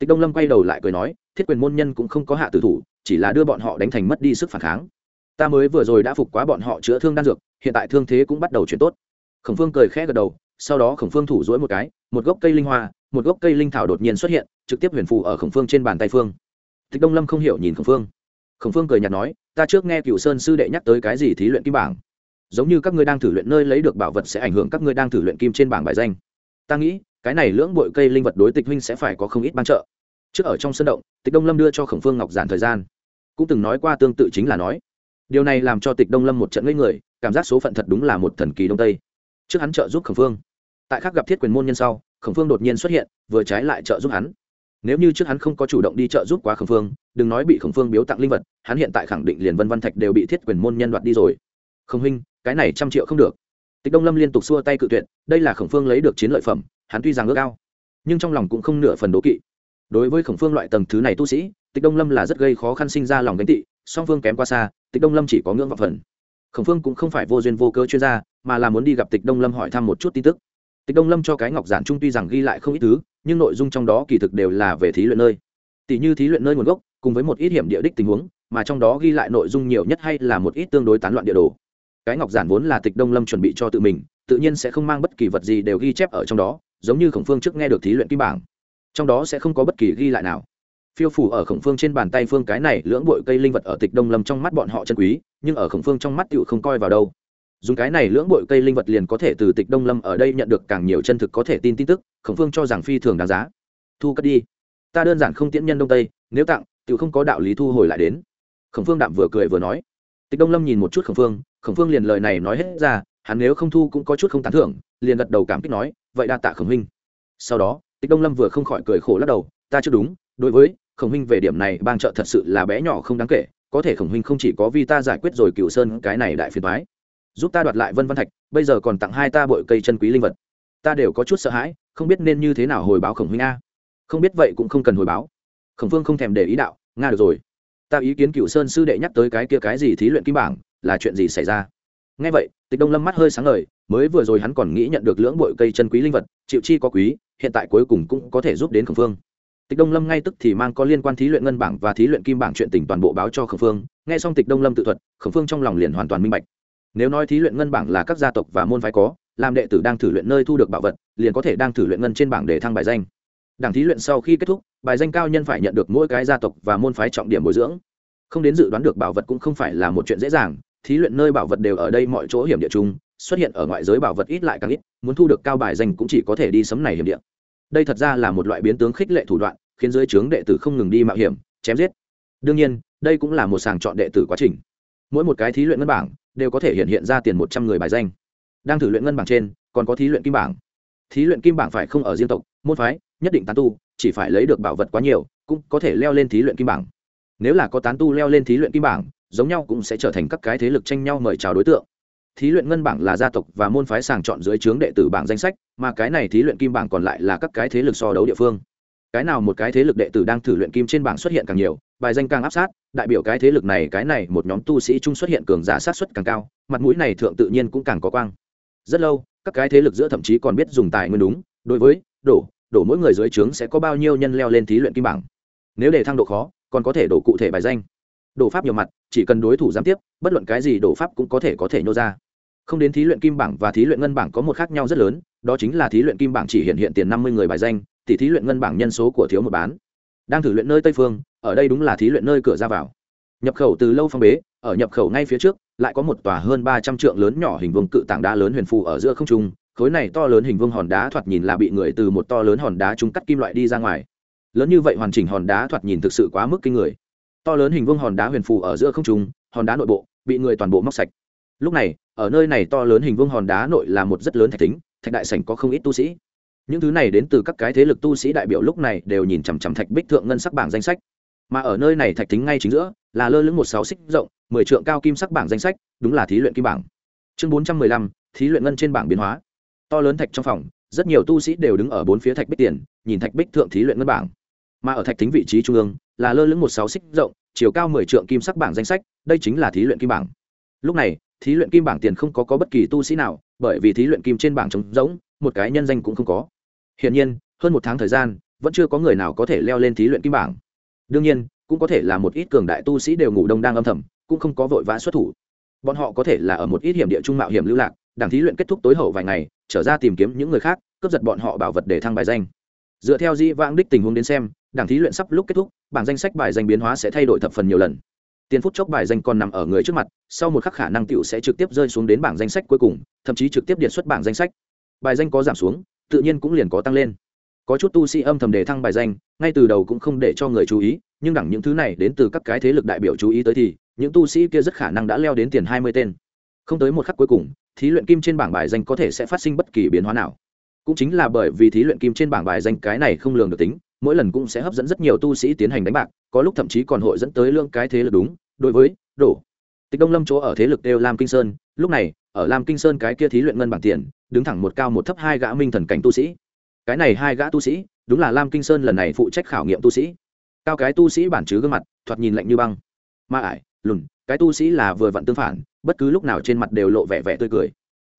tịch đông lâm quay đầu lại cười nói, thiết quyền môn nhân cũng không có hạ tử thủ, chỉ là đưa bọn họ đánh thành mất đi sức phản kháng. Ta mới vừa rồi đã phục quá bọn họ chữa thương đan dược, hiện tại thương thế cũng bắt đầu chuyển tốt. Khổng phương cười khẽ gật đầu, sau đó khổng phương thủ dỗi một cái, một gốc cây linh hoa, một gốc cây linh thảo đột nhiên xuất hiện, trực tiếp huyền phù ở khổng phương trên bàn tay phương. Tịch đông lâm không hiểu nhìn khổng phương. Khổng phương cười nhạt nói, ta trước nghe cựu sơn sư đệ nhắc tới cái gì thí luyện kim bảng. Giống như các ngươi đang thử luyện nơi lấy được bảo vật sẽ ảnh hưởng các ngươi đang thử luyện kim trên bảng bài danh. Ta nghĩ cái này lưỡng bội cây linh vật đối tịch huynh sẽ phải có không ít ban trợ. Trước ở trong sân động, tịch đông lâm đưa cho khổng phương ngọc giản thời gian. Cũng từng nói qua tương tự chính là nói. Điều này làm cho tịch đông lâm một trận ngây người, cảm giác số phận thật đúng là một thần kỳ đông tây. Trước hắn trợ giúp khổng phương. Tại khác gặp thiết quyền môn nhân sau, khổng phương đột nhiên xuất hiện, vừa trái lại trợ giúp hắn. Nếu như trước hắn không có chủ động đi trợ giúp quá khổng phương, đừng nói bị khổng phương biếu tặng linh vật, hắn hiện tại khẳng định liền vân văn thạch đều bị thiết quyền môn nhân đoạt đi rồi. Khổng huynh, cái này trăm triệu không được. Tịch đông lâm liên tục xua tay cự tuyệt, đây là khổng phương lấy được chiến lợi phẩm hắn tuy rằng ước ao, nhưng trong lòng cũng không nửa phần đố kỵ. Đối với khổng phương loại tầng thứ này tu sĩ, tịch đông lâm là rất gây khó khăn sinh ra lòng gánh tị, song phương kém qua xa, tịch đông lâm chỉ có ngưỡng vào phần. Khổng phương cũng không phải vô duyên vô cơ chuyên gia, mà là muốn đi gặp tịch đông lâm hỏi thăm một chút tin tức. Tịch đông lâm cho cái ngọc giản trung tuy rằng ghi lại không ít thứ, nhưng nội dung trong đó kỳ thực đều là về thí luyện nơi. Tỷ như thí luyện nơi nguồn gốc, cùng với một ít hiểm địa đích tình huống, mà trong đó ghi lại nội dung nhiều nhất hay là một ít tương đối tán loạn địa đồ. Cái ngọc giản vốn là tịch đông lâm chuẩn bị cho tự mình, tự nhiên sẽ không mang bất kỳ vật gì đều ghi chép ở trong đó giống như khổng phương trước nghe được thí luyện kim bảng. Trong đó sẽ không có bất kỳ ghi lại nào. Phiêu phủ ở khổng phương trên bàn tay phương cái này lưỡng bội cây linh vật ở tịch đông lâm trong mắt bọn họ chân quý, nhưng ở khổng phương trong mắt tựu không coi vào đâu. Dùng cái này lưỡng bội cây linh vật liền có thể từ tịch đông lâm ở đây nhận được càng nhiều chân thực có thể tin tin tức, khổng phương cho rằng phi thường đáng giá. Thu cất đi. Ta đơn giản không tiễn nhân đông tây, nếu tặng tựu không có đạo lý thu hồi lại đến. Khổng phương đạm vừa cười vừa nói. Tịch đông lâm nhìn một chút khổng phương khổng phương liền lời này nói hết ra hắn nếu không thu cũng có chút không tán thưởng, liền gật đầu cảm kích nói, vậy đa tạ khổng minh sau đó, tịch đông lâm vừa không khỏi cười khổ lắc đầu, ta chưa đúng, đối với khổng minh về điểm này, bang trợ thật sự là bé nhỏ không đáng kể, có thể khổng minh không chỉ có vì ta giải quyết rồi cựu sơn cái này đại phiền thoái giúp ta đoạt lại vân văn thạch, bây giờ còn tặng hai ta bội cây chân quý linh vật. Ta đều có chút sợ hãi, không biết nên như thế nào hồi báo khổng huynh a. Không biết vậy cũng không cần hồi báo. Khổng phương không thèm để ý đạo, nga được rồi. Ta ý kiến cựu sơn sư đệ nhắc tới cái kia cái gì thí luyện kim bảng, là chuyện gì xảy ra? Ngay vậy, tịch đông lâm mắt hơi sáng ngời, mới vừa rồi hắn còn nghĩ nhận được lưỡng bội cây chân quý linh vật, chịu chi có quý, hiện tại cuối cùng cũng có thể giúp đến khổng phương. Tịch đông lâm ngay tức thì mang có liên quan thí luyện ngân bảng và thí luyện kim bảng chuyện tình toàn bộ báo cho khổng phương, nghe xong tịch đông lâm tự thuật, khổng phương trong lòng liền hoàn toàn minh bạch. Nếu nói thí luyện ngân bảng là các gia tộc và môn phái có, làm đệ tử đang thử luyện nơi thu được bảo vật, liền có thể đang thử luyện ngân trên bảng để thăng bài danh. Đảng thí luyện sau khi kết thúc, bài danh cao nhân phải nhận được mỗi cái gia tộc và môn phái trọng điểm bồi dưỡng. Không đến dự đoán được bảo vật cũng không phải là một chuyện dễ dàng thí luyện nơi bảo vật đều ở đây mọi chỗ hiểm địa chung, xuất hiện ở ngoại giới bảo vật ít lại càng ít, muốn thu được cao bài danh cũng chỉ có thể đi sấm này hiểm địa. Đây thật ra là một loại biến tướng khích lệ thủ đoạn, khiến giới trướng đệ tử không ngừng đi mạo hiểm, chém giết. Đương nhiên, đây cũng là một sàng chọn đệ tử quá trình. Mỗi một cái thí luyện ngân bảng đều có thể hiện hiện ra tiền một trăm người bài danh. Đang thử luyện ngân bảng trên, còn có thí luyện kim bảng. Thí luyện kim bảng phải không ở riêng tộc, môn phái, nhất định tán tu, chỉ phải lấy được bảo vật quá nhiều, cũng có thể leo lên thí luyện kim bảng. Nếu là có tán tu leo lên thí luyện kim bảng giống nhau cũng sẽ trở thành các cái thế lực tranh nhau mời chào đối tượng. Thí luyện ngân bảng là gia tộc và môn phái sàng chọn dưới trướng đệ tử bảng danh sách, mà cái này thí luyện kim bảng còn lại là các cái thế lực so đấu địa phương. Cái nào một cái thế lực đệ tử đang thử luyện kim trên bảng xuất hiện càng nhiều, bài danh càng áp sát, đại biểu cái thế lực này, cái này một nhóm tu sĩ chung xuất hiện cường giả sát xuất càng cao, mặt mũi này thượng tự nhiên cũng càng có quang. Rất lâu, các cái thế lực giữa thậm chí còn biết dùng tài nguyên đúng, đối với, đổ đổ mỗi người dưới trướng sẽ có bao nhiêu nhân leo lên thí luyện kim bảng. Nếu để thăng độ khó, còn có thể đổ cụ thể bài danh đổ pháp nhiều mặt, chỉ cần đối thủ gián tiếp, bất luận cái gì đổ pháp cũng có thể có thể nhô ra. Không đến thí luyện kim bảng và thí luyện ngân bảng có một khác nhau rất lớn, đó chính là thí luyện kim bảng chỉ hiện hiện tiền năm mươi người bài danh, thì thí luyện ngân bảng nhân số của thiếu một bán. Đang thử luyện nơi tây phương, ở đây đúng là thí luyện nơi cửa ra vào. Nhập khẩu từ lâu phong bế, ở nhập khẩu ngay phía trước, lại có một tòa hơn ba trăm trượng lớn nhỏ hình vuông cự tảng đá lớn huyền phù ở giữa không trung, khối này to lớn hình vuông hòn đá thoạt nhìn là bị người từ một to lớn hòn đá trúng cắt kim loại đi ra ngoài. Lớn như vậy hoàn chỉnh hòn đá thoạt nhìn thực sự quá mức kinh người to lớn hình vuông hòn đá huyền phù ở giữa không trung, hòn đá nội bộ bị người toàn bộ móc sạch. Lúc này, ở nơi này to lớn hình vuông hòn đá nội là một rất lớn thạch tính thạch đại sảnh có không ít tu sĩ. Những thứ này đến từ các cái thế lực tu sĩ đại biểu lúc này đều nhìn chằm chằm thạch bích thượng ngân sắc bảng danh sách. Mà ở nơi này thạch tính ngay chính giữa là lơ lửng một sáu xích rộng, mười trượng cao kim sắc bảng danh sách, đúng là thí luyện kim bảng. Chương bốn trăm mười lăm, thí luyện ngân trên bảng biến hóa. To lớn thạch trong phòng, rất nhiều tu sĩ đều đứng ở bốn phía thạch bích tiền, nhìn thạch bích thượng thí luyện ngân bảng. Mà ở thạch tính vị trí trung ương là lơ lửng một sáu xích rộng chiều cao mười trượng kim sắc bảng danh sách đây chính là thí luyện kim bảng. Lúc này thí luyện kim bảng tiền không có, có bất kỳ tu sĩ nào bởi vì thí luyện kim trên bảng trống rỗng một cái nhân danh cũng không có. Hiển nhiên hơn một tháng thời gian vẫn chưa có người nào có thể leo lên thí luyện kim bảng. Đương nhiên cũng có thể là một ít cường đại tu sĩ đều ngủ đông đang âm thầm cũng không có vội vã xuất thủ. Bọn họ có thể là ở một ít hiểm địa trung mạo hiểm lưu lạc đảng thí luyện kết thúc tối hậu vài ngày trở ra tìm kiếm những người khác cướp giật bọn họ bảo vật để thăng bài danh. Dựa theo di vãng đích tình huống đến xem đảng thí luyện sắp lúc kết thúc, bảng danh sách bài danh biến hóa sẽ thay đổi thập phần nhiều lần. Tiền phút chốc bài danh còn nằm ở người trước mặt, sau một khắc khả năng tựu sẽ trực tiếp rơi xuống đến bảng danh sách cuối cùng, thậm chí trực tiếp điện xuất bảng danh sách. Bài danh có giảm xuống, tự nhiên cũng liền có tăng lên. Có chút tu sĩ âm thầm đề thăng bài danh, ngay từ đầu cũng không để cho người chú ý, nhưng đẳng những thứ này đến từ các cái thế lực đại biểu chú ý tới thì, những tu sĩ kia rất khả năng đã leo đến tiền hai mươi tên. Không tới một khắc cuối cùng, thí luyện kim trên bảng bài danh có thể sẽ phát sinh bất kỳ biến hóa nào. Cũng chính là bởi vì thí luyện kim trên bảng bài danh cái này không lường được tính mỗi lần cũng sẽ hấp dẫn rất nhiều tu sĩ tiến hành đánh bạc, có lúc thậm chí còn hội dẫn tới lương cái thế lực đúng. Đối với, đổ, tịch đông lâm chỗ ở thế lực đều lam kinh sơn, lúc này, ở lam kinh sơn cái kia thí luyện ngân bảng tiền, đứng thẳng một cao một thấp hai gã minh thần cảnh tu sĩ. Cái này hai gã tu sĩ, đúng là lam kinh sơn lần này phụ trách khảo nghiệm tu sĩ. Cao cái tu sĩ bản chứ gương mặt, thoạt nhìn lạnh như băng. Mà ải, lùn, cái tu sĩ là vừa vặn tương phản, bất cứ lúc nào trên mặt đều lộ vẻ vẻ tươi cười.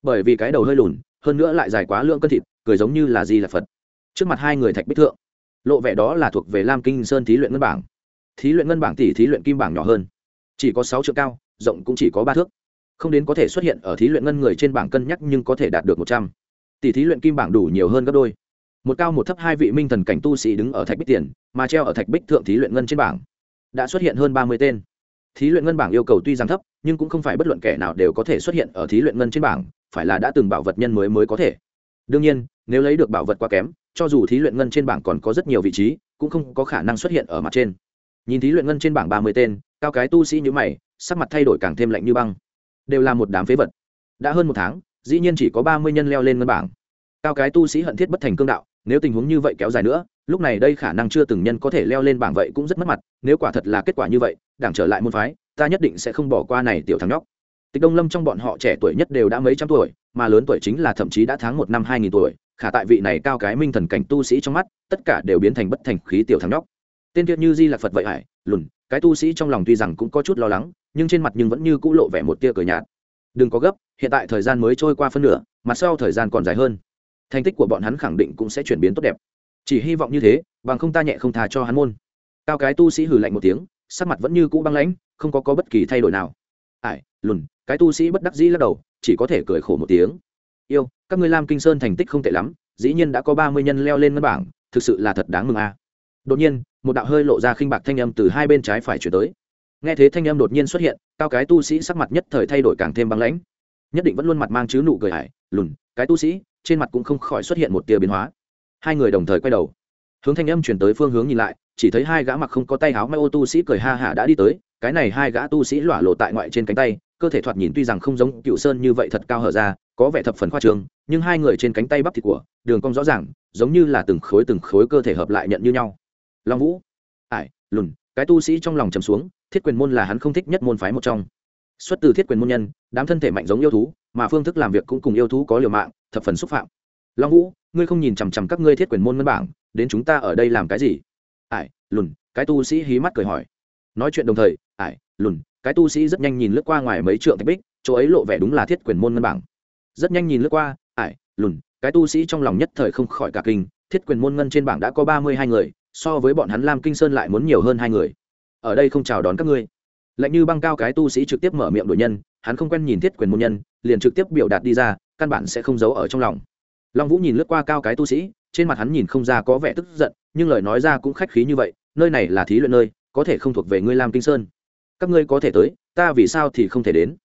Bởi vì cái đầu hơi lùn, hơn nữa lại dài quá lượng cân thịt, cười giống như là gì là phật. Trước mặt hai người thạch bích thượng lộ vẻ đó là thuộc về lam kinh sơn thí luyện ngân bảng. Thí luyện ngân bảng tỷ thí luyện kim bảng nhỏ hơn. Chỉ có sáu triệu cao, rộng cũng chỉ có ba thước. Không đến có thể xuất hiện ở thí luyện ngân người trên bảng cân nhắc nhưng có thể đạt được một trăm. Tỷ thí luyện kim bảng đủ nhiều hơn gấp đôi. Một cao một thấp hai vị minh thần cảnh tu sĩ đứng ở thạch bích tiền, mà treo ở thạch bích thượng thí luyện ngân trên bảng. Đã xuất hiện hơn ba mươi tên. Thí luyện ngân bảng yêu cầu tuy rằng thấp, nhưng cũng không phải bất luận kẻ nào đều có thể xuất hiện ở thí luyện ngân trên bảng, phải là đã từng bảo vật nhân mới mới có thể đương nhiên, nếu lấy được bảo vật quá kém, cho dù thí luyện ngân trên bảng còn có rất nhiều vị trí, cũng không có khả năng xuất hiện ở mặt trên. Nhìn thí luyện ngân trên bảng ba mươi tên, cao cái tu sĩ như mày, sắc mặt thay đổi càng thêm lạnh như băng. Đều là một đám phế vật. Đã hơn một tháng, dĩ nhiên chỉ có ba mươi nhân leo lên ngân bảng. Cao cái tu sĩ hận thiết bất thành cương đạo, nếu tình huống như vậy kéo dài nữa, lúc này đây khả năng chưa từng nhân có thể leo lên bảng vậy cũng rất mất mặt, nếu quả thật là kết quả như vậy, đảng trở lại môn phái, ta nhất định sẽ không bỏ qua này tiểu thằng nhóc tịch đông lâm trong bọn họ trẻ tuổi nhất đều đã mấy trăm tuổi, mà lớn tuổi chính là thậm chí đã tháng một năm hai nghìn tuổi, khả tại vị này cao cái minh thần cảnh tu sĩ trong mắt, tất cả đều biến thành bất thành khí tiểu thằng nhóc. Tên tiết như di lạc phật vậy hải lùn, cái tu sĩ trong lòng tuy rằng cũng có chút lo lắng, nhưng trên mặt nhưng vẫn như cũ lộ vẻ một tia cười nhạt. Đừng có gấp, hiện tại thời gian mới trôi qua phân nửa, mặt sau thời gian còn dài hơn. Thành tích của bọn hắn khẳng định cũng sẽ chuyển biến tốt đẹp. Chỉ hy vọng như thế, bằng không ta nhẹ không thà cho hắn môn. Cao cái tu sĩ hừ lạnh một tiếng, sắc mặt vẫn như cũ băng lãnh, không có có bất kỳ thay đổi nào ải, lùn, cái tu sĩ bất đắc dĩ lắc đầu, chỉ có thể cười khổ một tiếng. Yêu, các ngươi lam kinh sơn thành tích không tệ lắm, dĩ nhiên đã có ba mươi nhân leo lên ngân bảng, thực sự là thật đáng mừng a. Đột nhiên, một đạo hơi lộ ra khinh bạc thanh âm từ hai bên trái phải chuyển tới. Nghe thế thanh âm đột nhiên xuất hiện, cao cái tu sĩ sắc mặt nhất thời thay đổi càng thêm băng lãnh. Nhất định vẫn luôn mặt mang chứ nụ cười hải lùn, cái tu sĩ, trên mặt cũng không khỏi xuất hiện một tia biến hóa. Hai người đồng thời quay đầu. Hướng thanh âm chuyển tới phương hướng nhìn lại, chỉ thấy hai gã mặc không có tay áo mai ô tu sĩ cười ha hả đã đi tới cái này hai gã tu sĩ lỏa lộ tại ngoại trên cánh tay, cơ thể thoạt nhìn tuy rằng không giống cựu sơn như vậy thật cao hở ra, có vẻ thập phần khoa trường nhưng hai người trên cánh tay bắp thịt của, đường cong rõ ràng, giống như là từng khối từng khối cơ thể hợp lại nhận như nhau. Long vũ, ải, lùn, cái tu sĩ trong lòng trầm xuống, thiết quyền môn là hắn không thích nhất môn phái một trong. Xuất từ thiết quyền môn nhân, đám thân thể mạnh giống yêu thú, mà phương thức làm việc cũng cùng yêu thú có liều mạng, thập phần xúc phạm. Long vũ, ngươi không nhìn chằm chằm các ngươi thiết quyền môn ngân bảng, đến chúng ta ở đây làm cái gì? Ải, lùn, cái tu sĩ hí mắt cười hỏi nói chuyện đồng thời, ải, lùn, cái tu sĩ rất nhanh nhìn lướt qua ngoài mấy trượng thạch bích, chỗ ấy lộ vẻ đúng là thiết quyền môn ngân bảng. Rất nhanh nhìn lướt qua, ải, lùn, cái tu sĩ trong lòng nhất thời không khỏi cả kinh, thiết quyền môn ngân trên bảng đã có ba mươi hai người, so với bọn hắn lam kinh sơn lại muốn nhiều hơn hai người. Ở đây không chào đón các ngươi. Lạnh như băng cao cái tu sĩ trực tiếp mở miệng đổi nhân, hắn không quen nhìn thiết quyền môn nhân, liền trực tiếp biểu đạt đi ra, căn bản sẽ không giấu ở trong lòng. Long vũ nhìn lướt qua cao cái tu sĩ, trên mặt hắn nhìn không ra có vẻ tức giận, nhưng lời nói ra cũng khách khí như vậy, nơi này là thí luyện nơi có thể không thuộc về ngươi lam kinh sơn. Các ngươi có thể tới, ta vì sao thì không thể đến?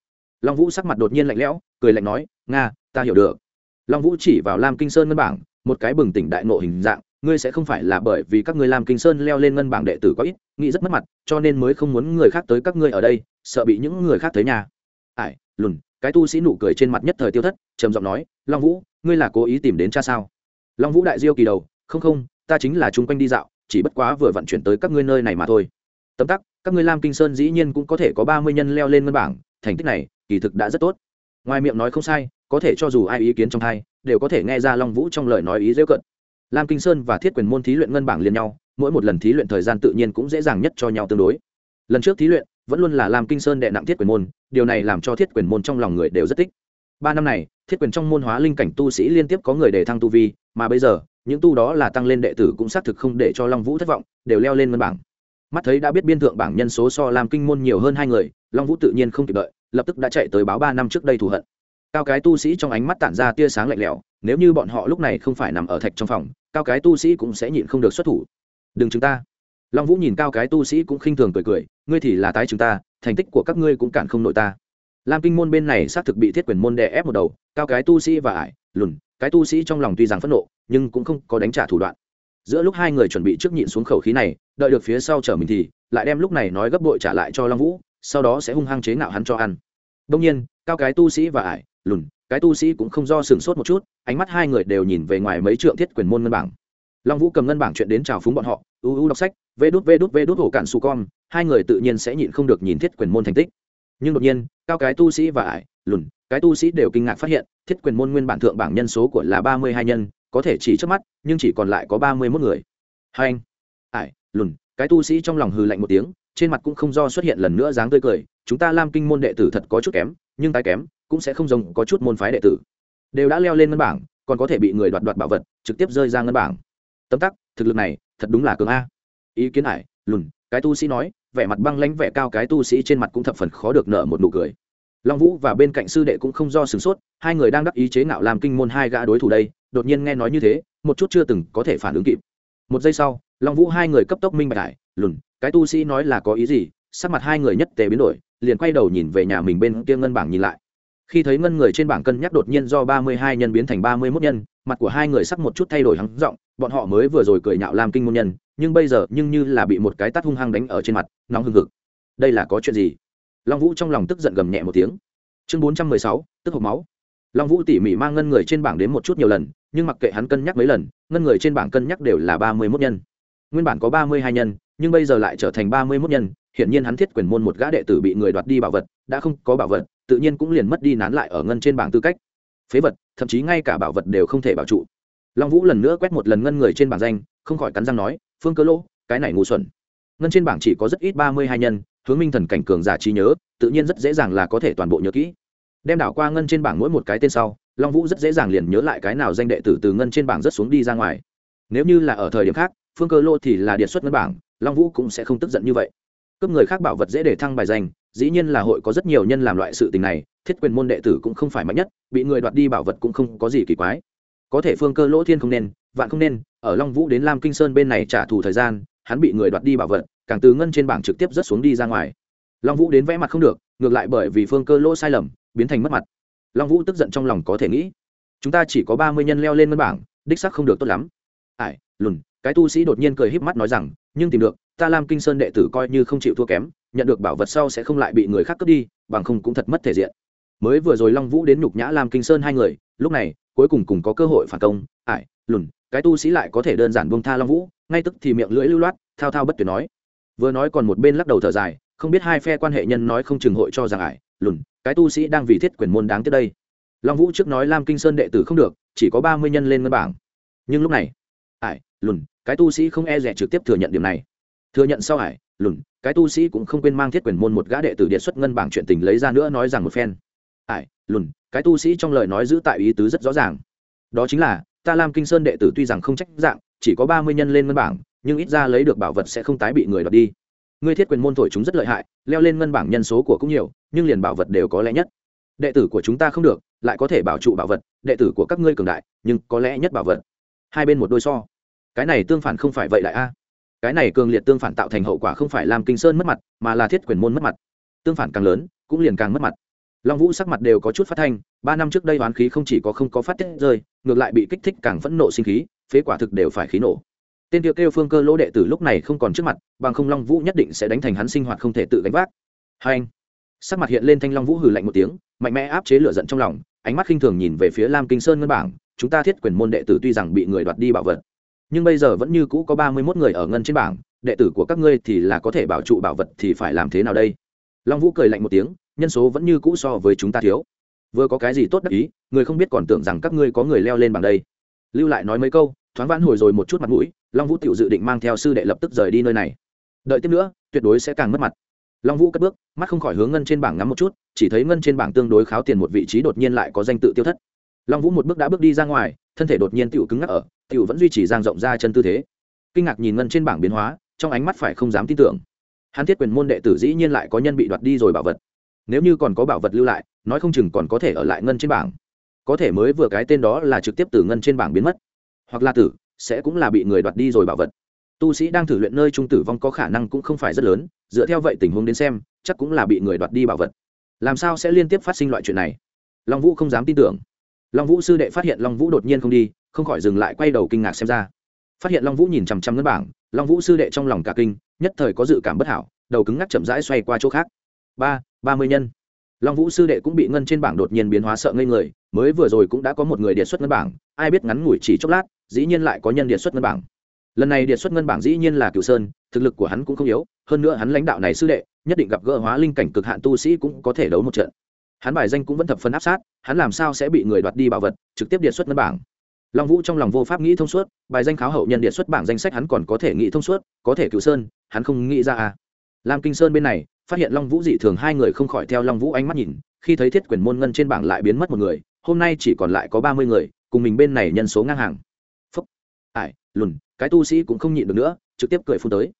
Long vũ sắc mặt đột nhiên lạnh lẽo, cười lạnh nói, nga, ta hiểu được. Long vũ chỉ vào lam kinh sơn ngân bảng, một cái bừng tỉnh đại nộ hình dạng, ngươi sẽ không phải là bởi vì các ngươi lam kinh sơn leo lên ngân bảng đệ tử có ít, nghĩ rất mất mặt, cho nên mới không muốn người khác tới các ngươi ở đây, sợ bị những người khác tới nhà ải lùn, cái tu sĩ nụ cười trên mặt nhất thời tiêu thất, trầm giọng nói, long vũ, ngươi là cố ý tìm đến cha sao? Long vũ đại diêu kỳ đầu, không không, ta chính là chung quanh đi dạo, chỉ bất quá vừa vận chuyển tới các ngươi nơi này mà thôi tấm tắc, các ngươi lam kinh sơn dĩ nhiên cũng có thể có ba mươi nhân leo lên ngân bảng, thành tích này, kỳ thực đã rất tốt. Ngoài miệng nói không sai, có thể cho dù ai ý kiến trong thai đều có thể nghe ra long vũ trong lời nói ý dễ cận lam kinh sơn và thiết quyền môn thí luyện ngân bảng liền nhau, mỗi một lần thí luyện thời gian tự nhiên cũng dễ dàng nhất cho nhau tương đối. Lần trước thí luyện, vẫn luôn là lam kinh sơn đệ nặng thiết quyền môn, điều này làm cho thiết quyền môn trong lòng người đều rất thích. Ba năm này, thiết quyền trong môn hóa linh cảnh tu sĩ liên tiếp có người để thăng tu vi, mà bây giờ, những tu đó là tăng lên đệ tử cũng xác thực không để cho long vũ thất vọng, đều leo lên ngân bảng mắt thấy đã biết biên thượng bảng nhân số so làm kinh môn nhiều hơn hai người, long vũ tự nhiên không kịp đợi, lập tức đã chạy tới báo ba năm trước đây thù hận. Cao cái tu sĩ trong ánh mắt tản ra tia sáng lạnh lẽo, nếu như bọn họ lúc này không phải nằm ở thạch trong phòng, cao cái tu sĩ cũng sẽ nhịn không được xuất thủ. Đừng chúng ta. Long vũ nhìn cao cái tu sĩ cũng khinh thường cười cười, ngươi thì là tái chúng ta, thành tích của các ngươi cũng cản không nội ta. Lam kinh môn bên này xác thực bị thiết quyền môn đè ép một đầu, cao cái tu sĩ và ải, lùn, cái tu sĩ trong lòng tuy rằng phẫn nộ, nhưng cũng không có đánh trả thủ đoạn giữa lúc hai người chuẩn bị trước nhịn xuống khẩu khí này, đợi được phía sau chở mình thì, lại đem lúc này nói gấp bội trả lại cho long vũ, sau đó sẽ hung hăng chế ngạo hắn cho ăn. Đông nhiên, cao cái tu sĩ và ải, lùn, cái tu sĩ cũng không do sừng sốt một chút, ánh mắt hai người đều nhìn về ngoài mấy trượng thiết quyền môn ngân bảng. Long vũ cầm ngân bảng chuyện đến chào phúng bọn họ, u u đọc sách, vê đút vê đút vê đút hổ cạn su con, hai người tự nhiên sẽ nhịn không được nhìn thiết quyền môn thành tích. Nhưng đột nhiên, cao cái tu sĩ và ải, lùn, cái tu sĩ đều kinh ngạc phát hiện, thiết quyền môn nguyên bản thượng bảng nhân số của là ba mươi hai nhân có thể chỉ trước mắt, nhưng chỉ còn lại có ba mươi mốt người. Hai anh ải lùn, cái tu sĩ trong lòng hừ lạnh một tiếng, trên mặt cũng không do xuất hiện lần nữa dáng tươi cười, chúng ta lam kinh môn đệ tử thật có chút kém, nhưng tái kém, cũng sẽ không giống có chút môn phái đệ tử. Đều đã leo lên ngân bảng, còn có thể bị người đoạt đoạt bảo vật, trực tiếp rơi ra ngân bảng. Tấm tắc, thực lực này, thật đúng là cường a. Ý kiến ải lùn, cái tu sĩ nói, vẻ mặt băng lãnh vẻ cao cái tu sĩ trên mặt cũng thập phần khó được nở một nụ cười. Long vũ và bên cạnh sư đệ cũng không do sửng sốt, hai người đang đắc ý chế ngạo làm kinh môn hai gã đối thủ đây đột nhiên nghe nói như thế một chút chưa từng có thể phản ứng kịp. Một giây sau long vũ hai người cấp tốc minh bạch đại, lùn cái tu sĩ nói là có ý gì? Sắc mặt hai người nhất tề biến đổi liền quay đầu nhìn về nhà mình bên kia ngân bảng nhìn lại. Khi thấy ngân người trên bảng cân nhắc đột nhiên do ba mươi hai nhân biến thành ba mươi mốt nhân mặt của hai người sắc một chút thay đổi hắng giọng bọn họ mới vừa rồi cười nhạo làm kinh môn nhân nhưng bây giờ nhưng như là bị một cái tát hung hăng đánh ở trên mặt nóng hừng hực. Đây là có chuyện gì? Long vũ trong lòng tức giận gầm nhẹ một tiếng. Chương bốn trăm mười sáu tức hộp máu long vũ tỉ mỉ mang ngân người trên bảng đến một chút nhiều lần, nhưng mặc kệ hắn cân nhắc mấy lần, ngân người trên bảng cân nhắc đều là ba mươi mốt nhân. Nguyên bản có ba mươi hai nhân, nhưng bây giờ lại trở thành ba mươi mốt nhân, hiển nhiên hắn thiết quyền môn một gã đệ tử bị người đoạt đi bảo vật, đã không có bảo vật, tự nhiên cũng liền mất đi nán lại ở ngân trên bảng tư cách. Phế vật, thậm chí ngay cả bảo vật đều không thể bảo trụ. Long vũ lần nữa quét một lần ngân người trên bảng danh, không khỏi cắn răng nói, phương cơ lỗ, cái này ngu xuẩn. Ngân trên bảng chỉ có rất ít ba mươi hai nhân, hướng minh thần cảnh cường giả trí nhớ, tự nhiên rất dễ dàng là có thể toàn bộ nhớ kỹ đem đảo qua ngân trên bảng mỗi một cái tên sau, long vũ rất dễ dàng liền nhớ lại cái nào danh đệ tử từ ngân trên bảng rất xuống đi ra ngoài. Nếu như là ở thời điểm khác, phương cơ lô thì là điện xuất ngân bảng, long vũ cũng sẽ không tức giận như vậy. Cướp người khác bảo vật dễ để thăng bài danh, dĩ nhiên là hội có rất nhiều nhân làm loại sự tình này, thiết quyền môn đệ tử cũng không phải mạnh nhất, bị người đoạt đi bảo vật cũng không có gì kỳ quái. Có thể phương cơ lỗ thiên không nên, vạn không nên, ở long vũ đến lam kinh sơn bên này trả thù thời gian, hắn bị người đoạt đi bảo vật, càng từ ngân trên bảng trực tiếp rớt xuống đi ra ngoài. Long vũ đến vẽ mặt không được, ngược lại bởi vì phương cơ lỗ sai lầm biến thành mất mặt. Long vũ tức giận trong lòng có thể nghĩ, chúng ta chỉ có ba mươi nhân leo lên ngân bảng, đích sắc không được tốt lắm. Ải lùn, cái tu sĩ đột nhiên cười híp mắt nói rằng, nhưng tìm được, ta lam kinh sơn đệ tử coi như không chịu thua kém, nhận được bảo vật sau sẽ không lại bị người khác cướp đi, bằng không cũng thật mất thể diện. Mới vừa rồi long vũ đến nhục nhã lam kinh sơn hai người, lúc này, cuối cùng cùng có cơ hội phản công. Ải lùn, cái tu sĩ lại có thể đơn giản buông tha long vũ, ngay tức thì miệng lưỡi lưu loát, thao thao bất tuyệt nói. Vừa nói còn một bên lắc đầu thở dài không biết hai phe quan hệ nhân nói không chừng hội cho rằng ải, lùn, cái tu sĩ đang vì thiết quyền môn đáng tiếc đây. Long vũ trước nói lam kinh sơn đệ tử không được, chỉ có ba mươi nhân lên ngân bảng. Nhưng lúc này, ải, lùn, cái tu sĩ không e rẻ trực tiếp thừa nhận điểm này. Thừa nhận sau ải, lùn, cái tu sĩ cũng không quên mang thiết quyền môn một gã đệ tử điện xuất ngân bảng chuyện tình lấy ra nữa nói rằng một phen. Ải, lùn, cái tu sĩ trong lời nói giữ tại ý tứ rất rõ ràng. Đó chính là, ta lam kinh sơn đệ tử tuy rằng không trách dạng, chỉ có ba mươi nhân lên ngân bảng, nhưng ít ra lấy được bảo vật sẽ không tái bị người đoạt đi ngươi thiết quyền môn thổi chúng rất lợi hại, leo lên ngân bảng nhân số của cũng nhiều, nhưng liền bảo vật đều có lẽ nhất. Đệ tử của chúng ta không được, lại có thể bảo trụ bảo vật, đệ tử của các ngươi cường đại, nhưng có lẽ nhất bảo vật. Hai bên một đôi so. Cái này tương phản không phải vậy đại a. Cái này cường liệt tương phản tạo thành hậu quả không phải làm kinh sơn mất mặt, mà là thiết quyền môn mất mặt. Tương phản càng lớn, cũng liền càng mất mặt. Long vũ sắc mặt đều có chút phát thanh, ba năm trước đây oán khí không chỉ có không có phát tiết rơi, ngược lại bị kích thích càng phẫn nộ sinh khí, phế quả thực đều phải khí nổ tên tiêu kêu phương cơ lỗ đệ tử lúc này không còn trước mặt, bằng không long vũ nhất định sẽ đánh thành hắn sinh hoạt không thể tự gánh vác. Hai anh, sắc mặt hiện lên thanh long vũ hừ lạnh một tiếng, mạnh mẽ áp chế lửa giận trong lòng, ánh mắt khinh thường nhìn về phía lam kinh sơn ngân bảng, chúng ta thiết quyền môn đệ tử tuy rằng bị người đoạt đi bảo vật, nhưng bây giờ vẫn như cũ có ba mươi mốt người ở ngân trên bảng, đệ tử của các ngươi thì là có thể bảo trụ bảo vật thì phải làm thế nào đây? Long vũ cười lạnh một tiếng, nhân số vẫn như cũ so với chúng ta thiếu. Vừa có cái gì tốt đắc ý, người không biết còn tưởng rằng các ngươi có người leo lên bằng đây. Lưu lại nói mấy câu, thoáng vãn hồi rồi một chút mặt mũi long vũ tự dự định mang theo sư đệ lập tức rời đi nơi này. Đợi tiếp nữa, tuyệt đối sẽ càng mất mặt. Long vũ cất bước, mắt không khỏi hướng ngân trên bảng ngắm một chút, chỉ thấy ngân trên bảng tương đối kháo tiền một vị trí đột nhiên lại có danh tự tiêu thất. Long vũ một bước đã bước đi ra ngoài, thân thể đột nhiên tựu cứng ngắc ở, tiểu vẫn duy trì giang rộng ra chân tư thế. Kinh ngạc nhìn ngân trên bảng biến hóa, trong ánh mắt phải không dám tin tưởng. Hắn thiết quyền môn đệ tử dĩ nhiên lại có nhân bị đoạt đi rồi bảo vật. Nếu như còn có bảo vật lưu lại, nói không chừng còn có thể ở lại ngân trên bảng. Có thể mới vừa cái tên đó là trực tiếp từ ngân trên bảng biến mất. Hoặc là tử sẽ cũng là bị người đoạt đi rồi bảo vật. Tu sĩ đang thử luyện nơi trung tử vong có khả năng cũng không phải rất lớn, dựa theo vậy tình huống đến xem, chắc cũng là bị người đoạt đi bảo vật. Làm sao sẽ liên tiếp phát sinh loại chuyện này? Long vũ không dám tin tưởng. Long vũ sư đệ phát hiện long vũ đột nhiên không đi, không khỏi dừng lại quay đầu kinh ngạc xem ra. Phát hiện long vũ nhìn chằm chằm ngân bảng, long vũ sư đệ trong lòng cả kinh, nhất thời có dự cảm bất hảo, đầu cứng ngắc chậm rãi xoay qua chỗ khác. Ba ba mươi nhân. Long vũ sư đệ cũng bị ngân trên bảng đột nhiên biến hóa sợ ngây người, mới vừa rồi cũng đã có một người điện xuất ngân bảng, ai biết ngắn ngủi chỉ chốc lát dĩ nhiên lại có nhân điện xuất ngân bảng. Lần này điện xuất ngân bảng dĩ nhiên là cựu sơn, thực lực của hắn cũng không yếu, hơn nữa hắn lãnh đạo này sư đệ, nhất định gặp gỡ hóa linh cảnh cực hạn tu sĩ cũng có thể đấu một trận. Hắn bài danh cũng vẫn thập phân áp sát, hắn làm sao sẽ bị người đoạt đi bảo vật, trực tiếp điện xuất ngân bảng. Long vũ trong lòng vô pháp nghĩ thông suốt, bài danh kháo hậu nhân điện xuất bảng danh sách hắn còn có thể nghĩ thông suốt, có thể cựu sơn, hắn không nghĩ ra à. Lam kinh sơn bên này, phát hiện long vũ dị thường, hai người không khỏi theo long vũ ánh mắt nhìn, khi thấy thiết quyền môn ngân trên bảng lại biến mất một người, hôm nay chỉ còn lại có ba mươi người, cùng mình bên này nhân số ngang hàng lùn, cái tu sĩ cũng không nhịn được nữa, trực tiếp cười phun tới.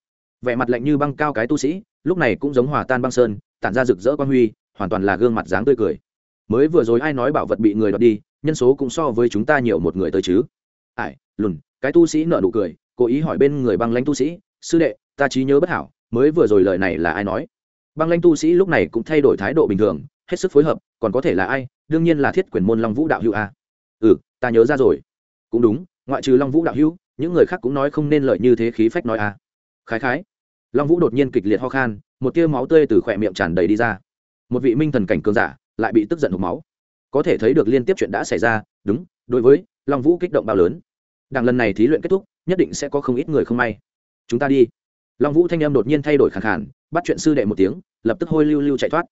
Vẻ mặt lạnh như băng cao cái tu sĩ, lúc này cũng giống hòa tan băng sơn, tản ra rực rỡ quan huy, hoàn toàn là gương mặt dáng tươi cười. Mới vừa rồi ai nói bảo vật bị người đoạt đi, nhân số cũng so với chúng ta nhiều một người tới chứ? Ải lùn, cái tu sĩ nợ nụ cười, cố ý hỏi bên người băng lãnh tu sĩ, sư đệ, ta trí nhớ bất hảo, mới vừa rồi lời này là ai nói? Băng lãnh tu sĩ lúc này cũng thay đổi thái độ bình thường, hết sức phối hợp, còn có thể là ai? Đương nhiên là thiết quyền môn long vũ đạo hữu a. Ừ ta nhớ ra rồi. Cũng đúng, ngoại trừ long vũ đạo hữu những người khác cũng nói không nên lợi như thế khí phách nói a khái khái. Long vũ đột nhiên kịch liệt ho khan, một tia máu tươi từ khỏe miệng tràn đầy đi ra. Một vị minh thần cảnh cường giả lại bị tức giận hộp máu. Có thể thấy được liên tiếp chuyện đã xảy ra, đúng, đối với long vũ kích động bao lớn. Đằng lần này thí luyện kết thúc, nhất định sẽ có không ít người không may. Chúng ta đi. Long vũ thanh em đột nhiên thay đổi khẳng khản bắt chuyện sư đệ một tiếng, lập tức hôi lưu lưu chạy thoát.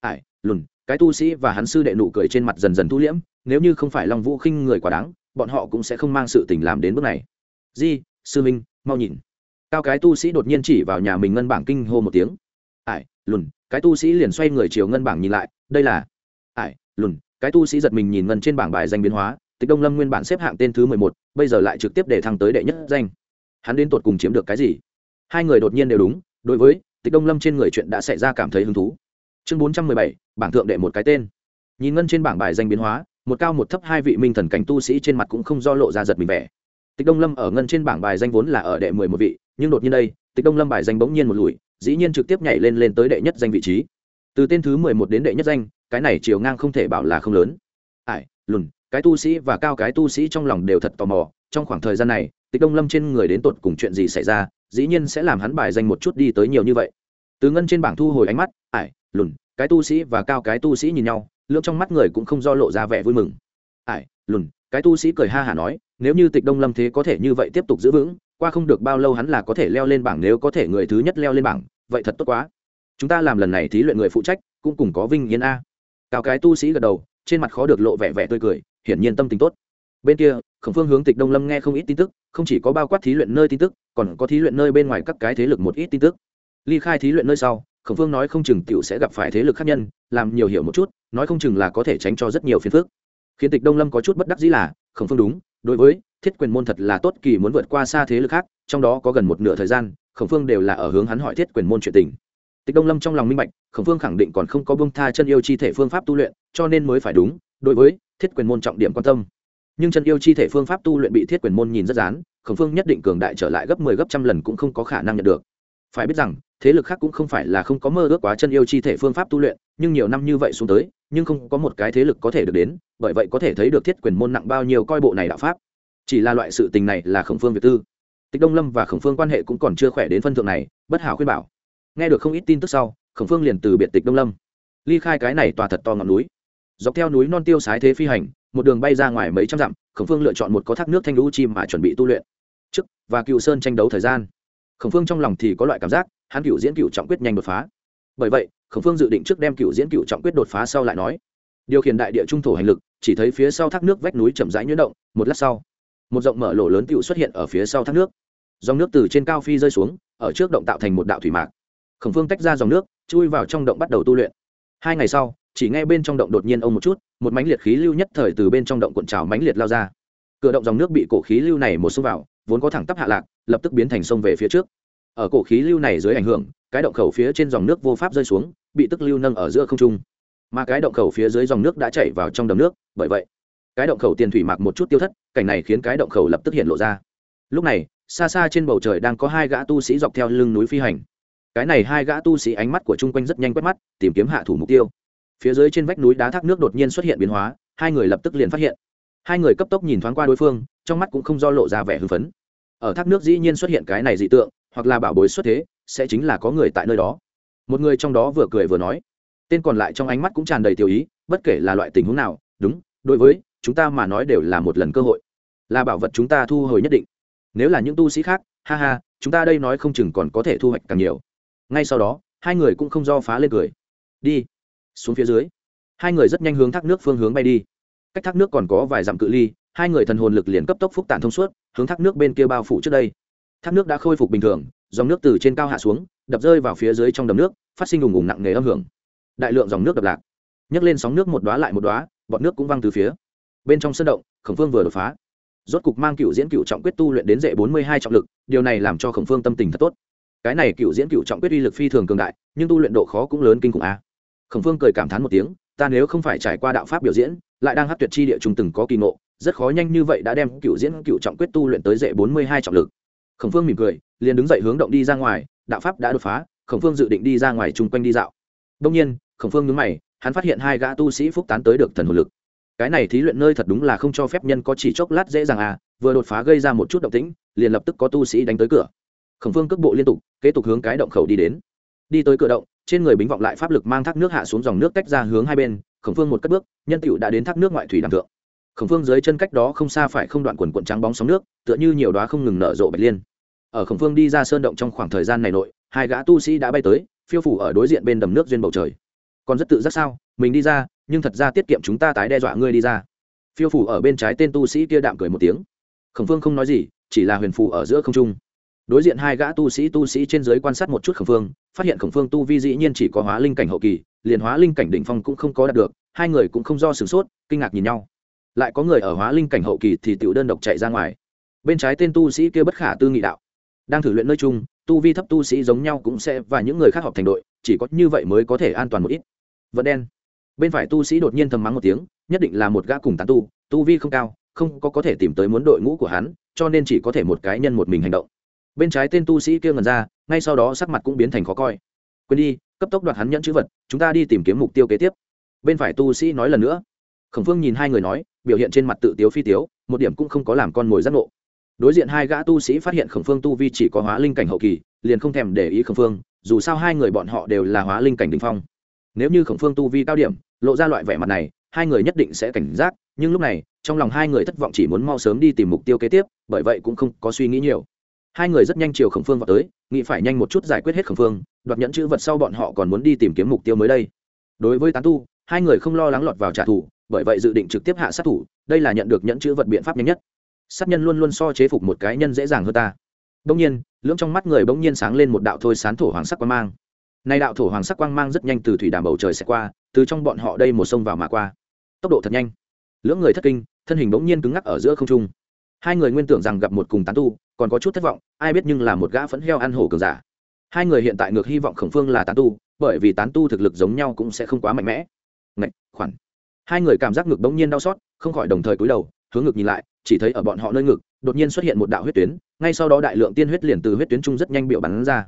Ải lùn, cái tu sĩ và hắn sư đệ nụ cười trên mặt dần dần thu liễm, nếu như không phải long vũ khinh người quá đáng, bọn họ cũng sẽ không mang sự tình làm đến bước này di, sư minh mau nhìn. Cao cái tu sĩ đột nhiên chỉ vào nhà mình ngân bảng kinh hô một tiếng. Ải lùn, cái tu sĩ liền xoay người chiều ngân bảng nhìn lại, đây là. Ải lùn, cái tu sĩ giật mình nhìn ngân trên bảng bài danh biến hóa, tịch đông lâm nguyên bản xếp hạng tên thứ mười một, bây giờ lại trực tiếp để thăng tới đệ nhất danh. Hắn đến tột cùng chiếm được cái gì? Hai người đột nhiên đều đúng, đối với tịch đông lâm trên người chuyện đã xảy ra cảm thấy hứng thú. Chương bốn trăm mười bảy, bảng thượng đệ một cái tên. Nhìn ngân trên bảng bài danh biến hóa, một cao một thấp hai vị minh thần cảnh tu sĩ trên mặt cũng không do lộ ra giật mình vẻ tịch đông lâm ở ngân trên bảng bài danh vốn là ở đệ mười một vị, nhưng đột nhiên đây, tịch đông lâm bài danh bỗng nhiên một lùi, dĩ nhiên trực tiếp nhảy lên lên tới đệ nhất danh vị trí. Từ tên thứ mười một đến đệ nhất danh, cái này chiều ngang không thể bảo là không lớn. Ải lùn, cái tu sĩ và cao cái tu sĩ trong lòng đều thật tò mò. Trong khoảng thời gian này, tịch đông lâm trên người đến tột cùng chuyện gì xảy ra, dĩ nhiên sẽ làm hắn bài danh một chút đi tới nhiều như vậy. Từ ngân trên bảng thu hồi ánh mắt ải lùn, cái tu sĩ và cao cái tu sĩ nhìn nhau lưỡng trong mắt người cũng không do lộ ra vẻ vui mừng. Ải lùn cái tu sĩ cười ha hả nói, nếu như tịch đông lâm thế có thể như vậy tiếp tục giữ vững, qua không được bao lâu hắn là có thể leo lên bảng nếu có thể người thứ nhất leo lên bảng, vậy thật tốt quá. Chúng ta làm lần này thí luyện người phụ trách, cũng cùng có vinh yên a. Cao cái tu sĩ gật đầu, trên mặt khó được lộ vẻ vẻ tươi cười, hiển nhiên tâm tình tốt. Bên kia, khổng phương hướng tịch đông lâm nghe không ít tin tức, không chỉ có bao quát thí luyện nơi tin tức, còn có thí luyện nơi bên ngoài các cái thế lực một ít tin tức. Ly khai thí luyện nơi sau, khổng phương nói không chừng t i ể u sẽ gặp phải thế lực khác nhân, làm nhiều hiểu một chút, nói không chừng là có thể tránh cho rất nhiều phiền phức khiến tịch đông lâm có chút bất đắc dĩ là, khổng phương đúng, đối với thiết quyền môn thật là tốt kỳ muốn vượt qua xa thế lực khác, trong đó có gần một nửa thời gian, khổng phương đều là ở hướng hắn hỏi thiết quyền môn chuyện tình. Tịch đông lâm trong lòng minh bạch, khổng phương khẳng định còn không có bông tha chân yêu chi thể phương pháp tu luyện, cho nên mới phải đúng, đối với thiết quyền môn trọng điểm quan tâm. Nhưng chân yêu chi thể phương pháp tu luyện bị thiết quyền môn nhìn rất rán, khổng phương nhất định cường đại trở lại gấp mười 10 gấp trăm lần cũng không có khả năng nhận được. Phải biết rằng, thế lực khác cũng không phải là không có mơ ước quá chân yêu chi thể phương pháp tu luyện, nhưng nhiều năm như vậy xuống tới nhưng không có một cái thế lực có thể được đến, bởi vậy có thể thấy được thiết quyền môn nặng bao nhiêu coi bộ này đạo pháp. Chỉ là loại sự tình này là khổng phương việt tư. Tịch đông lâm và khổng phương quan hệ cũng còn chưa khỏe đến phân thượng này, bất hảo khuyên bảo. Nghe được không ít tin tức sau, khổng phương liền từ biệt tịch đông lâm. Ly khai cái này tòa thật to ngọn núi. Dọc theo núi non tiêu sái thế phi hành, một đường bay ra ngoài mấy trăm dặm, khổng phương lựa chọn một có thác nước thanh lũ chim mà chuẩn bị tu luyện. Trước, và cựu sơn tranh đấu thời gian. Khổng phương trong lòng thì có loại cảm giác, hắn cựu diễn cựu trọng quyết nhanh đột phá. Bởi vậy khổng phương dự định trước đem cựu diễn cựu trọng quyết đột phá sau lại nói. Điều khiển đại địa trung thổ hành lực, chỉ thấy phía sau thác nước vách núi chậm rãi nhuyễn động, một lát sau, một rộng mở lỗ lớn cựu xuất hiện ở phía sau thác nước. Dòng nước từ trên cao phi rơi xuống, ở trước động tạo thành một đạo thủy mạc. Khổng phương tách ra dòng nước, chui vào trong động bắt đầu tu luyện. Hai ngày sau, chỉ nghe bên trong động đột nhiên ông một chút, một mánh liệt khí lưu nhất thời từ bên trong động cuộn trào mánh liệt lao ra. Cửa động dòng nước bị cổ khí lưu này một xông vào, vốn có thẳng tắp hạ lạc, lập tức biến thành sông về phía trước. Ở cổ khí lưu này dưới ảnh hưởng cái động khẩu phía trên dòng nước vô pháp rơi xuống, bị tức lưu nâng ở giữa không trung. Mà cái động khẩu phía dưới dòng nước đã chảy vào trong đầm nước, bởi vậy, cái động khẩu tiền thủy mặc một chút tiêu thất, cảnh này khiến cái động khẩu lập tức hiện lộ ra. Lúc này, xa xa trên bầu trời đang có hai gã tu sĩ dọc theo lưng núi phi hành. Cái này hai gã tu sĩ ánh mắt của chung quanh rất nhanh quét mắt, tìm kiếm hạ thủ mục tiêu. Phía dưới trên vách núi đá thác nước đột nhiên xuất hiện biến hóa, hai người lập tức liền phát hiện. Hai người cấp tốc nhìn thoáng qua đối phương, trong mắt cũng không do lộ ra vẻ hưng phấn. Ở thác nước dĩ nhiên xuất hiện cái này dị tượng, hoặc là bảo bối xuất thế sẽ chính là có người tại nơi đó. Một người trong đó vừa cười vừa nói, tên còn lại trong ánh mắt cũng tràn đầy tiểu ý, bất kể là loại tình huống nào, đúng, đối với chúng ta mà nói đều là một lần cơ hội. Là bảo vật chúng ta thu hồi nhất định. Nếu là những tu sĩ khác, ha ha, chúng ta đây nói không chừng còn có thể thu hoạch càng nhiều. Ngay sau đó, hai người cũng không do phá lên cười. Đi, xuống phía dưới. Hai người rất nhanh hướng thác nước phương hướng bay đi. Cách thác nước còn có vài dặm cự ly, hai người thần hồn lực liền cấp tốc phúc tản thông suốt, hướng thác nước bên kia bao phủ trước đây. Thác nước đã khôi phục bình thường dòng nước từ trên cao hạ xuống, đập rơi vào phía dưới trong đầm nước, phát sinh ùng ùng nặng nề âm hưởng. Đại lượng dòng nước đập lạc. Nhấc lên sóng nước một đoá lại một đoá bọn nước cũng văng từ phía. Bên trong sân động, khổng phương vừa đột phá. Rốt cục mang cựu diễn cựu trọng quyết tu luyện đến dệ bốn mươi hai trọng lực, điều này làm cho khổng phương tâm tình thật tốt. Cái này cựu diễn cựu trọng quyết uy lực phi thường cường đại, nhưng tu luyện độ khó cũng lớn kinh khủng a. Khổng phương cười cảm thán một tiếng, ta nếu không phải trải qua đạo pháp biểu diễn, lại đang hát tuyệt chi địa trung từng có kỳ ngộ, rất khó nhanh như vậy đã đem cựu diễn cựu trọng quyết tu luyện tới dệ bốn mươi hai trọng lực khổng phương mỉm cười, liền đứng dậy hướng động đi ra ngoài, đạo pháp đã đột phá, khổng phương dự định đi ra ngoài chung quanh đi dạo. Đông nhiên, khổng phương nhớ mày, hắn phát hiện hai gã tu sĩ phúc tán tới được thần hồn lực. Cái này thí luyện nơi thật đúng là không cho phép nhân có chỉ chốc lát dễ dàng à vừa đột phá gây ra một chút động tĩnh, liền lập tức có tu sĩ đánh tới cửa. Khổng phương cước bộ liên tục, kế tục hướng cái động khẩu đi đến. Đi tới cửa động, trên người bính vọng lại pháp lực mang thác nước hạ xuống dòng nước tách ra hướng hai bên, khổng phương một cất bước, nhân tựu đã đến thác nước ngoại thủy đàm thượng. Khổng phương dưới chân cách đó không xa phải không đoạn quần quận trắng bóng sóng nước, tựa như nhiều đoá không ngừng nở rộ bạch liên ở khổng phương đi ra sơn động trong khoảng thời gian này nội, hai gã tu sĩ đã bay tới, phiêu phủ ở đối diện bên đầm nước duyên bầu trời. Còn rất tự giác sao? Mình đi ra, nhưng thật ra tiết kiệm chúng ta tái đe dọa ngươi đi ra. Phiêu phủ ở bên trái tên tu sĩ kia đạm cười một tiếng. Khổng phương không nói gì, chỉ là huyền phù ở giữa không trung. Đối diện hai gã tu sĩ tu sĩ trên giới quan sát một chút khổng phương, phát hiện khổng phương tu vi dĩ nhiên chỉ có hóa linh cảnh hậu kỳ, liền hóa linh cảnh đỉnh phong cũng không có đạt được, hai người cũng không do sửng sốt, kinh ngạc nhìn nhau. Lại có người ở hóa linh cảnh hậu kỳ thì tiểu đơn độc chạy ra ngoài. Bên trái tên tu sĩ kia bất khả tư nghị đạo đang thử luyện nơi chung, tu vi thấp tu sĩ giống nhau cũng sẽ và những người khác họp thành đội, chỉ có như vậy mới có thể an toàn một ít. Vẫn đen. Bên phải tu sĩ đột nhiên thầm mắng một tiếng, nhất định là một gã cùng tán tu tu vi không cao, không có có thể tìm tới muốn đội ngũ của hắn, cho nên chỉ có thể một cái nhân một mình hành động. Bên trái tên tu sĩ kia ngần ra, ngay sau đó sắc mặt cũng biến thành khó coi. Quên đi, cấp tốc đoạt hắn nhẫn chữ vật, chúng ta đi tìm kiếm mục tiêu kế tiếp. Bên phải tu sĩ nói lần nữa. Khổng phương nhìn hai người nói, biểu hiện trên mặt tự tiếu phi tiếu, một điểm cũng không có làm con mồi giác ngộ đối diện hai gã tu sĩ phát hiện khổng phương tu vi chỉ có hóa linh cảnh hậu kỳ, liền không thèm để ý khổng phương, dù sao hai người bọn họ đều là hóa linh cảnh đình phong. Nếu như khổng phương tu vi cao điểm, lộ ra loại vẻ mặt này, hai người nhất định sẽ cảnh giác, nhưng lúc này, trong lòng hai người thất vọng chỉ muốn mau sớm đi tìm mục tiêu kế tiếp, bởi vậy cũng không có suy nghĩ nhiều. Hai người rất nhanh chiều khổng phương vào tới, nghĩ phải nhanh một chút giải quyết hết khổng phương, đoạt nhẫn chữ vật sau bọn họ còn muốn đi tìm kiếm mục tiêu mới đây. Đối với tán tu, hai người không lo lắng lọt vào trả thù, bởi vậy dự định trực tiếp hạ sát thủ, đây là nhận được nhẫn chữ vật biện pháp nhanh nhất sát nhân luôn luôn so chế phục một cái nhân dễ dàng hơn ta. Bỗng nhiên, lưỡng trong mắt người bỗng nhiên sáng lên một đạo thôi sán thổ hoàng sắc quang mang. Nay đạo thổ hoàng sắc quang mang rất nhanh từ thủy đàm bầu trời sẽ qua, từ trong bọn họ đây một sông vào mà qua. Tốc độ thật nhanh. Lưỡng người thất kinh, thân hình bỗng nhiên cứng ngắc ở giữa không trung. Hai người nguyên tưởng rằng gặp một cùng tán tu, còn có chút thất vọng, ai biết nhưng là một gã phẫn heo ăn hổ cường giả. Hai người hiện tại ngược hy vọng khổng phương là tán tu, bởi vì tán tu thực lực giống nhau cũng sẽ không quá mạnh mẽ. Ngạch, khoản. Hai người cảm giác ngực bỗng nhiên đau xót, không khỏi đồng thời cúi đầu, hướng ngực nhìn lại chỉ thấy ở bọn họ nơi ngực, đột nhiên xuất hiện một đạo huyết tuyến, ngay sau đó đại lượng tiên huyết liền từ huyết tuyến trung rất nhanh biểu bắn ra.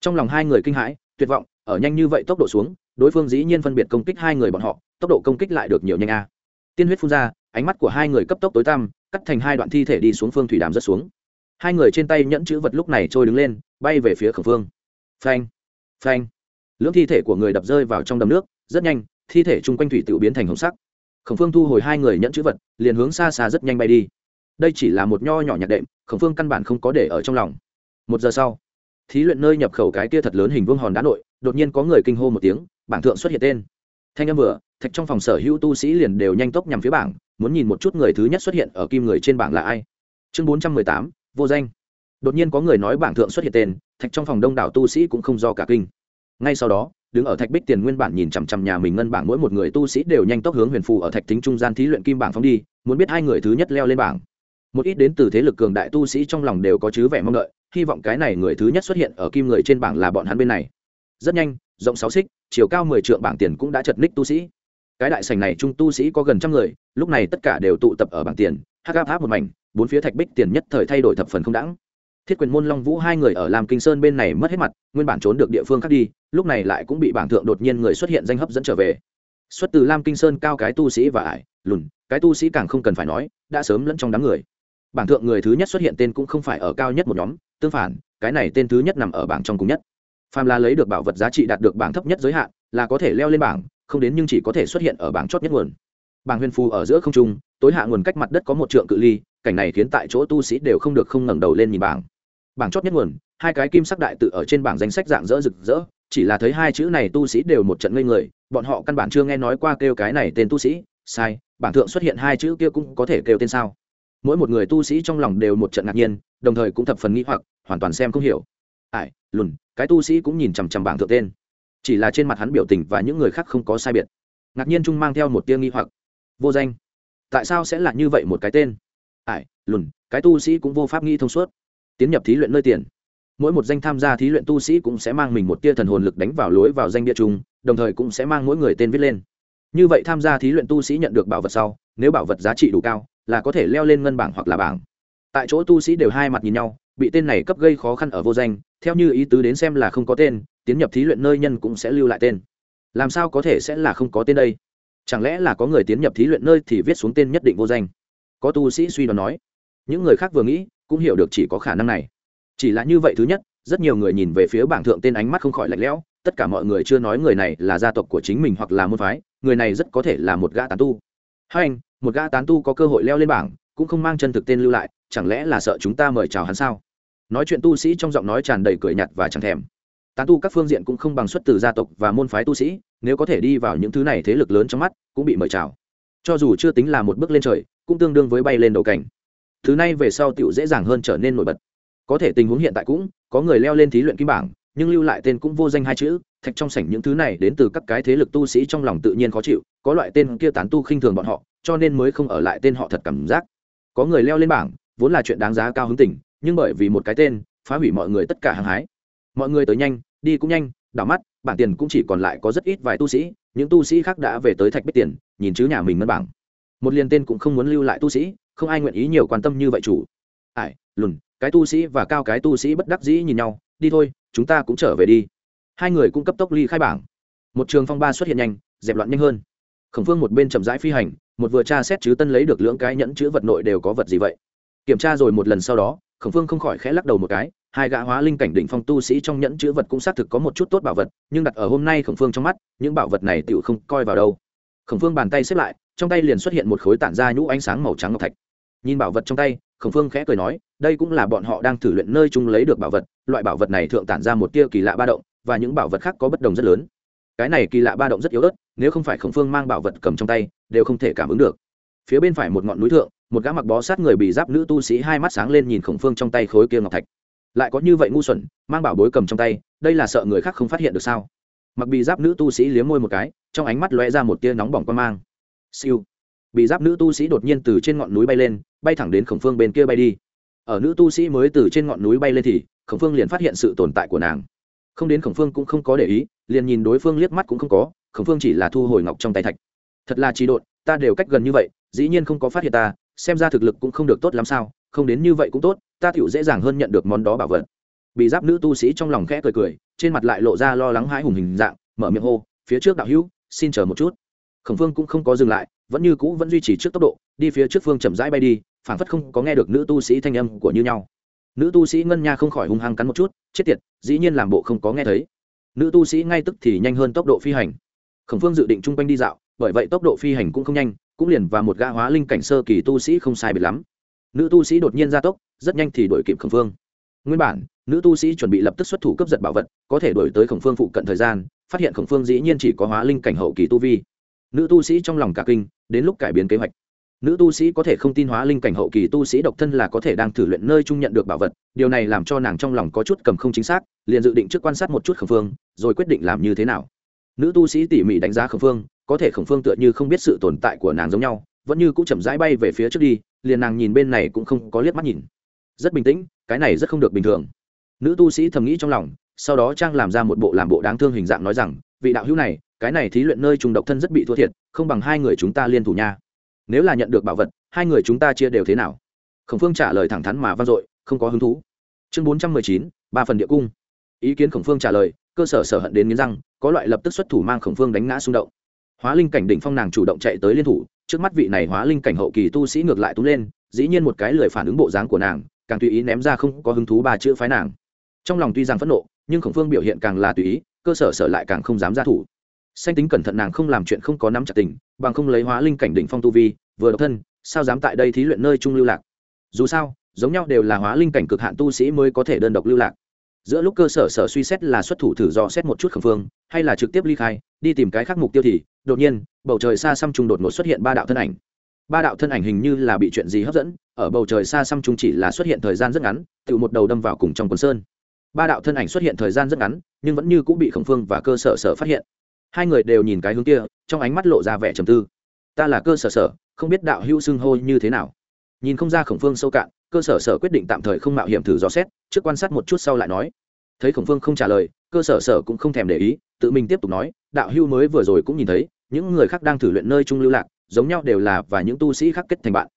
Trong lòng hai người kinh hãi, tuyệt vọng, ở nhanh như vậy tốc độ xuống, đối phương dĩ nhiên phân biệt công kích hai người bọn họ, tốc độ công kích lại được nhiều nhanh a. Tiên huyết phun ra, ánh mắt của hai người cấp tốc tối tăm, cắt thành hai đoạn thi thể đi xuống phương thủy đàm rất xuống. Hai người trên tay nhẫn chữ vật lúc này trôi đứng lên, bay về phía khẩn phương. Phanh phanh. Lưỡng thi thể của người đập rơi vào trong đầm nước, rất nhanh, thi thể chung quanh thủy tự biến thành hồng sắc khổng phương thu hồi hai người nhận chữ vật, liền hướng xa xa rất nhanh bay đi. Đây chỉ là một nho nhỏ nhạc đệm, khổng phương căn bản không có để ở trong lòng. Một giờ sau, thí luyện nơi nhập khẩu cái kia thật lớn hình vương hòn đá nội, đột nhiên có người kinh hô một tiếng, bảng thượng xuất hiện tên. Thanh âm vừa, thạch trong phòng sở hữu tu sĩ liền đều nhanh tốc nhằm phía bảng, muốn nhìn một chút người thứ nhất xuất hiện ở kim người trên bảng là ai. Chương bốn trăm mười tám, vô danh. Đột nhiên có người nói bảng thượng xuất hiện tên, thạch trong phòng đông đảo tu sĩ cũng không do cả kinh. Ngay sau đó đứng ở thạch bích tiền nguyên bản nhìn chằm chằm nhà mình ngân bảng, mỗi một người tu sĩ đều nhanh tốc hướng huyền phù ở thạch tính trung gian thí luyện kim bảng phóng đi, muốn biết hai người thứ nhất leo lên bảng. Một ít đến từ thế lực cường đại tu sĩ trong lòng đều có chứ vẻ mong đợi, hy vọng cái này người thứ nhất xuất hiện ở kim người trên bảng là bọn hắn bên này. Rất nhanh, rộng sáu xích, chiều cao mười triệu bảng tiền cũng đã chật ních tu sĩ. Cái đại sảnh này trung tu sĩ có gần trăm người, lúc này tất cả đều tụ tập ở bảng tiền hắc áp áp một mảnh, bốn phía thạch bích tiền nhất thời thay đổi thập phần không đẳng. Thiết quyền môn long vũ hai người ở làm kinh sơn bên này mất hết mặt, nguyên bản trốn được địa phương khác đi lúc này lại cũng bị bảng thượng đột nhiên người xuất hiện danh hấp dẫn trở về. Xuất từ lam kinh sơn cao cái tu sĩ và ải, lùn, cái tu sĩ càng không cần phải nói, đã sớm lẫn trong đám người. Bảng thượng người thứ nhất xuất hiện tên cũng không phải ở cao nhất một nhóm, tương phản, cái này tên thứ nhất nằm ở bảng trong cùng nhất. Phàm là lấy được bảo vật giá trị đạt được bảng thấp nhất giới hạn, là có thể leo lên bảng, không đến nhưng chỉ có thể xuất hiện ở bảng chót nhất nguồn. Bảng huyền phù ở giữa không trung, tối hạ nguồn cách mặt đất có một trượng cự ly, cảnh này khiến tại chỗ tu sĩ đều không được không ngẩng đầu lên nhìn bảng. Bảng chót nhất nguồn hai cái kim sắc đại tự ở trên bảng danh sách dạng dỡ rực rỡ, chỉ là thấy hai chữ này tu sĩ đều một trận ngây người, bọn họ căn bản chưa nghe nói qua kêu cái này tên tu sĩ, sai, bảng thượng xuất hiện hai chữ kia cũng có thể kêu tên sao. Mỗi một người tu sĩ trong lòng đều một trận ngạc nhiên, đồng thời cũng thập phần nghĩ hoặc, hoàn toàn xem không hiểu. Ải lùn, cái tu sĩ cũng nhìn chằm chằm bảng thượng tên. Chỉ là trên mặt hắn biểu tình và những người khác không có sai biệt. Ngạc nhiên trung mang theo một tia nghi hoặc. Vô danh. Tại sao sẽ là như vậy một cái tên? Ải lùn, cái tu sĩ cũng vô pháp nghi thông suốt. Tiến nhập thí luyện nơi tiền mỗi một danh tham gia thí luyện tu sĩ cũng sẽ mang mình một tia thần hồn lực đánh vào lối vào danh địa chung, đồng thời cũng sẽ mang mỗi người tên viết lên. Như vậy tham gia thí luyện tu sĩ nhận được bảo vật sau, nếu bảo vật giá trị đủ cao, là có thể leo lên ngân bảng hoặc là bảng. Tại chỗ tu sĩ đều hai mặt nhìn nhau, bị tên này cấp gây khó khăn ở vô danh, theo như ý tứ đến xem là không có tên, tiến nhập thí luyện nơi nhân cũng sẽ lưu lại tên. Làm sao có thể sẽ là không có tên đây? Chẳng lẽ là có người tiến nhập thí luyện nơi thì viết xuống tên nhất định vô danh? Có tu sĩ suy đoán nói. Những người khác vừa nghĩ, cũng hiểu được chỉ có khả năng này chỉ là như vậy thứ nhất, rất nhiều người nhìn về phía bảng thượng tên ánh mắt không khỏi lạnh lẽo, tất cả mọi người chưa nói người này là gia tộc của chính mình hoặc là môn phái, người này rất có thể là một gã tán tu. Hai anh, một gã tán tu có cơ hội leo lên bảng, cũng không mang chân thực tên lưu lại, chẳng lẽ là sợ chúng ta mời chào hắn sao? Nói chuyện tu sĩ trong giọng nói tràn đầy cười nhạt và chẳng thèm. Tán tu các phương diện cũng không bằng xuất từ gia tộc và môn phái tu sĩ, nếu có thể đi vào những thứ này thế lực lớn trong mắt, cũng bị mời chào. Cho dù chưa tính là một bước lên trời, cũng tương đương với bay lên đầu cảnh. Thứ này về sau tựu dễ dàng hơn trở nên nổi bật có thể tình huống hiện tại cũng, có người leo lên thí luyện kim bảng, nhưng lưu lại tên cũng vô danh hai chữ, thạch trong sảnh những thứ này đến từ các cái thế lực tu sĩ trong lòng tự nhiên khó chịu, có loại tên kia tán tu khinh thường bọn họ, cho nên mới không ở lại tên họ thật cảm giác. Có người leo lên bảng, vốn là chuyện đáng giá cao hứng tình nhưng bởi vì một cái tên, phá hủy mọi người tất cả hàng hái. Mọi người tới nhanh, đi cũng nhanh, đảo mắt bản tiền cũng chỉ còn lại có rất ít vài tu sĩ, những tu sĩ khác đã về tới thạch bích tiền, nhìn chứ nhà mình mất bảng. Một liền tên cũng không muốn lưu lại tu sĩ, không ai nguyện ý nhiều quan tâm như vậy chủ. Ải lùn cái tu sĩ và cao cái tu sĩ bất đắc dĩ nhìn nhau, đi thôi, chúng ta cũng trở về đi. Hai người cũng cấp tốc ly khai bảng. Một trường phong ba xuất hiện nhanh, dẹp loạn nhanh hơn. Khổng phương một bên chậm rãi phi hành, một vừa tra xét chứ tân lấy được lưỡng cái nhẫn chữ vật nội đều có vật gì vậy. Kiểm tra rồi một lần sau đó, khổng phương không khỏi khẽ lắc đầu một cái, hai gã hóa linh cảnh đỉnh phong tu sĩ trong nhẫn chữ vật cũng xác thực có một chút tốt bảo vật, nhưng đặt ở hôm nay khổng phương trong mắt, những bảo vật này tựu không coi vào đâu. Khổng phương bàn tay xếp lại, trong tay liền xuất hiện một khối tản ra nhũ ánh sáng màu trắng ngọc thạch. Nhìn bảo vật trong tay khổng phương khẽ cười nói, đây cũng là bọn họ đang thử luyện nơi chung lấy được bảo vật, loại bảo vật này thượng tản ra một tia kỳ lạ ba động, và những bảo vật khác có bất đồng rất lớn. Cái này kỳ lạ ba động rất yếu ớt, nếu không phải khổng phương mang bảo vật cầm trong tay, đều không thể cảm ứng được. Phía bên phải một ngọn núi thượng, một gã mặc bó sát người bị giáp nữ tu sĩ hai mắt sáng lên nhìn khổng phương trong tay khối kia ngọc thạch. Lại có như vậy ngu xuẩn, mang bảo bối cầm trong tay, đây là sợ người khác không phát hiện được sao? Mặc bị giáp nữ tu sĩ liếm môi một cái, trong ánh mắt lóe ra một tia nóng bỏng quan mang. Siêu. Bị giáp nữ tu sĩ đột nhiên từ trên ngọn núi bay lên bay thẳng đến khổng phương bên kia bay đi. Ở nữ tu sĩ mới từ trên ngọn núi bay lên thì, khổng phương liền phát hiện sự tồn tại của nàng. Không đến khổng phương cũng không có để ý, liền nhìn đối phương liếc mắt cũng không có, khổng phương chỉ là thu hồi ngọc trong tay thạch. Thật là trí độn, ta đều cách gần như vậy, dĩ nhiên không có phát hiện ta, xem ra thực lực cũng không được tốt lắm sao, không đến như vậy cũng tốt, ta tựu dễ dàng hơn nhận được món đó bảo vật. Bị giáp nữ tu sĩ trong lòng khẽ cười cười, trên mặt lại lộ ra lo lắng hãi hùng hình dạng, mở miệng hô, phía trước đạo hữu, xin chờ một chút. Khổng phương cũng không có dừng lại vẫn như cũ vẫn duy trì trước tốc độ, đi phía trước phương chậm rãi bay đi phản phất không có nghe được nữ tu sĩ thanh âm của như nhau. Nữ tu sĩ ngân nha không khỏi hung hăng cắn một chút, chết tiệt, dĩ nhiên làm bộ không có nghe thấy. Nữ tu sĩ ngay tức thì nhanh hơn tốc độ phi hành. Khổng phương dự định chung quanh đi dạo, bởi vậy tốc độ phi hành cũng không nhanh, cũng liền và một gã hóa linh cảnh sơ kỳ tu sĩ không sai biệt lắm. Nữ tu sĩ đột nhiên gia tốc, rất nhanh thì đuổi kịp khổng phương. Nguyên bản, nữ tu sĩ chuẩn bị lập tức xuất thủ cấp giật bảo vật, có thể đuổi tới khổng phương phụ cận thời gian, phát hiện khổng phương dĩ nhiên chỉ có hóa linh cảnh hậu kỳ tu vi nữ tu sĩ trong lòng cả kinh, đến lúc cải biến kế hoạch. Nữ tu sĩ có thể không tin hóa linh cảnh hậu kỳ tu sĩ độc thân là có thể đang thử luyện nơi trung nhận được bảo vật, điều này làm cho nàng trong lòng có chút cầm không chính xác, liền dự định trước quan sát một chút khẩn phương, rồi quyết định làm như thế nào. Nữ tu sĩ tỉ mỉ đánh giá khẩn phương, có thể khẩn phương tựa như không biết sự tồn tại của nàng giống nhau, vẫn như cũng chậm rãi bay về phía trước đi, liền nàng nhìn bên này cũng không có liếc mắt nhìn. Rất bình tĩnh, cái này rất không được bình thường. Nữ tu sĩ thầm nghĩ trong lòng, sau đó trang làm ra một bộ làm bộ đáng thương hình dạng nói rằng vị đạo hữu này, cái này thí luyện nơi trùng độc thân rất bị thua thiệt, không bằng hai người chúng ta liên thủ nha. Nếu là nhận được bảo vật, hai người chúng ta chia đều thế nào? Khổng phương trả lời thẳng thắn mà vang dội, không có hứng thú. Chương bốn trăm mười chín, ba phần địa cung. Ý kiến khổng phương trả lời, cơ sở sở hận đến nghiến răng, có loại lập tức xuất thủ mang khổng phương đánh ngã xung động. Hóa linh cảnh đỉnh phong nàng chủ động chạy tới liên thủ, trước mắt vị này hóa linh cảnh hậu kỳ tu sĩ ngược lại tú lên, dĩ nhiên một cái lời phản ứng bộ dáng của nàng, càng tùy ý ném ra không có hứng thú ba chữ phái nàng. Trong lòng tuy rằng phẫn nộ, nhưng khổng phương biểu hiện càng là tùy ý cơ sở sở lại càng không dám ra thủ. Sanh tính cẩn thận nàng không làm chuyện không có nắm chặt tình, bằng không lấy hóa linh cảnh đỉnh phong tu vi, vừa độc thân, sao dám tại đây thí luyện nơi trung lưu lạc? Dù sao, giống nhau đều là hóa linh cảnh cực hạn tu sĩ mới có thể đơn độc lưu lạc. Giữa lúc cơ sở sở suy xét là xuất thủ thử dò xét một chút khẩn phương, hay là trực tiếp ly khai, đi tìm cái khác mục tiêu thì, đột nhiên, bầu trời xa xăm trung đột ngột xuất hiện ba đạo thân ảnh. Ba đạo thân ảnh hình như là bị chuyện gì hấp dẫn, ở bầu trời xa xăm trung chỉ là xuất hiện thời gian rất ngắn tự một đầu đâm vào cùng trong quần sơn ba đạo thân ảnh xuất hiện thời gian rất ngắn, nhưng vẫn như cũng bị khổng phương và cơ sở sở phát hiện. Hai người đều nhìn cái hướng kia, trong ánh mắt lộ ra vẻ trầm tư. Ta là cơ sở sở, không biết đạo hữu xưng hô như thế nào. Nhìn không ra khổng phương sâu cạn, cơ sở sở quyết định tạm thời không mạo hiểm thử dò xét, trước quan sát một chút sau lại nói. Thấy khổng phương không trả lời, cơ sở sở cũng không thèm để ý, tự mình tiếp tục nói, đạo hưu mới vừa rồi cũng nhìn thấy, những người khác đang thử luyện nơi trung lưu lạc, giống nhau đều là và những tu sĩ khác kết thành bạn.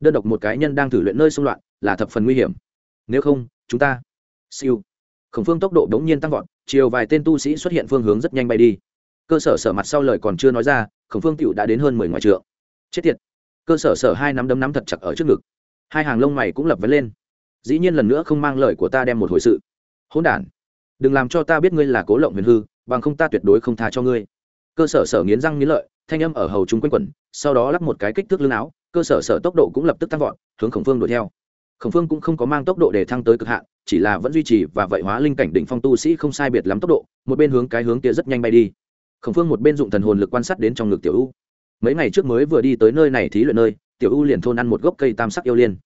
Đơn độc một cái nhân đang thử luyện nơi xung loạn, là thập phần nguy hiểm. Nếu không, chúng ta. Siêu khổng phương tốc độ đ ố n g nhiên tăng vọt, chiều vài tên tu sĩ xuất hiện phương hướng rất nhanh bay đi. Cơ sở sở mặt sau lời còn chưa nói ra, khổng phương cựu đã đến hơn mười ngoài trượng. Chết tiệt! Cơ sở sở hai nắm đấm nắm thật chặt ở trước ngực. Hai hàng lông mày cũng lập vấn lên. Dĩ nhiên lần nữa không mang lời của ta đem một hồi sự. Hỗn đản! Đừng làm cho ta biết ngươi là cố lộng huyền hư, bằng không ta tuyệt đối không tha cho ngươi. Cơ sở sở nghiến răng nghiến lợi, thanh âm ở hầu chúng quanh quẩn, sau đó lắp một cái kích thước lưng áo, cơ sở sở tốc độ cũng lập tức tăng vọt, hướng khổng phương đuổi theo khổng phương cũng không có mang tốc độ để thăng tới cực hạn, chỉ là vẫn duy trì và vậy hóa linh cảnh đỉnh phong tu sĩ không sai biệt lắm tốc độ, một bên hướng cái hướng kia rất nhanh bay đi. Khổng phương một bên dụng thần hồn lực quan sát đến trong ngực tiểu u. Mấy ngày trước mới vừa đi tới nơi này thí luyện nơi, tiểu u liền thôn ăn một gốc cây tam sắc yêu liên.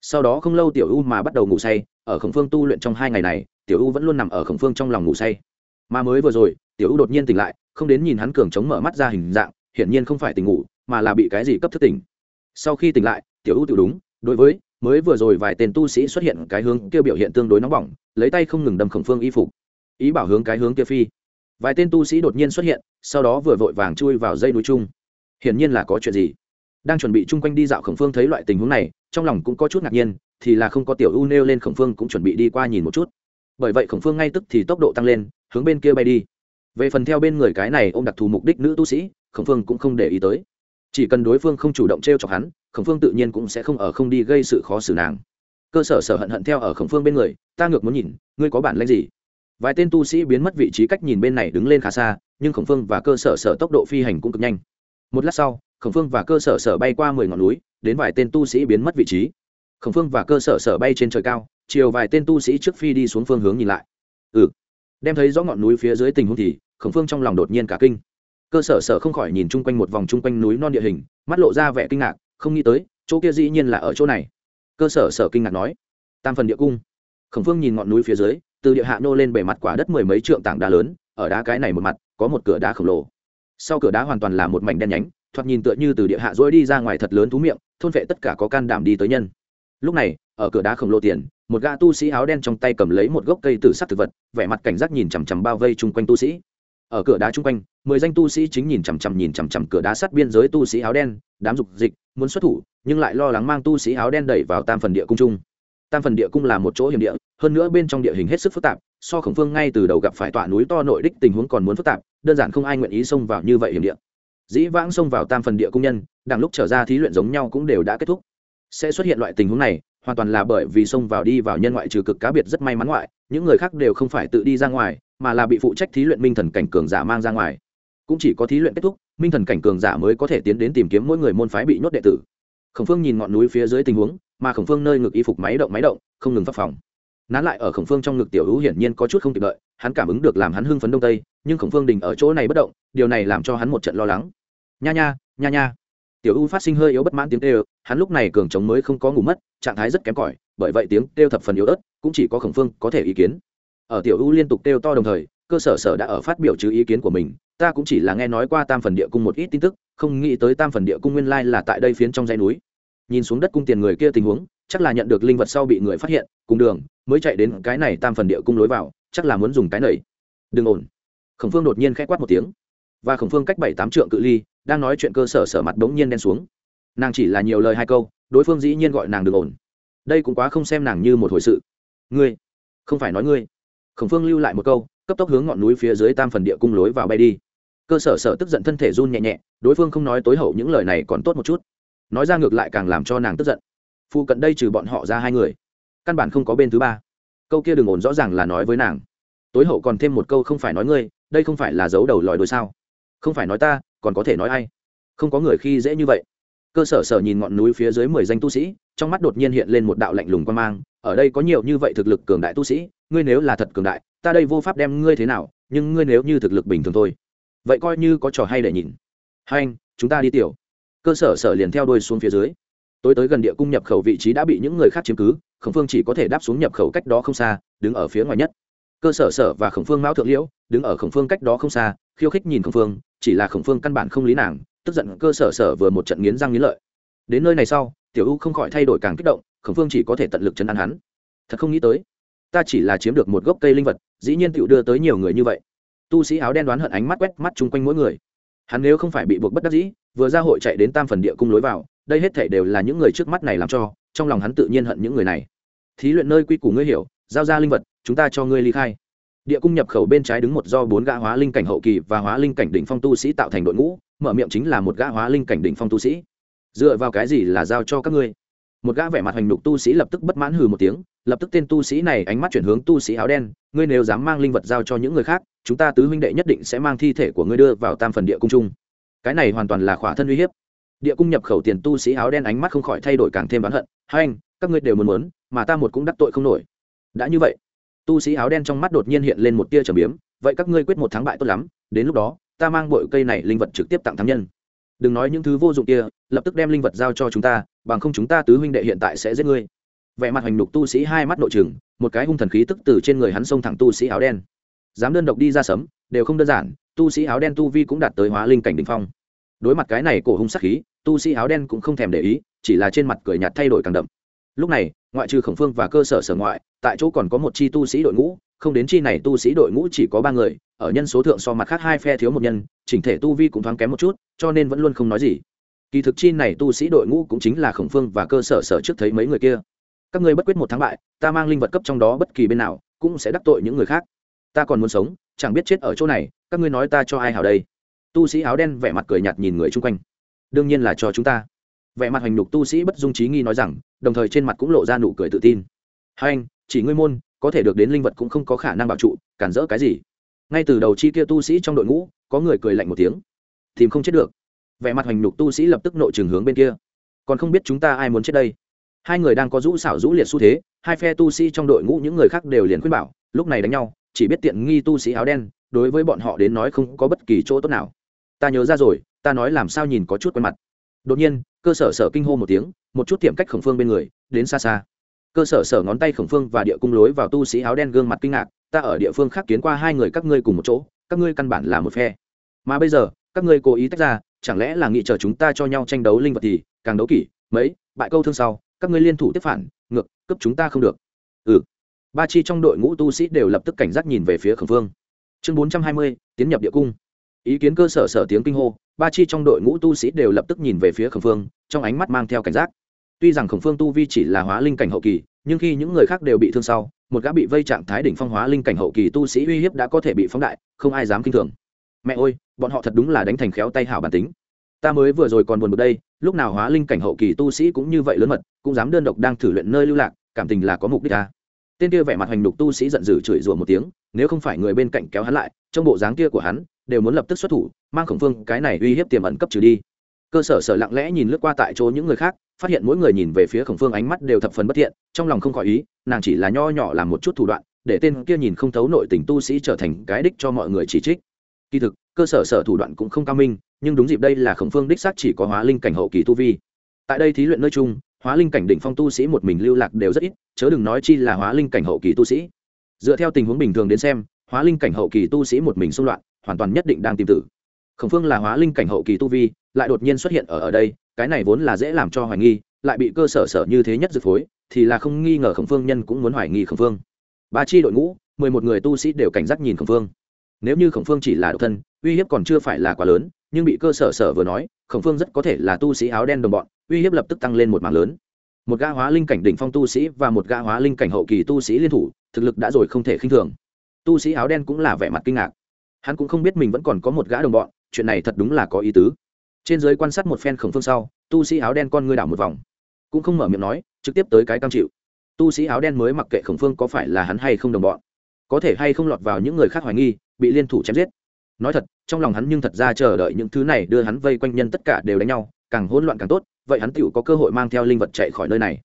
Sau đó không lâu tiểu u mà bắt đầu ngủ say, ở khổng phương tu luyện trong hai ngày này, tiểu u vẫn luôn nằm ở khổng phương trong lòng ngủ say. Mà mới vừa rồi, tiểu u đột nhiên tỉnh lại, không đến nhìn hắn cường chống mở mắt ra hình dạng, hiển nhiên không phải tỉnh ngủ, mà là bị cái gì cấp thức tỉnh. Sau khi tỉnh lại, tiểu u tự đúng, đối với mới vừa rồi vài tên tu sĩ xuất hiện cái hướng kia biểu hiện tương đối nóng bỏng, lấy tay không ngừng đâm khổng phương y phục. Ý bảo hướng cái hướng kia phi. Vài tên tu sĩ đột nhiên xuất hiện, sau đó vừa vội vàng chui vào dây núi chung. Hiển nhiên là có chuyện gì? Đang chuẩn bị chung quanh đi dạo khổng phương thấy loại tình huống này, trong lòng cũng có chút ngạc nhiên, thì là không có tiểu u nêu lên khổng phương cũng chuẩn bị đi qua nhìn một chút. Bởi vậy khổng phương ngay tức thì tốc độ tăng lên, hướng bên kia bay đi. Về phần theo bên người cái này ô m đặc thù mục đích nữ tu sĩ, khổng phương cũng không để ý tới. Chỉ cần đối phương không chủ động t r e o chọc hắn khổng phương tự nhiên cũng sẽ không ở không đi gây sự khó xử nàng. Cơ sở sở hận hận theo ở khổng phương bên người, ta ngược muốn nhìn, ngươi có bản lãnh gì? Vài tên tu sĩ biến mất vị trí cách nhìn bên này đứng lên khá xa, nhưng khổng phương và cơ sở sở tốc độ phi hành cũng cực nhanh. Một lát sau, khổng phương và cơ sở sở bay qua mười ngọn núi, đến vài tên tu sĩ biến mất vị trí. Khổng phương và cơ sở sở bay trên trời cao, chiều vài tên tu sĩ trước phi đi xuống phương hướng nhìn lại. Ừ. Đem thấy rõ ngọn núi phía dưới tình huống thì, khổng phương trong lòng đột nhiên cả kinh. Cơ sở sở không khỏi nhìn chung quanh một vòng chung quanh núi non địa hình, mắt lộ ra vẻ kinh ngạc không nghĩ tới, chỗ kia dĩ nhiên là ở chỗ này. Cơ sở sở kinh ngạc nói. Tam phần địa cung. Khổng phương nhìn ngọn núi phía dưới, từ địa hạ nô lên bề mặt quả đất mười mấy trượng tảng đá lớn, ở đá cái này một mặt, có một cửa đá khổng lồ. Sau cửa đá hoàn toàn là một mảnh đen nhánh, thoạt nhìn tựa như từ địa hạ dối đi ra ngoài thật lớn thú miệng, thôn vệ tất cả có can đảm đi tới nhân. Lúc này, ở cửa đá khổng lồ tiền, một gã tu sĩ áo đen trong tay cầm lấy một gốc cây tử sắc thực vật, vẻ mặt cảnh giác nhìn chằm chằm bao vây chung quanh tu sĩ. Ở cửa đá chung quanh, mười danh tu sĩ chính nhìn chằm chằm nhìn chằm chằm cửa đá sắt biên giới tu sĩ áo đen, đám dục dịch muốn xuất thủ, nhưng lại lo lắng mang tu sĩ áo đen đẩy vào tam phần địa cung chung. Tam phần địa cung là một chỗ hiểm địa, hơn nữa bên trong địa hình hết sức phức tạp, so khổng phương ngay từ đầu gặp phải tọa núi to nội đích tình huống còn muốn phức tạp, đơn giản không ai nguyện ý xông vào như vậy hiểm địa. Dĩ vãng xông vào tam phần địa cung nhân, đằng lúc trở ra thí luyện giống nhau cũng đều đã kết thúc. Sẽ xuất hiện loại tình huống này, hoàn toàn là bởi vì xông vào đi vào nhân ngoại trừ cực cá biệt rất may mắn ngoại, những người khác đều không phải tự đi ra ngoài, mà là bị phụ trách thí luyện minh thần cảnh cường giả mang ra ngoài. Cũng chỉ có thí luyện kết thúc minh thần cảnh cường giả mới có thể tiến đến tìm kiếm mỗi người môn phái bị nhốt đệ tử. Khổng phương nhìn ngọn núi phía dưới tình huống, mà khổng phương nơi ngực y phục máy động máy động, không ngừng phát phòng nán lại ở khổng phương trong ngực tiểu hữu hiển nhiên có chút không kịp đợi, hắn cảm ứng được làm hắn hưng phấn đông tây, nhưng khổng phương đình ở chỗ này bất động, điều này làm cho hắn một trận lo lắng. Nha nha nha nha. Tiểu u phát sinh hơi yếu bất mãn tiếng kêu, hắn lúc này cường chống mới không có ngủ mất, trạng thái rất kém cỏi, bởi vậy tiếng kêu thập phần yếu ớt, cũng chỉ có khổng phương có thể ý kiến. Ở tiểu u liên tục kêu to đồng thời, cơ sở sở đã ở phát biểu chứ ý kiến của mình ta cũng chỉ là nghe nói qua tam phần địa cung một ít tin tức, không nghĩ tới tam phần địa cung nguyên lai là tại đây phiến trong dãy núi. Nhìn xuống đất cung tiền người kia tình huống, chắc là nhận được linh vật sau bị người phát hiện, cùng đường, mới chạy đến cái này tam phần địa cung lối vào, chắc là muốn dùng cái nầy đừng ổn khổng phương đột nhiên k h ẽ quát một tiếng. Và khổng phương cách bảy tám trượng cự ly, đang nói chuyện cơ sở sở mặt bỗng nhiên đen xuống. Nàng chỉ là nhiều lời hai câu, đối phương dĩ nhiên gọi nàng đừng ổn đây cũng quá không xem nàng như một hồi sự. Ngươi, không phải nói ngươi. Khổng phương lưu lại một câu, cấp tốc hướng ngọn núi phía dưới tam phần địa cung lối vào bay đi cơ sở sở tức giận thân thể run nhẹ nhẹ, đối phương không nói tối hậu những lời này còn tốt một chút. Nói ra ngược lại càng làm cho nàng tức giận. Phụ cận đây trừ bọn họ ra hai người, căn bản không có bên thứ ba. Câu kia đừng ổn rõ ràng là nói với nàng. Tối hậu còn thêm một câu không phải nói ngươi, đây không phải là dấu đầu lòi đôi sao? Không phải nói ta, còn có thể nói ai? Không có người khi dễ như vậy. Cơ sở sở nhìn ngọn núi phía dưới mười danh tu sĩ, trong mắt đột nhiên hiện lên một đạo lạnh lùng quan mang. Ở đây có nhiều như vậy thực lực cường đại tu sĩ, ngươi nếu là thật cường đại, ta đây vô pháp đem ngươi thế nào, nhưng ngươi nếu như thực lực bình thường thôi vậy coi như có trò hay để nhìn. Hai anh, chúng ta đi tiểu. Cơ sở sở liền theo đuôi xuống phía dưới. Tối tới gần địa cung nhập khẩu vị trí đã bị những người khác chiếm cứ, khổng phương chỉ có thể đáp xuống nhập khẩu cách đó không xa, đứng ở phía ngoài nhất. Cơ sở sở và khổng phương mão thượng liễu, đứng ở khổng phương cách đó không xa, khiêu khích nhìn khổng phương, chỉ là khổng phương căn bản không lý nàng, tức giận cơ sở sở vừa một trận nghiến răng nghiến lợi. Đến nơi này sau, tiểu u không khỏi thay đổi càng kích động, khổng phương chỉ có thể tận lực chấn an hắn. Thật không nghĩ tới, ta chỉ là chiếm được một gốc cây linh vật, dĩ nhiên tựu đưa tới nhiều người như vậy tu sĩ áo đen đoán hận ánh mắt quét mắt chung quanh mỗi người. Hắn nếu không phải bị buộc bất đắc dĩ, vừa ra hội chạy đến tam phần địa cung lối vào, đây hết thể đều là những người trước mắt này làm cho, trong lòng hắn tự nhiên hận những người này. Thí luyện nơi quy củ ngươi hiểu, giao ra linh vật, chúng ta cho ngươi ly khai. Địa cung nhập khẩu bên trái đứng một do bốn gã hóa linh cảnh hậu kỳ và hóa linh cảnh đỉnh phong tu sĩ tạo thành đội ngũ, mở miệng chính là một gã hóa linh cảnh đỉnh phong tu sĩ. Dựa vào cái gì là giao cho các ngươi? Một gã vẻ mặt hành đục tu sĩ lập tức bất mãn hừ một tiếng, lập tức tên tu sĩ này ánh mắt chuyển hướng tu sĩ áo đen, ngươi nếu dám mang linh vật giao cho những người khác, chúng ta tứ huynh đệ nhất định sẽ mang thi thể của ngươi đưa vào tam phần địa cung chung. Cái này hoàn toàn là khỏa thân uy hiếp. Địa cung nhập khẩu tiền tu sĩ áo đen ánh mắt không khỏi thay đổi càng thêm bán hận, hai anh, các ngươi đều muốn muốn, mà ta một cũng đắc tội không nổi. Đã như vậy, tu sĩ áo đen trong mắt đột nhiên hiện lên một tia trầm biếm, vậy các ngươi quyết một thắng bại tốt lắm, đến lúc đó, ta mang bội cây này linh vật trực tiếp tặng thắng nhân đừng nói những thứ vô dụng kia, lập tức đem linh vật giao cho chúng ta, bằng không chúng ta tứ huynh đệ hiện tại sẽ giết ngươi. Vẻ mặt hành đục tu sĩ hai mắt nội trừng, một cái hung thần khí tức từ trên người hắn xông thẳng tu sĩ áo đen. Dám đơn độc đi ra sấm đều không đơn giản, tu sĩ áo đen tu vi cũng đạt tới hóa linh cảnh đ ỉ n h phong. Đối mặt cái này cổ hung sắc khí, tu sĩ áo đen cũng không thèm để ý, chỉ là trên mặt cười nhạt thay đổi càng đậm lúc này, ngoại trừ khổng phương và cơ sở sở ngoại, tại chỗ còn có một chi tu sĩ đội ngũ, không đến chi này tu sĩ đội ngũ chỉ có ba người, ở nhân số thượng so mặt khác hai phe thiếu một nhân, chỉnh thể tu vi cũng thoáng kém một chút, cho nên vẫn luôn không nói gì. Kỳ thực chi này tu sĩ đội ngũ cũng chính là khổng phương và cơ sở sở trước thấy mấy người kia. Các ngươi bất quyết một thắng bại, ta mang linh vật cấp trong đó bất kỳ bên nào, cũng sẽ đắc tội những người khác. Ta còn muốn sống, chẳng biết chết ở chỗ này, các ngươi nói ta cho ai hảo đây? Tu sĩ áo đen vẻ mặt cười nhạt nhìn người chung quanh. Đương nhiên là cho chúng ta. Vẻ mặt hành nhục tu sĩ bất dung trí nghi nói rằng đồng thời trên mặt cũng lộ ra nụ cười tự tin. Hai anh, chỉ ngươi môn, có thể được đến linh vật cũng không có khả năng bảo trụ, cản rỡ cái gì? Ngay từ đầu chi kia tu sĩ trong đội ngũ, có người cười lạnh một tiếng. Tìm không chết được. Vẻ mặt hoành nục tu sĩ lập tức nội trường hướng bên kia. Còn không biết chúng ta ai muốn chết đây? Hai người đang có rũ xảo rũ liệt xu thế, hai phe tu sĩ trong đội ngũ những người khác đều liền khuyên bảo, lúc này đánh nhau, chỉ biết tiện nghi tu sĩ áo đen, đối với bọn họ đến nói không có bất kỳ chỗ tốt nào. Ta nhớ ra rồi, ta nói làm sao nhìn có chút quen mặt. Đột nhiên cơ sở sở kinh hô một tiếng, một chút tiệm cách khổng phương bên người, đến xa xa. Cơ sở sở ngón tay khổng phương và địa cung lối vào tu sĩ áo đen gương mặt kinh ngạc, ta ở địa phương khác kiến qua hai người các ngươi cùng một chỗ, các ngươi căn bản là một phe. Mà bây giờ, các ngươi cố ý tách ra, chẳng lẽ là nghĩ chờ chúng ta cho nhau tranh đấu linh vật thì, càng đấu kỷ, mấy, bại câu thương sau, các ngươi liên thủ tiếp phản, ngược cấp chúng ta không được. Ừ. Ba chi trong đội ngũ tu sĩ đều lập tức cảnh giác nhìn về phía khổng phương. Chương bốn trăm hai mươi, tiến nhập địa cung ý kiến cơ sở sở tiếng kinh hô, ba chi trong đội ngũ tu sĩ đều lập tức nhìn về phía khẩn phương, trong ánh mắt mang theo cảnh giác. Tuy rằng khổng phương tu vi chỉ là hóa linh cảnh hậu kỳ, nhưng khi những người khác đều bị thương sau, một gã bị vây trạng thái đỉnh phong hóa linh cảnh hậu kỳ tu sĩ uy hiếp đã có thể bị phóng đại, không ai dám kinh thường. Mẹ ơi, bọn họ thật đúng là đánh thành khéo tay hảo bản tính. Ta mới vừa rồi còn buồn một đây, lúc nào hóa linh cảnh hậu kỳ tu sĩ cũng như vậy lớn mật, cũng dám đơn độc đang thử luyện nơi lưu lạc, cảm tình là có mục đích ta tên kia vẻ mặt hành đục tu sĩ giận dữ chửi rủa một tiếng, nếu không phải người bên cạnh kéo hắn lại trong bộ dáng kia của hắn đều muốn lập tức xuất thủ, mang khổng phương cái này uy hiếp tiềm ẩn cấp trừ đi. Cơ sở sở lặng lẽ nhìn lướt qua tại chỗ những người khác, phát hiện mỗi người nhìn về phía khổng phương ánh mắt đều thập phần bất thiện, trong lòng không khỏi ý, nàng chỉ là nho nhỏ làm một chút thủ đoạn, để tên kia nhìn không thấu nội tình tu sĩ trở thành cái đích cho mọi người chỉ trích. Kỳ thực, cơ sở sở thủ đoạn cũng không cao minh, nhưng đúng dịp đây là khổng phương đích xác chỉ có hóa linh cảnh hậu kỳ tu vi. Tại đây thí luyện nơi chung, hóa linh cảnh đỉnh phong tu sĩ một mình lưu lạc đều rất ít, chớ đừng nói chi là hóa linh cảnh hậu kỳ tu sĩ. Dựa theo tình huống bình thường đến xem, hóa linh cảnh hậu kỳ tu sĩ một mình xung loạn hoàn toàn nhất định đang tìm tử. Khổng phương là hóa linh cảnh hậu kỳ tu vi, lại đột nhiên xuất hiện ở ở đây, cái này vốn là dễ làm cho hoài nghi, lại bị cơ sở sở như thế nhất dược phối, thì là không nghi ngờ khổng phương nhân cũng muốn hoài nghi khổng phương. Ba chi đội ngũ, mười một người tu sĩ đều cảnh giác nhìn khổng phương. Nếu như khổng phương chỉ là độc thân, uy hiếp còn chưa phải là quá lớn, nhưng bị cơ sở sở vừa nói, khổng phương rất có thể là tu sĩ áo đen đồng bọn, uy hiếp lập tức tăng lên một mảng lớn. Một gã hóa linh cảnh đỉnh phong tu sĩ và một gã hóa linh cảnh hậu kỳ tu sĩ liên thủ, thực lực đã rồi không thể khinh thường. Tu sĩ áo đen cũng là vẻ mặt kinh ngạc hắn cũng không biết mình vẫn còn có một gã đồng bọn, chuyện này thật đúng là có ý tứ. Trên giới quan sát một phen khổng phương sau, tu sĩ áo đen con ngươi đảo một vòng. Cũng không mở miệng nói, trực tiếp tới cái cam chịu. Tu sĩ áo đen mới mặc kệ khổng phương có phải là hắn hay không đồng bọn. Có thể hay không lọt vào những người khác hoài nghi, bị liên thủ chém giết. Nói thật, trong lòng hắn nhưng thật ra chờ đợi những thứ này đưa hắn vây quanh nhân tất cả đều đánh nhau, càng hỗn loạn càng tốt, vậy hắn tựu có cơ hội mang theo linh vật chạy khỏi nơi này.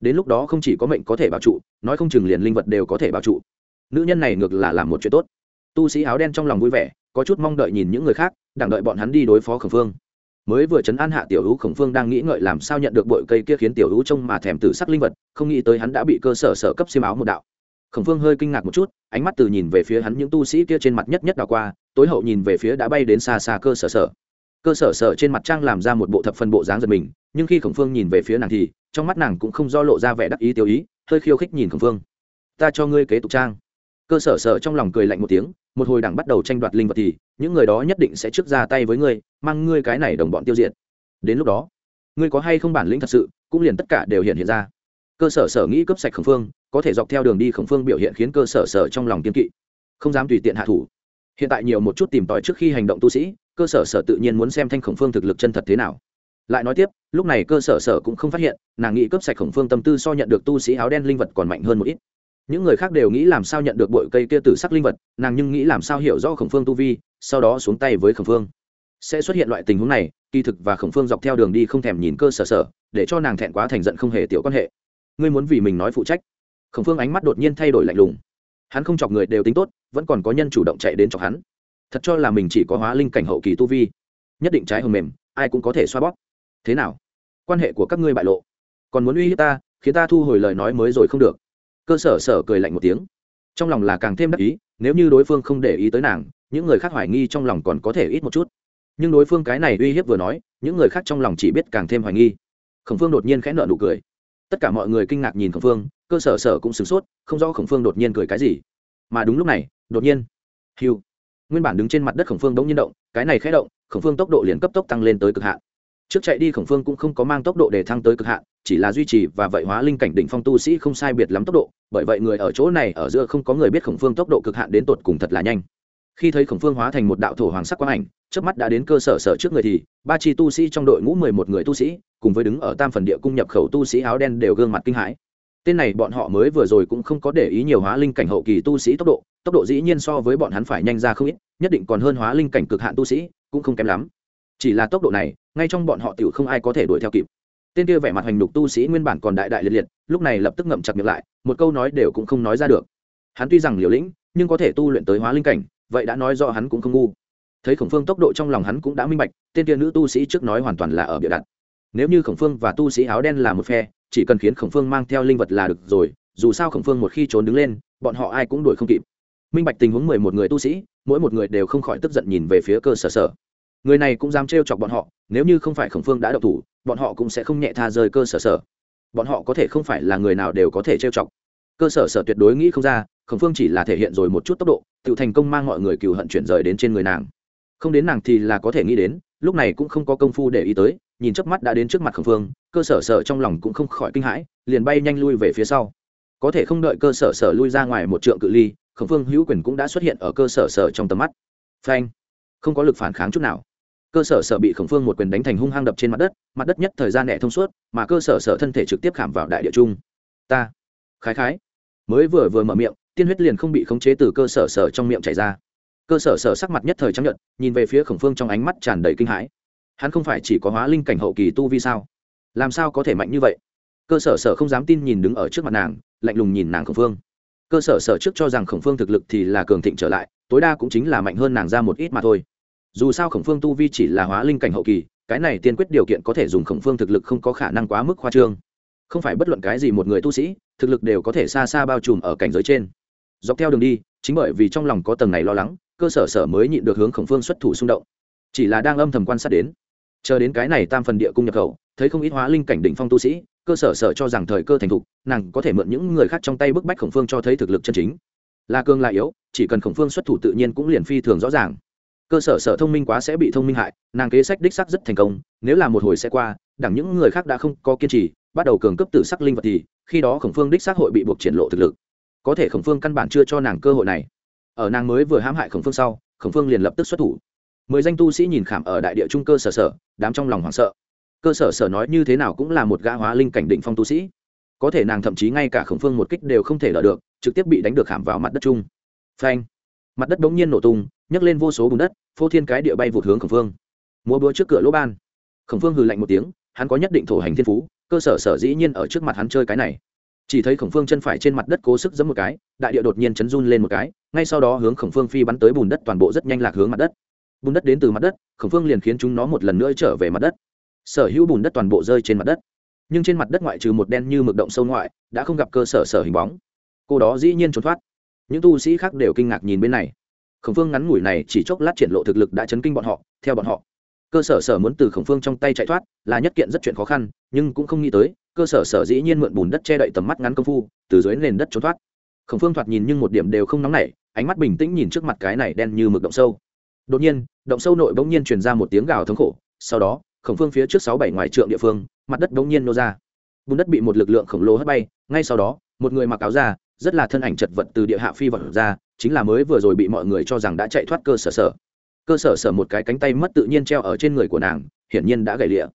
Đến lúc đó không chỉ có mệnh có thể bảo trụ, nói không chừng liền linh vật đều có thể bảo trụ. Nữ nhân này ngược là làm một chuyện tốt tu sĩ áo đen trong lòng vui vẻ, có chút mong đợi nhìn những người khác đang đợi bọn hắn đi đối phó khổng phương. Mới vừa chấn an hạ tiểu hữu, khổng phương đang nghĩ ngợi làm sao nhận được bội cây kia khiến tiểu hữu trông mà thèm tử sắc linh vật, không nghĩ tới hắn đã bị cơ sở sở cấp xiêm áo một đạo. Khổng phương hơi kinh ngạc một chút, ánh mắt từ nhìn về phía hắn những tu sĩ kia trên mặt nhất nhất đảo qua, tối hậu nhìn về phía đã bay đến xa xa cơ sở sở. Cơ sở sở trên mặt trang làm ra một bộ thập phân bộ dáng giật mình, nhưng khi khổng phương nhìn về phía nàng thì, trong mắt nàng cũng không do lộ ra vẻ đắc ý tiêu ý, hơi khiêu khích nhìn khổng phương. Ta cho ngươi kế tục trang cơ sở sở trong lòng cười lạnh một tiếng, một hồi đảng bắt đầu tranh đoạt linh vật thì, những người đó nhất định sẽ trước ra tay với ngươi, mang ngươi cái này đồng bọn tiêu diệt. Đến lúc đó, ngươi có hay không bản lĩnh thật sự, cũng liền tất cả đều hiện hiện ra. Cơ sở sở nghĩ cướp sạch khổng phương, có thể dọc theo đường đi khổng phương biểu hiện khiến cơ sở sở trong lòng kiên kỵ. Không dám tùy tiện hạ thủ. Hiện tại nhiều một chút tìm tòi trước khi hành động tu sĩ, cơ sở sở tự nhiên muốn xem thanh khổng phương thực lực chân thật thế nào. Lại nói tiếp, lúc này cơ sở sở cũng không phát hiện, nàng nghĩ cướp sạch khổng phương tâm tư so nhận được tu sĩ áo đen linh vật còn mạnh hơn một ít những người khác đều nghĩ làm sao nhận được bội cây kia tử sắc linh vật, nàng nhưng nghĩ làm sao hiểu rõ khổng phương tu vi, sau đó xuống tay với khổng phương. Sẽ xuất hiện loại tình huống này, kỳ thực và khổng phương dọc theo đường đi không thèm nhìn cơ sở sở, để cho nàng thẹn quá thành giận không hề tiểu quan hệ. Ngươi muốn vì mình nói phụ trách. Khổng phương ánh mắt đột nhiên thay đổi lạnh lùng. Hắn không chọc người đều tính tốt, vẫn còn có nhân chủ động chạy đến chọc hắn. Thật cho là mình chỉ có hóa linh cảnh hậu kỳ tu vi. Nhất định trái hầm mềm, ai cũng có thể xoa bóp. Thế nào? Quan hệ của các ngươi bại lộ. Còn muốn uy hiếp ta, khiến ta thu hồi lời nói mới rồi không được cơ sở sở cười lạnh một tiếng. Trong lòng là càng thêm đắc ý, nếu như đối phương không để ý tới nàng, những người khác hoài nghi trong lòng còn có thể ít một chút. Nhưng đối phương cái này uy hiếp vừa nói, những người khác trong lòng chỉ biết càng thêm hoài nghi. Khổng phương đột nhiên khẽ nợ nụ cười. Tất cả mọi người kinh ngạc nhìn khổng phương, cơ sở sở cũng sửng sốt, không rõ khổng phương đột nhiên cười cái gì. Mà đúng lúc này, đột nhiên, hiu, nguyên bản đứng trên mặt đất khổng phương đống nhiên động, cái này khẽ động, khổng phương tốc độ liền cấp tốc tăng lên tới cực hạn trước chạy đi khổng phương cũng không có mang tốc độ để thăng tới cực hạn, chỉ là duy trì và vậy hóa linh cảnh đỉnh phong tu sĩ không sai biệt lắm tốc độ, bởi vậy người ở chỗ này ở giữa không có người biết khổng phương tốc độ cực hạn đến tột cùng thật là nhanh. Khi thấy khổng phương hóa thành một đạo thổ hoàng sắc quang ảnh trước mắt đã đến cơ sở sở trước người thì, ba chi tu sĩ trong đội ngũ mười một người tu sĩ, cùng với đứng ở tam phần địa cung nhập khẩu tu sĩ áo đen đều gương mặt kinh hãi. Tên này bọn họ mới vừa rồi cũng không có để ý nhiều hóa linh cảnh hậu kỳ tu sĩ tốc độ tốc độ dĩ nhiên so với bọn hắn phải nhanh ra không ít, nhất định còn hơn hóa linh cảnh cực hạn tu sĩ, cũng không kém lắm chỉ là tốc độ này, ngay trong bọn họ tiểu không ai có thể đuổi theo kịp. Tên kia vẻ mặt hành đục tu sĩ nguyên bản còn đại đại liệt liệt, lúc này lập tức ngậm chặt miệng lại, một câu nói đều cũng không nói ra được. Hắn tuy rằng liều lĩnh, nhưng có thể tu luyện tới hóa linh cảnh, vậy đã nói rõ hắn cũng không ngu. Thấy khổng phương tốc độ trong lòng hắn cũng đã minh bạch, tên kia nữ tu sĩ trước nói hoàn toàn là ở bịa đặt. Nếu như khổng phương và tu sĩ áo đen là một phe, chỉ cần khiến khổng phương mang theo linh vật là được rồi, dù sao khổng phương một khi trốn đứng lên, bọn họ ai cũng đuổi không kịp. Minh bạch tình huống mười một người tu sĩ, mỗi một người đều không khỏi tức giận nhìn về phía cơ sở sở người này cũng dám trêu chọc bọn họ, nếu như không phải khổng phương đã độc thủ, bọn họ cũng sẽ không nhẹ tha rơi cơ sở sở. Bọn họ có thể không phải là người nào đều có thể trêu chọc. Cơ sở sở tuyệt đối nghĩ không ra, khổng phương chỉ là thể hiện rồi một chút tốc độ, tự thành công mang mọi người cừu hận chuyển rời đến trên người nàng. Không đến nàng thì là có thể nghĩ đến, lúc này cũng không có công phu để ý tới, nhìn chớp mắt đã đến trước mặt khổng phương, cơ sở sở trong lòng cũng không khỏi kinh hãi, liền bay nhanh lui về phía sau. Có thể không đợi cơ sở sở lui ra ngoài một trượng cự ly, khổng phương hữu quyền cũng đã xuất hiện ở cơ sở sở trong tầm mắt. Phanh! Không có lực phản kháng chút nào cơ sở sở bị khổng phương một quyền đánh thành hung hăng đập trên mặt đất mặt đất nhất thời gian nẹ thông suốt, mà cơ sở sở thân thể trực tiếp khảm vào đại địa trung. Ta, khái khái, mới vừa vừa mở miệng, tiên huyết liền không bị khống chế từ cơ sở sở trong miệng chảy ra. Cơ sở sở sắc mặt nhất thời chấp nhận nhìn về phía khổng phương trong ánh mắt tràn đầy kinh hãi. Hắn không phải chỉ có hóa linh cảnh hậu kỳ tu vi sao? Làm sao có thể mạnh như vậy? Cơ sở sở không dám tin nhìn đứng ở trước mặt nàng, lạnh lùng nhìn nàng khổng phương. Cơ sở sở trước cho rằng khổng phương thực lực thì là cường thịnh trở lại, tối đa cũng chính là mạnh hơn nàng ra một ít mà thôi dù sao khổng phương tu vi chỉ là hóa linh cảnh hậu kỳ, cái này tiên quyết điều kiện có thể dùng khổng phương thực lực không có khả năng quá mức khoa trương. Không phải bất luận cái gì một người tu sĩ, thực lực đều có thể xa xa bao trùm ở cảnh giới trên. Dọc theo đường đi, chính bởi vì trong lòng có tầng này lo lắng, cơ sở sở mới nhịn được hướng khổng phương xuất thủ xung động. Chỉ là đang âm thầm quan sát đến, chờ đến cái này tam phần địa cung nhập khẩu, thấy không ít hóa linh cảnh đỉnh phong tu sĩ, cơ sở sở cho rằng thời cơ thành thục, nàng có thể mượn những người khác trong tay bức bách khổng phương cho thấy thực lực chân chính. Là cương lại yếu, chỉ cần khổng phương xuất thủ tự nhiên cũng liền phi thường rõ ràng cơ sở sở thông minh quá sẽ bị thông minh hại, nàng kế sách đích sắc rất thành công, nếu là một hồi sẽ qua đẳng những người khác đã không có kiên trì, bắt đầu cường cấp tử sắc linh vật thì, khi đó khổng phương đích xác hội bị buộc triển lộ thực lực. Có thể khổng phương căn bản chưa cho nàng cơ hội này. Ở nàng mới vừa hãm hại khổng phương sau, khổng phương liền lập tức xuất thủ. Mười danh tu sĩ nhìn khảm ở đại địa trung cơ sở sở, đám trong lòng hoảng sợ. Cơ sở sở nói như thế nào cũng là một gã hóa linh cảnh định phong tu sĩ. Có thể nàng thậm chí ngay cả khổng phương một kích đều không thể đỡ được, trực tiếp bị đánh được khảm vào mặt đất chung phanh. Mặt đất bỗng nhiên nổ tung nhấc lên vô số bùn đất, phô thiên cái địa bay vụt hướng khổng phương. Múa búa trước cửa lỗ ban. Khổng phương hừ lạnh một tiếng, hắn có nhất định thổ hành thiên phú, cơ sở sở dĩ nhiên ở trước mặt hắn chơi cái này. Chỉ thấy khổng phương chân phải trên mặt đất cố sức giấm một cái, đại địa đột nhiên chấn run lên một cái, ngay sau đó hướng khổng phương phi bắn tới bùn đất toàn bộ rất nhanh lạc hướng mặt đất. Bùn đất đến từ mặt đất, khổng phương liền khiến chúng nó một lần nữa trở về mặt đất. Sở hữu bùn đất toàn bộ rơi trên mặt đất. Nhưng trên mặt đất ngoại trừ một đen như mực động sâu ngoại, đã không gặp cơ sở sở hình bóng. Cô đó dĩ nhiên trốn thoát. Những tu sĩ khác đều kinh ngạc nhìn bên này khổng phương ngắn ngủi này chỉ chốc lát triển lộ thực lực đã chấn kinh bọn họ, theo bọn họ. Cơ sở sở muốn từ khổng phương trong tay chạy thoát, là nhất kiện rất chuyện khó khăn, nhưng cũng không nghĩ tới, cơ sở sở dĩ nhiên mượn bùn đất che đậy tầm mắt ngắn công phu, từ dưới nền đất trốn thoát. Khổng phương thoạt nhìn nhưng một điểm đều không nóng nảy, ánh mắt bình tĩnh nhìn trước mặt cái này đen như mực động sâu. Đột nhiên, động sâu nội bỗng nhiên truyền ra một tiếng gào thống khổ, sau đó, khổng phương phía trước sáu bảy ngoài trượng địa phương, mặt đất bỗng nhiên nô ra. Bùn đất bị một lực lượng khổng lồ hất bay, ngay sau đó, một người mặc áo ra rất là thân ảnh chật vật từ địa hạ phi vật ra chính là mới vừa rồi bị mọi người cho rằng đã chạy thoát cơ sở sở. Cơ sở sở một cái cánh tay mất tự nhiên treo ở trên người của nàng, hiển nhiên đã gãy lịa.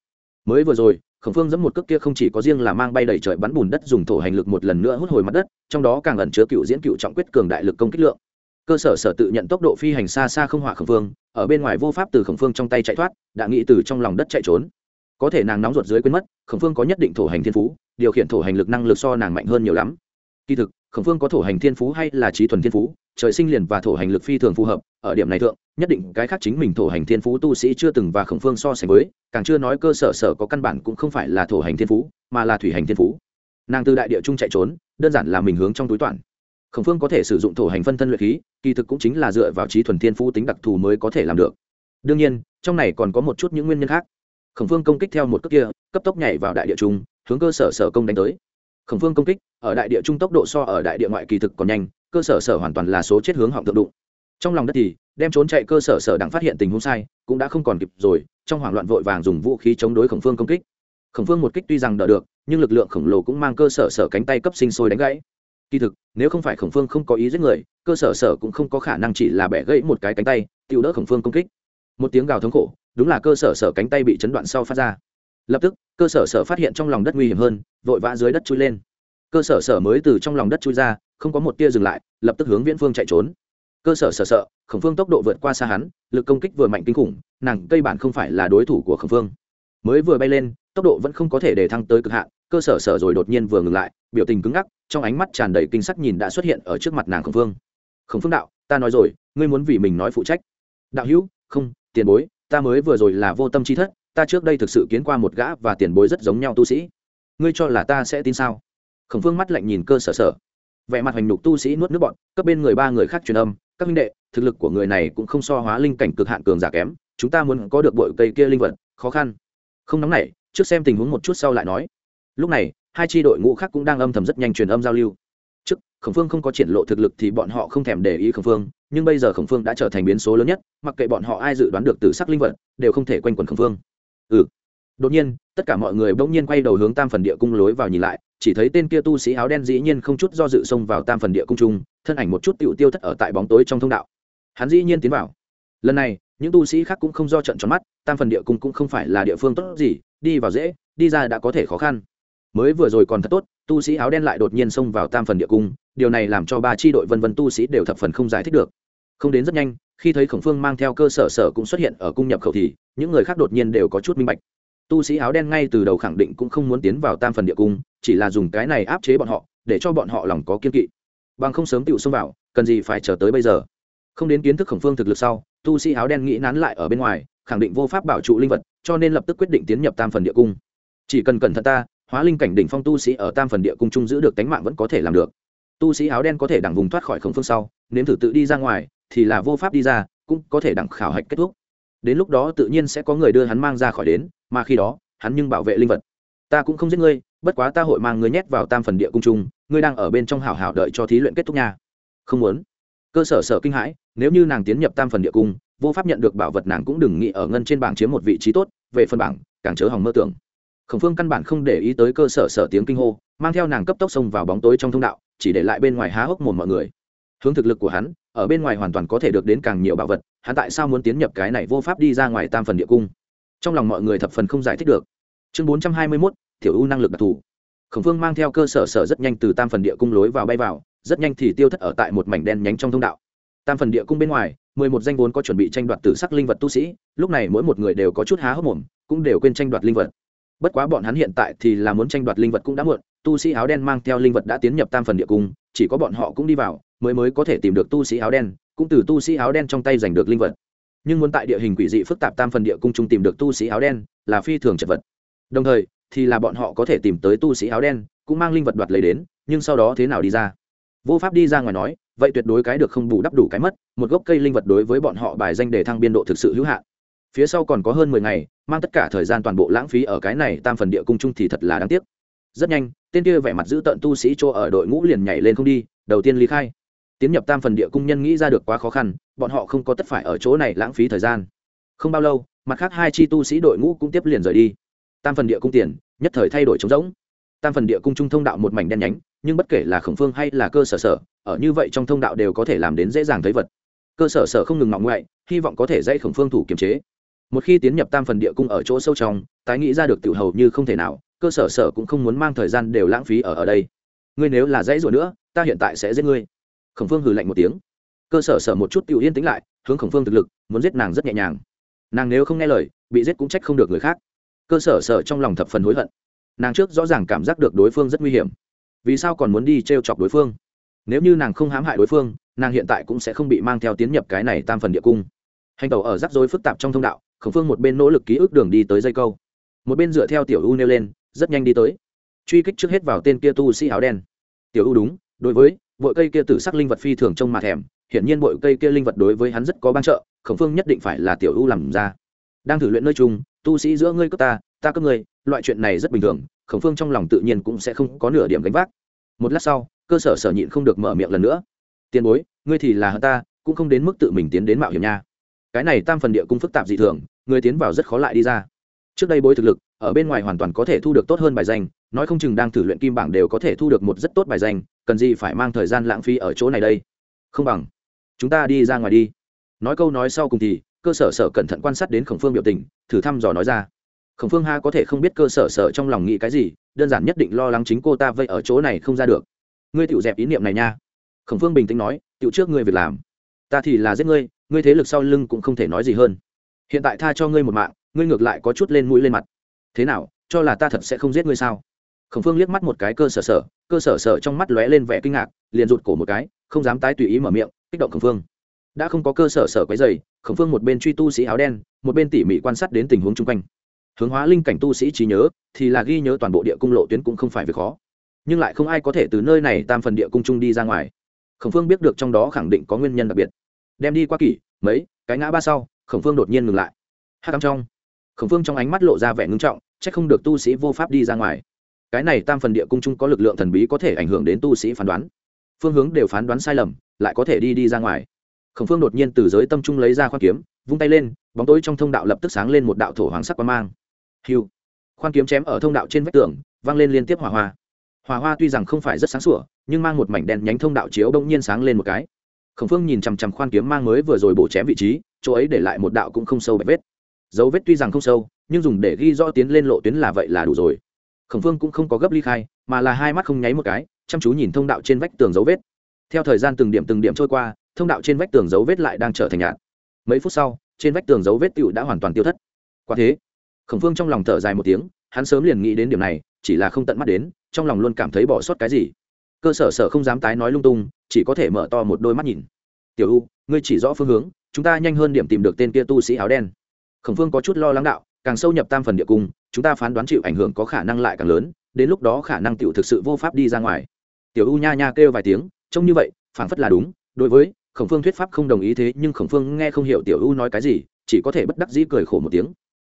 Mới vừa rồi, khổng phương dẫn một cước kia không chỉ có riêng là mang bay đầy trời bắn bùn đất dùng thổ hành lực một lần nữa hút hồi mặt đất, trong đó càng ẩn chứa cựu diễn cựu trọng quyết cường đại lực công kích lượng. Cơ sở sở tự nhận tốc độ phi hành xa xa không hỏa khổng phương, ở bên ngoài vô pháp từ khổng phương trong tay chạy thoát, đã nghĩ từ trong lòng đất chạy trốn. Có thể nàng nóng ruột dưới quên mất, khổng phương có nhất định thổ hành thiên phú, điều khiển thổ hành lực năng lực so nàng mạnh hơn nhiều lắm. Kỳ thực khổng phương có thổ hành thiên phú hay là trí thuần thiên phú, trời sinh liền và thổ hành lực phi thường phù hợp, ở điểm này thượng, nhất định cái khác chính mình thổ hành thiên phú tu sĩ chưa từng và khổng phương so sánh với, càng chưa nói cơ sở sở có căn bản cũng không phải là thổ hành thiên phú, mà là thủy hành thiên phú. Nàng từ đại địa trung chạy trốn, đơn giản là mình hướng trong túi toàn. Khổng phương có thể sử dụng thổ hành phân thân luyện khí, kỳ thực cũng chính là dựa vào trí thuần thiên phú tính đặc thù mới có thể làm được. Đương nhiên, trong này còn có một chút những nguyên nhân khác. Khổng phương công kích theo một cước kia, cấp tốc nhảy vào đại địa trung, hướng cơ sở sở công đánh tới khổng phương công kích, ở đại địa trung tốc độ so ở đại địa ngoại kỳ thực còn nhanh, cơ sở sở hoàn toàn là số chết hướng họng thượng đụng. Trong lòng đất thì, đem trốn chạy cơ sở sở đặng phát hiện tình huống sai, cũng đã không còn kịp rồi, trong hoảng loạn vội vàng dùng vũ khí chống đối khổng phương công kích. Khổng phương một kích tuy rằng đỡ được, nhưng lực lượng khổng lồ cũng mang cơ sở sở cánh tay cấp sinh sôi đánh gãy. Kỳ thực, nếu không phải khổng phương không có ý giết người, cơ sở sở cũng không có khả năng chỉ là bẻ gãy một cái cánh tay, tiêu đỡ khổng phương công kích. Một tiếng gào thống khổ, đúng là cơ sở sở cánh tay bị chấn đoạn sau phát ra. Lập tức cơ sở sở phát hiện trong lòng đất nguy hiểm hơn, vội vã dưới đất chui lên. Cơ sở sở mới từ trong lòng đất chui ra, không có một tia dừng lại, lập tức hướng viễn phương chạy trốn. Cơ sở sở sợ, khổng phương tốc độ vượt qua xa hắn, lực công kích vừa mạnh kinh khủng, nàng cây bản không phải là đối thủ của khổng phương. Mới vừa bay lên, tốc độ vẫn không có thể để thăng tới cực hạn, cơ sở sở rồi đột nhiên vừa ngừng lại, biểu tình cứng ngắc, trong ánh mắt tràn đầy kinh sắc nhìn đã xuất hiện ở trước mặt nàng khổng phương. Khổng phương đạo, ta nói rồi, ngươi muốn vì mình nói phụ trách. Đạo hữu, không, tiền bối, ta mới vừa rồi là vô tâm chi thất ta trước đây thực sự kiến qua một gã và tiền bối rất giống nhau tu sĩ. Ngươi cho là ta sẽ tin sao? Khổng phương mắt lạnh nhìn cơ sở sở. Vẻ mặt hoành nhục tu sĩ nuốt nước bọn các bên người ba người khác truyền âm, các minh đệ, thực lực của người này cũng không so hóa linh cảnh cực hạn cường giả kém, chúng ta muốn có được bội cây kia linh vật, khó khăn. Không nóng nảy, trước xem tình huống một chút sau lại nói. Lúc này, hai tri đội ngũ khác cũng đang âm thầm rất nhanh truyền âm giao lưu. Trước, khổng phương không có triển lộ thực lực thì bọn họ không thèm để ý khổng phương, nhưng bây giờ khổng phương đã trở thành biến số lớn nhất, mặc kệ bọn họ ai dự đoán được từ sắc linh vật, đều không thể quanh quẩn khổng phương ừ. Đột nhiên, tất cả mọi người bỗng nhiên quay đầu hướng tam phần địa cung lối vào nhìn lại, chỉ thấy tên kia tu sĩ áo đen dĩ nhiên không chút do dự xông vào tam phần địa cung trung thân ảnh một chút tựu tiêu thất ở tại bóng tối trong thông đạo. Hắn dĩ nhiên tiến vào. Lần này, những tu sĩ khác cũng không do trận tròn mắt, tam phần địa cung cũng không phải là địa phương tốt gì, đi vào dễ, đi ra đã có thể khó khăn. Mới vừa rồi còn thật tốt, tu sĩ áo đen lại đột nhiên xông vào tam phần địa cung, điều này làm cho ba tri đội vân vân tu sĩ đều thập phần không giải thích được. Không đến rất nhanh khi thấy khổng phương mang theo cơ sở sở cũng xuất hiện ở cung nhập khẩu thì những người khác đột nhiên đều có chút minh bạch. Tu sĩ áo đen ngay từ đầu khẳng định cũng không muốn tiến vào tam phần địa cung, chỉ là dùng cái này áp chế bọn họ, để cho bọn họ lòng có kiên kỵ. Bằng không sớm tựu xông vào, cần gì phải chờ tới bây giờ? Không đến kiến thức khổng phương thực lực sau, tu sĩ áo đen nghĩ nán lại ở bên ngoài, khẳng định vô pháp bảo trụ linh vật, cho nên lập tức quyết định tiến nhập tam phần địa cung. Chỉ cần cẩn thận ta, hóa linh cảnh đỉnh phong tu sĩ ở tam phần địa cung chung giữ được tánh mạng vẫn có thể làm được. Tu sĩ áo đen có thể đẳng vùng thoát khỏi khổng phương sau, nếm thử tự đi ra ngoài thì là vô pháp đi ra, cũng có thể đặng khảo hạch kết thúc. Đến lúc đó tự nhiên sẽ có người đưa hắn mang ra khỏi đến, mà khi đó, hắn nhưng bảo vệ linh vật. Ta cũng không giết ngươi, bất quá ta hội mang ngươi nhét vào tam phần địa cung trung, ngươi đang ở bên trong hảo hảo đợi cho thí luyện kết thúc nha. Không muốn. Cơ sở sở kinh hãi, nếu như nàng tiến nhập tam phần địa cung, vô pháp nhận được bảo vật nàng cũng đừng nghĩ ở ngân trên bảng chiếm một vị trí tốt, về phần bảng, càng chớ hỏng mơ tưởng. Khổng phương căn bản không để ý tới cơ sở sở tiếng kinh hô, mang theo nàng cấp tốc xông vào bóng tối trong thông đạo, chỉ để lại bên ngoài há hốc mồm mọi người. Hướng thực lực của hắn ở bên ngoài hoàn toàn có thể được đến càng nhiều bảo vật, hắn tại sao muốn tiến nhập cái này vô pháp đi ra ngoài tam phần địa cung? Trong lòng mọi người thập phần không giải thích được. Chương bốn trăm hai mươi mốt thiểu u năng lực đặc thù. Khổng phương mang theo cơ sở sở rất nhanh từ tam phần địa cung lối vào bay vào, rất nhanh thì tiêu thất ở tại một mảnh đen nhánh trong thông đạo. Tam phần địa cung bên ngoài, mười một danh vốn có chuẩn bị tranh đoạt tử sắc linh vật tu sĩ, lúc này mỗi một người đều có chút há hốc mồm, cũng đều quên tranh đoạt linh vật. Bất quá bọn hắn hiện tại thì là muốn tranh đoạt linh vật cũng đã muộn, tu sĩ áo đen mang theo linh vật đã tiến nhập tam phần địa cung chỉ có bọn họ cũng đi vào, mới mới có thể tìm được tu sĩ áo đen, cũng từ tu sĩ áo đen trong tay giành được linh vật. Nhưng muốn tại địa hình quỷ dị phức tạp tam phần địa cung trung tìm được tu sĩ áo đen là phi thường chật vật. Đồng thời, thì là bọn họ có thể tìm tới tu sĩ áo đen, cũng mang linh vật đoạt lấy đến, nhưng sau đó thế nào đi ra? Vô pháp đi ra ngoài nói, vậy tuyệt đối cái được không bù đắp đủ cái mất, một gốc cây linh vật đối với bọn họ bài danh đề thăng biên độ thực sự hữu hạn. Phía sau còn có hơn mười ngày, mang tất cả thời gian toàn bộ lãng phí ở cái này tam phần địa cung chung thì thật là đáng tiếc rất nhanh, tên kia vẻ mặt giữ tận tu sĩ chỗ ở đội ngũ liền nhảy lên không đi, đầu tiên ly khai. Tiến nhập tam phần địa cung nhân nghĩ ra được quá khó khăn, bọn họ không có tất phải ở chỗ này lãng phí thời gian. Không bao lâu, mặt khác hai chi tu sĩ đội ngũ cũng tiếp liền rời đi. Tam phần địa cung tiền, nhất thời thay đổi trống rỗng. Tam phần địa cung trung thông đạo một mảnh đen nhánh, nhưng bất kể là khổng phương hay là cơ sở sở, ở như vậy trong thông đạo đều có thể làm đến dễ dàng thấy vật. Cơ sở sở không ngừng ngọng ngoại, hy vọng có thể dạy khổng phương thủ kiềm chế. Một khi tiến nhập tam phần địa cung ở chỗ sâu trong, tái nghĩ ra được tiểu hầu như không thể nào cơ sở sở cũng không muốn mang thời gian đều lãng phí ở ở đây. Ngươi nếu là dãy rồi nữa, ta hiện tại sẽ giết ngươi. Khổng phương hừ lạnh một tiếng. Cơ sở sở một chút tiểu yên tĩnh lại, hướng khổng phương thực lực, muốn giết nàng rất nhẹ nhàng. Nàng nếu không nghe lời, bị giết cũng trách không được người khác. Cơ sở sở trong lòng thập phần hối hận. Nàng trước rõ ràng cảm giác được đối phương rất nguy hiểm. Vì sao còn muốn đi t r e o chọc đối phương? Nếu như nàng không hãm hại đối phương, nàng hiện tại cũng sẽ không bị mang theo tiến nhập cái này tam phần địa cung. Hành tàu ở rắc rối phức tạp trong thông đạo, khổng phương một bên nỗ lực ký ức đường đi tới dây câu. Một bên dựa theo tiểu u nêu lên rất nhanh đi tới. Truy kích trước hết vào tên kia tu sĩ áo đen. Tiểu u đúng, đối với, bội cây kia tử sắc linh vật phi thường trông mặt thèm, hiển nhiên bội cây kia linh vật đối với hắn rất có ban trợ, khổng phương nhất định phải là tiểu u làm ra. Đang thử luyện nơi chung, tu sĩ giữa ngươi cướp ta ta cướp ngươi, loại chuyện này rất bình thường, khổng phương trong lòng tự nhiên cũng sẽ không có nửa điểm gánh vác. Một lát sau, cơ sở sở nhịn không được mở miệng lần nữa. Tiền bối, ngươi thì là hơn ta, cũng không đến mức tự mình tiến đến mạo hiểm nha. Cái này tam phần địa cung phức tạp dị thường, người tiến vào rất khó lại đi ra trước đây bối thực lực, ở bên ngoài hoàn toàn có thể thu được tốt hơn bài danh, nói không chừng đang thử luyện kim bảng đều có thể thu được một rất tốt bài danh, cần gì phải mang thời gian lãng phí ở chỗ này đây? Không bằng, chúng ta đi ra ngoài đi. Nói câu nói sau cùng thì, cơ sở sở cẩn thận quan sát đến khổng phương biểu tình, thử thăm dò nói ra. Khổng phương ha có thể không biết cơ sở sở trong lòng nghĩ cái gì, đơn giản nhất định lo lắng chính cô ta vây ở chỗ này không ra được. Ngươi tự dẹp ý niệm này nha. Khổng phương bình tĩnh nói tự trước ngươi việc làm. Ta thì là giết ngươi ngươi thế lực sau lưng cũng không thể nói gì hơn. Hiện tại tha cho ngươi một mạng ngươi ngược lại có chút lên mũi lên mặt. Thế nào, cho là ta thật sẽ không giết ngươi sao? Khổng phương liếc mắt một cái cơ sở sở, cơ sở sở trong mắt lóe lên vẻ kinh ngạc, liền rụt cổ một cái, không dám tái tùy ý mở miệng, kích động khổng phương. Đã không có cơ sở sở quấy dày khổng phương một bên truy tu sĩ áo đen, một bên tỉ mỉ quan sát đến tình huống chung quanh. Hướng hóa linh cảnh tu sĩ trí nhớ, thì là ghi nhớ toàn bộ địa cung lộ tuyến cũng không phải việc khó. Nhưng lại không ai có thể từ nơi này tam phần địa cung trung đi ra ngoài. Khổng phương biết được trong đó khẳng định có nguyên nhân đặc biệt. Đem đi qua kỷ, mấy, cái ngã ba sau, khổng phương đột nhiên ngừng lại. Hát cắm trong khổng phương trong ánh mắt lộ ra vẻ ngưng trọng c h ắ c không được tu sĩ vô pháp đi ra ngoài. Cái này tam phần địa cung chung có lực lượng thần bí có thể ảnh hưởng đến tu sĩ phán đoán. Phương hướng đều phán đoán sai lầm, lại có thể đi đi ra ngoài. Khổng phương đột nhiên từ giới tâm trung lấy ra khoan kiếm, vung tay lên, bóng tối trong thông đạo lập tức sáng lên một đạo thổ hoàng sắc quang mang. Hiu khoan kiếm chém ở thông đạo trên vách tường, vang lên liên tiếp hỏa hoa. Hỏa hoa tuy rằng không phải rất sáng sủa, nhưng mang một mảnh đèn nhánh thông đạo chiếu đông nhiên sáng lên một cái. Khổng phương nhìn chằm chằm khoan kiếm mang mới vừa rồi bổ chém vị trí, chỗ ấy để lại một đạo cũng không sâu bạch vết dấu vết tuy rằng không sâu, nhưng dùng để ghi rõ tiến lên lộ tuyến là vậy là đủ rồi. Khổng phương cũng không có gấp ly khai, mà là hai mắt không nháy một cái, chăm chú nhìn thông đạo trên vách tường dấu vết. Theo thời gian từng điểm từng điểm trôi qua, thông đạo trên vách tường dấu vết lại đang trở thành nhạt. Mấy phút sau, trên vách tường dấu vết tựu đã hoàn toàn tiêu thất. Quả thế, khổng phương trong lòng thở dài một tiếng, hắn sớm liền nghĩ đến điểm này, chỉ là không tận mắt đến, trong lòng luôn cảm thấy bỏ sót cái gì. Cơ sở sở không dám tái nói lung tung, chỉ có thể mở to một đôi mắt nhìn. Tiểu u, ngươi chỉ rõ phương hướng, chúng ta nhanh hơn điểm tìm được tên kia tu sĩ áo đen khổng phương có chút lo lắng đạo, càng sâu nhập tam phần địa cung, chúng ta phán đoán chịu ảnh hưởng có khả năng lại càng lớn, đến lúc đó khả năng tiểu thực sự vô pháp đi ra ngoài. Tiểu u nha nha kêu vài tiếng, trông như vậy, phảng phất là đúng, đối với khổng phương thuyết pháp không đồng ý thế, nhưng khổng phương nghe không hiểu tiểu u nói cái gì, chỉ có thể bất đắc dĩ cười khổ một tiếng.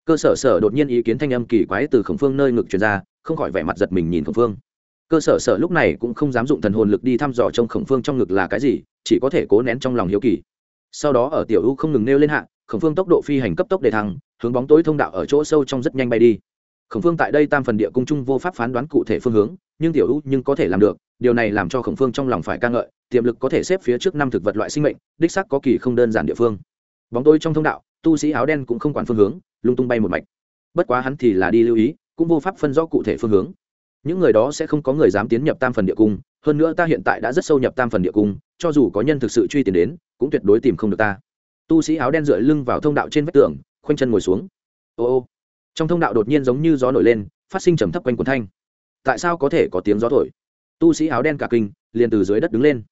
Cơ sở sở đột nhiên ý kiến thanh âm kỳ quái từ khổng phương nơi ngực truyền ra, không khỏi vẻ mặt giật mình nhìn khổng phương cơ sở sở lúc này cũng không dám dụng thần hồn lực đi thăm dò trong khổng phương trong ngực là cái gì, chỉ có thể cố nén trong lòng hiếu kỳ. Sau đó ở tiểu u không ngừng nêu lên hạ khổng phương tốc độ phi hành cấp tốc để thăng, hướng bóng tối thông đạo ở chỗ sâu trong rất nhanh bay đi. Khổng phương tại đây tam phần địa cung chung vô pháp phán đoán cụ thể phương hướng, nhưng tiểu u nhưng có thể làm được, điều này làm cho khổng phương trong lòng phải ca ngợi, tiềm lực có thể xếp phía trước năm thực vật loại sinh mệnh, đích sắc có kỳ không đơn giản địa phương. Bóng tối trong thông đạo, tu sĩ áo đen cũng không quản phương hướng, lung tung bay một mạch. Bất quá hắn thì là đi lưu ý, cũng vô pháp phân rõ cụ thể phương hướng. Những người đó sẽ không có người dám tiến nhập tam phần địa cung, hơn nữa ta hiện tại đã rất sâu nhập tam phần địa cung, cho dù có nhân thực sự truy tìm đến, cũng tuyệt đối tìm không được ta tu sĩ áo đen dựa lưng vào thông đạo trên vách tường, khoanh chân ngồi xuống. Ô ô, trong thông đạo đột nhiên giống như gió nổi lên, phát sinh trầm thấp quanh quần thanh. Tại sao có thể có tiếng gió thổi? Tu sĩ áo đen cả kinh, liền từ dưới đất đứng lên.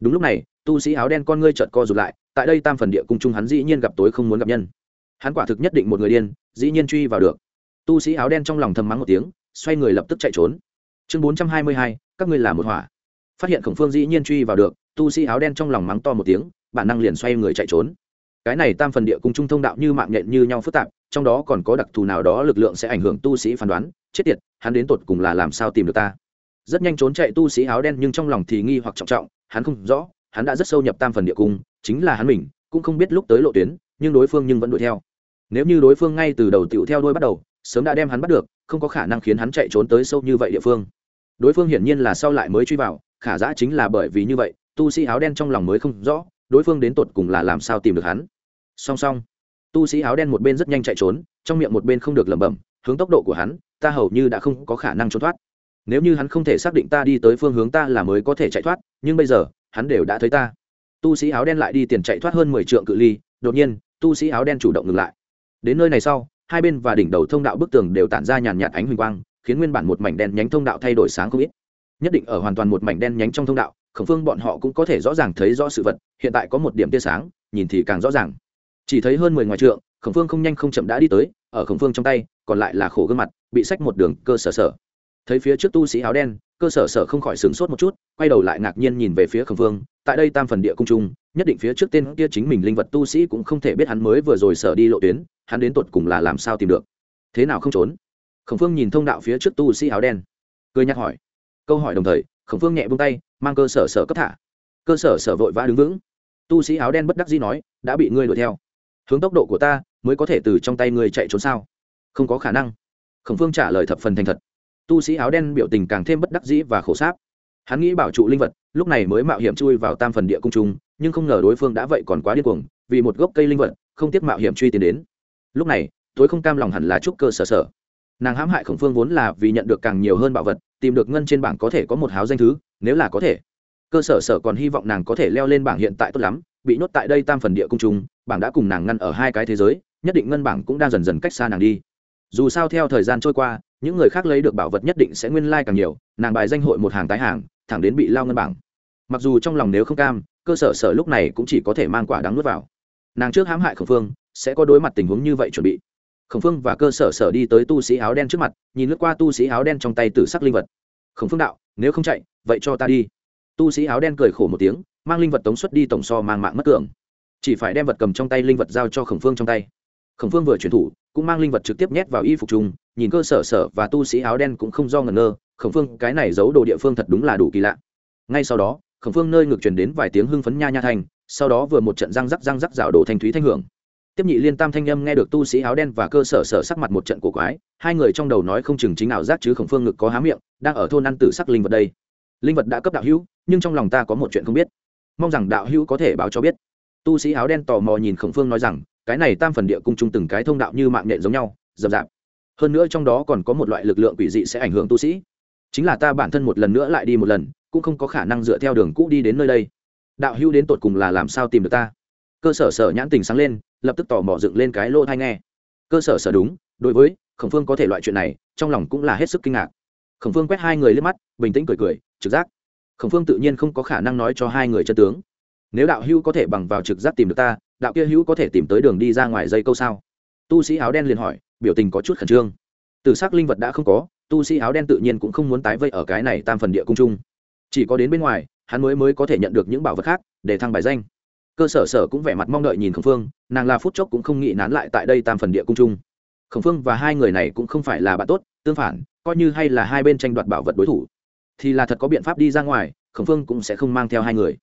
Đúng lúc này, tu sĩ áo đen con ngươi trợt co rụt lại, tại đây tam phần địa cung trung hắn dĩ nhiên gặp tối không muốn gặp nhân. Hắn quả thực nhất định một người điên, dĩ nhiên truy vào được. Tu sĩ áo đen trong lòng thầm mắng một tiếng, xoay người lập tức chạy trốn. Chương bốn trăm hai mươi hai, các ngươi là một hỏa phát hiện khổng phương dĩ nhiên truy vào được, tu sĩ áo đen trong lòng mắng to một tiếng, bản năng liền xoay người chạy trốn cái này tam phần địa cung trung thông đạo như mạng nhện như nhau phức tạp, trong đó còn có đặc thù nào đó lực lượng sẽ ảnh hưởng tu sĩ phán đoán. Chết tiệt, hắn đến tột cùng là làm sao tìm được ta? Rất nhanh trốn chạy tu sĩ áo đen nhưng trong lòng thì nghi hoặc trọng trọng, hắn không rõ, hắn đã rất sâu nhập tam phần địa cung, chính là hắn mình, cũng không biết lúc tới lộ tuyến, nhưng đối phương nhưng vẫn đuổi theo. Nếu như đối phương ngay từ đầu tựu theo đuôi bắt đầu, sớm đã đem hắn bắt được, không có khả năng khiến hắn chạy trốn tới sâu như vậy địa phương. Đối phương hiển nhiên là sau lại mới truy vào, khả giã chính là bởi vì như vậy, tu sĩ áo đen trong lòng mới không rõ đối phương đến tột cùng là làm sao tìm được hắn. Song song, tu sĩ áo đen một bên rất nhanh chạy trốn, trong miệng một bên không được lẩm bẩm, hướng tốc độ của hắn, ta hầu như đã không có khả năng trốn thoát. Nếu như hắn không thể xác định ta đi tới phương hướng ta là mới có thể chạy thoát, nhưng bây giờ, hắn đều đã thấy ta. Tu sĩ áo đen lại đi tiền chạy thoát hơn mười trượng cự ly, đột nhiên, tu sĩ áo đen chủ động ngừng lại. Đến nơi này sau, hai bên và đỉnh đầu thông đạo bức tường đều tản ra nhàn nhạt ánh huỳnh quang, khiến nguyên bản một mảnh đen nhánh thông đạo thay đổi sáng không ít. Nhất định ở hoàn toàn một mảnh đen nhánh trong thông đạo khổng phương bọn họ cũng có thể rõ ràng thấy rõ sự vật, hiện tại có một điểm tia sáng, nhìn thì càng rõ ràng. Chỉ thấy hơn mười ngoài trượng, khổng phương không nhanh không chậm đã đi tới, ở khổng phương trong tay, còn lại là khổ gương mặt, bị sách một đường cơ sở sở. Thấy phía trước tu sĩ áo đen, cơ sở sở không khỏi sửng sốt một chút, quay đầu lại ngạc nhiên nhìn về phía khổng phương, tại đây tam phần địa cung trung, nhất định phía trước tên kia chính mình linh vật tu sĩ cũng không thể biết hắn mới vừa rồi sở đi lộ tuyến, hắn đến tột cùng là làm sao tìm được. Thế nào không trốn? Khổng phương nhìn thông đạo phía trước tu sĩ áo đen, cười nhắc hỏi. Câu hỏi đồng thời, khổng phương nhẹ bông tay mang cơ sở sở cấp thả. Cơ sở sở vội vã đứng vững. Tu sĩ áo đen bất đắc dĩ nói, đã bị ngươi đuổi theo. Hướng tốc độ của ta mới có thể từ trong tay ngươi chạy trốn sao? Không có khả năng. Khổng phương trả lời thập phần thành thật. Tu sĩ áo đen biểu tình càng thêm bất đắc dĩ và khổ sáp. Hắn nghĩ bảo trụ linh vật, lúc này mới mạo hiểm chui vào tam phần địa cung trung, nhưng không ngờ đối phương đã vậy còn quá điên cuồng, vì một gốc cây linh vật, không tiếc mạo hiểm truy tiến đến. Lúc này, tối không cam lòng hẳn là trúc cơ sở sở. Nàng hãm hại khổng phương vốn là vì nhận được càng nhiều hơn bảo vật, tìm được ngân trên bảng có thể có một háo danh thứ nếu là có thể. Cơ sở sở còn hy vọng nàng có thể leo lên bảng hiện tại tốt lắm, bị nhốt tại đây tam phần địa cung trung, bảng đã cùng nàng ngăn ở hai cái thế giới, nhất định ngân bảng cũng đang dần dần cách xa nàng đi. Dù sao theo thời gian trôi qua, những người khác lấy được bảo vật nhất định sẽ nguyên lai、like、càng nhiều, nàng bài danh hội một hàng tái hàng, thẳng đến bị lao ngân bảng. Mặc dù trong lòng nếu không cam, cơ sở sở lúc này cũng chỉ có thể mang quả đáng nuốt vào. Nàng trước hãm hại khẩn phương, sẽ có đối mặt tình huống như vậy chuẩn bị. Khổng phương và cơ sở sở đi tới tu sĩ áo đen trước mặt, nhìn lướt qua tu sĩ áo đen trong tay tử sắc linh vật. Khổng phương đạo, nếu không chạy vậy cho ta đi. Tu sĩ áo đen cười khổ một tiếng, mang linh vật tống xuất đi tổng so mang mạng mất cường. Chỉ phải đem vật cầm trong tay linh vật giao cho khổng phương trong tay. Khổng phương vừa chuyển thủ, cũng mang linh vật trực tiếp nhét vào y phục chung, nhìn cơ sở sở và tu sĩ áo đen cũng không do ngẩn ngơ, khổng phương, cái này giấu đồ địa phương thật đúng là đủ kỳ lạ. Ngay sau đó, khổng phương nơi ngược truyền đến vài tiếng hưng phấn nha nha thành sau đó vừa một trận răng rắc răng rắc rào đồ thanh thúy thanh hưởng. Tiếp nhị liên tam thanh â m nghe được tu sĩ áo đen và cơ sở sở sắc mặt một trận cổ quái, hai người trong đầu nói không chừng chính nào giác chứ khổng phương ngực có há miệng, đang ở thôn ăn tử sắc linh vật đây linh vật đã cấp đạo hữu, nhưng trong lòng ta có một chuyện không biết. Mong rằng đạo hữu có thể báo cho biết. Tu sĩ áo đen tò mò nhìn khổng phương nói rằng, cái này tam phần địa cung chung từng cái thông đạo như mạng nhện giống nhau dập rạp. hơn nữa trong đó còn có một loại lực lượng quỷ dị sẽ ảnh hưởng tu sĩ. Chính là ta bản thân một lần nữa lại đi một lần, cũng không có khả năng dựa theo đường cũ đi đến nơi đây. Đạo hữu đến tột cùng là làm sao tìm được ta? Cơ sở sở nhãn tình sáng lên, lập tức tò mò dựng lên cái lô thai nghe. Cơ sở sở đúng, đối với khổng phương có thể loại chuyện này, trong lòng cũng là hết sức kinh ngạc khổng phương quét hai người lên mắt, bình tĩnh cười cười, trực giác. Khổng phương tự nhiên không có khả năng nói cho hai người chân tướng. Nếu đạo hữu có thể bằng vào trực giác tìm được ta, đạo kia hữu có thể tìm tới đường đi ra ngoài dây câu sao? Tu sĩ áo đen liền hỏi, biểu tình có chút khẩn trương. Từ s ắ c linh vật đã không có, tu sĩ áo đen tự nhiên cũng không muốn tái vây ở cái này tam phần địa cung chung chỉ có đến bên ngoài, hắn mới mới có thể nhận được những bảo vật khác, để thăng bài danh. Cơ sở sở cũng vẻ mặt mong đợi nhìn khổng phương, nàng là phút chốc cũng không nghĩ nán lại tại đây tam phần địa cung chung khổng phương và hai người này cũng không phải là bạn tốt tương phản, coi như hay là hai bên tranh đoạt bảo vật đối thủ, thì là thật có biện pháp đi ra ngoài, khổng phương cũng sẽ không mang theo hai người.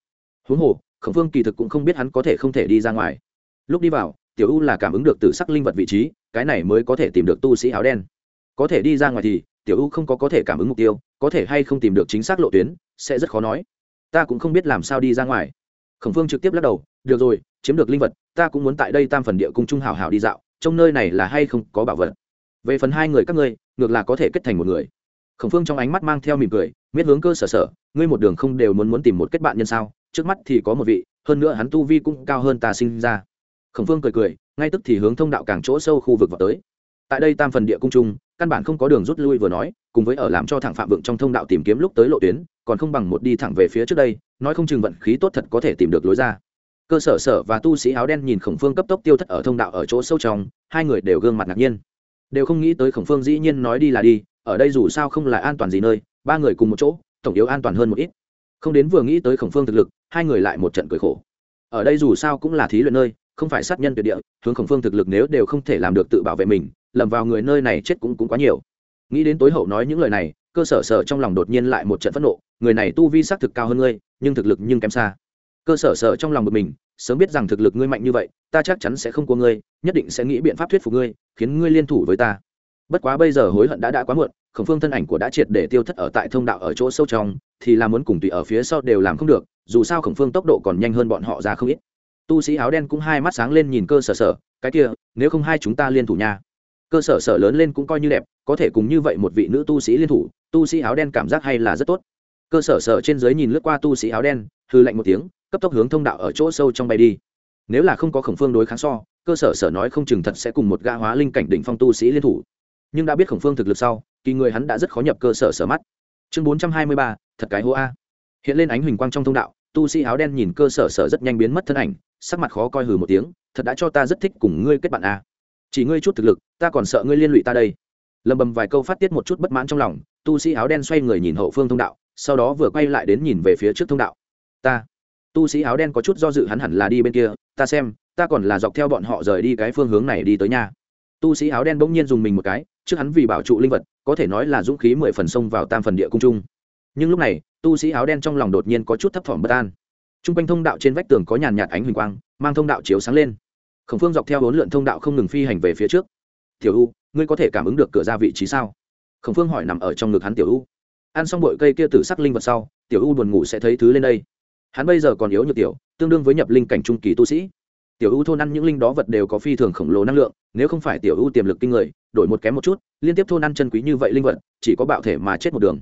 Huống hồ, khổng phương kỳ thực cũng không biết hắn có thể không thể đi ra ngoài. Lúc đi vào, tiểu u là cảm ứng được từ sắc linh vật vị trí, cái này mới có thể tìm được tu sĩ áo đen. Có thể đi ra ngoài thì, tiểu u không có có thể cảm ứng mục tiêu, có thể hay không tìm được chính xác lộ tuyến, sẽ rất khó nói. Ta cũng không biết làm sao đi ra ngoài. Khổng phương trực tiếp lắc đầu, được rồi, chiếm được linh vật, ta cũng muốn tại đây tam phần địa cung trung hào hào đi dạo trong nơi này là hay không có bảo vật về phần hai người các ngươi, ngược là có thể kết thành một người. Khổng phương trong ánh mắt mang theo mỉm cười, miết hướng cơ sở sở, ngươi một đường không đều muốn muốn tìm một kết bạn nhân sao? Trước mắt thì có một vị, hơn nữa hắn tu vi cũng cao hơn ta sinh ra. Khổng phương cười cười, ngay tức thì hướng thông đạo càng chỗ sâu khu vực vào tới. Tại đây tam phần địa cung trung, căn bản không có đường rút lui vừa nói, cùng với ở làm cho thẳng phạm vượng trong thông đạo tìm kiếm lúc tới lộ tuyến, còn không bằng một đi thẳng về phía trước đây, nói không chừng vận khí tốt thật có thể tìm được lối ra. Cơ sở sở và tu sĩ áo đen nhìn khổng phương cấp tốc tiêu thất ở thông đạo ở chỗ sâu trong, hai người đều gương mặt ngạc nhiên đều không nghĩ tới khổng phương dĩ nhiên nói đi là đi, ở đây dù sao không là an toàn gì nơi, ba người cùng một chỗ, tổng yếu an toàn hơn một ít. Không đến vừa nghĩ tới khổng phương thực lực, hai người lại một trận cười khổ. Ở đây dù sao cũng là thí luyện nơi, không phải sát nhân tuyệt địa, hướng khổng phương thực lực nếu đều không thể làm được tự bảo vệ mình, lầm vào người nơi này chết cũng cũng quá nhiều. Nghĩ đến tối hậu nói những lời này, cơ sở sở trong lòng đột nhiên lại một trận phẫn nộ, người này tu vi xác thực cao hơn ngươi, nhưng thực lực nhưng kém xa cơ sở sở trong lòng một mình, sớm biết rằng thực lực ngươi mạnh như vậy, ta chắc chắn sẽ không của ngươi, nhất định sẽ nghĩ biện pháp thuyết phục ngươi, khiến ngươi liên thủ với ta. Bất quá bây giờ hối hận đã đã quá muộn, khổng phương thân ảnh của đã triệt để tiêu thất ở tại thông đạo ở chỗ sâu trong, thì là muốn cùng tùy ở phía sau đều làm không được, dù sao khổng phương tốc độ còn nhanh hơn bọn họ ra không ít. Tu sĩ áo đen cũng hai mắt sáng lên nhìn cơ sở sở, cái kia, nếu không hai chúng ta liên thủ nha. Cơ sở sở lớn lên cũng coi như đẹp, có thể cùng như vậy một vị nữ tu sĩ liên thủ, tu sĩ áo đen cảm giác hay là rất tốt. Cơ sở sở trên dưới nhìn lướt qua tu sĩ áo đen hư lạnh một tiếng cấp tốc hướng thông đạo ở chỗ sâu trong bay đi. Nếu là không có khổng phương đối kháng so, cơ sở sở nói không chừng thật sẽ cùng một gã hóa linh cảnh đỉnh phong tu sĩ liên thủ. Nhưng đã biết khổng phương thực lực sau, kỳ người hắn đã rất khó nhập cơ sở sở mắt. Chương bốn trăm hai mươi ba, thật cái hô a. Hiện lên ánh huỳnh quang trong thông đạo, tu sĩ áo đen nhìn cơ sở sở rất nhanh biến mất thân ảnh, sắc mặt khó coi hừ một tiếng, thật đã cho ta rất thích cùng ngươi kết bạn a. Chỉ ngươi chút thực lực, ta còn sợ ngươi liên lụy ta đây. Lầm bầm vài câu phát tiết một chút bất mãn trong lòng, tu sĩ áo đen xoay người nhìn hậu phương thông đạo, sau đó vừa quay lại đến nhìn về phía trước thông đạo. Ta tu sĩ áo đen có chút do dự hắn hẳn là đi bên kia, ta xem, ta còn là dọc theo bọn họ rời đi cái phương hướng này đi tới nhà tu sĩ áo đen bỗng nhiên dùng mình một cái, trước hắn vì bảo trụ linh vật, có thể nói là dũng khí mười phần sông vào tam phần địa cung trung. Nhưng lúc này, tu sĩ áo đen trong lòng đột nhiên có chút thấp thỏm bất an. T r u n g quanh thông đạo trên vách tường có nhàn nhạt ánh huỳnh quang, mang thông đạo chiếu sáng lên. Khổng phương dọc theo bốn lượn thông đạo không ngừng phi hành về phía trước. Tiểu u, ngươi có thể cảm ứng được cửa ra vị trí sao? Khổng phương hỏi nằm ở trong ngực hắn tiểu u. Ăn xong bội cây kia tử sắc linh vật sau, tiểu u buồn ngủ sẽ thấy thứ lên đây hắn bây giờ còn yếu như tiểu, tương đương với nhập linh cảnh trung kỳ tu sĩ. Tiểu u thôn ăn những linh đó vật đều có phi thường khổng lồ năng lượng, nếu không phải tiểu u tiềm lực kinh người, đổi một kém một chút, liên tiếp thôn ăn chân quý như vậy linh vật, chỉ có bạo thể mà chết một đường.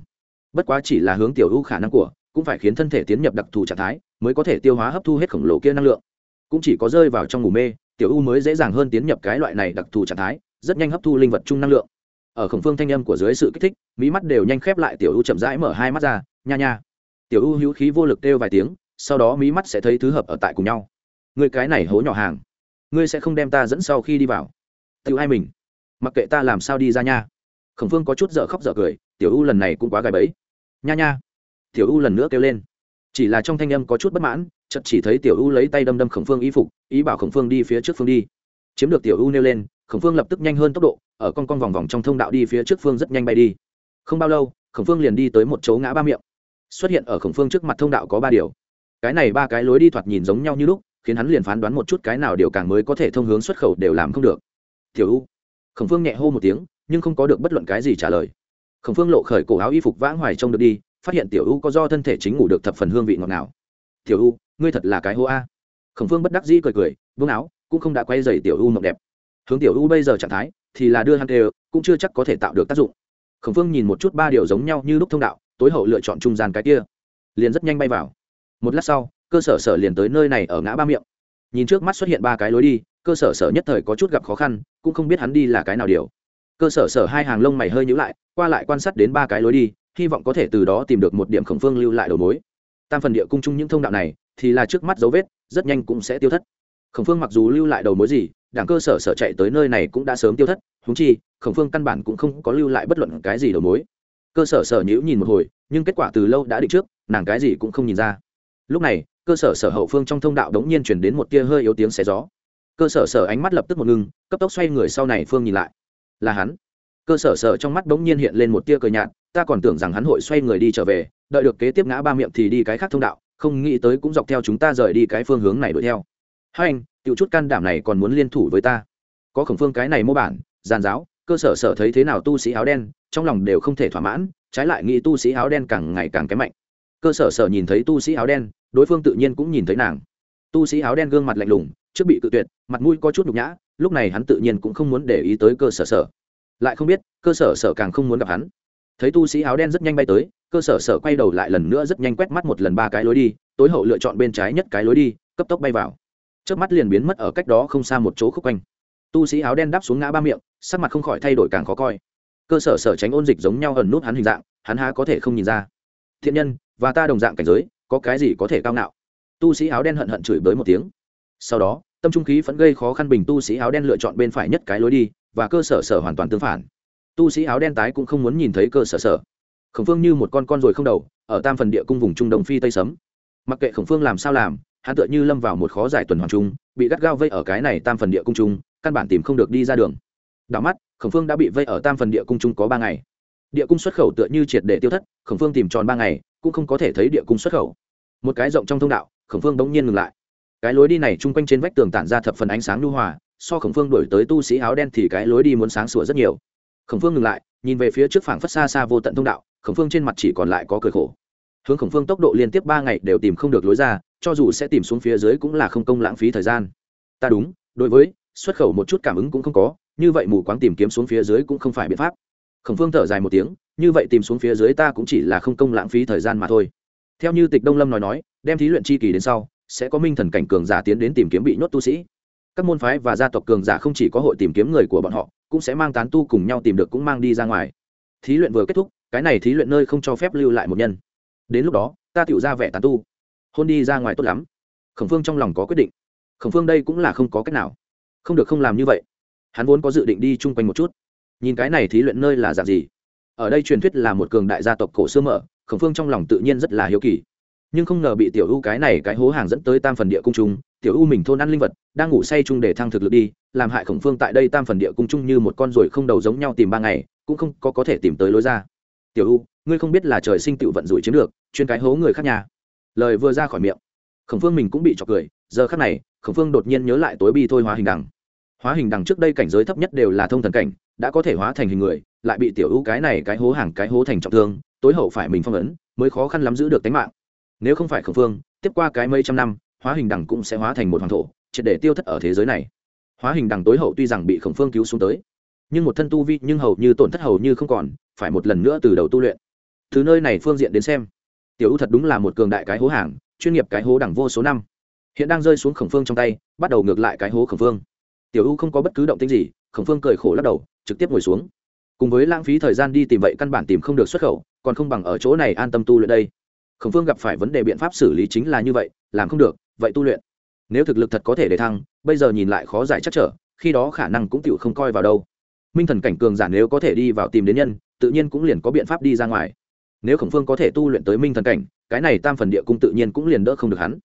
Bất quá chỉ là hướng tiểu u khả năng của, cũng phải khiến thân thể tiến nhập đặc thù trạng thái, mới có thể tiêu hóa hấp thu hết khổng lồ kia năng lượng. Cũng chỉ có rơi vào trong ngủ mê, tiểu u mới dễ dàng hơn tiến nhập cái loại này đặc thù trạng thái, rất nhanh hấp thu linh vật chung năng lượng. Ở khổng phương thanh âm của dưới sự kích thích, mỹ mắt đều nhanh khép lại tiểu u chậm rãi mở hai mắt ra, nha nha tiểu u hữu khí vô lực kêu vài tiếng, sau đó mí mắt sẽ thấy thứ hợp ở tại cùng nhau. Người cái này hố nhỏ hàng, ngươi sẽ không đem ta dẫn sau khi đi vào. Tự ai mình, mặc kệ ta làm sao đi ra nha. Khổng phương có chút dở khóc dở cười, tiểu u lần này cũng quá gài bẫy. Nha nha, tiểu u lần nữa kêu lên. Chỉ là trong thanh âm có chút bất mãn chật chỉ thấy tiểu u lấy tay đâm đâm khổng phương y phục, ý bảo khổng phương đi phía trước phương đi. Chiếm được tiểu u nêu lên, khổng phương lập tức nhanh hơn tốc độ, ở con con vòng vòng trong thông đạo đi phía trước phương rất nhanh bay đi. Không bao lâu, khổng phương liền đi tới một chỗ ngã ba miệng xuất hiện ở khổng phương trước mặt thông đạo có ba điều. Cái này ba cái lối đi thoạt nhìn giống nhau như lúc, khiến hắn liền phán đoán một chút cái nào điều càng mới có thể thông hướng xuất khẩu đều làm không được. Tiểu u. Khổng phương nhẹ hô một tiếng, nhưng không có được bất luận cái gì trả lời. Khổng phương lộ khởi cổ áo y phục vãng hoài trông được đi, phát hiện tiểu u có do thân thể chính ngủ được thập phần hương vị ngọt ngào. Tiểu u, ngươi thật là cái hô a. Khổng phương bất đắc dĩ cười cười vương áo, cũng không đã quay dày tiểu u mộng đẹp. Hướng tiểu u bây giờ trạng thái, thì là đưa hắn đều, cũng chưa chắc có thể tạo được tác dụng. Khổng phương nhìn một chút ba điều giống nhau như lúc thông đạo tối hậu lựa chọn trung gian cái kia. Liền rất nhanh bay vào. Một lát sau, cơ sở sở liền tới nơi này ở ngã ba miệng. Nhìn trước mắt xuất hiện ba cái lối đi, cơ sở sở nhất thời có chút gặp khó khăn, cũng không biết hắn đi là cái nào điều. Cơ sở sở hai hàng lông mày hơi nhữ lại, qua lại quan sát đến ba cái lối đi, hy vọng có thể từ đó tìm được một điểm khổng phương lưu lại đầu mối. Tam phần địa cung chung những thông đạo này, thì là trước mắt dấu vết, rất nhanh cũng sẽ tiêu thất. Khổng phương mặc dù lưu lại đầu mối gì, đảng cơ sở sở chạy tới nơi này cũng đã sớm tiêu thất húng chi, khổng phương căn bản cũng không có lưu lại bất luận cái gì đầu mối cơ sở sở nhữ nhìn một hồi, nhưng kết quả từ lâu đã định trước, nàng cái gì cũng không nhìn ra. Lúc này, cơ sở sở hậu phương trong thông đạo đống nhiên chuyển đến một tia hơi yếu tiếng xé gió. Cơ sở sở ánh mắt lập tức một ngưng cấp tốc xoay người sau này phương nhìn lại. Là hắn. Cơ sở sở trong mắt đống nhiên hiện lên một tia cờ nhạt, ta còn tưởng rằng hắn hội xoay người đi trở về, đợi được kế tiếp ngã ba miệng thì đi cái khác thông đạo, không nghĩ tới cũng dọc theo chúng ta rời đi cái phương hướng này đuổi theo. Hai anh, tiểu chút can đảm này còn muốn liên thủ với ta? Có khổng phương cái này mô bản, giàn giáo, cơ sở sở thấy thế nào tu sĩ áo đen trong lòng đều không thể thỏa mãn, trái lại nghĩ tu sĩ áo đen càng ngày càng kém mạnh. Cơ sở sở nhìn thấy tu sĩ áo đen, đối phương tự nhiên cũng nhìn thấy nàng. Tu sĩ áo đen gương mặt lạnh lùng, trước bị cự tuyệt, mặt mũi có chút nhục nhã, lúc này hắn tự nhiên cũng không muốn để ý tới cơ sở sở. Lại không biết, cơ sở sở càng không muốn gặp hắn. Thấy tu sĩ áo đen rất nhanh bay tới, cơ sở sở quay đầu lại lần nữa rất nhanh quét mắt một lần ba cái lối đi, tối hậu lựa chọn bên trái nhất cái lối đi, cấp tốc bay vào. Trước mắt liền biến mất ở cách đó không xa một chỗ khúc quanh. Tu sĩ áo đen đáp xuống ngã ba miệng, sắc mặt không khỏi thay đổi càng khó coi cơ sở sở tránh ôn dịch giống nhau ẩn nút hắn hình dạng, hắn há có thể không nhìn ra. Thiện nhân, và ta đồng dạng cảnh giới, có cái gì có thể cao ngạo? Tu sĩ áo đen hận hận chửi bới một tiếng. Sau đó, tâm trung khí vẫn gây khó khăn bình tu sĩ áo đen lựa chọn bên phải nhất cái lối đi, và cơ sở sở hoàn toàn tương phản. Tu sĩ áo đen tái cũng không muốn nhìn thấy cơ sở sở. Khổng phương như một con con rồi không đầu, ở tam phần địa cung vùng trung đông phi tây sấm. Mặc kệ khổng phương làm sao làm, hắn tựa như lâm vào một khó giải tuần hoàn trung, bị gắt gao vây ở cái này tam phần địa cung trung, căn bản tìm không được đi ra đường đảo mắt, khổng phương đã bị vây ở tam phần địa cung chung có ba ngày. Địa cung xuất khẩu tựa như triệt để tiêu thất, khổng phương tìm tròn ba ngày, cũng không có thể thấy địa cung xuất khẩu. Một cái rộng trong thông đạo, khổng phương đống nhiên ngừng lại. Cái lối đi này chung quanh trên vách tường tản ra thập phần ánh sáng lưu hòa, so khổng phương đổi tới tu sĩ áo đen thì cái lối đi muốn sáng sủa rất nhiều. Khổng phương ngừng lại, nhìn về phía trước phảng phất xa xa vô tận thông đạo, khổng phương trên mặt chỉ còn lại có cười khổ. Hướng khổng phương tốc độ liên tiếp ba ngày đều tìm không được lối ra, cho dù sẽ tìm xuống phía dưới cũng là không công lãng phí thời gian. Ta đúng, đối với, xuất khẩu một chút cảm ứng cũng không có như vậy mù quáng tìm kiếm xuống phía dưới cũng không phải biện pháp. Khổng phương thở dài một tiếng, như vậy tìm xuống phía dưới ta cũng chỉ là không công lãng phí thời gian mà thôi. Theo như tịch đông lâm nói nói, đem thí luyện chi kỳ đến sau, sẽ có minh thần cảnh cường giả tiến đến tìm kiếm bị nhốt tu sĩ. Các môn phái và gia tộc cường giả không chỉ có hội tìm kiếm người của bọn họ, cũng sẽ mang tán tu cùng nhau tìm được cũng mang đi ra ngoài. Thí luyện vừa kết thúc, cái này thí luyện nơi không cho phép lưu lại một nhân. Đến lúc đó, ta tự ra vẻ tán tu. Hôn đi ra ngoài tốt lắm. Khổng phương trong lòng có quyết định. Khổng phương đây cũng là không có cách nào. Không được không làm như vậy hắn vốn có dự định đi chung quanh một chút. Nhìn cái này thí luyện nơi là dạng gì? Ở đây truyền thuyết là một cường đại gia tộc cổ xưa mở, khổng phương trong lòng tự nhiên rất là hiếu kỳ. Nhưng không ngờ bị tiểu u cái này cái hố hàng dẫn tới tam phần địa cung trung, tiểu u mình thôn ăn linh vật, đang ngủ say chung để thăng thực lực đi, làm hại khổng phương tại đây tam phần địa cung chung như một con ruồi không đầu giống nhau tìm ba ngày, cũng không có có thể tìm tới lối ra. Tiểu u, ngươi không biết là trời sinh tựu vận rủi chiếm được, chuyên cái hố người khác nhà. Lời vừa ra khỏi miệng, khổng phương mình cũng bị chọc cười, giờ khác này, khổng phương đột nhiên nhớ lại tối bi thôi hóa hình đằng hóa hình đằng trước đây cảnh giới thấp nhất đều là thông thần cảnh, đã có thể hóa thành hình người, lại bị tiểu ưu cái này cái hố hàng cái hố thành trọng thương, tối hậu phải mình phong ấn, mới khó khăn lắm giữ được tính mạng. Nếu không phải khẩn phương, tiếp qua cái mấy trăm năm, hóa hình đằng cũng sẽ hóa thành một hoàng thổ, triệt để tiêu thất ở thế giới này. Hóa hình đằng tối hậu tuy rằng bị khổng phương cứu xuống tới, nhưng một thân tu vi nhưng hầu như tổn thất hầu như không còn, phải một lần nữa từ đầu tu luyện. Từ nơi này phương diện đến xem, tiểu ưu thật đúng là một cường đại cái hố hàng, chuyên nghiệp cái hố đẳng vô số năm. Hiện đang rơi xuống khổng phương trong tay, bắt đầu ngược lại cái hố khổng phương tiểu ưu không có bất cứ động tĩnh gì, khổng phương cười khổ lắc đầu, trực tiếp ngồi xuống. Cùng với lãng phí thời gian đi tìm vậy căn bản tìm không được xuất khẩu, còn không bằng ở chỗ này an tâm tu luyện đây. Khổng phương gặp phải vấn đề biện pháp xử lý chính là như vậy, làm không được, vậy tu luyện. Nếu thực lực thật có thể để thăng, bây giờ nhìn lại khó giải chắc trở, khi đó khả năng cũng tựu không coi vào đâu. Minh thần cảnh cường giả nếu có thể đi vào tìm đến nhân, tự nhiên cũng liền có biện pháp đi ra ngoài. Nếu khổng phương có thể tu luyện tới minh thần cảnh, cái này tam phần địa cung tự nhiên cũng liền đỡ không được hắn.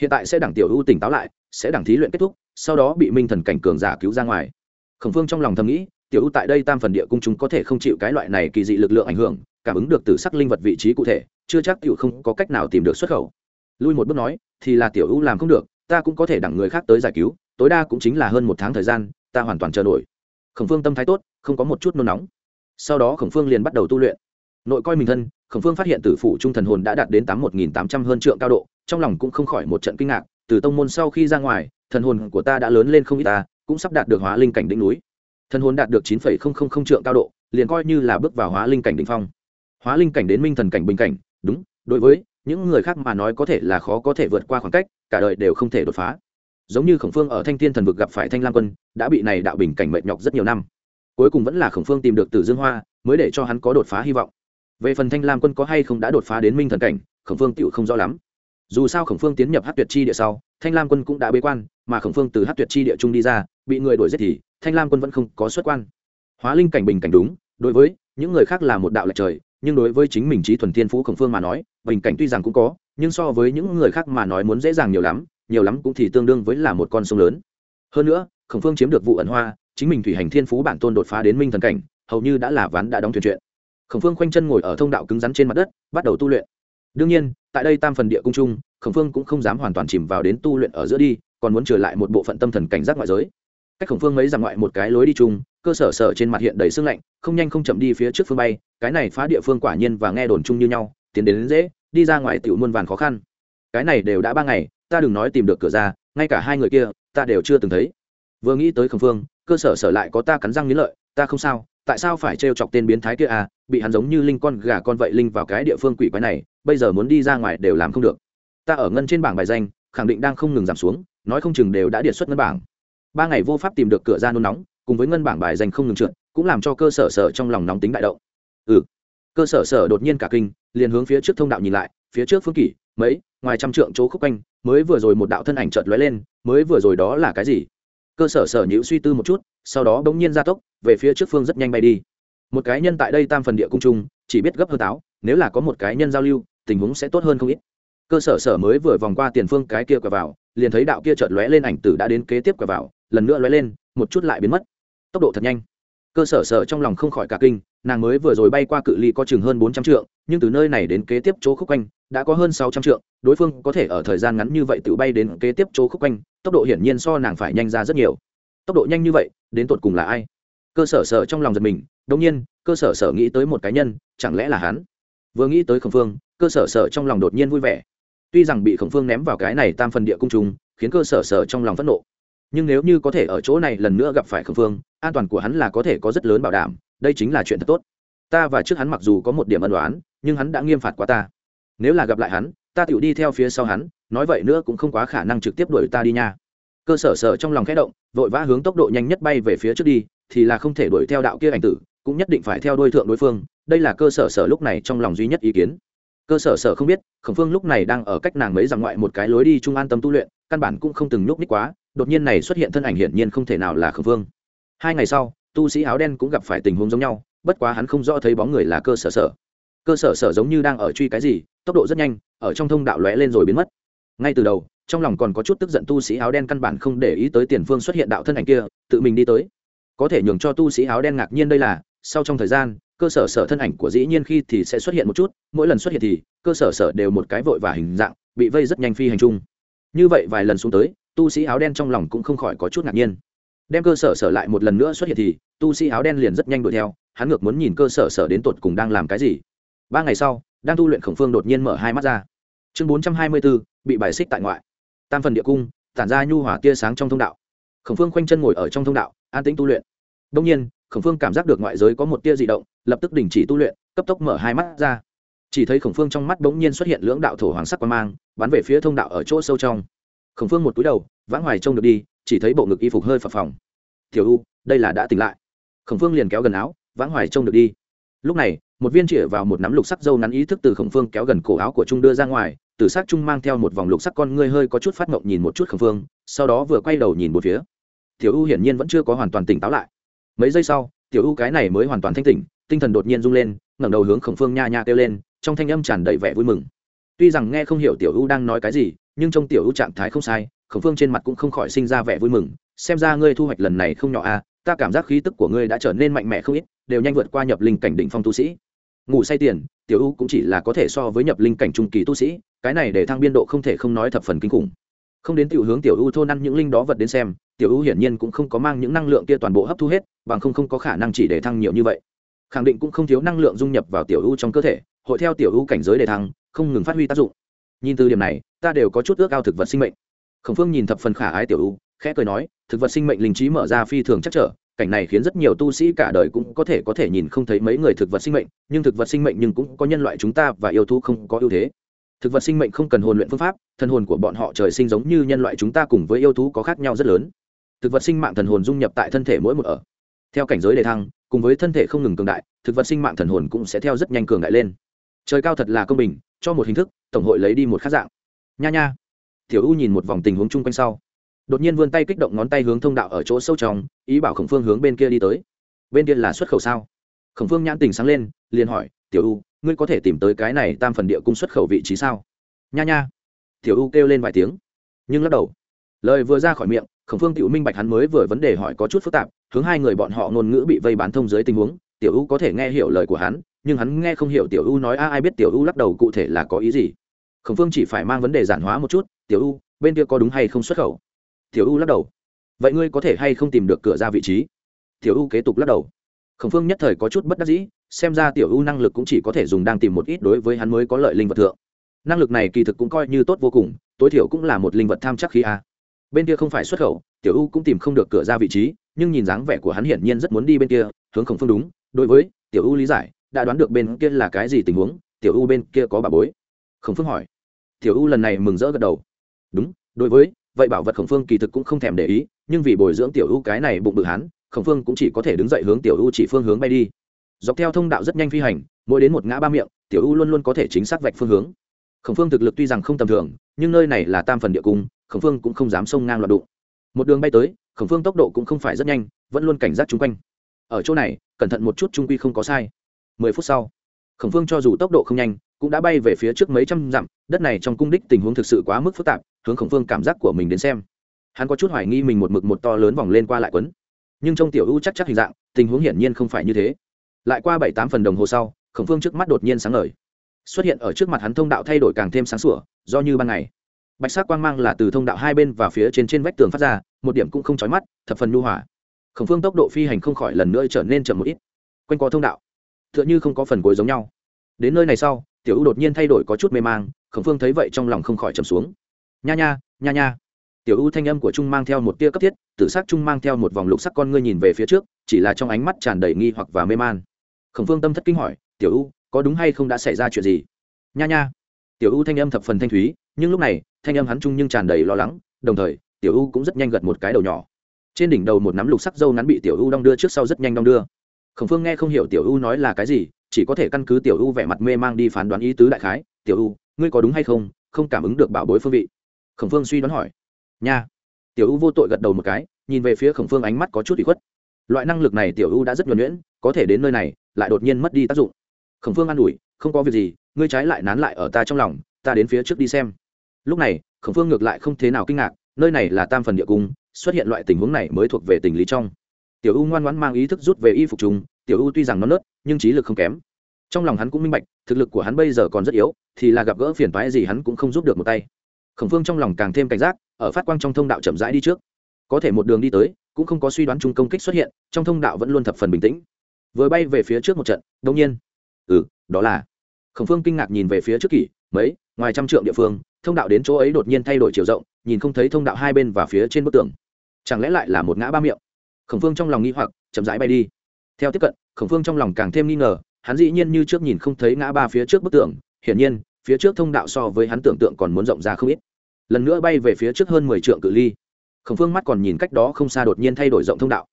Hiện tại sẽ đảng tiểu ưu tỉnh táo lại, sẽ đảng thí luyện kết thúc sau đó bị minh thần cảnh cường giả cứu ra ngoài. Khổng phương trong lòng thầm nghĩ, tiểu ưu tại đây tam phần địa cung chúng có thể không chịu cái loại này kỳ dị lực lượng ảnh hưởng, cảm ứng được từ sắc linh vật vị trí cụ thể, chưa chắc tiểu không có cách nào tìm được xuất khẩu. Lui một bước nói, thì là tiểu ưu làm không được, ta cũng có thể đẳng người khác tới giải cứu, tối đa cũng chính là hơn một tháng thời gian, ta hoàn toàn chờ nổi. Khổng phương tâm thái tốt, không có một chút nôn nóng. Sau đó khổng phương liền bắt đầu tu luyện. Nội coi mình thân, khổng phương phát hiện tử phủ trung thần hồn đã đạt đến tám một nghìn tám trăm hơn trượng cao độ, trong lòng cũng không khỏi một trận kinh ngạc từ tông môn sau khi ra ngoài, thần hồn của ta đã lớn lên không ít ta, cũng sắp đạt được hóa linh cảnh đỉnh núi. Thần hồn đạt được chín phẩy không không không trượng cao độ, liền coi như là bước vào hóa linh cảnh đỉnh phong. Hóa linh cảnh đến minh thần cảnh bình cảnh, đúng, đối với những người khác mà nói có thể là khó có thể vượt qua khoảng cách, cả đời đều không thể đột phá. Giống như khổng phương ở thanh thiên thần vực gặp phải thanh lam quân, đã bị này đạo bình cảnh mệt nhọc rất nhiều năm. Cuối cùng vẫn là khổng phương tìm được từ dương hoa, mới để cho hắn có đột phá hy vọng. Về phần thanh lam quân có hay không đã đột phá đến minh thần cảnh, khổng phương tựu không rõ lắm dù sao khổng phương tiến nhập hát tuyệt chi địa sau, thanh lam quân cũng đã bế quan, mà khổng phương từ hát tuyệt chi địa trung đi ra, bị người đuổi giết thì thanh lam quân vẫn không có xuất quan. Hóa linh cảnh bình cảnh đúng, đối với những người khác là một đạo lệch trời, nhưng đối với chính mình trí thuần thiên phú khổng phương mà nói, bình cảnh tuy rằng cũng có, nhưng so với những người khác mà nói muốn dễ dàng nhiều lắm nhiều lắm cũng thì tương đương với là một con sông lớn. Hơn nữa, khổng phương chiếm được vụ ẩn hoa, chính mình thủy hành thiên phú bản tôn đột phá đến minh thần cảnh, hầu như đã là ván đã đóng thuyền chuyện. Khổng phương khoanh chân ngồi ở thông đạo cứng rắn trên mặt đất, bắt đầu tu luyện đương nhiên tại đây tam phần địa cung chung khổng phương cũng không dám hoàn toàn chìm vào đến tu luyện ở giữa đi còn muốn trở lại một bộ phận tâm thần cảnh giác ngoại giới. Cách khổng phương mấy dặm ngoại một cái lối đi chung cơ sở sở trên mặt hiện đầy sương lạnh không nhanh không chậm đi phía trước phương bay cái này phá địa phương quả nhiên và nghe đồn chung như nhau tiến đến, đến dễ đi ra ngoài tiểu muôn vàn khó khăn. Cái này đều đã ba ngày ta đừng nói tìm được cửa ra ngay cả hai người kia ta đều chưa từng thấy. Vừa nghĩ tới khổng phương cơ sở sở lại có ta cắn răng nghĩ lợi ta không sao tại sao phải trêu chọc tên biến thái kia à bị hắn giống như linh con gà con vậy linh vào cái địa phương quỷ quái này bây giờ muốn đi ra ngoài đều làm không được. Ta ở ngân trên bảng bài danh, khẳng định đang không ngừng giảm xuống, nói không chừng đều đã điện xuất ngân bảng. Ba ngày vô pháp tìm được cửa ra nôn nóng, cùng với ngân bảng bài danh không ngừng trượt, cũng làm cho cơ sở sở trong lòng nóng tính đại động. Ừ. Cơ sở sở đột nhiên cả kinh, liền hướng phía trước thông đạo nhìn lại, phía trước phương kỷ, mấy, ngoài trăm trượng chỗ khúc quanh, mới vừa rồi một đạo thân ảnh chợt lóe lên, mới vừa rồi đó là cái gì? Cơ sở sở nhữ suy tư một chút, sau đó bỗng nhiên gia tốc, về phía trước phương rất nhanh bay đi. Một cái nhân tại đây tam phần địa cung trung, chỉ biết gấp hơn táo, nếu là có một cái nhân giao lưu tình huống sẽ tốt hơn không ít. Cơ sở sở mới vừa vòng qua tiền phương cái kia quẹo vào, liền thấy đạo kia chợt lóe lên ảnh tử đã đến kế tiếp quẹo vào, lần nữa lóe lên, một chút lại biến mất. Tốc độ thật nhanh. Cơ sở sở trong lòng không khỏi cả kinh, nàng mới vừa rồi bay qua cự ly có chừng hơn bốn trăm trượng, nhưng từ nơi này đến kế tiếp chỗ khúc quanh, đã có hơn sáu trăm trượng, đối phương có thể ở thời gian ngắn như vậy tự bay đến kế tiếp chỗ khúc quanh, tốc độ hiển nhiên so nàng phải nhanh ra rất nhiều. Tốc độ nhanh như vậy, đến tột cùng là ai? Cơ sở sở trong lòng giật mình đông nhiên, cơ sở sở nghĩ tới một cá nhân, chẳng lẽ là hắn? Vừa nghĩ tới khổng phương cơ sở sở trong lòng đột nhiên vui vẻ. Tuy rằng bị khổng phương ném vào cái này tam phần địa cung trùng, khiến cơ sở sở trong lòng phẫn nộ. Nhưng nếu như có thể ở chỗ này lần nữa gặp phải khổng phương, an toàn của hắn là có thể có rất lớn bảo đảm, đây chính là chuyện thật tốt. Ta và trước hắn mặc dù có một điểm ân đoán nhưng hắn đã nghiêm phạt quá ta. Nếu là gặp lại hắn, ta tự đi theo phía sau hắn, nói vậy nữa cũng không quá khả năng trực tiếp đuổi ta đi nha. Cơ sở sở trong lòng khẽ động, vội vã hướng tốc độ nhanh nhất bay về phía trước đi, thì là không thể đuổi theo đạo kia ảnh tử, cũng nhất định phải theo đuôi thượng đối phương, đây là cơ sở sở lúc này trong lòng duy nhất ý kiến cơ sở sở không biết, khổng phương lúc này đang ở cách nàng mấy dặm ngoại một cái lối đi trung an tâm tu luyện, căn bản cũng không từng nhúc ních quá, đột nhiên này xuất hiện thân ảnh hiển nhiên không thể nào là khổng phương. Hai ngày sau, tu sĩ áo đen cũng gặp phải tình huống giống nhau, bất quá hắn không rõ thấy bóng người là cơ sở sở. Cơ sở sở giống như đang ở truy cái gì, tốc độ rất nhanh, ở trong thông đạo lóe lên rồi biến mất. Ngay từ đầu, trong lòng còn có chút tức giận tu sĩ áo đen căn bản không để ý tới tiền phương xuất hiện đạo thân ảnh kia, tự mình đi tới. Có thể nhường cho tu sĩ áo đen ngạc nhiên đây là sau trong thời gian, cơ sở sở thân ảnh của dĩ nhiên khi thì sẽ xuất hiện một chút, mỗi lần xuất hiện thì, cơ sở sở đều một cái vội và hình dạng, bị vây rất nhanh phi hành chung. Như vậy vài lần xuống tới, tu sĩ áo đen trong lòng cũng không khỏi có chút ngạc nhiên. Đem cơ sở sở lại một lần nữa xuất hiện thì, tu sĩ áo đen liền rất nhanh đuổi theo, hắn ngược muốn nhìn cơ sở sở đến tột cùng đang làm cái gì. Ba ngày sau, đang tu luyện khổng phương đột nhiên mở hai mắt ra. Chương bốn trăm hai mươi bốn bị bài xích tại ngoại. Tam phần địa cung, tản ra nhu hỏa tia sáng trong thông đạo. Khổng phương khoanh chân ngồi ở trong thông đạo, an tĩnh tu luyện. Đông nhiên khổng phương cảm giác được ngoại giới có một tia dị động, lập tức đình chỉ tu luyện, cấp tốc mở hai mắt ra. Chỉ thấy khổng phương trong mắt bỗng nhiên xuất hiện lưỡng đạo thổ hoàng sắc quan mang, bắn về phía thông đạo ở chỗ sâu trong. Khổng phương một túi đầu, vãng hoài trông được đi, chỉ thấy bộ ngực y phục hơi phập phòng tiểu u, đây là đã tỉnh lại. Khổng phương liền kéo gần áo, vãng hoài trông được đi. Lúc này, một viên chĩa vào một nắm lục sắc dâu ngắn ý thức từ khổng phương kéo gần cổ áo của trung đưa ra ngoài tử sắc trung mang theo một vòng lục sắc con ngươi hơi có chút phát mộng nhìn một chút khổng phương, sau đó vừa quay đầu nhìn một phía. Tiểu u hiển nhiên vẫn chưa có hoàn toàn tỉnh táo lại mấy giây sau tiểu u cái này mới hoàn toàn thanh tỉnh tinh thần đột nhiên rung lên ngẩng đầu hướng khổng phương nha nha kêu lên trong thanh âm tràn đầy vẻ vui mừng. Tuy rằng nghe không hiểu tiểu u đang nói cái gì nhưng trong tiểu u trạng thái không sai khổng phương trên mặt cũng không khỏi sinh ra vẻ vui mừng xem ra ngươi thu hoạch lần này không nhỏ a à, ta cảm giác khí tức của ngươi đã trở nên mạnh mẽ không ít đều nhanh vượt qua nhập linh cảnh đỉnh phong tu sĩ. Ngủ say tiền tiểu u cũng chỉ là có thể so với nhập linh cảnh trung kỳ tu sĩ cái này để thăng biên độ không thể không nói thập phần kinh khủng không đến tiểu hướng tiểu u thôn ăn những linh đó vật đến xem, tiểu u hiển nhiên cũng không có mang những năng lượng kia toàn bộ hấp thu hết, bằng không không có khả năng chỉ để thăng nhiều như vậy. Khẳng định cũng không thiếu năng lượng dung nhập vào tiểu u trong cơ thể, hội theo tiểu u cảnh giới để thăng, không ngừng phát huy tác dụng. Nhìn từ điểm này, ta đều có chút ước ao thực vật sinh mệnh. Khổng phương nhìn thập phần khả ái tiểu u khẽ cười nói, thực vật sinh mệnh linh trí mở ra phi thường chắc trở, cảnh này khiến rất nhiều tu sĩ cả đời cũng có thể có thể nhìn không thấy mấy người thực vật sinh mệnh, nhưng thực vật sinh mệnh nhưng cũng có nhân loại chúng ta và yêu thú không có ưu thế thực vật sinh mệnh không cần hồn luyện phương pháp, thần hồn của bọn họ trời sinh giống như nhân loại chúng ta cùng với yêu thú có khác nhau rất lớn. Thực vật sinh mạng thần hồn dung nhập tại thân thể mỗi một ở. Theo cảnh giới đề thăng, cùng với thân thể không ngừng cường đại, thực vật sinh mạng thần hồn cũng sẽ theo rất nhanh cường đại lên. Trời cao thật là công bình, cho một hình thức, tổng hội lấy đi một khác dạng. Nha nha. Tiểu u nhìn một vòng tình huống chung quanh sau. Đột nhiên vươn tay kích động ngón tay hướng thông đạo ở chỗ sâu trong, ý bảo khổng phương hướng bên kia đi tới. Bên kia là xuất khẩu sao? Khổng phương nhãn tình sáng lên, liền hỏi, tiểu u ngươi có thể tìm tới cái này tam phần địa cung xuất khẩu vị trí sao? Nha nha. Tiểu u kêu lên vài tiếng, nhưng lắc đầu. Lời vừa ra khỏi miệng, khổng phương tiểu minh bạch hắn mới vừa vấn đề hỏi có chút phức tạp, hướng hai người bọn họ ngôn ngữ bị vây bán thông dưới tình huống, tiểu u có thể nghe hiểu lời của hắn, nhưng hắn nghe không hiểu tiểu u nói, a, ai biết tiểu u lắc đầu cụ thể là có ý gì? Khổng phương chỉ phải mang vấn đề giản hóa một chút, tiểu u, bên kia có đúng hay không xuất khẩu? Tiểu u lắc đầu. Vậy ngươi có thể hay không tìm được cửa ra vị trí? Tiểu u kế tục lắc đầu. Khổng phương nhất thời có chút bất đắc dĩ xem ra tiểu u năng lực cũng chỉ có thể dùng đang tìm một ít đối với hắn mới có lợi linh vật thượng. Năng lực này kỳ thực cũng coi như tốt vô cùng, tối thiểu cũng là một linh vật tham chắc khí a. Bên kia không phải xuất khẩu, tiểu u cũng tìm không được cửa ra vị trí, nhưng nhìn dáng vẻ của hắn hiển nhiên rất muốn đi bên kia, hướng khổng phương đúng. Đối với tiểu u lý giải, đã đoán được bên kia là cái gì tình huống, tiểu u bên kia có bà bối. Khổng phương hỏi. Tiểu u lần này mừng rỡ gật đầu. Đúng, đối với, vậy bảo vật khổng phương kỳ thực cũng không thèm để ý, nhưng vì bồi dưỡng tiểu u cái này bụng bự hắn khổng phương cũng chỉ có thể đứng dậy hướng tiểu u chỉ phương hướng bay đi dọc theo thông đạo rất nhanh phi hành, mỗi đến một ngã ba miệng, tiểu u luôn luôn có thể chính xác vạch phương hướng. Khổng phương thực lực tuy rằng không tầm thường, nhưng nơi này là tam phần địa cung, khổng phương cũng không dám xông ngang loạt đụng. Một đường bay tới, khổng phương tốc độ cũng không phải rất nhanh, vẫn luôn cảnh giác chung quanh. Ở chỗ này, cẩn thận một chút trung quy không có sai. Mười phút sau, khổng phương cho dù tốc độ không nhanh, cũng đã bay về phía trước mấy trăm dặm, đất này trong cung đích tình huống thực sự quá mức phức tạp, hướng khổng phương cảm giác của mình đến xem. Hắn có chút hoài nghi mình một mực một to lớn vòng lên qua lại quấn. Nhưng trong tiểu U chắc chắc hình dạng, tình huống hiển nhiên không phải như thế lại qua bảy tám phần đồng hồ sau, khổng phương trước mắt đột nhiên sáng ngời. Xuất hiện ở trước mặt hắn thông đạo thay đổi càng thêm sáng sủa, do như ban ngày. Bạch sắc quang mang là từ thông đạo hai bên và phía trên trên vách tường phát ra, một điểm cũng không chói mắt, thập phần nhu hỏa khổng phương tốc độ phi hành không khỏi lần nữa trở nên chậm một ít. Quanh co thông đạo, tựa như không có phần cuối giống nhau. Đến nơi này sau, tiểu ưu đột nhiên thay đổi có chút mê mang, khổng phương thấy vậy trong lòng không khỏi trầm xuống. Nha nha nha nha. Tiểu ưu thanh âm của trung mang theo một tia cấp thiết tự sắc trung mang theo một vòng lục sắc con ngươi nhìn về phía trước, chỉ là trong ánh mắt tràn đầy nghi hoặc và mê man khổng phương tâm thất kinh hỏi tiểu U có đúng hay không đã xảy ra chuyện gì? Nha nha. Tiểu U thanh âm thập phần thanh thúy nhưng lúc này thanh âm hắn trung nhưng tràn đầy lo lắng đồng thời tiểu U cũng rất nhanh gật một cái đầu nhỏ. Trên đỉnh đầu một nắm lục sắc dâu ngắn bị tiểu U đong đưa trước sau rất nhanh đong đưa. Khổng phương nghe không hiểu tiểu U nói là cái gì chỉ có thể căn cứ tiểu U vẻ mặt mê mang đi phán đoán ý tứ đại khái. Tiểu U, ngươi có đúng hay không không cảm ứng được bảo bối phương vị? Khổng phương suy đoán hỏi. Nha. Tiểu U vô tội gật đầu một cái nhìn về phía khổng phương ánh mắt có chút bị khuất. Loại năng lực này tiểu U đã rất nhuẩn nhuyễn có thể đến nơi này lại đột nhiên mất đi tác dụng. Khổng phương an ủi, không có việc gì, ngươi trái lại nán lại ở ta trong lòng, ta đến phía trước đi xem. Lúc này, khổng phương ngược lại không thế nào kinh ngạc, nơi này là tam phần địa cung, xuất hiện loại tình huống này mới thuộc về tình lý trong. Tiểu u ngoan ngoãn mang ý thức rút về y phục chúng tiểu u tuy rằng nó nớt, nhưng trí lực không kém. Trong lòng hắn cũng minh bạch, thực lực của hắn bây giờ còn rất yếu, thì là gặp gỡ phiền toái gì hắn cũng không giúp được một tay. Khổng phương trong lòng càng thêm cảnh giác, ở phát quang trong thông đạo chậm rãi đi trước. Có thể một đường đi tới, cũng không có suy đoán chung công kích xuất hiện, trong thông đạo vẫn luôn thập phần bình tĩnh vừa bay về phía trước một trận đông nhiên ừ đó là, khổng phương kinh ngạc nhìn về phía trước kỷ, mấy, ngoài trăm trượng địa phương, thông đạo đến chỗ ấy đột nhiên thay đổi chiều rộng, nhìn không thấy thông đạo hai bên và phía trên bức tường. Chẳng lẽ lại là một ngã ba miệng? Khổng phương trong lòng nghi hoặc, chậm rãi bay đi. Theo tiếp cận, khổng phương trong lòng càng thêm nghi ngờ, hắn dĩ nhiên như trước nhìn không thấy ngã ba phía trước bức tường, hiển nhiên, phía trước thông đạo so với hắn tưởng tượng còn muốn rộng ra không ít. Lần nữa bay về phía trước hơn mười trượng cự ly. Khổng phương mắt còn nhìn cách đó không xa đột nhiên thay đổi rộng thông đạo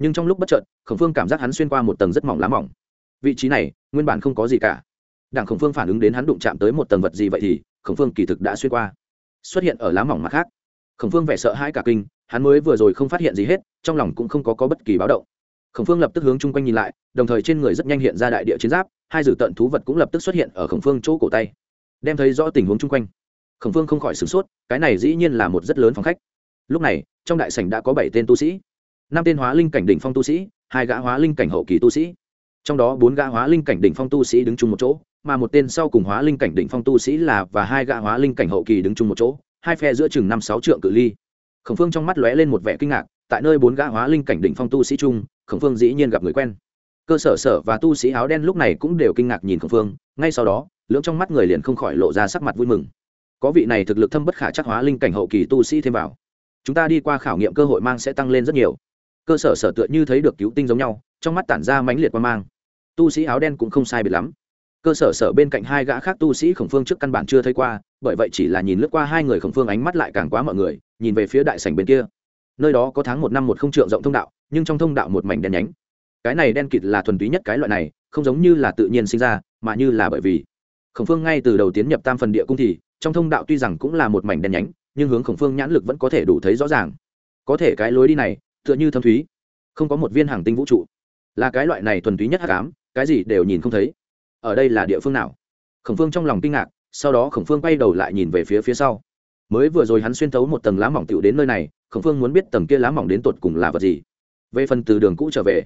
nhưng trong lúc bất chợt khổng phương cảm giác hắn xuyên qua một tầng rất mỏng lá mỏng. Vị trí này nguyên bản không có gì cả. Đảng khổng phương phản ứng đến hắn đụng chạm tới một tầng vật gì vậy thì khổng phương kỳ thực đã xuyên qua. Xuất hiện ở lá mỏng mặt khác. Khổng phương vẻ sợ hãi cả kinh hắn mới vừa rồi không phát hiện gì hết trong lòng cũng không có, có bất kỳ báo động. Khổng phương lập tức hướng chung quanh nhìn lại đồng thời trên người rất nhanh hiện ra đại địa chiến giáp hai dử tận thú vật cũng lập tức xuất hiện ở khổng phương chỗ cổ tay. Đem thấy rõ tình huống chung quanh. Khổng phương không khỏi sửng sốt cái này dĩ nhiên là một rất lớn phòng khách. Lúc này trong đại sảnh đã có bảy tên tu sĩ năm tên hóa linh cảnh đỉnh phong tu sĩ, hai gã hóa linh cảnh hậu kỳ tu sĩ. Trong đó bốn gã hóa linh cảnh đỉnh phong tu sĩ đứng chung một chỗ, mà một tên sau cùng hóa linh cảnh đỉnh phong tu sĩ là và hai gã hóa linh cảnh hậu kỳ đứng chung một chỗ, hai phe giữa chừng năm sáu trượng cự ly. Khổng phương trong mắt lóe lên một vẻ kinh ngạc, tại nơi bốn gã hóa linh cảnh đỉnh phong tu sĩ chung, khổng phương dĩ nhiên gặp người quen. Cơ sở sở và tu sĩ áo đen lúc này cũng đều kinh ngạc nhìn khổng phương, ngay sau đó, lưỡng trong mắt người liền không khỏi lộ ra sắc mặt vui mừng. Có vị này thực lực thâm bất khả chắc hóa linh cảnh hậu kỳ tu sĩ thêm vào. Chúng ta đi qua khảo nghiệm cơ hội mang sẽ tăng lên rất nhiều cơ sở sở tựa như thấy được cứu tinh giống nhau, trong mắt tản ra mãnh liệt quan mang. Tu sĩ áo đen cũng không sai biệt lắm. Cơ sở sở bên cạnh hai gã khác tu sĩ khổng phương trước căn bản chưa thấy qua, bởi vậy chỉ là nhìn lướt qua hai người khổng phương ánh mắt lại càng quá mọi người, nhìn về phía đại sảnh bên kia. Nơi đó có tháng một năm một không trượng rộng thông đạo, nhưng trong thông đạo một mảnh đen nhánh. Cái này đen kịt là thuần túy nhất cái loại này, không giống như là tự nhiên sinh ra, mà như là bởi vì. Khổng phương ngay từ đầu tiến nhập tam phần địa cung thì, trong thông đạo tuy rằng cũng là một mảnh đen nhánh, nhưng hướng khổng phương nhãn lực vẫn có thể đủ thấy rõ ràng. Có thể cái lối đi này tựa như thâm thúy. Không có một viên hàng tinh vũ trụ. Là cái loại này thuần túy nhất hắc ám, cái gì đều nhìn không thấy. Ở đây là địa phương nào? Khổng phương trong lòng kinh ngạc, sau đó khổng phương quay đầu lại nhìn về phía phía sau. Mới vừa rồi hắn xuyên thấu một tầng lá mỏng tựu đến nơi này, khổng phương muốn biết tầng kia lá mỏng đến tột cùng là vật gì. Về phần từ đường cũ trở về,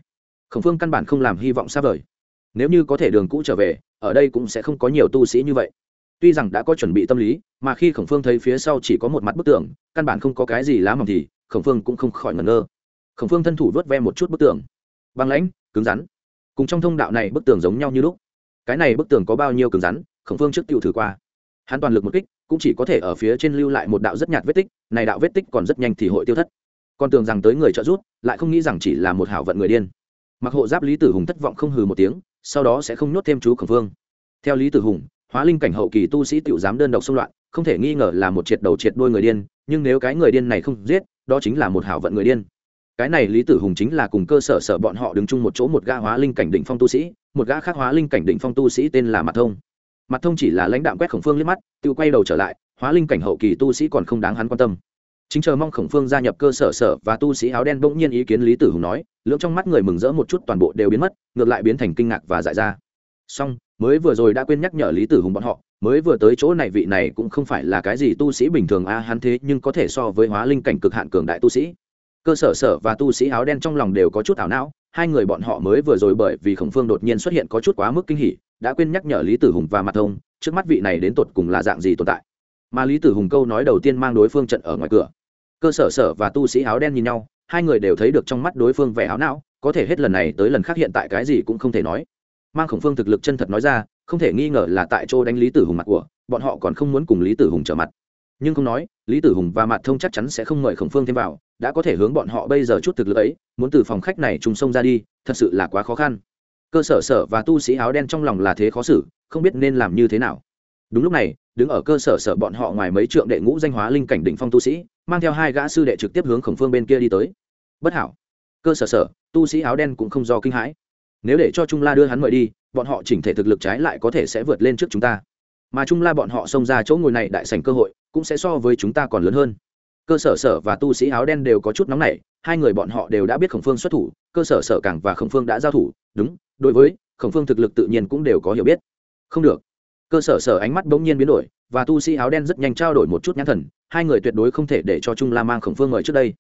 khổng phương căn bản không làm hy vọng xa vời. Nếu như có thể đường cũ trở về, ở đây cũng sẽ không có nhiều tu sĩ như vậy. Tuy rằng đã có chuẩn bị tâm lý, mà khi khổng phương thấy phía sau chỉ có một mặt bức tường, căn bản không có cái gì lá mỏng thì, khổng phương cũng không khỏi ngẩn ngơ khổng phương thân thủ vớt ve một chút bức tường. Băng lãnh, cứng rắn. Cùng trong thông đạo này bức tường giống nhau như lúc. Cái này bức tường có bao nhiêu cứng rắn, khổng phương trước tiêu thử qua. Hắn toàn lực một kích, cũng chỉ có thể ở phía trên lưu lại một đạo rất nhạt vết tích, này đạo vết tích còn rất nhanh thì hội tiêu thất. Còn tưởng rằng tới người trợ giúp, lại không nghĩ rằng chỉ là một hảo vận người điên. Mặc hộ giáp lý tử hùng thất vọng không hừ một tiếng, sau đó sẽ không nhốt thêm chú khổng phương. Theo lý tử hùng, hóa linh cảnh hậu kỳ tu sĩ tiểu dám đơn độc xung loạn, không thể nghi ngờ là một triệt đầu triệt đuôi người điên, nhưng nếu cái người điên này không giết, đó chính là một hảo vận người điên cái này lý tử hùng chính là cùng cơ sở sở bọn họ đứng chung một chỗ một gã hóa linh cảnh đỉnh phong tu sĩ, một gã khác hóa linh cảnh đỉnh phong tu sĩ tên là mặt thông. Mặt thông chỉ là lãnh đạo quét khổng phương liếc mắt, tự quay đầu trở lại, hóa linh cảnh hậu kỳ tu sĩ còn không đáng hắn quan tâm. Chính chờ mong khổng phương gia nhập cơ sở sở và tu sĩ áo đen bỗng nhiên ý kiến lý tử hùng nói, lưỡng trong mắt người mừng rỡ một chút toàn bộ đều biến mất, ngược lại biến thành kinh ngạc và dại ra. Song mới vừa rồi đã quên nhắc nhở lý tử hùng bọn họ, mới vừa tới chỗ này vị này cũng không phải là cái gì tu sĩ bình thường a, hắn thế nhưng có thể so với hóa linh cảnh cực hạn cường đại tu sĩ cơ sở sở và tu sĩ áo đen trong lòng đều có chút ảo não, hai người bọn họ mới vừa rồi bởi vì khổng phương đột nhiên xuất hiện có chút quá mức kinh hỉ, đã quên nhắc nhở lý tử hùng và mặt thông, trước mắt vị này đến tột cùng là dạng gì tồn tại. Mà lý tử hùng câu nói đầu tiên mang đối phương trận ở ngoài cửa. Cơ sở sở và tu sĩ áo đen nhìn nhau, hai người đều thấy được trong mắt đối phương vẻ áo não, có thể hết lần này tới lần khác hiện tại cái gì cũng không thể nói. Mang khổng phương thực lực chân thật nói ra, không thể nghi ngờ là tại chỗ đánh lý tử hùng mặt của, bọn họ còn không muốn cùng lý tử hùng trở mặt. Nhưng không nói, lý tử hùng và mặt thông chắc chắn sẽ không mời khổng phương thêm vào đã có thể hướng bọn họ bây giờ chút thực lực ấy, muốn từ phòng khách này trùng sông ra đi, thật sự là quá khó khăn. Cơ sở sở và tu sĩ áo đen trong lòng là thế khó xử, không biết nên làm như thế nào. Đúng lúc này, đứng ở cơ sở sở bọn họ ngoài mấy trượng đệ ngũ danh hóa linh cảnh đỉnh phong tu sĩ, mang theo hai gã sư đệ trực tiếp hướng khổng phương bên kia đi tới. Bất hảo. Cơ sở sở, tu sĩ áo đen cũng không do kinh hãi. Nếu để cho trung la đưa hắn mời đi, bọn họ chỉnh thể thực lực trái lại có thể sẽ vượt lên trước chúng ta. Mà trung la bọn họ xông ra chỗ ngồi này đại sành cơ hội, cũng sẽ so với chúng ta còn lớn hơn cơ sở sở và tu sĩ áo đen đều có chút nóng nảy, hai người bọn họ đều đã biết khổng phương xuất thủ, cơ sở sở càng và khổng phương đã giao thủ, đúng, đối với khổng phương thực lực tự nhiên cũng đều có hiểu biết. Không được. Cơ sở sở ánh mắt bỗng nhiên biến đổi, và tu sĩ áo đen rất nhanh trao đổi một chút nhãn thần, hai người tuyệt đối không thể để cho trung la mang khổng phương mời trước đây.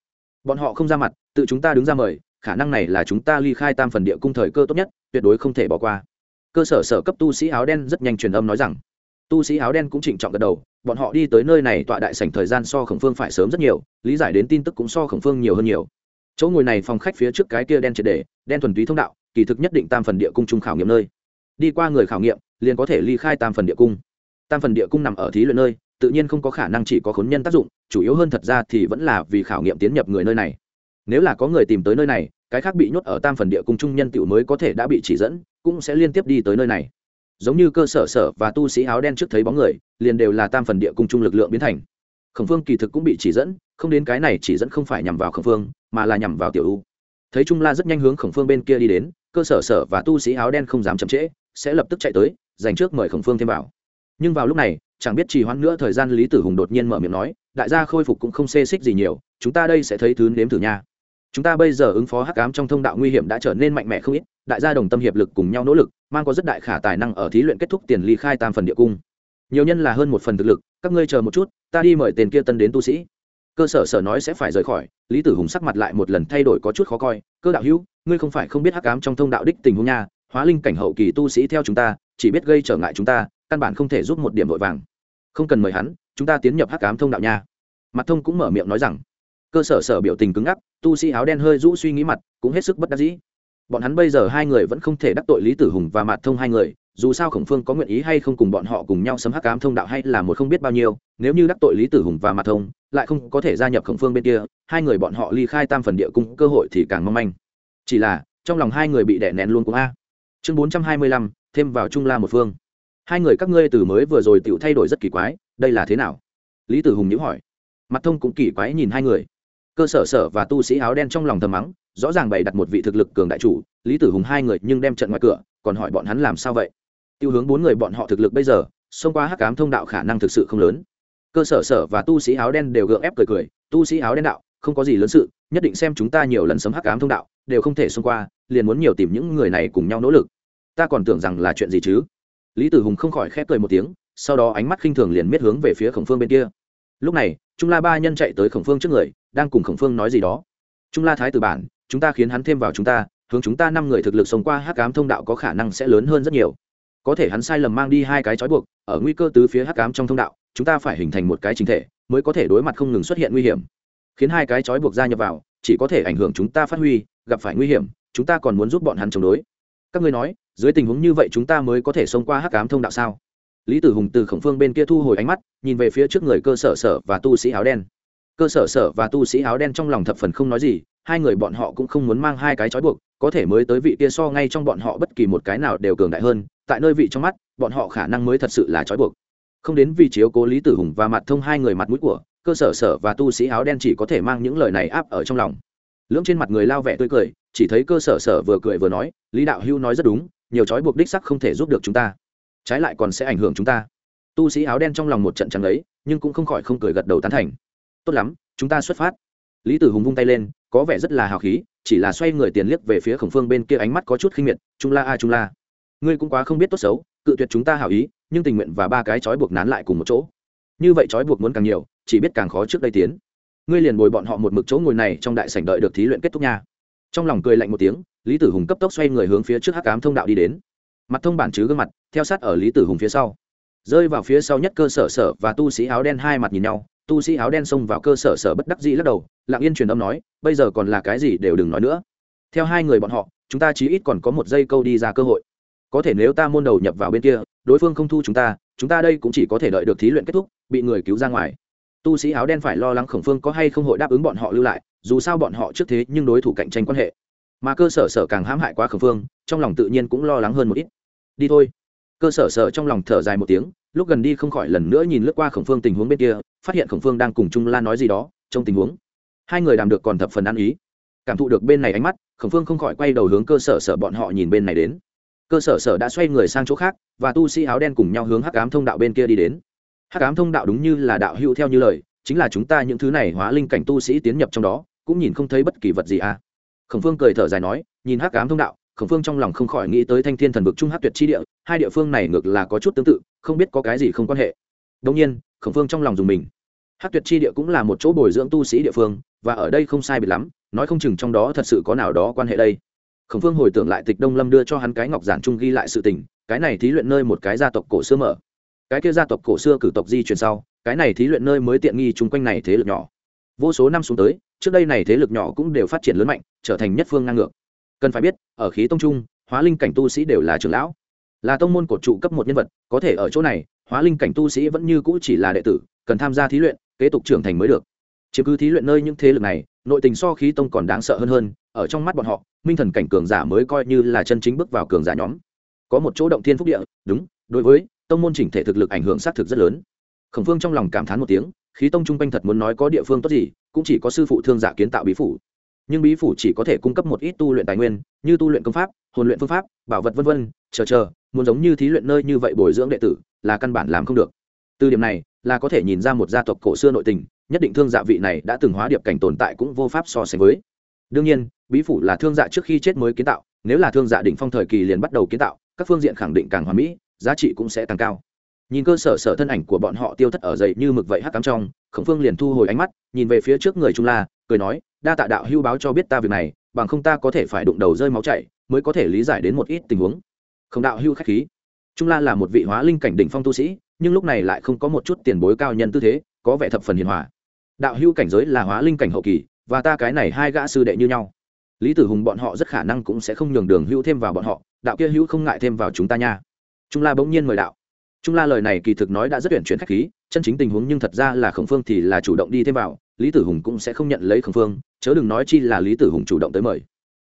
Bọn họ không ra mặt, tự chúng ta đứng ra mời, khả năng này là chúng ta ly khai tam phần địa cung thời cơ tốt nhất, tuyệt đối không thể bỏ qua. Cơ sở sở cấp tu sĩ áo đen rất nhanh truyền âm nói rằng tu sĩ áo đen cũng trịnh trọng gật đầu, bọn họ đi tới nơi này tọa đại sảnh thời gian so khổng phương phải sớm rất nhiều, lý giải đến tin tức cũng so khổng phương nhiều hơn nhiều. Chỗ ngồi này phòng khách phía trước cái kia đen triệt để, đen thuần túy thông đạo, kỳ thực nhất định tam phần địa cung trung khảo nghiệm nơi. Đi qua người khảo nghiệm, liền có thể ly khai tam phần địa cung. Tam phần địa cung nằm ở thí luyện nơi, tự nhiên không có khả năng chỉ có khốn nhân tác dụng, chủ yếu hơn thật ra thì vẫn là vì khảo nghiệm tiến nhập người nơi này. Nếu là có người tìm tới nơi này, cái khác bị nhốt ở tam phần địa cung trung nhân tiểu mới có thể đã bị chỉ dẫn, cũng sẽ liên tiếp đi tới nơi này giống như cơ sở sở và tu sĩ áo đen trước thấy bóng người, liền đều là tam phần địa cung trung lực lượng biến thành. Khổng phương kỳ thực cũng bị chỉ dẫn, không đến cái này chỉ dẫn không phải nhằm vào khổng phương, mà là nhằm vào tiểu u. Thấy trung la rất nhanh hướng khổng phương bên kia đi đến, cơ sở sở và tu sĩ áo đen không dám chậm trễ, sẽ lập tức chạy tới, dành trước mời khổng phương thêm vào. Nhưng vào lúc này, chẳng biết trì hoãn nữa thời gian lý tử hùng đột nhiên mở miệng nói, đại gia khôi phục cũng không xê xích gì nhiều, chúng ta đây sẽ thấy thứ nếm thử nha chúng ta bây giờ ứng phó hắc ám trong thông đạo nguy hiểm đã trở nên mạnh mẽ không ít, đại gia đồng tâm hiệp lực cùng nhau nỗ lực, mang có rất đại khả tài năng ở thí luyện kết thúc tiền ly khai tam phần địa cung. Nhiều nhân là hơn một phần thực lực, các ngươi chờ một chút, ta đi mời tiền kia tân đến tu sĩ. Cơ sở sở nói sẽ phải rời khỏi, lý tử hùng sắc mặt lại một lần thay đổi có chút khó coi, cơ đạo hữu, ngươi không phải không biết hắc ám trong thông đạo đích tình huống nha, hóa linh cảnh hậu kỳ tu sĩ theo chúng ta, chỉ biết gây trở ngại chúng ta, căn bản không thể giúp một điểm vội vàng. Không cần mời hắn, chúng ta tiến nhập hắc ám thông đạo nha. Mặt thông cũng mở miệng nói rằng cơ sở sở biểu tình cứng ngắc, tu sĩ áo đen hơi rũ suy nghĩ mặt, cũng hết sức bất đắc dĩ. Bọn hắn bây giờ hai người vẫn không thể đắc tội lý tử hùng và Mạt thông hai người, dù sao khổng phương có nguyện ý hay không cùng bọn họ cùng nhau sấm hắc cám thông đạo hay là một không biết bao nhiêu, nếu như đắc tội lý tử hùng và Mạt thông, lại không có thể gia nhập khổng phương bên kia, hai người bọn họ ly khai tam phần địa cung, cơ hội thì càng mong manh. Chỉ là, trong lòng hai người bị đẻ nén luôn cũng a. Chương bốn trăm hai mươi lăm, thêm vào trung la một phương. Hai người các ngươi từ mới vừa rồi tự thay đổi rất kỳ quái, đây là thế nào? Lý tử hùng nhữ hỏi. Mặt thông cũng kỳ quái nhìn hai người cơ sở sở và tu sĩ áo đen trong lòng thầm mắng, rõ ràng bày đặt một vị thực lực cường đại chủ, lý tử hùng hai người nhưng đem trận ngoài cửa, còn hỏi bọn hắn làm sao vậy? Tiêu hướng bốn người bọn họ thực lực bây giờ, xông qua hắc cám thông đạo khả năng thực sự không lớn. Cơ sở sở và tu sĩ áo đen đều gượng ép cười cười, tu sĩ áo đen đạo, không có gì lớn sự, nhất định xem chúng ta nhiều lần sấm hắc cám thông đạo, đều không thể xông qua, liền muốn nhiều tìm những người này cùng nhau nỗ lực. Ta còn tưởng rằng là chuyện gì chứ? Lý tử hùng không khỏi khép cười một tiếng, sau đó ánh mắt khinh thường liền miết hướng về phía khổng phương bên kia. Lúc này, trung la ba nhân chạy tới khổng phương trước người đang cùng khổng phương nói gì đó. Trung la thái tử bản, chúng ta khiến hắn thêm vào chúng ta, hướng chúng ta năm người thực lực sống qua hắc cám thông đạo có khả năng sẽ lớn hơn rất nhiều. Có thể hắn sai lầm mang đi hai cái trói buộc, ở nguy cơ tứ phía hắc cám trong thông đạo, chúng ta phải hình thành một cái chính thể, mới có thể đối mặt không ngừng xuất hiện nguy hiểm. Khiến hai cái trói buộc gia nhập vào, chỉ có thể ảnh hưởng chúng ta phát huy, gặp phải nguy hiểm, chúng ta còn muốn giúp bọn hắn chống đối. Các ngươi nói, dưới tình huống như vậy chúng ta mới có thể xông qua hắc cám thông đạo sao? Lý tử hùng từ khổng phương bên kia thu hồi ánh mắt, nhìn về phía trước người cơ sở sở và tu sĩ áo đen cơ sở sở và tu sĩ áo đen trong lòng thập phần không nói gì, hai người bọn họ cũng không muốn mang hai cái trói buộc, có thể mới tới vị kia so ngay trong bọn họ bất kỳ một cái nào đều cường đại hơn, tại nơi vị trong mắt, bọn họ khả năng mới thật sự là trói buộc. Không đến vì chiếu cố lý tử hùng và mặt thông hai người mặt mũi của cơ sở sở và tu sĩ áo đen chỉ có thể mang những lời này áp ở trong lòng. Lưỡng trên mặt người lao vẻ tươi cười, chỉ thấy cơ sở sở vừa cười vừa nói, lý đạo hưu nói rất đúng, nhiều trói buộc đích sắc không thể giúp được chúng ta. Trái lại còn sẽ ảnh hưởng chúng ta. Tu sĩ áo đen trong lòng một trận trắng ấy, nhưng cũng không khỏi không cười gật đầu tán thành tốt lắm, chúng ta xuất phát. Lý tử hùng vung tay lên, có vẻ rất là hào khí, chỉ là xoay người tiền liếc về phía khổng phương bên kia ánh mắt có chút khinh miệt, trung la a, trung la, ngươi cũng quá không biết tốt xấu, cự tuyệt chúng ta hảo ý, nhưng tình nguyện và ba cái trói buộc nán lại cùng một chỗ. Như vậy trói buộc muốn càng nhiều, chỉ biết càng khó trước đây tiến. Ngươi liền bồi bọn họ một mực chỗ ngồi này trong đại sảnh đợi được thí luyện kết thúc nha. Trong lòng cười lạnh một tiếng, lý tử hùng cấp tốc xoay người hướng phía trước hắc ám thông đạo đi đến. Mặt thông bản chứ gương mặt, theo sát ở lý tử hùng phía sau. Rơi vào phía sau nhất cơ sở sở và tu sĩ áo đen hai mặt nhìn nhau tu sĩ áo đen xông vào cơ sở sở bất đắc dĩ lắc đầu, lặng yên truyền âm nói, bây giờ còn là cái gì đều đừng nói nữa. Theo hai người bọn họ, chúng ta chí ít còn có một giây câu đi ra cơ hội. Có thể nếu ta môn đầu nhập vào bên kia, đối phương không thu chúng ta chúng ta đây cũng chỉ có thể đợi được thí luyện kết thúc, bị người cứu ra ngoài. Tu sĩ áo đen phải lo lắng khổng phương có hay không hội đáp ứng bọn họ lưu lại, dù sao bọn họ trước thế nhưng đối thủ cạnh tranh quan hệ. Mà cơ sở sở càng hãm hại quá khổng phương, trong lòng tự nhiên cũng lo lắng hơn một ít. Đi thôi cơ sở sở trong lòng thở dài một tiếng, lúc gần đi không khỏi lần nữa nhìn lướt qua khổng phương tình huống bên kia, phát hiện khổng phương đang cùng trung la nói gì đó, trong tình huống, hai người đàm được còn thập phần ăn ý. Cảm thụ được bên này ánh mắt, khổng phương không khỏi quay đầu hướng cơ sở sở bọn họ nhìn bên này đến. Cơ sở sở đã xoay người sang chỗ khác, và tu sĩ áo đen cùng nhau hướng hắc ám thông đạo bên kia đi đến. Hắc ám thông đạo đúng như là đạo hữu theo như lời, chính là chúng ta những thứ này hóa linh cảnh tu sĩ tiến nhập trong đó, cũng nhìn không thấy bất kỳ vật gì à. Khổng phương cười thở dài nói, nhìn hắc ám thông đạo khổng phương trong lòng không khỏi nghĩ tới thanh thiên thần vực trung Hát tuyệt chi địa, hai địa phương này ngược là có chút tương tự, không biết có cái gì không quan hệ. Đông nhiên, khổng phương trong lòng dùng mình. Hát tuyệt chi địa cũng là một chỗ bồi dưỡng tu sĩ địa phương, và ở đây không sai biệt lắm, nói không chừng trong đó thật sự có nào đó quan hệ đây. Khổng phương hồi tưởng lại tịch đông lâm đưa cho hắn cái ngọc giản trung ghi lại sự tình, cái này thí luyện nơi một cái gia tộc cổ xưa mở. Cái kia gia tộc cổ xưa cử tộc di chuyển sau, cái này thí luyện nơi mới tiện nghi chung quanh này thế lực nhỏ. Vô số năm xuống tới, trước đây này thế lực nhỏ cũng đều phát triển lớn mạnh, trở thành nhất phương ngang ngược cần phải biết, ở khí tông trung, hóa linh cảnh tu sĩ đều là trưởng lão. Là tông môn cột trụ cấp một nhân vật, có thể ở chỗ này, hóa linh cảnh tu sĩ vẫn như cũ chỉ là đệ tử, cần tham gia thí luyện, kế tục trưởng thành mới được. Chiếm cứ thí luyện nơi những thế lực này, nội tình so khí tông còn đáng sợ hơn hơn, ở trong mắt bọn họ, minh thần cảnh cường giả mới coi như là chân chính bước vào cường giả nhóm. Có một chỗ động thiên phúc địa, đúng, đối với tông môn chỉnh thể thực lực ảnh hưởng xác thực rất lớn. Khổng phương trong lòng cảm thán một tiếng, khí tông trung quanh thật muốn nói có địa phương tốt gì, cũng chỉ có sư phụ thương giả kiến tạo bí phủ nhưng bí phủ chỉ có thể cung cấp một ít tu luyện tài nguyên, như tu luyện công pháp, hồn luyện phương pháp, bảo vật vân vân, chờ chờ, muốn giống như thí luyện nơi như vậy bồi dưỡng đệ tử, là căn bản làm không được. Từ điểm này, là có thể nhìn ra một gia tộc cổ xưa nội tình, nhất định thương dạ vị này đã từng hóa điệp cảnh tồn tại cũng vô pháp so sánh với. Đương nhiên, bí phủ là thương dạ trước khi chết mới kiến tạo, nếu là thương dạ đỉnh phong thời kỳ liền bắt đầu kiến tạo, các phương diện khẳng định càng hoàn mỹ, giá trị cũng sẽ tăng cao. Nhìn cơ sở sở thân ảnh của bọn họ tiêu thất ở dậy như mực vậy hắc cắm trong, khổng phương liền thu hồi ánh mắt, nhìn về phía trước người trung la, cười nói đa tạ đạo hưu báo cho biết ta việc này, bằng không ta có thể phải đụng đầu rơi máu chảy, mới có thể lý giải đến một ít tình huống. Không đạo hưu khách khí. Trung la là một vị hóa linh cảnh đỉnh phong tu sĩ, nhưng lúc này lại không có một chút tiền bối cao nhân tư thế, có vẻ thập phần hiền hòa. Đạo hưu cảnh giới là hóa linh cảnh hậu kỳ, và ta cái này hai gã sư đệ như nhau. Lý tử hùng bọn họ rất khả năng cũng sẽ không nhường đường hưu thêm vào bọn họ, đạo kia hưu không ngại thêm vào chúng ta nha. Trung la bỗng nhiên mời đạo. Trung la lời này kỳ thực nói đã rất tuyển chuyển khách khí chân chính tình huống nhưng thật ra là khổng phương thì là chủ động đi thêm vào, lý tử hùng cũng sẽ không nhận lấy khổng phương, chớ đừng nói chi là lý tử hùng chủ động tới mời.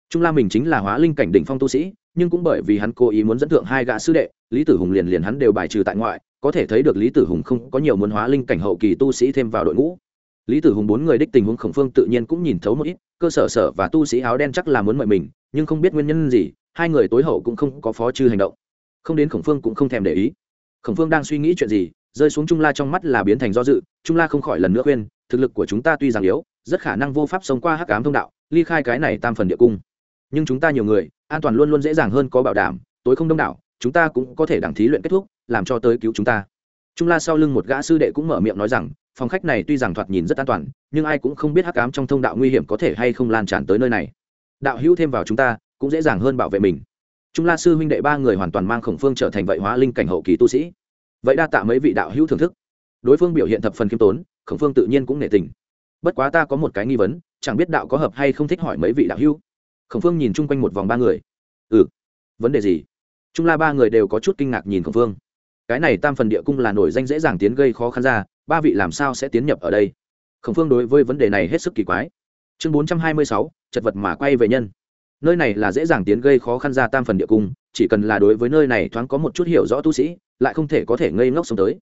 Trung la mình chính là hóa linh cảnh đỉnh phong tu sĩ, nhưng cũng bởi vì hắn cố ý muốn dẫn thượng hai gã sư đệ, lý tử hùng liền liền hắn đều bài trừ tại ngoại, có thể thấy được lý tử hùng không có nhiều muốn hóa linh cảnh hậu kỳ tu sĩ thêm vào đội ngũ. Lý tử hùng bốn người đích tình huống khổng phương tự nhiên cũng nhìn thấu một ít, cơ sở sở và tu sĩ áo đen chắc là muốn mời mình, nhưng không biết nguyên nhân gì, hai người tối hậu cũng không có phó chư hành động. Không đến khổng phương cũng không thèm để ý. Khổng phương đang suy nghĩ chuyện gì rơi xuống trung la trong mắt là biến thành do dự, trung la không khỏi lần nữa khuyên, thực lực của chúng ta tuy rằng yếu, rất khả năng vô pháp sống qua hắc ám thông đạo, ly khai cái này tam phần địa cung. Nhưng chúng ta nhiều người, an toàn luôn luôn dễ dàng hơn có bảo đảm, tối không đông đảo, chúng ta cũng có thể đẳng thí luyện kết thúc, làm cho tới cứu chúng ta. Trung la sau lưng một gã sư đệ cũng mở miệng nói rằng, phòng khách này tuy rằng thoạt nhìn rất an toàn, nhưng ai cũng không biết hắc ám trong thông đạo nguy hiểm có thể hay không lan tràn tới nơi này. Đạo hữu thêm vào chúng ta, cũng dễ dàng hơn bảo vệ mình. Trung la sư huynh đệ ba người hoàn toàn mang khổng phương trở thành vậy hóa linh cảnh hậu kỳ tu sĩ vậy đa tạ mấy vị đạo hữu thưởng thức. Đối phương biểu hiện thập phần khiêm tốn, khổng phương tự nhiên cũng nể tình. Bất quá ta có một cái nghi vấn, chẳng biết đạo có hợp hay không thích hỏi mấy vị đạo hữu. Khổng phương nhìn chung quanh một vòng ba người. Ừ. Vấn đề gì? Trung la ba người đều có chút kinh ngạc nhìn khổng phương. Cái này tam phần địa cung là nổi danh dễ dàng tiến gây khó khăn ra, ba vị làm sao sẽ tiến nhập ở đây? Khổng phương đối với vấn đề này hết sức kỳ quái. Chương bốn trăm hai mươi sáu, chật vật mà quay về nhân. Nơi này là dễ dàng tiến gây khó khăn ra tam phần địa cung, chỉ cần là đối với nơi này thoáng có một chút hiểu rõ tu sĩ lại không thể có thể ngây ngốc sống tới.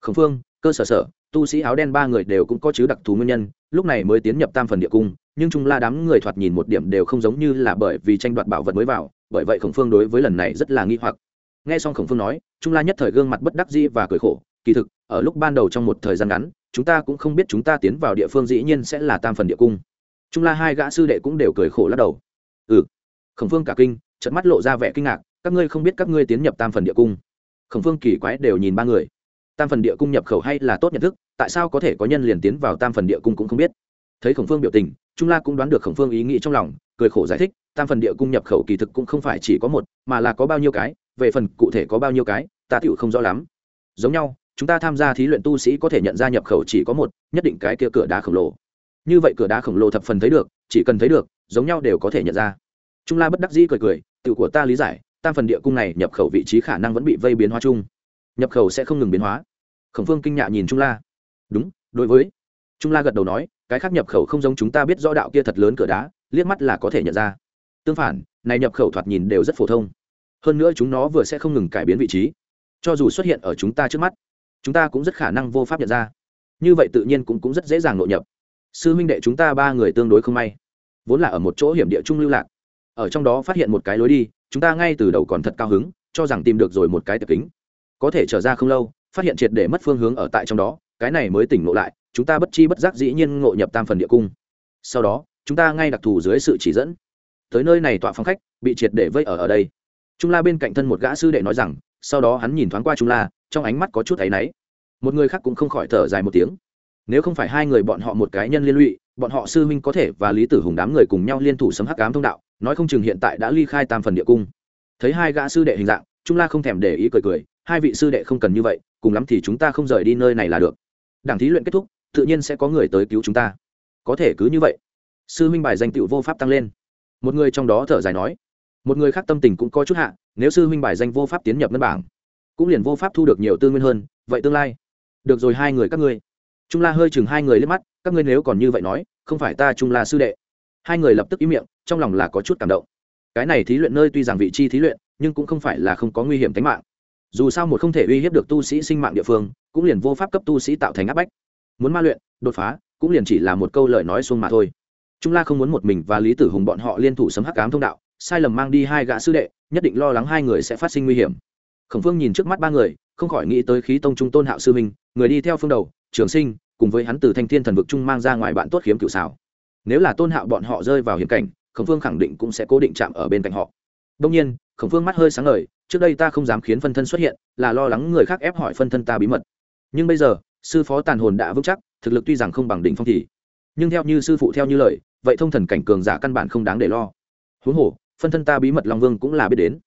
Khổng phương, cơ sở sở, tu sĩ áo đen ba người đều cũng có chứ đặc thù nguyên nhân, lúc này mới tiến nhập tam phần địa cung, nhưng chúng la đám người thoạt nhìn một điểm đều không giống như là bởi vì tranh đoạt bảo vật mới vào, bởi vậy khổng phương đối với lần này rất là nghi hoặc. Nghe xong khổng phương nói trung la nhất thời gương mặt bất đắc dĩ và cười khổ, kỳ thực, ở lúc ban đầu trong một thời gian ngắn, chúng ta cũng không biết chúng ta tiến vào địa phương dĩ nhiên sẽ là tam phần địa cung. Trung la hai gã sư đệ cũng đều cười khổ lắc đầu. Ừ. Khổng phương cả kinh trận mắt lộ ra vẻ kinh ngạc, các ngươi không biết các ngươi tiến nhập tam phần địa cung khổng phương kỳ quái đều nhìn ba người. Tam phần địa cung nhập khẩu hay là tốt nhận thức, tại sao có thể có nhân liền tiến vào tam phần địa cung cũng không biết. Thấy khổng phương biểu tình, trung la cũng đoán được khổng phương ý nghĩ trong lòng, cười khổ giải thích, tam phần địa cung nhập khẩu kỳ thực cũng không phải chỉ có một, mà là có bao nhiêu cái, về phần cụ thể có bao nhiêu cái, ta tựu không rõ lắm. Giống nhau, chúng ta tham gia thí luyện tu sĩ có thể nhận ra nhập khẩu chỉ có một, nhất định cái kia cửa đá khổng lồ. Như vậy cửa đá khổng lồ thập phần thấy được, chỉ cần thấy được, giống nhau đều có thể nhận ra. Trung la bất đắc dĩ cười cười tự của ta lý giải tam phần địa cung này nhập khẩu vị trí khả năng vẫn bị vây biến hóa chung. Nhập khẩu sẽ không ngừng biến hóa. Khổng phương kinh nhạ nhìn trung la. Đúng đối với. Trung la gật đầu nói cái khác nhập khẩu không giống chúng ta biết rõ đạo kia thật lớn cửa đá liếc mắt là có thể nhận ra. Tương phản này nhập khẩu thoạt nhìn đều rất phổ thông. Hơn nữa chúng nó vừa sẽ không ngừng cải biến vị trí. Cho dù xuất hiện ở chúng ta trước mắt chúng ta cũng rất khả năng vô pháp nhận ra. Như vậy tự nhiên cũng, cũng rất dễ dàng nội nhập. Sư huynh đệ chúng ta ba người tương đối không may. Vốn là ở một chỗ hiểm địa trung lưu lạc ở trong đó phát hiện một cái lối đi, chúng ta ngay từ đầu còn thật cao hứng, cho rằng tìm được rồi một cái tập kính. Có thể trở ra không lâu, phát hiện triệt để mất phương hướng ở tại trong đó, cái này mới tỉnh ngộ lại, chúng ta bất chi bất giác dĩ nhiên ngộ nhập tam phần địa cung. Sau đó, chúng ta ngay đặc thù dưới sự chỉ dẫn. Tới nơi này tọa phòng khách, bị triệt để vây ở ở đây. Trung la bên cạnh thân một gã sư đệ nói rằng, sau đó hắn nhìn thoáng qua trung la, trong ánh mắt có chút áy náy. Một người khác cũng không khỏi thở dài một tiếng. Nếu không phải hai người bọn họ một cái nhân liên lụy bọn họ sư huynh có thể và lý tử hùng đám người cùng nhau liên thủ sấm hắc cám thông đạo, nói không chừng hiện tại đã ly khai tam phần địa cung. Thấy hai gã sư đệ hình dạng, trung la không thèm để ý cười cười, hai vị sư đệ không cần như vậy, cùng lắm thì chúng ta không rời đi nơi này là được. Đảng thí luyện kết thúc, tự nhiên sẽ có người tới cứu chúng ta. Có thể cứ như vậy. Sư huynh bài danh tựu vô pháp tăng lên. Một người trong đó thở dài nói, một người khác tâm tình cũng có chút hạ, nếu sư huynh bài danh vô pháp tiến nhập ngân bảng, cũng liền vô pháp thu được nhiều tư nguyên hơn, vậy tương lai. Được rồi hai người các ngươi trung la hơi chừng hai người lên mắt, các ngươi nếu còn như vậy nói, không phải ta trung la sư đệ. Hai người lập tức ý miệng, trong lòng là có chút cảm động. Cái này thí luyện nơi tuy rằng vị chi thí luyện, nhưng cũng không phải là không có nguy hiểm tính mạng. Dù sao một không thể uy hiếp được tu sĩ sinh mạng địa phương, cũng liền vô pháp cấp tu sĩ tạo thành áp bách. Muốn ma luyện, đột phá, cũng liền chỉ là một câu lời nói xuông mà thôi. Trung la không muốn một mình và lý tử hùng bọn họ liên thủ sấm hắc cám thông đạo, sai lầm mang đi hai gã sư đệ, nhất định lo lắng hai người sẽ phát sinh nguy hiểm. Khổng phương nhìn trước mắt ba người, không khỏi nghĩ tới khí tông trung tôn hạo sư minh người đi theo phương đầu trường sinh, cùng với hắn từ thanh thiên thần vực trung mang ra ngoài bạn tốt khiếm cựu xảo. Nếu là tôn hạo bọn họ rơi vào hiểm cảnh, khổng phương khẳng định cũng sẽ cố định chạm ở bên cạnh họ. Đông nhiên, khổng phương mắt hơi sáng ngời, trước đây ta không dám khiến phân thân xuất hiện, là lo lắng người khác ép hỏi phân thân ta bí mật. Nhưng bây giờ, sư phó tàn hồn đã vững chắc, thực lực tuy rằng không bằng đỉnh phong thì, nhưng theo như sư phụ theo như lời, vậy thông thần cảnh cường giả căn bản không đáng để lo. Huống hồ, phân thân ta bí mật long vương cũng là biết đến.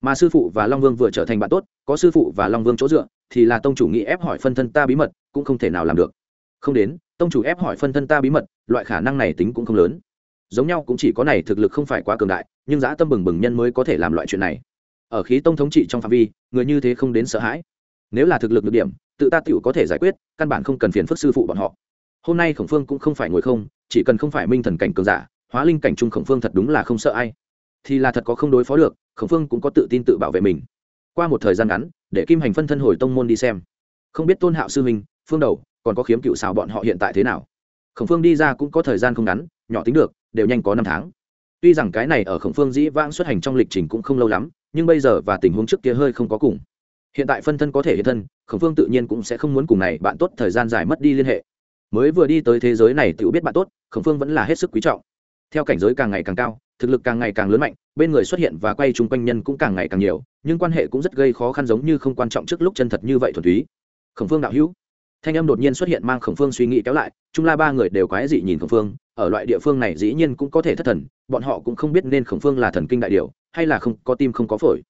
Mà sư phụ và long vương vừa trở thành bạn tốt, có sư phụ và long vương chỗ dựa thì là tông chủ nghĩ ép hỏi phân thân ta bí mật, cũng không thể nào làm được. Không đến, tông chủ ép hỏi phân thân ta bí mật, loại khả năng này tính cũng không lớn. Giống nhau cũng chỉ có này thực lực không phải quá cường đại, nhưng giá tâm bừng bừng nhân mới có thể làm loại chuyện này. Ở khí tông thống trị trong phạm vi, người như thế không đến sợ hãi. Nếu là thực lực được điểm, tự ta tựu có thể giải quyết, căn bản không cần phiền phức sư phụ bọn họ. Hôm nay khổng phương cũng không phải ngồi không, chỉ cần không phải minh thần cảnh cường giả, hóa linh cảnh trung khổng phương thật đúng là không sợ ai. Thì là thật có không đối phó được, khổng phương cũng có tự tin tự bảo vệ mình qua một thời gian ngắn, để kim hành phân thân hồi tông môn đi xem. Không biết tôn hạo sư minh phương đầu, còn có khiếm cựu xào bọn họ hiện tại thế nào? Khổng phương đi ra cũng có thời gian không ngắn, nhỏ tính được, đều nhanh có năm tháng. Tuy rằng cái này ở khổng phương dĩ vãng xuất hành trong lịch trình cũng không lâu lắm, nhưng bây giờ và tình huống trước kia hơi không có cùng. Hiện tại phân thân có thể hiện thân, khổng phương tự nhiên cũng sẽ không muốn cùng này bạn tốt thời gian dài mất đi liên hệ. Mới vừa đi tới thế giới này tự biết bạn tốt, khổng phương vẫn là hết sức quý trọng theo cảnh giới càng ngày càng cao, thực lực càng ngày càng lớn mạnh, bên người xuất hiện và quay chung quanh nhân cũng càng ngày càng nhiều, nhưng quan hệ cũng rất gây khó khăn giống như không quan trọng trước lúc chân thật như vậy thuần túy. Khổng phương đạo hữu. Thanh âm đột nhiên xuất hiện mang khổng phương suy nghĩ kéo lại chúng la ba người đều quái dị nhìn khổng phương, ở loại địa phương này dĩ nhiên cũng có thể thất thần, bọn họ cũng không biết nên khổng phương là thần kinh đại điều, hay là không, có tim không có phổi.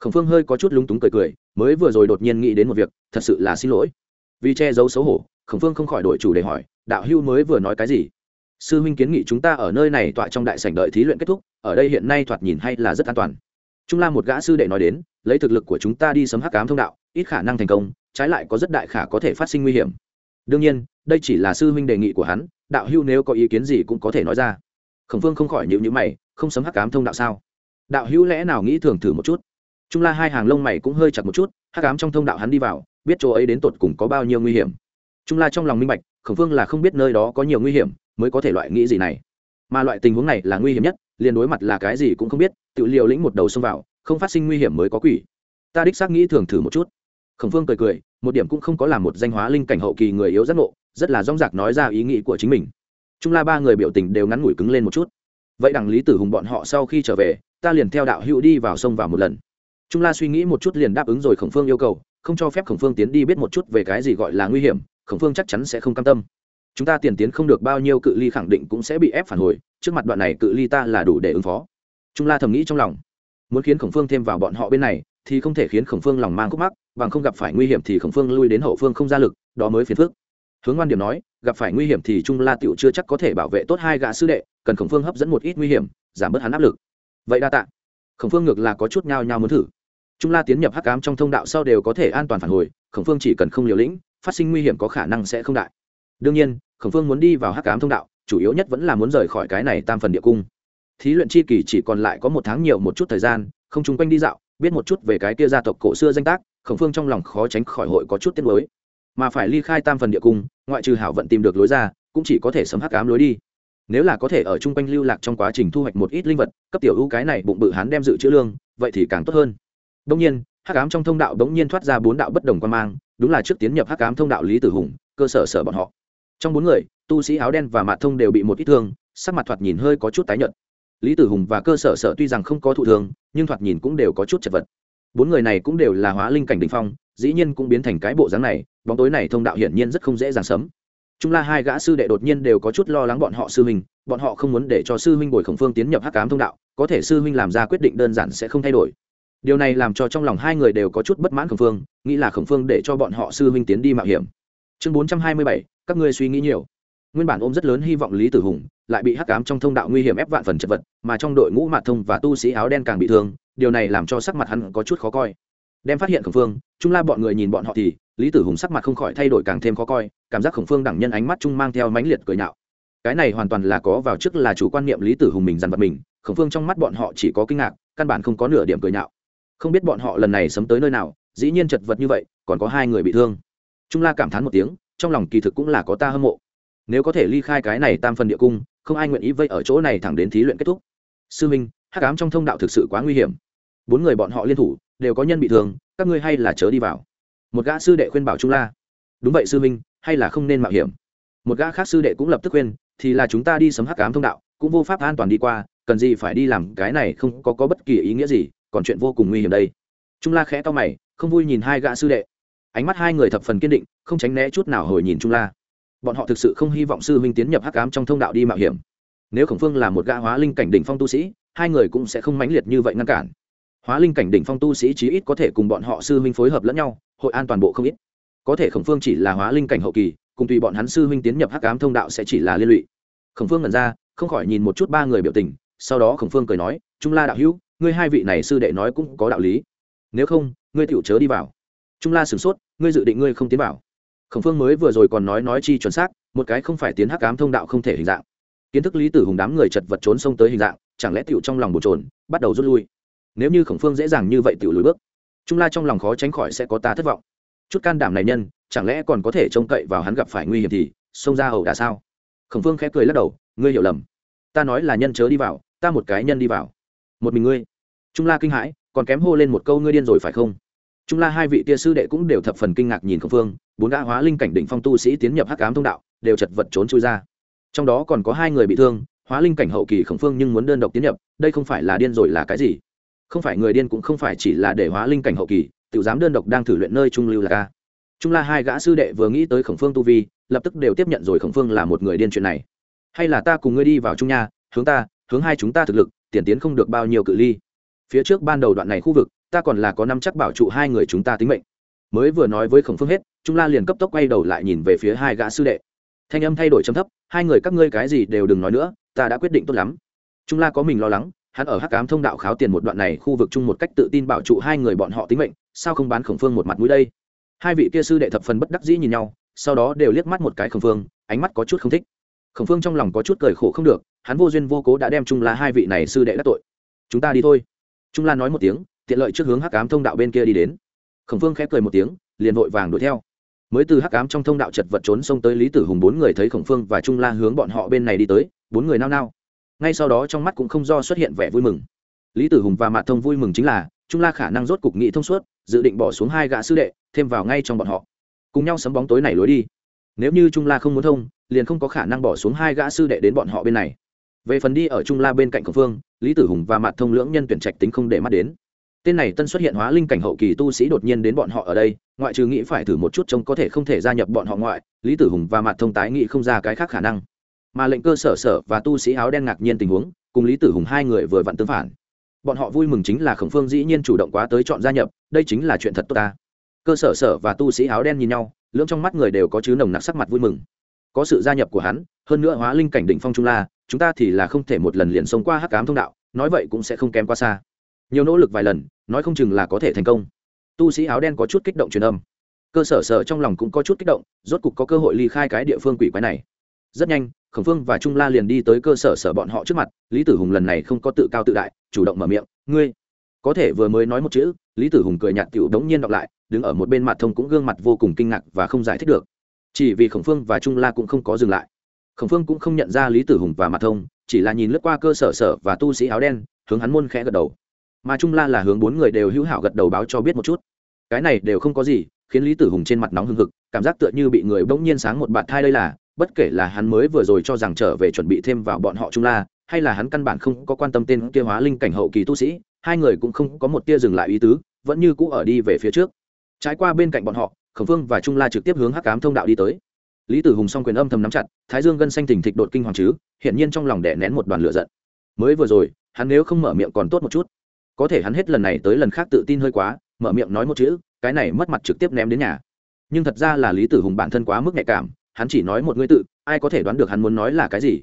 Khổng phương hơi có chút lúng túng cười cười, mới vừa rồi đột nhiên nghĩ đến một việc, thật sự là xin lỗi. Vì che giấu xấu hổ, khổng phương không khỏi đổi chủ để hỏi, đạo hưu mới vừa nói cái gì? Sư huynh kiến nghị chúng ta ở nơi này tọa trong đại sảnh đợi thí luyện kết thúc, ở đây hiện nay thoạt nhìn hay là rất an toàn. Trung la một gã sư đệ nói đến, lấy thực lực của chúng ta đi sấm hắc cám thông đạo, ít khả năng thành công, trái lại có rất đại khả có thể phát sinh nguy hiểm. Đương nhiên, đây chỉ là sư huynh đề nghị của hắn, đạo hưu nếu có ý kiến gì cũng có thể nói ra. Khổng phương không khỏi nhịu nhữ mày, không sấm hắc cám thông đạo sao? Đạo hưu lẽ nào nghĩ thường thử một chút? Trung la hai hàng lông mày cũng hơi chặt một chút, hắc cám trong thông đạo hắn đi vào, biết chỗ ấy đến tột cùng có bao nhiêu nguy hiểm trung la trong lòng minh bạch, khổng phương là không biết nơi đó có nhiều nguy hiểm mới có thể loại nghĩ gì này. Mà loại tình huống này là nguy hiểm nhất, liền đối mặt là cái gì cũng không biết, tự liều lĩnh một đầu xông vào, không phát sinh nguy hiểm mới có quỷ. Ta đích xác nghĩ thường thử một chút. Khổng phương cười cười, một điểm cũng không có làm một danh hóa linh cảnh hậu kỳ người yếu giác ngộ, rất là rong rạc nói ra ý nghĩ của chính mình. Trung la ba người biểu tình đều ngắn ngủi cứng lên một chút. Vậy đằng lý tử hùng bọn họ sau khi trở về, ta liền theo đạo hữu đi vào sông vào một lần. Trung la suy nghĩ một chút liền đáp ứng rồi khổng phương yêu cầu, không cho phép khổng phương tiến đi biết một chút về cái gì gọi là nguy hiểm khổng phương chắc chắn sẽ không cam tâm. Chúng ta tiền tiến không được bao nhiêu cự ly khẳng định cũng sẽ bị ép phản hồi, trước mặt đoạn này cự ly ta là đủ để ứng phó. Trung la thầm nghĩ trong lòng. Muốn khiến khổng phương thêm vào bọn họ bên này, thì không thể khiến khổng phương lòng mang khúc mắc, bằng không gặp phải nguy hiểm thì khổng phương lui đến hậu phương không ra lực, đó mới phiền phức. Hướng quan điểm nói, gặp phải nguy hiểm thì trung la tiểu chưa chắc có thể bảo vệ tốt hai gã sư đệ, cần khổng phương hấp dẫn một ít nguy hiểm, giảm bớt hắn áp lực. Vậy đa tạ. Khổng phương ngược là có chút nhao nhao muốn thử. Trung la tiến nhập hắc cám trong thông đạo sau đều có thể an toàn phản hồi, khổng phương chỉ cần không liều lĩnh phát sinh nguy hiểm có khả năng sẽ không đại. Đương nhiên, khổng phương muốn đi vào hắc cám thông đạo, chủ yếu nhất vẫn là muốn rời khỏi cái này tam phần địa cung. Thí luyện chi kỳ chỉ còn lại có một tháng nhiều một chút thời gian, không chung quanh đi dạo, biết một chút về cái kia gia tộc cổ xưa danh tác, khổng phương trong lòng khó tránh khỏi hội có chút tiết mới mà phải ly khai tam phần địa cung, ngoại trừ hảo vận tìm được lối ra, cũng chỉ có thể sấm hắc ám lối đi. Nếu là có thể ở chung quanh lưu lạc trong quá trình thu hoạch một ít linh vật, cấp tiểu ưu cái này bụng bự hắn đem dự trữ lương, vậy thì càng tốt hơn. Đông nhiên, hắc ám trong thông đạo đống nhiên thoát ra bốn đạo bất đồng quan mang đúng là trước tiến nhập hắc ám thông đạo lý tử hùng, cơ sở sở bọn họ. Trong bốn người, tu sĩ áo đen và mạ thông đều bị một ít thương, sắc mặt thoạt nhìn hơi có chút tái nhợt. Lý tử hùng và cơ sở sở tuy rằng không có thụ thương, nhưng thoạt nhìn cũng đều có chút chật vật. Bốn người này cũng đều là hóa linh cảnh đ ỉ n h phong, dĩ nhiên cũng biến thành cái bộ dáng này, bóng tối này thông đạo hiển nhiên rất không dễ dàng sấm. Chúng la hai gã sư đệ đột nhiên đều có chút lo lắng bọn họ sư huynh, bọn họ không muốn để cho sư huynh bồi khổng phương tiến nhập hắc cám thông đạo, có thể sư huynh làm ra quyết định đơn giản sẽ không thay đổi. Điều này làm cho trong lòng hai người đều có chút bất mãn khổng phương nghĩ là khổng phương để cho bọn họ sư huynh tiến đi mạo hiểm. Chương bốn trăm hai mươi bảy, các ngươi suy nghĩ nhiều. Nguyên bản ôm rất lớn hy vọng lý tử hùng, lại bị hắc cám trong thông đạo nguy hiểm ép vạn phần chật vật, mà trong đội ngũ mạt thông và tu sĩ áo đen càng bị thương, điều này làm cho sắc mặt hắn có chút khó coi. Đem phát hiện khổng phương, trung la bọn người nhìn bọn họ thì, lý tử hùng sắc mặt không khỏi thay đổi càng thêm khó coi, cảm giác khổng phương đẳng nhân ánh mắt trung mang theo mãnh liệt cười nhạo. Cái này hoàn toàn là có vào trước là chủ quan niệm lý tử hùng mình dằn vật mình, khổng phương trong mắt bọn họ chỉ có kinh ngạc, căn bản không có nửa điểm cười nhạo. Không biết bọn họ lần này sấm tới nơi nào dĩ nhiên chật vật như vậy còn có hai người bị thương. Trung la cảm thán một tiếng trong lòng kỳ thực cũng là có ta hâm mộ. Nếu có thể ly khai cái này tam phần địa cung không ai nguyện ý vây ở chỗ này thẳng đến thí luyện kết thúc. Sư minh hắc ám trong thông đạo thực sự quá nguy hiểm. Bốn người bọn họ liên thủ đều có nhân bị thương các ngươi hay là chớ đi vào. Một gã sư đệ khuyên bảo trung la. Đúng vậy sư minh hay là không nên mạo hiểm. Một gã khác sư đệ cũng lập tức khuyên thì là chúng ta đi sấm hắc ám thông đạo cũng vô pháp an toàn đi qua cần gì phải đi làm cái này không có, có bất kỳ ý nghĩa gì còn chuyện vô cùng nguy hiểm đây. Trung la khẽ to mày không vui nhìn hai gã sư đệ. Ánh mắt hai người thập phần kiên định, không tránh né chút nào hồi nhìn trung la. Bọn họ thực sự không hy vọng sư huynh tiến nhập hắc ám trong thông đạo đi mạo hiểm. Nếu khổng phương là một gã hóa linh cảnh đỉnh phong tu sĩ, hai người cũng sẽ không mãnh liệt như vậy ngăn cản. Hóa linh cảnh đỉnh phong tu sĩ chí ít có thể cùng bọn họ sư huynh phối hợp lẫn nhau, hội an toàn bộ không ít. Có thể khổng phương chỉ là hóa linh cảnh hậu kỳ, cùng tùy bọn hắn sư huynh tiến nhập hắc ám thông đạo sẽ chỉ là liên lụy. Khổng phương ngẩn ra, không khỏi nhìn một chút ba người biểu tình, sau đó khổng phương cười nói, trung la đạo hữu, ngươi hai vị này sư đệ nói cũng có đạo lý. Nếu không ngươi tựu chớ đi vào. Trung la sửng sốt, ngươi dự định ngươi không tiến vào. Khổng phương mới vừa rồi còn nói nói chi chuẩn xác, một cái không phải tiến hắc ám thông đạo không thể hình dạng. Kiến thức lý tử hùng đám người chật vật trốn xông tới hình dạng, chẳng lẽ tựu trong lòng bổ trồn bắt đầu rút lui? Nếu như khổng phương dễ dàng như vậy tựu lùi bước, trung la trong lòng khó tránh khỏi sẽ có ta thất vọng. Chút can đảm này nhân, chẳng lẽ còn có thể trông cậy vào hắn gặp phải nguy hiểm thì, xông ra hầu đà sao? Khổng phương khẽ cười lắc đầu, ngươi hiểu lầm. Ta nói là nhân chớ đi vào, ta một cái nhân đi vào. Một mình ngươi. Trung la kinh hãi, còn kém hô lên một câu ngươi điên rồi phải không? Trung la hai vị tia sư đệ cũng đều thập phần kinh ngạc nhìn khổng phương, bốn gã hóa linh cảnh đỉnh phong tu sĩ tiến nhập hắc ám thông đạo, đều chật vật trốn chui ra. Trong đó còn có hai người bị thương, hóa linh cảnh hậu kỳ khổng phương nhưng muốn đơn độc tiến nhập, đây không phải là điên rồi là cái gì? Không phải người điên cũng không phải chỉ là để hóa linh cảnh hậu kỳ tự dám đơn độc đang thử luyện nơi trung lưu là ca. Trung la hai gã sư đệ vừa nghĩ tới khổng phương tu vi, lập tức đều tiếp nhận rồi khổng phương là một người điên chuyện này. Hay là ta cùng ngươi đi vào trung nha, hướng ta, hướng hai chúng ta thực lực, tiền tiến không được bao nhiêu cự ly. Phía trước ban đầu đoạn này khu vực ta còn là có năm chắc bảo trụ hai người chúng ta tính mệnh. Mới vừa nói với khổng phương hết, trung la liền cấp tốc quay đầu lại nhìn về phía hai gã sư đệ. Thanh âm thay đổi chấm thấp, hai người các ngươi cái gì đều đừng nói nữa, ta đã quyết định tốt lắm. Trung la có mình lo lắng, hắn ở hắc ám thông đạo kháo tiền một đoạn này khu vực chung một cách tự tin bảo trụ hai người bọn họ tính mệnh, sao không bán khổng phương một mặt mũi đây? Hai vị kia sư đệ thập phần bất đắc dĩ nhìn nhau, sau đó đều liếc mắt một cái khổng phương, ánh mắt có chút không thích. Khổng phương trong lòng có chút cười khổ không được, hắn vô duyên vô cố đã đem trung la hai vị này sư đệ đắc tội. Chúng ta đi thôi. Trung la nói một tiếng tiện lợi trước hướng hắc ám thông đạo bên kia đi đến. Khổng phương khép cười một tiếng, liền vội vàng đuổi theo. Mới từ hắc ám trong thông đạo chật vật trốn xông tới lý tử hùng bốn người thấy khổng phương và trung la hướng bọn họ bên này đi tới, bốn người nao nao. Ngay sau đó trong mắt cũng không do xuất hiện vẻ vui mừng. Lý tử hùng và mạ thông vui mừng chính là, trung la khả năng rốt cục nghị thông suốt, dự định bỏ xuống hai gã sư đệ, thêm vào ngay trong bọn họ. Cùng nhau sấm bóng tối này lối đi. Nếu như trung la không muốn thông, liền không có khả năng bỏ xuống hai gã sư đệ đến bọn họ bên này. Về phần đi ở trung la bên cạnh khổng phương, lý tử hùng và mạ thông lưỡng nhân tuyển trạch tính không để mắt đến tên này tân xuất hiện hóa linh cảnh hậu kỳ tu sĩ đột nhiên đến bọn họ ở đây, ngoại trừ nghĩ phải thử một chút trông có thể không thể gia nhập bọn họ ngoại, lý tử hùng và mặt thông tái nghĩ không ra cái khác khả năng. Mà lệnh cơ sở sở và tu sĩ áo đen ngạc nhiên tình huống, cùng lý tử hùng hai người vừa vặn tương phản. Bọn họ vui mừng chính là khổng phương dĩ nhiên chủ động quá tới chọn gia nhập, đây chính là chuyện thật tốt ta. Cơ sở sở và tu sĩ áo đen nhìn nhau, lưỡng trong mắt người đều có chứ nồng nặc sắc mặt vui mừng. Có sự gia nhập của hắn, hơn nữa hóa linh cảnh định phong trung la, chúng ta thì là không thể một lần liền sống qua hắc cám thông đạo, nói vậy cũng sẽ không kém quá xa nhiều nỗ lực vài lần, nói không chừng là có thể thành công. Tu sĩ áo đen có chút kích động truyền âm. Cơ sở sở trong lòng cũng có chút kích động, rốt cục có cơ hội ly khai cái địa phương quỷ quái này. Rất nhanh, khổng phương và trung la liền đi tới cơ sở sở bọn họ trước mặt, lý tử hùng lần này không có tự cao tự đại, chủ động mở miệng, ngươi, có thể vừa mới nói một chữ. Lý tử hùng cười nhạt t i ể u đống nhiên đọc lại, đứng ở một bên mặt thông cũng gương mặt vô cùng kinh ngạc và không giải thích được. Chỉ vì khổng phương và trung la cũng không có dừng lại. Khổng phương cũng không nhận ra lý tử hùng và mặt thông, chỉ là nhìn lướt qua cơ sở sở và tu sĩ áo đen, hướng hắn môn khẽ gật đầu mà trung la là hướng bốn người đều hữu hảo gật đầu báo cho biết một chút. Cái này đều không có gì, khiến lý tử hùng trên mặt nóng hưng hực, cảm giác tựa như bị người bỗng nhiên sáng một bạt thai đây là, bất kể là hắn mới vừa rồi cho rằng trở về chuẩn bị thêm vào bọn họ trung la, hay là hắn căn bản không có quan tâm tên kia hóa linh cảnh hậu kỳ tu sĩ, hai người cũng không có một tia dừng lại ý tứ, vẫn như cũ ở đi về phía trước. Trái qua bên cạnh bọn họ, khổng phương và trung la trực tiếp hướng hắc cám thông đạo đi tới. Lý tử hùng s o n g quyền âm thầm nắm chặt, thái dương gân xanh thình thịch đột kinh hoàng chứ hiện nhiên trong lòng đẻ nén một đoàn lửa giận. Mới vừa rồi, hắn nếu không mở miệng còn tốt một chút có thể hắn hết lần này tới lần khác tự tin hơi quá, mở miệng nói một chữ, cái này mất mặt trực tiếp ném đến nhà. Nhưng thật ra là lý tử hùng bản thân quá mức nhạy cảm, hắn chỉ nói một ngươi tự, ai có thể đoán được hắn muốn nói là cái gì?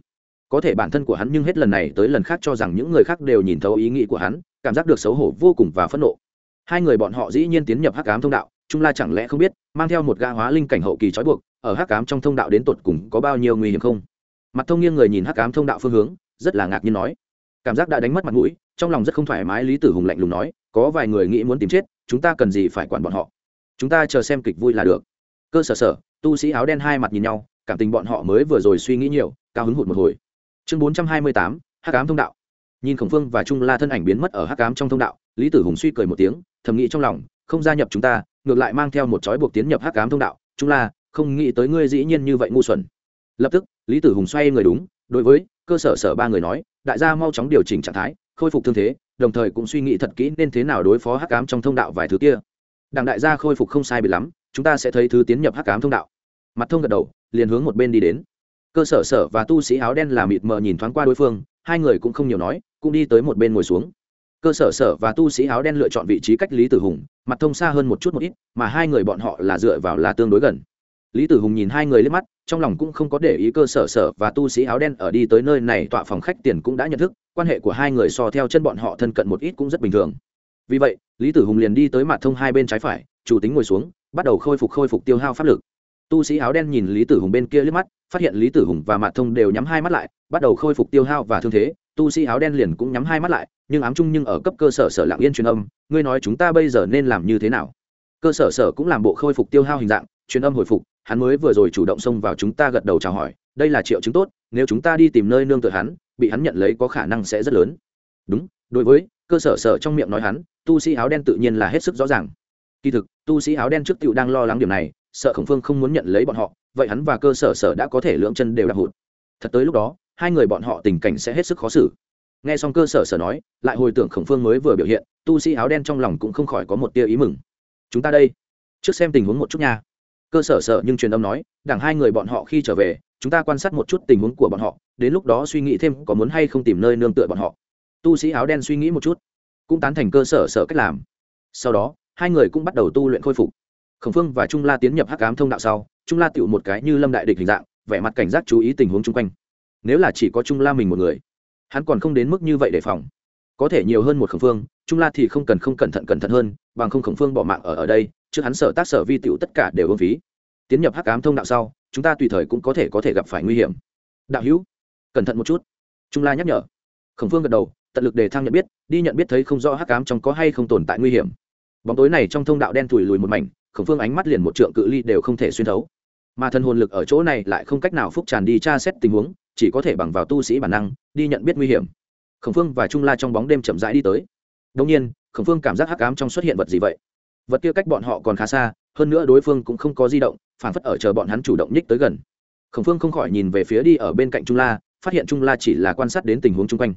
Có thể bản thân của hắn nhưng hết lần này tới lần khác cho rằng những người khác đều nhìn thấu ý nghĩ của hắn, cảm giác được xấu hổ vô cùng và phẫn nộ. Hai người bọn họ dĩ nhiên tiến nhập hắc cám thông đạo, trung la chẳng lẽ không biết, mang theo một ga hóa linh cảnh hậu kỳ trói buộc, ở hắc cám trong thông đạo đến tột cùng có bao nhiêu nguy hiểm không? Mặt thông nghiêng người nhìn hắc cám thông đạo phương hướng, rất là ngạc nhiên nói. Cảm giác đã đánh mất mặt mũi trong lòng rất không thoải mái, lý tử hùng lạnh lùng nói, có vài người nghĩ muốn tìm chết, chúng ta cần gì phải quản bọn họ? Chúng ta chờ xem kịch vui là được. Cơ sở sở, tu sĩ áo đen hai mặt nhìn nhau, cảm tình bọn họ mới vừa rồi suy nghĩ nhiều, cao hứng hụt một hồi. Chương bốn trăm hai mươi tám, hắc ám thông đạo. Nhìn khổng phương và trung la thân ảnh biến mất ở hắc ám trong thông đạo, lý tử hùng suy cười một tiếng, thầm nghĩ trong lòng, không gia nhập chúng ta, ngược lại mang theo một chói buộc tiến nhập hắc ám thông đạo. Trung la, không nghĩ tới ngươi dĩ nhiên như vậy ngu xuẩn. Lập tức, lý tử hùng xoay người đúng, đối với cơ sở sở ba người nói, đại gia mau chóng điều chỉnh trạng thái khôi phục thương thế, đồng thời cũng suy nghĩ thật kỹ nên thế nào đối phó hắc ám trong thông đạo vài thứ kia. Đảng đại gia khôi phục không sai bị lắm, chúng ta sẽ thấy thứ tiến nhập hắc ám thông đạo. Mặt thông gật đầu, liền hướng một bên đi đến. Cơ sở sở và tu sĩ áo đen là mịt mờ nhìn thoáng qua đối phương, hai người cũng không nhiều nói, cũng đi tới một bên ngồi xuống. Cơ sở sở và tu sĩ áo đen lựa chọn vị trí cách lý tử hùng, mặt thông xa hơn một chút một ít, mà hai người bọn họ là dựa vào là tương đối gần lý tử hùng nhìn hai người lên mắt, trong lòng cũng không có để ý cơ sở sở và tu sĩ áo đen ở đi tới nơi này, tọa phòng khách tiền cũng đã nhận thức, quan hệ của hai người so theo chân bọn họ thân cận một ít cũng rất bình thường. Vì vậy, lý tử hùng liền đi tới mặt thông hai bên trái phải, chủ tính ngồi xuống, bắt đầu khôi phục khôi phục tiêu hao pháp lực. Tu sĩ áo đen nhìn lý tử hùng bên kia liếc mắt, phát hiện lý tử hùng và mặt thông đều nhắm hai mắt lại, bắt đầu khôi phục tiêu hao và thương thế. Tu sĩ áo đen liền cũng nhắm hai mắt lại, nhưng ám chung nhưng ở cấp cơ sở sở lạng yên truyền âm, ngươi nói chúng ta bây giờ nên làm như thế nào? Cơ sở sở cũng làm bộ khôi phục tiêu hao hình dạng, truyền âm hồi phục hắn mới vừa rồi chủ động xông vào chúng ta gật đầu chào hỏi, đây là triệu chứng tốt, nếu chúng ta đi tìm nơi nương tựa hắn, bị hắn nhận lấy có khả năng sẽ rất lớn. Đúng, đối với, cơ sở sở trong miệng nói hắn, tu sĩ áo đen tự nhiên là hết sức rõ ràng. Kỳ thực, tu sĩ áo đen trước tựu đang lo lắng điểm này, sợ khổng phương không muốn nhận lấy bọn họ, vậy hắn và cơ sở sở đã có thể lưỡng chân đều đạp hụt. Thật tới lúc đó, hai người bọn họ tình cảnh sẽ hết sức khó xử. Nghe xong cơ sở sở nói, lại hồi tưởng khổng phương mới vừa biểu hiện, tu sĩ áo đen trong lòng cũng không khỏi có một tia ý mừng. Chúng ta đây, trước xem tình huống một chút nha cơ sở sợ nhưng truyền âm nói, đảng hai người bọn họ khi trở về, chúng ta quan sát một chút tình huống của bọn họ, đến lúc đó suy nghĩ thêm có muốn hay không tìm nơi nương tựa bọn họ. Tu sĩ áo đen suy nghĩ một chút, cũng tán thành cơ sở sở cách làm. Sau đó, hai người cũng bắt đầu tu luyện khôi phục. Khổng phương và trung la tiến nhập hắc ám thông đạo sau, trung la tựu một cái như lâm đại địch hình dạng, vẻ mặt cảnh giác chú ý tình huống chung quanh. Nếu là chỉ có trung la mình một người, hắn còn không đến mức như vậy đề phòng. Có thể nhiều hơn một khổng phương, trung la thì không cần không cẩn thận cẩn thận hơn, bằng không khổng phương bỏ mạng ở ở đây trước hắn sở tác sở vi tiểu tất cả đều ưng phí. Tiến nhập hắc ám thông đạo sau, chúng ta tùy thời cũng có thể có thể gặp phải nguy hiểm. Đạo hữu, cẩn thận một chút. Trung la nhắc nhở. Khổng phương gật đầu, tận lực đề thăng nhận biết, đi nhận biết thấy không rõ hắc ám trong có hay không tồn tại nguy hiểm. Bóng tối này trong thông đạo đen thùi lùi một mảnh, khổng phương ánh mắt liền một trượng cự ly đều không thể xuyên thấu. Mà thần hồn lực ở chỗ này lại không cách nào phúc tràn đi tra xét tình huống, chỉ có thể bằng vào tu sĩ bản năng, đi nhận biết nguy hiểm. Khổng phương và trung la trong bóng đêm chậm rãi đi tới. Đông nhiên, khổng phương cảm giác hắc ám trong xuất hiện vật gì vậy? Vật kia cách bọn họ còn khá xa, hơn nữa đối phương cũng không có di động, phản phất ở chờ bọn hắn chủ động nhích tới gần. Khổng phương không khỏi nhìn về phía đi ở bên cạnh trung la, phát hiện trung la chỉ là quan sát đến tình huống chung quanh.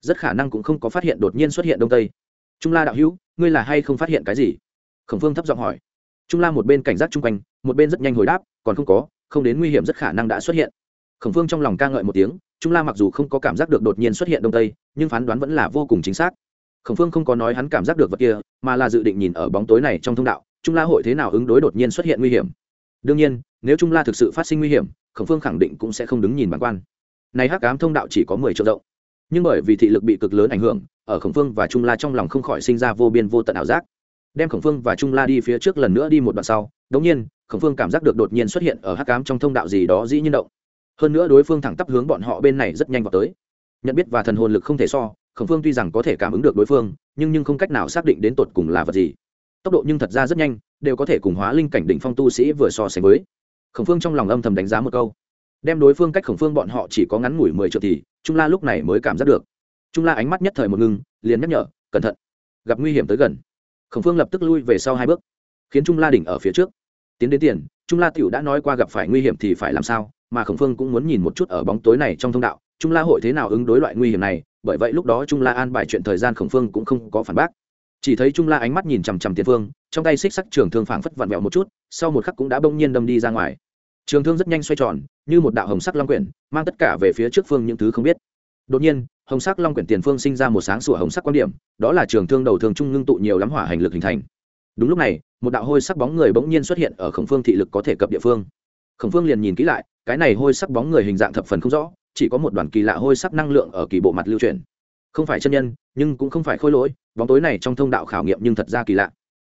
Rất khả năng cũng không có phát hiện đột nhiên xuất hiện đông tây. Trung la đạo hữu, ngươi là hay không phát hiện cái gì? Khổng phương thấp giọng hỏi. Trung la một bên cảnh giác chung quanh, một bên rất nhanh hồi đáp, còn không có, không đến nguy hiểm rất khả năng đã xuất hiện. Khổng phương trong lòng ca ngợi một tiếng, trung la mặc dù không có cảm giác được đột nhiên xuất hiện đông tây, nhưng phán đoán vẫn là vô cùng chính xác khổng phương không có nói hắn cảm giác được vật kia, mà là dự định nhìn ở bóng tối này trong thông đạo, trung la hội thế nào ứng đối đột nhiên xuất hiện nguy hiểm. Đương nhiên, nếu trung la thực sự phát sinh nguy hiểm, khổng phương khẳng định cũng sẽ không đứng nhìn bản quan. Này hắc ám thông đạo chỉ có mười triệu rộng. Nhưng bởi vì thị lực bị cực lớn ảnh hưởng, ở khổng phương và trung la trong lòng không khỏi sinh ra vô biên vô tận ảo giác. Đem khổng phương và trung la đi phía trước lần nữa đi một đoạn sau, đống nhiên, khổng phương cảm giác được đột nhiên xuất hiện ở hắc ám trong thông đạo gì đó dĩ nhiên động. Hơn nữa đối phương thẳng tắp hướng bọn họ bên này rất nhanh vào tới. Nhận biết và thần hồn lực không thể so khổng phương tuy rằng có thể cảm ứng được đối phương, nhưng nhưng không cách nào xác định đến tột cùng là vật gì. Tốc độ nhưng thật ra rất nhanh, đều có thể cùng hóa linh cảnh đỉnh phong tu sĩ vừa so sánh với. Khổng phương trong lòng âm thầm đánh giá một câu. Đem đối phương cách khổng phương bọn họ chỉ có ngắn ngủi mười triệu thì, trung la lúc này mới cảm giác được. Trung la ánh mắt nhất thời một ngưng, liền nhắc nhở, cẩn thận, gặp nguy hiểm tới gần. Khổng phương lập tức lui về sau hai bước, khiến trung la đỉnh ở phía trước. Tiến đến tiền, trung la tiểu đã nói qua gặp phải nguy hiểm thì phải làm sao, mà khổng phương cũng muốn nhìn một chút ở bóng tối này trong thông đạo trung la hội thế nào ứng đối loại nguy hiểm này? Bởi vậy lúc đó trung la an bài chuyện thời gian khổng phương cũng không có phản bác. Chỉ thấy trung la ánh mắt nhìn chằm chằm tiền phương, trong tay xích sắc trường thương phảng phất vặn vẹo một chút, sau một khắc cũng đã bỗng nhiên đâm đi ra ngoài. Trường thương rất nhanh xoay tròn, như một đạo hồng sắc long quyển, mang tất cả về phía trước phương những thứ không biết. Đột nhiên, hồng sắc long quyển tiền phương sinh ra một sáng sủa hồng sắc quan điểm, đó là trường thương đầu thường trung ngưng tụ nhiều lắm hỏa hành lực hình thành. Đúng lúc này, một đạo hôi sắc bóng người bỗng nhiên xuất hiện ở khổng phương thị lực có thể cập địa phương. Khổng phương liền nhìn kỹ lại, cái này hôi sắc bóng người hình dạng thập phần không rõ chỉ có một đoàn kỳ lạ hôi sắc năng lượng ở kỳ bộ mặt lưu truyền không phải chân nhân, nhưng cũng không phải khôi lỗi, bóng tối này trong thông đạo khảo nghiệm nhưng thật ra kỳ lạ.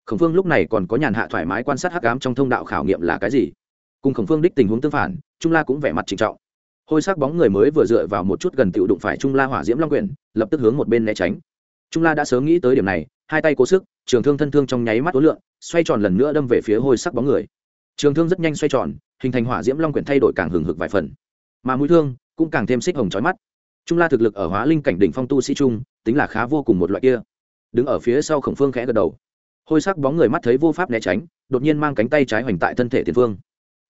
Khổng phương lúc này còn có nhàn hạ thoải mái quan sát hắc ám trong thông đạo khảo nghiệm là cái gì? Cùng khổng phương đích tình huống tương phản, trung la cũng vẻ mặt trịnh trọng. Hôi sắc bóng người mới vừa dựa vào một chút gần tựu đụng phải trung la hỏa diễm long quyển, lập tức hướng một bên né tránh. Trung la đã sớm nghĩ tới điểm này, hai tay cố sức, trường thương thân thương trong nháy mắt tối lượng xoay tròn lần nữa đâm về phía hôi sắc bóng người. Trường thương rất nhanh xoay tròn, hình thành hỏa diễm long quyển thay đổi càng hừng hực vài phần. Mà mũi thương cũng càng thêm xích hồng trói mắt. Trung la thực lực ở hóa linh cảnh đỉnh phong tu sĩ trung, tính là khá vô cùng một loại kia. Đứng ở phía sau khổng phương khẽ gật đầu. Hôi sắc bóng người mắt thấy vô pháp né tránh, đột nhiên mang cánh tay trái hoành tại thân thể tiền phương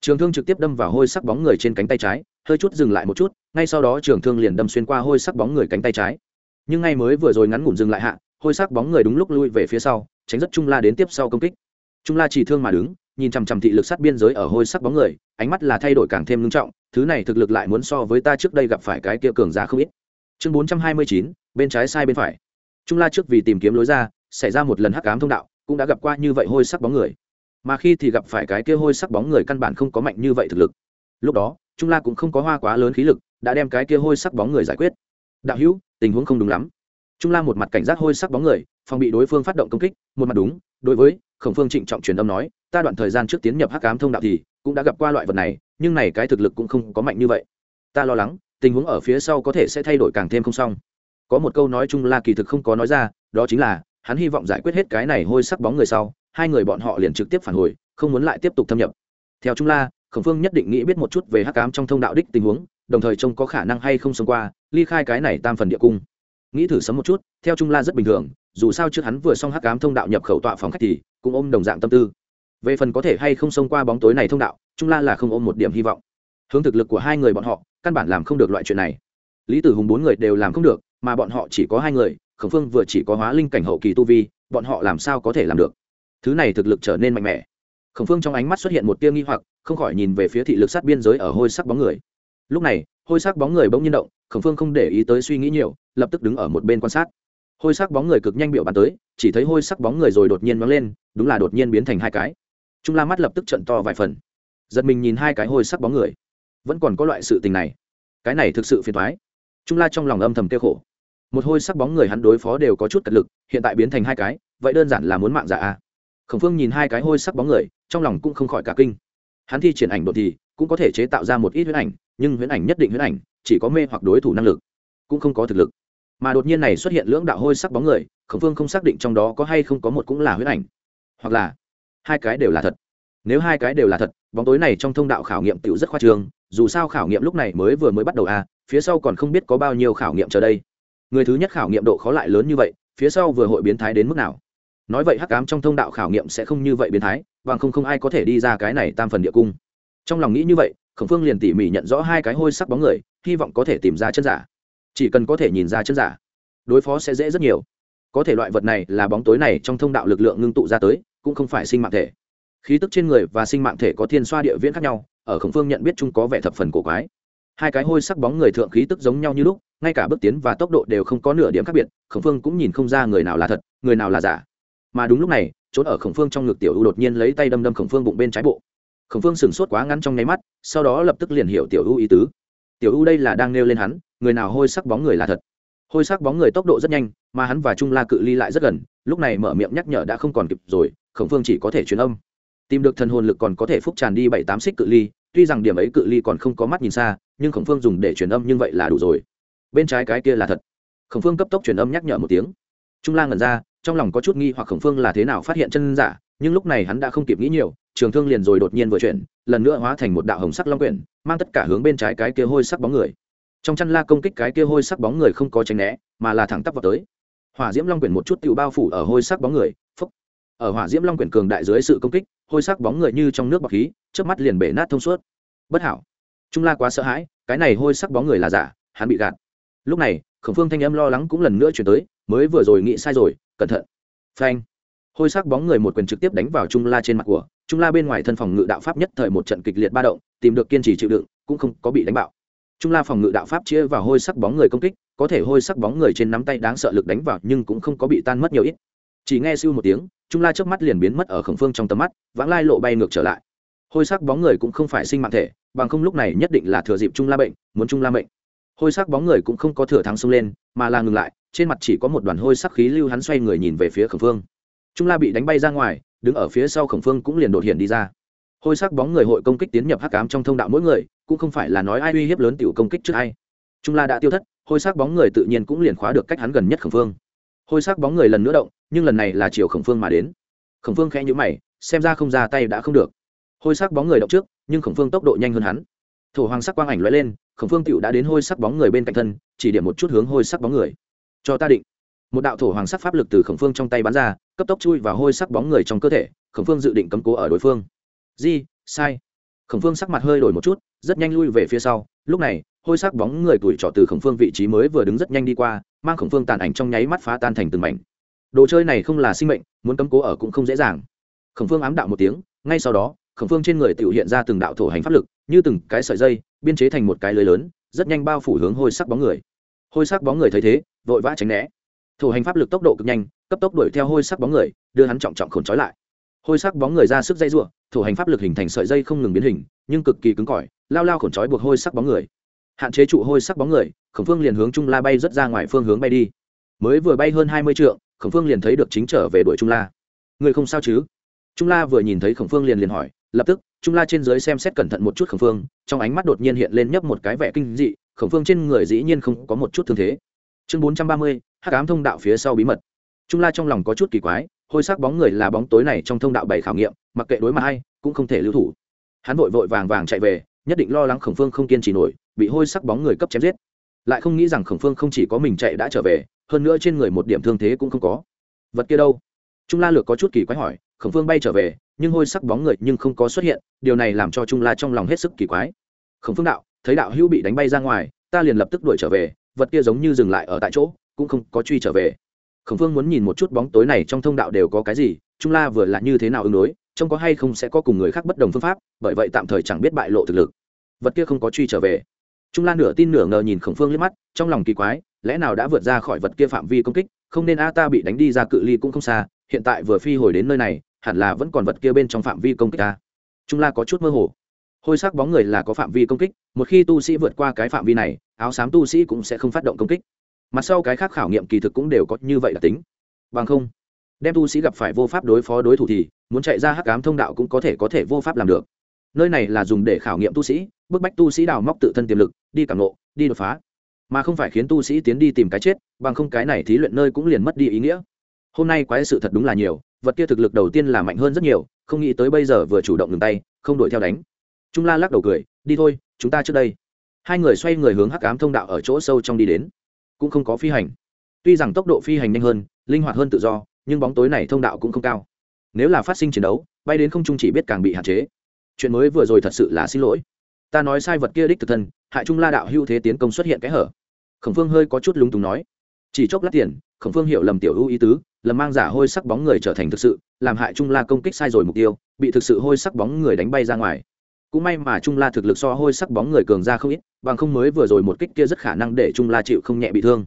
trường thương trực tiếp đâm vào hôi sắc bóng người trên cánh tay trái, hơi chút dừng lại một chút, ngay sau đó trường thương liền đâm xuyên qua hôi sắc bóng người cánh tay trái. Nhưng ngay mới vừa rồi ngắn ngủn dừng lại hạ, hôi sắc bóng người đúng lúc lui về phía sau, tránh rất trung la đến tiếp sau công kích. Trung la chỉ thương mà đứng, nhìn chằm chằm thị lực sát biên giới ở hôi sắc bóng người, ánh mắt là thay đổi càng thêm ngưng trọng thứ này thực lực lại muốn so với ta trước đây gặp phải cái kia cường giá không ít. Chương bốn trăm hai mươi chín, bên trái sai bên phải. Trung la trước vì tìm kiếm lối ra, xảy ra một lần hắc ám thông đạo, cũng đã gặp qua như vậy hôi sắc bóng người. Mà khi thì gặp phải cái kia hôi sắc bóng người căn bản không có mạnh như vậy thực lực. Lúc đó, trung la cũng không có hoa quá lớn khí lực, đã đem cái kia hôi sắc bóng người giải quyết. Đạo hữu, tình huống không đúng lắm. Trung la một mặt cảnh giác hôi sắc bóng người, phòng bị đối phương phát động công kích, một mặt đúng, đối với khổng phương trịnh trọng truyền âm nói, ta đoạn thời gian trước tiến nhập hắc ám thông đạo thì cũng đã gặp qua loại vật này nhưng này cái thực lực cũng không có mạnh như vậy. Ta lo lắng, tình huống ở phía sau có thể sẽ thay đổi càng thêm không xong. Có một câu nói chung la kỳ thực không có nói ra, đó chính là, hắn hy vọng giải quyết hết cái này hôi sắc bóng người sau, hai người bọn họ liền trực tiếp phản hồi, không muốn lại tiếp tục thâm nhập. Theo chúng la khổng phương nhất định nghĩ biết một chút về hắc ám trong thông đạo đích tình huống, đồng thời trông có khả năng hay không xông qua, ly khai cái này tam phần địa cung. Nghĩ thử sớm một chút, theo trung la rất bình thường, dù sao trước hắn vừa xong hắc ám thông đạo nhập khẩu tọa phòng khách thì, cũng ôm đồng dạng tâm tư. Về phần có thể hay không xông qua bóng tối này thông đạo trung la là không ôm một điểm hy vọng. Hướng thực lực của hai người bọn họ, căn bản làm không được loại chuyện này. Lý tử hùng bốn người đều làm không được, mà bọn họ chỉ có hai người, khổng phương vừa chỉ có hóa linh cảnh hậu kỳ tu vi, bọn họ làm sao có thể làm được? Thứ này thực lực trở nên mạnh mẽ. Khổng phương trong ánh mắt xuất hiện một tia nghi hoặc, không khỏi nhìn về phía thị lực sát biên giới ở hôi sắc bóng người. Lúc này, hôi sắc bóng người bỗng nhiên động, khổng phương không để ý tới suy nghĩ nhiều, lập tức đứng ở một bên quan sát. Hôi sắc bóng người cực nhanh biểu bàn tới, chỉ thấy hôi sắc bóng người rồi đột nhiên nóng lên, đúng là đột nhiên biến thành hai cái. Trung la mắt lập tức trận to vài phần giật mình nhìn hai cái hôi sắc bóng người. Vẫn còn có loại sự tình này. Cái này thực sự phiền thoái trung la trong lòng âm thầm kêu khổ. Một hôi sắc bóng người hắn đối phó đều có chút cật lực, hiện tại biến thành hai cái, vậy đơn giản là muốn mạng giả a. Khổng phương nhìn hai cái hôi sắc bóng người, trong lòng cũng không khỏi cả kinh. Hắn thi triển ảnh đột thì, cũng có thể chế tạo ra một ít huyễn ảnh, nhưng huyễn ảnh nhất định huyễn ảnh, chỉ có mê hoặc đối thủ năng lực, cũng không có thực lực. Mà đột nhiên này xuất hiện lưỡng đạo hôi sắc bóng người, khổng phương không xác định trong đó có hay không có một cũng là huyễn ảnh, hoặc là hai cái đều là thật nếu hai cái đều là thật, bóng tối này trong thông đạo khảo nghiệm tựu rất khoa trương, dù sao khảo nghiệm lúc này mới vừa mới bắt đầu à phía sau còn không biết có bao nhiêu khảo nghiệm chờ đây. Người thứ nhất khảo nghiệm độ khó lại lớn như vậy, phía sau vừa hội biến thái đến mức nào? Nói vậy hắc cám trong thông đạo khảo nghiệm sẽ không như vậy biến thái, bằng không không ai có thể đi ra cái này tam phần địa cung. Trong lòng nghĩ như vậy, khổng phương liền tỉ mỉ nhận rõ hai cái hôi sắc bóng người, hy vọng có thể tìm ra chân giả. Chỉ cần có thể nhìn ra chân giả, đối phó sẽ dễ rất nhiều. Có thể loại vật này là bóng tối này trong thông đạo lực lượng ngưng tụ ra tới, cũng không phải sinh mạng thể khí tức trên người và sinh mạng thể có thiên xoa địa viễn khác nhau, ở khổng phương nhận biết chung có vẻ thập phần cổ quái. Hai cái hôi sắc bóng người thượng khí tức giống nhau như lúc, ngay cả bước tiến và tốc độ đều không có nửa điểm khác biệt, khổng phương cũng nhìn không ra người nào là thật, người nào là giả. Mà đúng lúc này trốn ở khổng phương trong ngực tiểu u đột nhiên lấy tay đâm đâm khổng phương bụng bên trái bộ. Khổng phương sửng sốt quá ngắn trong nháy mắt, sau đó lập tức liền hiểu tiểu u ý tứ. Tiểu u đây là đang nêu lên hắn, người nào hôi sắc bóng người là thật. Hôi sắc bóng người tốc độ rất nhanh, mà hắn và trung la cự ly lại rất gần, lúc này mở miệng nhắc nhở đã không còn kịp rồi, khổng phương chỉ có thể truyền âm tìm được thần hồn lực còn có thể phúc tràn đi bảy tám xích cự ly, tuy rằng điểm ấy cự ly còn không có mắt nhìn xa, nhưng khổng phương dùng để truyền âm như vậy là đủ rồi. Bên trái cái kia là thật. Khổng phương cấp tốc truyền âm nhắc nhở một tiếng. Trung la ngẩn ra, trong lòng có chút nghi hoặc khổng phương là thế nào phát hiện chân giả, nhưng lúc này hắn đã không kịp nghĩ nhiều, trường thương liền rồi đột nhiên vừa chuyển, lần nữa hóa thành một đạo hồng sắc long quyển, mang tất cả hướng bên trái cái kia hôi sắc bóng người. Trong chăn la công kích cái kia hôi sắc bóng người không có tránh né, mà là thẳng tắp vào tới. Hỏa diễm long quyển một chút tự bao phủ ở hôi sắc bóng người ở hỏa diễm long quyển cường đại dưới sự công kích, hôi sắc bóng người như trong nước bọc khí trước mắt liền bể nát thông suốt. Bất hảo. Trung la quá sợ hãi, cái này hôi sắc bóng người là giả, hắn bị gạt. Lúc này, khổng phương thanh âm lo lắng cũng lần nữa chuyển tới, mới vừa rồi nghĩ sai rồi, cẩn thận. Phanh. Hôi sắc bóng người một quyền trực tiếp đánh vào trung la trên mặt của, trung la bên ngoài thân phòng ngự đạo pháp nhất thời một trận kịch liệt ba động, tìm được kiên trì chịu đựng, cũng không có bị đánh bạo. Trung la phòng ngự đạo pháp chia vào hôi sắc bóng người công kích, có thể hôi sắc bóng người trên nắm tay đáng sợ lực đánh vào nhưng cũng không có bị tan mất nhiều ít. Chỉ nghe siêu một tiếng trung la trước mắt liền biến mất ở khổng phương trong tầm mắt, vãng lai lộ bay ngược trở lại. Hôi sắc bóng người cũng không phải sinh mạng thể, bằng không lúc này nhất định là thừa dịp trung la bệnh, muốn trung la mệnh. Hôi sắc bóng người cũng không có thừa thắng xông lên, mà là ngừng lại, trên mặt chỉ có một đoàn hôi sắc khí lưu hắn xoay người nhìn về phía khổng phương. Trung la bị đánh bay ra ngoài, đứng ở phía sau khổng phương cũng liền đột hiện đi ra. Hôi sắc bóng người hội công kích tiến nhập hắc cám trong thông đạo mỗi người, cũng không phải là nói ai uy hiếp lớn tiểu công kích trước ai. Trung la đã tiêu thất, hôi sắc bóng người tự nhiên cũng liền khóa được cách hắn gần nhất khổng phương hôi sắc bóng người lần nữa động, nhưng lần này là chiều khổng phương mà đến. Khổng phương khẽ nhữ mày, xem ra không ra tay đã không được. Hôi sắc bóng người động trước, nhưng khổng phương tốc độ nhanh hơn hắn. Thổ hoàng sắc quang ảnh l lên, khổng phương tựu đã đến hôi sắc bóng người bên cạnh thân, chỉ điểm một chút hướng hôi sắc bóng người. Cho ta định. Một đạo thổ hoàng sắc pháp lực từ khổng phương trong tay bắn ra, cấp tốc chui vào hôi sắc bóng người trong cơ thể, khổng phương dự định cấm cố ở đối phương. Di, sai. Khổng phương sắc mặt hơi đổi một chút, rất nhanh lui về phía sau. Lúc này, hôi sắc bóng người tuổi trọ từ khổng phương vị trí mới vừa đứng rất nhanh đi qua mang khổng phương tàn ảnh trong nháy mắt phá tan thành từng mảnh. Đồ chơi này không là sinh mệnh, muốn cấm cố ở cũng không dễ dàng. Khổng phương ám đạo một tiếng, ngay sau đó, khổng phương trên người tự hiện ra từng đạo thổ hành pháp lực, như từng cái sợi dây, biên chế thành một cái lưới lớn, rất nhanh bao phủ hướng hôi sắc bóng người. Hôi sắc bóng người thấy thế, vội vã tránh né. Thổ hành pháp lực tốc độ cực nhanh, cấp tốc đuổi theo hôi sắc bóng người, đưa hắn trọng trọng khổn trói lại. Hôi sắc bóng người ra sức dây r u ộ thổ hành pháp lực hình thành sợi dây không ngừng biến hình, nhưng cực kỳ cứng cỏi, lao lao khổn trói buộc hôi sắc bóng người hạn chế trụ hôi sắc bóng người, khổng phương liền hướng trung la bay rất ra ngoài phương hướng bay đi. Mới vừa bay hơn hai mươi trượng, khổng phương liền thấy được chính trở về đuổi trung la. Người không sao chứ? Trung la vừa nhìn thấy khổng phương liền liền hỏi, lập tức, trung la trên dưới xem xét cẩn thận một chút khổng phương, trong ánh mắt đột nhiên hiện lên nhấp một cái vẻ kinh dị, khổng phương trên người dĩ nhiên không có một chút thương thế. Chương bốn trăm ba mươi, hắc ám thông đạo phía sau bí mật. Trung la trong lòng có chút kỳ quái, hôi sắc bóng người là bóng tối này trong thông đạo bảy khảo nghiệm, mặc kệ đối mặt hay, cũng không thể lưu thủ. Hắn vội vội vàng vàng chạy về, nhất định lo lắng khổng phương không kiên trì nổi bị hôi sắc bóng người cấp chém giết. Lại không nghĩ rằng khổng phương không chỉ có mình chạy đã trở về, hơn nữa trên người một điểm thương thế cũng không có. Vật kia đâu? Trung la lược có chút kỳ quái hỏi, khổng phương bay trở về, nhưng hôi sắc bóng người nhưng không có xuất hiện, điều này làm cho trung la trong lòng hết sức kỳ quái. Khổng phương đạo, thấy đạo hữu bị đánh bay ra ngoài, ta liền lập tức đuổi trở về, vật kia giống như dừng lại ở tại chỗ, cũng không có truy trở về. Khổng phương muốn nhìn một chút bóng tối này trong thông đạo đều có cái gì, trung la vừa là như thế nào ứng đối, trông có hay không sẽ có cùng người khác bất đồng phương pháp, bởi vậy tạm thời chẳng biết bại lộ thực lực. Vật kia không có truy trở về trung Lan nửa tin nửa ngờ nhìn khổng phương liếc mắt, trong lòng kỳ quái, lẽ nào đã vượt ra khỏi vật kia phạm vi công kích, không nên a ta bị đánh đi ra cự ly cũng không xa, hiện tại vừa phi hồi đến nơi này, hẳn là vẫn còn vật kia bên trong phạm vi công kích ta trung la có chút mơ hồ. Hôi sắc bóng người là có phạm vi công kích, một khi tu sĩ vượt qua cái phạm vi này, áo xám tu sĩ cũng sẽ không phát động công kích. Mặt sau cái khác khảo nghiệm kỳ thực cũng đều có như vậy là tính. Bằng không, đem tu sĩ gặp phải vô pháp đối phó đối thủ thì, muốn chạy ra hắc ám thông đạo cũng có thể có thể vô pháp làm được. Nơi này là dùng để khảo nghiệm tu sĩ bức bách tu sĩ đào móc tự thân tiềm lực, đi cảm nộ đi đột phá. Mà không phải khiến tu sĩ tiến đi tìm cái chết, bằng không cái này thí luyện nơi cũng liền mất đi ý nghĩa. Hôm nay quái sự thật đúng là nhiều, vật kia thực lực đầu tiên là mạnh hơn rất nhiều, không nghĩ tới bây giờ vừa chủ động ngừng tay, không đuổi theo đánh. Trung la lắc đầu cười, đi thôi, chúng ta trước đây. Hai người xoay người hướng hắc ám thông đạo ở chỗ sâu trong đi đến. Cũng không có phi hành. Tuy rằng tốc độ phi hành nhanh hơn, linh hoạt hơn tự do, nhưng bóng tối này thông đạo cũng không cao. Nếu là phát sinh chiến đấu, bay đến không trung chỉ biết càng bị hạn chế. Chuyện mới vừa rồi thật sự là xin lỗi ta nói sai vật kia đích thực thân, hại trung la đạo hưu thế tiến công xuất hiện cái hở. Khổng phương hơi có chút lúng túng nói. Chỉ chốc lát tiền, khổng phương hiểu lầm tiểu ưu ý tứ, lầm mang giả hôi sắc bóng người trở thành thực sự, làm hại trung la công kích sai rồi mục tiêu, bị thực sự hôi sắc bóng người đánh bay ra ngoài. Cũng may mà trung la thực lực so hôi sắc bóng người cường ra không ít, bằng không mới vừa rồi một kích kia rất khả năng để trung la chịu không nhẹ bị thương.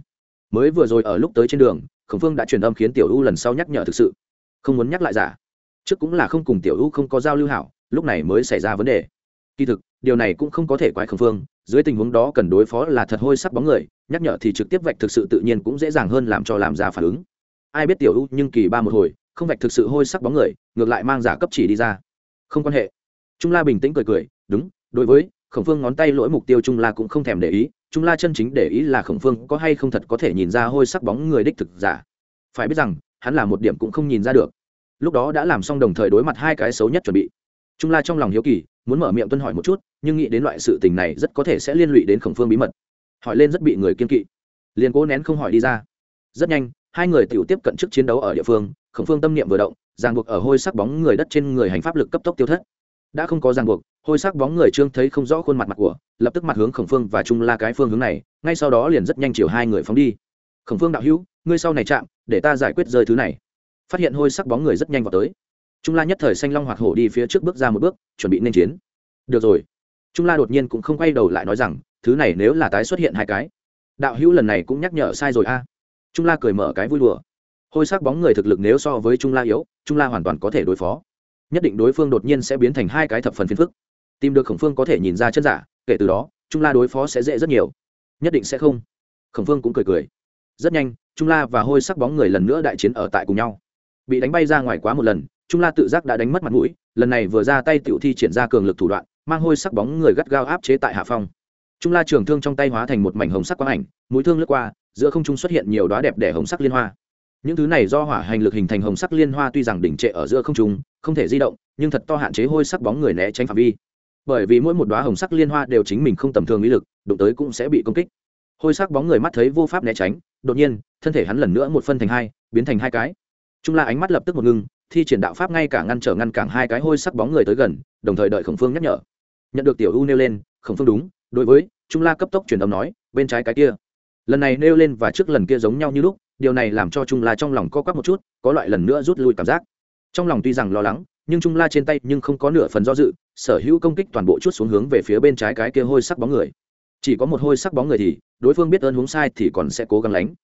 Mới vừa rồi ở lúc tới trên đường, khổng phương đã truyền âm khiến tiểu u lần sau nhắc nhở thực sự. Không muốn nhắc lại giả. Trước cũng là không cùng tiểu u không có giao lưu hảo, lúc này mới xảy ra vấn đề. Kỳ thực điều này cũng không có thể quái khổng phương, dưới tình huống đó cần đối phó là thật hôi sắc bóng người, nhắc nhở thì trực tiếp vạch thực sự tự nhiên cũng dễ dàng hơn làm cho làm ra phản ứng. Ai biết tiểu u nhưng kỳ ba một hồi, không vạch thực sự hôi sắc bóng người, ngược lại mang giả cấp chỉ đi ra. Không quan hệ. Trung la bình tĩnh cười cười, đúng, đối với, khổng phương ngón tay lỗi mục tiêu trung la cũng không thèm để ý, trung la chân chính để ý là khổng phương có hay không thật có thể nhìn ra hôi sắc bóng người đích thực giả. Phải biết rằng, hắn là một điểm cũng không nhìn ra được. Lúc đó đã làm xong đồng thời đối mặt hai cái xấu nhất chuẩn bị. Trung la trong lòng hiếu kỳ muốn mở miệng tuân hỏi một chút, nhưng nghĩ đến loại sự tình này rất có thể sẽ liên lụy đến khổng phương bí mật. Hỏi lên rất bị người kiên kỵ. Liền cố nén không hỏi đi ra. Rất nhanh, hai người tiểu tiếp cận trước chiến đấu ở địa phương, khổng phương tâm niệm vừa động, ràng buộc ở hôi sắc bóng người đất trên người hành pháp lực cấp tốc tiêu thất. Đã không có ràng buộc, hôi sắc bóng người trương thấy không rõ khuôn mặt mặt của, lập tức mặt hướng khổng phương và trung la cái phương hướng này, ngay sau đó liền rất nhanh chiều hai người phóng đi. Khổng phương đạo hữu, ngươi sau này chạm, để ta giải quyết rơi thứ này. Phát hiện hôi sắc bóng người rất nhanh vào tới trung la nhất thời xanh long hoạt hổ đi phía trước bước ra một bước, chuẩn bị nên chiến. Được rồi. Trung la đột nhiên cũng không quay đầu lại nói rằng, thứ này nếu là tái xuất hiện hai cái, đạo hữu lần này cũng nhắc nhở sai rồi a. Trung la cười mở cái vui đùa. Hôi sắc bóng người thực lực nếu so với trung la yếu, trung la hoàn toàn có thể đối phó. Nhất định đối phương đột nhiên sẽ biến thành hai cái thập phần phiền phức. Tìm được khổng phương có thể nhìn ra chân giả, kể từ đó, trung la đối phó sẽ dễ rất nhiều. Nhất định sẽ không. Khổng phương cũng cười cười. Rất nhanh, trung la và hôi sắc bóng người lần nữa đại chiến ở tại cùng nhau. Bị đánh bay ra ngoài quá một lần trung la tự giác đã đánh mất mặt mũi, lần này vừa ra tay tiểu thi triển ra cường lực thủ đoạn, mang hôi sắc bóng người gắt gao áp chế tại hạ phong. Trung la trường thương trong tay hóa thành một mảnh hồng sắc quang ảnh, mũi thương lướt qua, giữa không trung xuất hiện nhiều đoá đẹp đẻ hồng sắc liên hoa. Những thứ này do hỏa hành lực hình thành hồng sắc liên hoa tuy rằng đỉnh trệ ở giữa không trung, không thể di động, nhưng thật to hạn chế hôi sắc bóng người né tránh phạm vi. Bởi vì mỗi một đoá hồng sắc liên hoa đều chính mình không tầm thường ý lực, đụng tới cũng sẽ bị công kích. Hôi sắc bóng người mắt thấy vô pháp né tránh, đột nhiên, thân thể hắn lần nữa một phân thành hai, biến thành hai cái. Trung la ánh mắt lập tức một ngưng thi triển đạo pháp ngay cả ngăn trở ngăn cản hai cái hôi sắc bóng người tới gần, đồng thời đợi khổng phương nhắc nhở. Nhận được tiểu u nêu lên, khổng phương đúng, đối với trung la cấp tốc truyền âm nói, bên trái cái kia. Lần này nêu lên và trước lần kia giống nhau như lúc, điều này làm cho trung la trong lòng co quắp một chút, có loại lần nữa rút lui cảm giác. Trong lòng tuy rằng lo lắng, nhưng trung la trên tay nhưng không có nửa phần do dự, sở hữu công kích toàn bộ chút xuống hướng về phía bên trái cái kia hôi sắc bóng người. Chỉ có một hôi sắc bóng người thì, đối phương biết ơn hướng sai thì còn sẽ cố gắng lánh.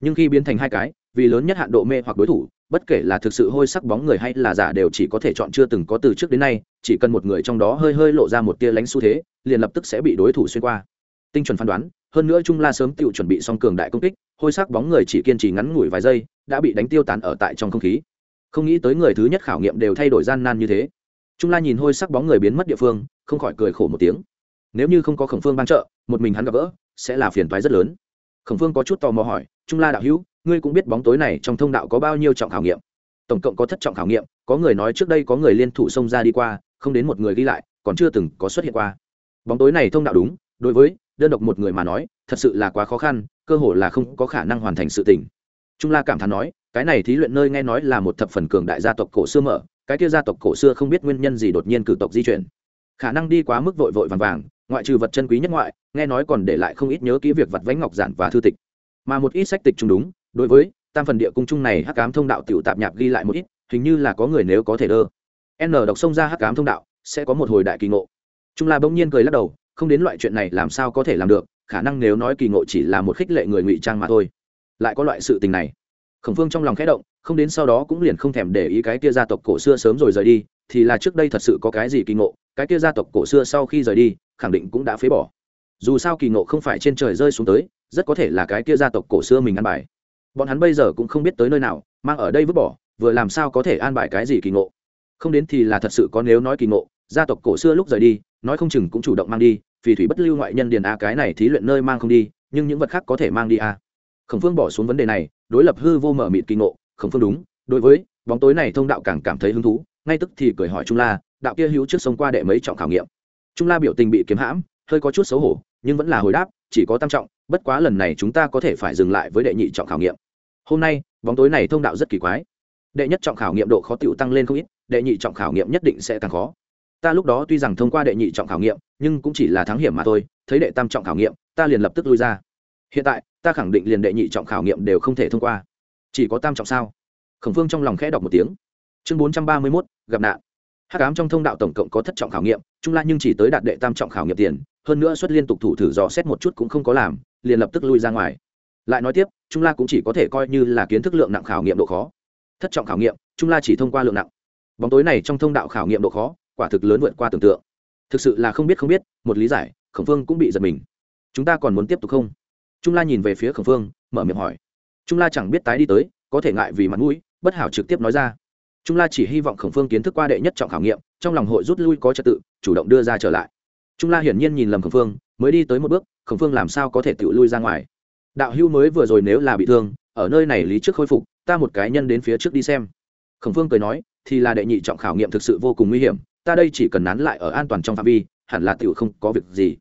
Nhưng khi biến thành hai cái, vì lớn nhất hạn độ mê hoặc đối thủ bất kể là thực sự hôi sắc bóng người hay là giả đều chỉ có thể chọn chưa từng có từ trước đến nay, chỉ cần một người trong đó hơi hơi lộ ra một tia lánh xu thế, liền lập tức sẽ bị đối thủ xuyên qua. Tinh chuẩn phán đoán, hơn nữa trung la sớm tự chuẩn bị xong cường đại công kích, hôi sắc bóng người chỉ kiên trì ngắn ngủi vài giây, đã bị đánh tiêu tán ở tại trong không khí. Không nghĩ tới người thứ nhất khảo nghiệm đều thay đổi gian nan như thế. Trung la nhìn hôi sắc bóng người biến mất địa phương, không khỏi cười khổ một tiếng. Nếu như không có khổng phương ban trợ, một mình hắn gặp gỡ, sẽ là phiền toái rất lớn. Khổng phương có chút tò mò hỏi, trung la đạo hữu ngươi cũng biết bóng tối này trong thông đạo có bao nhiêu trọng khảo nghiệm. Tổng cộng có thất trọng khảo nghiệm, có người nói trước đây có người liên thủ xông ra đi qua, không đến một người ghi lại, còn chưa từng có xuất hiện qua. Bóng tối này thông đạo đúng, đối với đơn độc một người mà nói, thật sự là quá khó khăn, cơ hội là không có khả năng hoàn thành sự tình. Trung la cảm thán nói, cái này thí luyện nơi nghe nói là một thập phần cường đại gia tộc cổ xưa mở, cái kia gia tộc cổ xưa không biết nguyên nhân gì đột nhiên cử tộc di chuyển. Khả năng đi quá mức vội vội vàng vàng, ngoại trừ vật chân quý nhất ngoại, nghe nói còn để lại không ít nhớ kỹ việc vặt vánh ngọc giản và thư tịch. Mà một ít sách tịch chung đúng đối với, tam phần địa cung chung này hắc cám thông đạo tiểu tạp nhạp ghi lại một ít, hình như là có người nếu có thể đơ. N đọc xông ra hắc cám thông đạo, sẽ có một hồi đại kỳ ngộ. Trung la bỗng nhiên cười lắc đầu, không đến loại chuyện này làm sao có thể làm được, khả năng nếu nói kỳ ngộ chỉ là một khích lệ người ngụy trang mà thôi. Lại có loại sự tình này. Khổng phương trong lòng khẽ động, không đến sau đó cũng liền không thèm để ý cái kia gia tộc cổ xưa sớm rồi rời đi, thì là trước đây thật sự có cái gì kỳ ngộ, cái kia gia tộc cổ xưa sau khi rời đi, khẳng định cũng đã phế bỏ. Dù sao kỳ ngộ không phải trên trời rơi xuống tới, rất có thể là cái kia gia tộc cổ xưa mình ăn bài bọn hắn bây giờ cũng không biết tới nơi nào, mang ở đây vứt bỏ, vừa làm sao có thể an bài cái gì kỳ ngộ. Không đến thì là thật sự có nếu nói kỳ ngộ, gia tộc cổ xưa lúc rời đi, nói không chừng cũng chủ động mang đi vì thủy bất lưu ngoại nhân điền a cái này thí luyện nơi mang không đi, nhưng những vật khác có thể mang đi a khổng phương bỏ xuống vấn đề này, đối lập hư vô mở mịt kỳ ngộ, khổng phương đúng, đối với, bóng tối này thông đạo càng cảm thấy hứng thú, ngay tức thì cười hỏi trung la, đạo kia hữu trước sông qua đệ mấy trọng khảo nghiệm. Trung la biểu tình bị kiếm hãm, hơi có chút xấu hổ, nhưng vẫn là hồi đáp, chỉ có tam trọng, bất quá lần này chúng ta có thể phải dừng lại với đệ nhị trọng khảo nghiệm hôm nay, bóng tối này thông đạo rất kỳ quái. Đệ nhất trọng khảo nghiệm độ khó tựu tăng lên không ít, đệ nhị trọng khảo nghiệm nhất định sẽ càng khó. Ta lúc đó tuy rằng thông qua đệ nhị trọng khảo nghiệm, nhưng cũng chỉ là thắng hiểm mà thôi, thấy đệ tam trọng khảo nghiệm, ta liền lập tức lui ra. Hiện tại, ta khẳng định liền đệ nhị trọng khảo nghiệm đều không thể thông qua. Chỉ có tam trọng sao? Khổng phương trong lòng khẽ đọc một tiếng. Chương bốn trăm ba mươi mốt, gặp nạn. Hắc ám trong thông đạo tổng cộng có thất trọng khảo nghiệm, trung la nhưng chỉ tới đạt đệ tam trọng khảo nghiệm tiền, hơn nữa xuất liên tục thủ thử dò xét một chút cũng không có làm, liền lập tức lui ra ngoài lại nói tiếp, trung la cũng chỉ có thể coi như là kiến thức lượng nặng khảo nghiệm độ khó. Thất trọng khảo nghiệm, trung la chỉ thông qua lượng nặng. Bóng tối này trong thông đạo khảo nghiệm độ khó, quả thực lớn vượt qua tưởng tượng. Thực sự là không biết không biết, một lý giải, khổng phương cũng bị giật mình. Chúng ta còn muốn tiếp tục không? Trung la nhìn về phía khổng phương mở miệng hỏi. Trung la chẳng biết tái đi tới, có thể ngại vì mặt mũi, bất hảo trực tiếp nói ra. Trung la chỉ hy vọng khổng phương kiến thức qua đệ nhất trọng khảo nghiệm, trong lòng hội rút lui có trật tự, chủ động đưa ra trở lại. Trung la hiển nhiên nhìn lầm khổng phương mới đi tới một bước, khổng phương làm sao có thể tự lui ra ngoài? Đạo hưu mới vừa rồi nếu là bị thương, ở nơi này lý trước khôi phục, ta một cái nhân đến phía trước đi xem. Khổng phương cười nói, thì là đệ nhị trọng khảo nghiệm thực sự vô cùng nguy hiểm, ta đây chỉ cần nán lại ở an toàn trong phạm vi, hẳn là tiểu không có việc gì.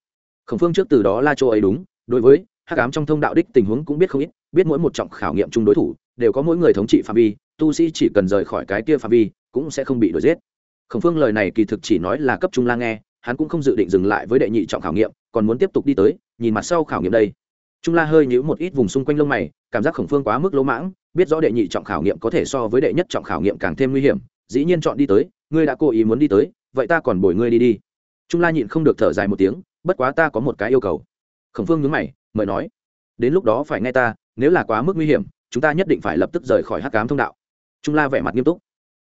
Khổng phương trước từ đó la chỗ ấy đúng, đối với hắc ám trong thông đạo đích tình huống cũng biết không ít, biết mỗi một trọng khảo nghiệm chung đối thủ, đều có mỗi người thống trị phạm vi, tu sĩ chỉ cần rời khỏi cái kia phạm vi, cũng sẽ không bị đuổi giết. Khổng phương lời này kỳ thực chỉ nói là cấp trung la nghe, hắn cũng không dự định dừng lại với đệ nhị trọng khảo nghiệm, còn muốn tiếp tục đi tới, nhìn mặt sau khảo nghiệm đây trung la hơi nhíu một ít vùng xung quanh lông mày, cảm giác khổng phương quá mức lỗ mãng, biết rõ đệ nhị trọng khảo nghiệm có thể so với đệ nhất trọng khảo nghiệm càng thêm nguy hiểm, dĩ nhiên chọn đi tới, ngươi đã cố ý muốn đi tới, vậy ta còn bồi ngươi đi đi. Trung la nhịn không được thở dài một tiếng, bất quá ta có một cái yêu cầu. Khổng phương nhướng mày, mời nói. Đến lúc đó phải nghe ta, nếu là quá mức nguy hiểm, chúng ta nhất định phải lập tức rời khỏi hắc cám thông đạo. Trung la vẻ mặt nghiêm túc.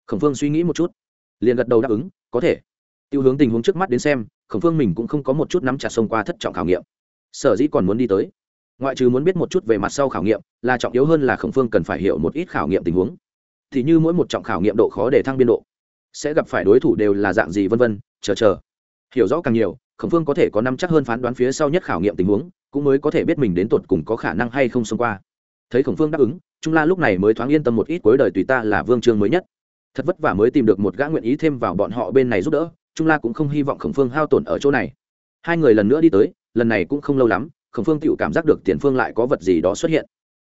Khổng phương suy nghĩ một chút, liền gật đầu đáp ứng, có thể. Tiêu hướng tình huống trước mắt đến xem, khổng phương mình cũng không có một chút nắm chặt xông qua thất trọng khảo nghiệm. Sở dĩ còn muốn đi tới ngoại trừ muốn biết một chút về mặt sau khảo nghiệm, là trọng yếu hơn là khổng phương cần phải hiểu một ít khảo nghiệm tình huống. Thì như mỗi một trọng khảo nghiệm độ khó để thăng biên độ, sẽ gặp phải đối thủ đều là dạng gì vân vân, chờ chờ. Hiểu rõ càng nhiều, khổng phương có thể có năm chắc hơn phán đoán phía sau nhất khảo nghiệm tình huống, cũng mới có thể biết mình đến tột cùng có khả năng hay không xông qua. Thấy khổng phương đáp ứng, trung la lúc này mới thoáng yên tâm một ít, cuối đời tùy ta là vương trương mới nhất. Thật vất vả mới tìm được một gã nguyện ý thêm vào bọn họ bên này giúp đỡ, trung la cũng không hy vọng khổng phương hao tổn ở chỗ này. Hai người lần nữa đi tới, lần này cũng không lâu lắm khổng phương tự cảm giác được tiền phương lại có vật gì đó xuất hiện.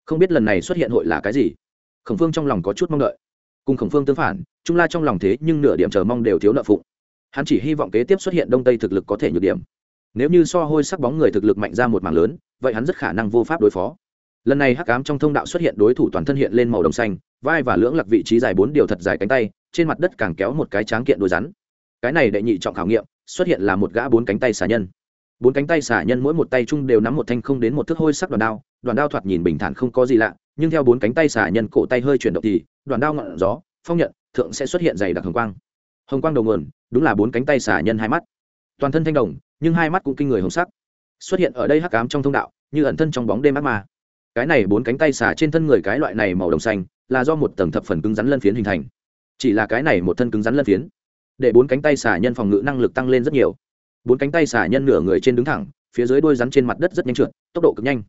Không biết lần này xuất hiện hội là cái gì. Khổng phương trong lòng có chút mong đợi. Cùng khổng phương tương phản, trung la trong lòng thế nhưng nửa điểm chờ mong đều thiếu nợ phụng. Hắn chỉ hy vọng kế tiếp xuất hiện đông tây thực lực có thể nhược điểm. Nếu như so hôi sắc bóng người thực lực mạnh ra một mảng lớn, vậy hắn rất khả năng vô pháp đối phó. Lần này hắc ám trong thông đạo xuất hiện đối thủ toàn thân hiện lên màu đồng xanh, vai và lưỡng lặc vị trí dài bốn điều thật dài cánh tay, trên mặt đất càng kéo một cái tráng kiện đôi rắn. Cái này đệ nhị trọng khảo nghiệm, xuất hiện là một gã bốn cánh tay xà nhân bốn cánh tay xà nhân mỗi một tay chung đều nắm một thanh không đến một thước hôi sắc đoàn đao đoàn đao thoạt nhìn bình thản không có gì lạ, nhưng theo bốn cánh tay xà nhân cổ tay hơi chuyển động thì, đoàn đao ngọn gió, phong nhận, thượng sẽ xuất hiện dày đặc hồng quang. Hồng quang đầu nguồn, đúng là bốn cánh tay xà nhân hai mắt. Toàn thân thanh đồng, nhưng hai mắt cũng kinh người hồng sắc. Xuất hiện ở đây hắc ám trong thông đạo, như ẩn thân trong bóng đêm ác ma. Cái này bốn cánh tay xà trên thân người cái loại này màu đồng xanh, là do một tầng thập phần cứng rắn lân phiến hình thành. Chỉ là cái này một thân cứng rắn lân phiến. Để bốn cánh tay xà nhân phòng ngự năng lực tăng lên rất nhiều bốn cánh tay xà nhân nửa người trên đứng thẳng, phía dưới đôi rắn trên mặt đất rất nhanh trượt, tốc độ cực nhanh.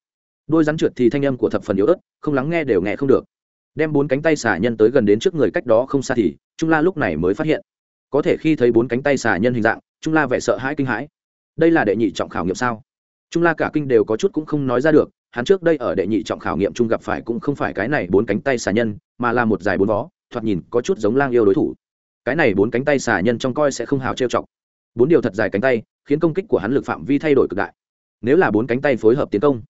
Đôi rắn trượt thì thanh âm của thập phần yếu ớt, không lắng nghe đều nghe không được. Đem bốn cánh tay xà nhân tới gần đến trước người cách đó không xa thì, trung la lúc này mới phát hiện. Có thể khi thấy bốn cánh tay xà nhân hình dạng, trung la vẻ sợ hãi kinh hãi. Đây là đệ nhị trọng khảo nghiệm sao? Trung la cả kinh đều có chút cũng không nói ra được, hắn trước đây ở đệ nhị trọng khảo nghiệm trung gặp phải cũng không phải cái này bốn cánh tay xà nhân, mà là một dài bốn vó, thoạt nhìn có chút giống lang yêu đối thủ. Cái này bốn cánh tay xà nhân trong coi sẽ không hào trêu chọc bốn điều thật dài cánh tay, khiến công kích của hắn lực phạm vi thay đổi cực đại. Nếu là bốn cánh tay phối hợp tiến công,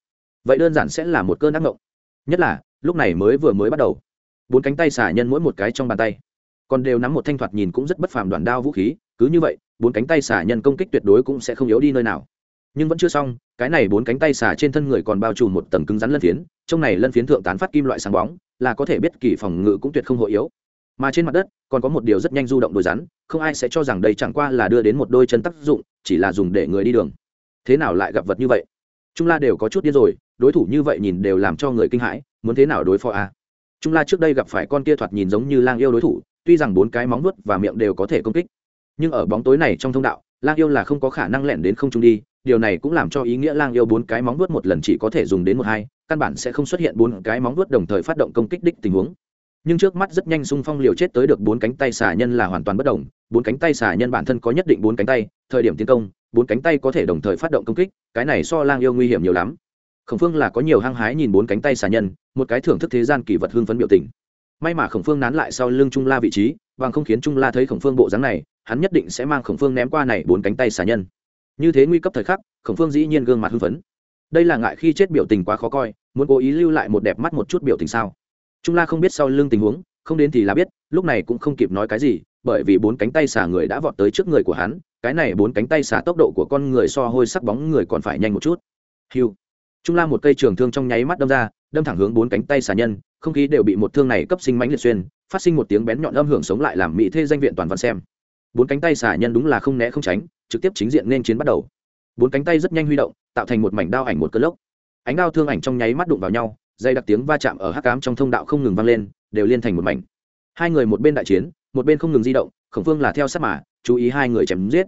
vậy đơn giản sẽ là một cơn ác ngộng nhất là, lúc này mới vừa mới bắt đầu. Bốn cánh tay xả nhân mỗi một cái trong bàn tay. Còn đều nắm một thanh thoạt nhìn cũng rất bất phàm đoàn đao vũ khí, cứ như vậy, bốn cánh tay xả nhân công kích tuyệt đối cũng sẽ không yếu đi nơi nào. Nhưng vẫn chưa xong, cái này bốn cánh tay xả trên thân người còn bao trùm một tầng cứng rắn lân phiến, trong này lân phiến thượng tán phát kim loại sáng bóng, là có thể biết kỳ phòng ngự cũng tuyệt không hội yếu. Mà trên mặt đất, còn có một điều rất nhanh du động đôi rắn không ai sẽ cho rằng đây chẳng qua là đưa đến một đôi chân tác dụng, chỉ là dùng để người đi đường. Thế nào lại gặp vật như vậy? Trung la đều có chút điên rồi, đối thủ như vậy nhìn đều làm cho người kinh hãi, muốn thế nào đối phó a à? trung la trước đây gặp phải con kia thoạt nhìn giống như lang yêu đối thủ, tuy rằng bốn cái móng nuốt và miệng đều có thể công kích, nhưng ở bóng tối này trong thông đạo, lang yêu là không có khả năng lẻn đến không trung đi, điều này cũng làm cho ý nghĩa lang yêu bốn cái móng nuốt một lần chỉ có thể dùng đến một hai, căn bản sẽ không xuất hiện bốn cái móng nuốt đồng thời phát động công kích đích tình huống nhưng trước mắt rất nhanh xung phong liều chết tới được bốn cánh tay xà nhân là hoàn toàn bất đồng. Bốn cánh tay xà nhân bản thân có nhất định bốn cánh tay, thời điểm tiến công, bốn cánh tay có thể đồng thời phát động công kích, cái này so lang yêu nguy hiểm nhiều lắm. Khổng phương là có nhiều hăng hái nhìn bốn cánh tay xà nhân, một cái thưởng thức thế gian kỳ vật hương phấn biểu tình. May mà khổng phương nán lại sau lưng trung la vị trí và không khiến trung la thấy khổng phương bộ dáng này, hắn nhất định sẽ mang khổng phương ném qua này bốn cánh tay xà nhân. Như thế nguy cấp thời khắc, khổng phương dĩ nhiên gương mặt hưng phấn. Đây là ngại khi chết biểu tình quá khó coi, muốn cố ý lưu lại một đẹp mắt một chút biểu tình sao? Trung la không biết sau lưng tình huống, không đến thì là biết, lúc này cũng không kịp nói cái gì, bởi vì bốn cánh tay xả người đã vọt tới trước người của hắn, cái này bốn cánh tay xả tốc độ của con người so hôi sắc bóng người còn phải nhanh một chút. Hiu trung la một cây trường thương trong nháy mắt đâm ra, đâm thẳng hướng bốn cánh tay xả nhân, không khí đều bị một thương này cấp sinh mãnh liệt xuyên, phát sinh một tiếng bén nhọn âm hưởng sống lại làm mỹ thê danh viện toàn văn xem. Bốn cánh tay xả nhân đúng là không né không tránh, trực tiếp chính diện nên chiến bắt đầu. Bốn cánh tay rất nhanh huy động, tạo thành một mảnh đao ảnh một cơn lốc. Ánh đao thương ảnh trong nháy mắt đụng vào nhau dây đặc tiếng va chạm ở hắc cám trong thông đạo không ngừng vang lên, đều liên thành một mảnh. Hai người một bên đại chiến, một bên không ngừng di động, khổng phương là theo sát mà, chú ý hai người chém giết.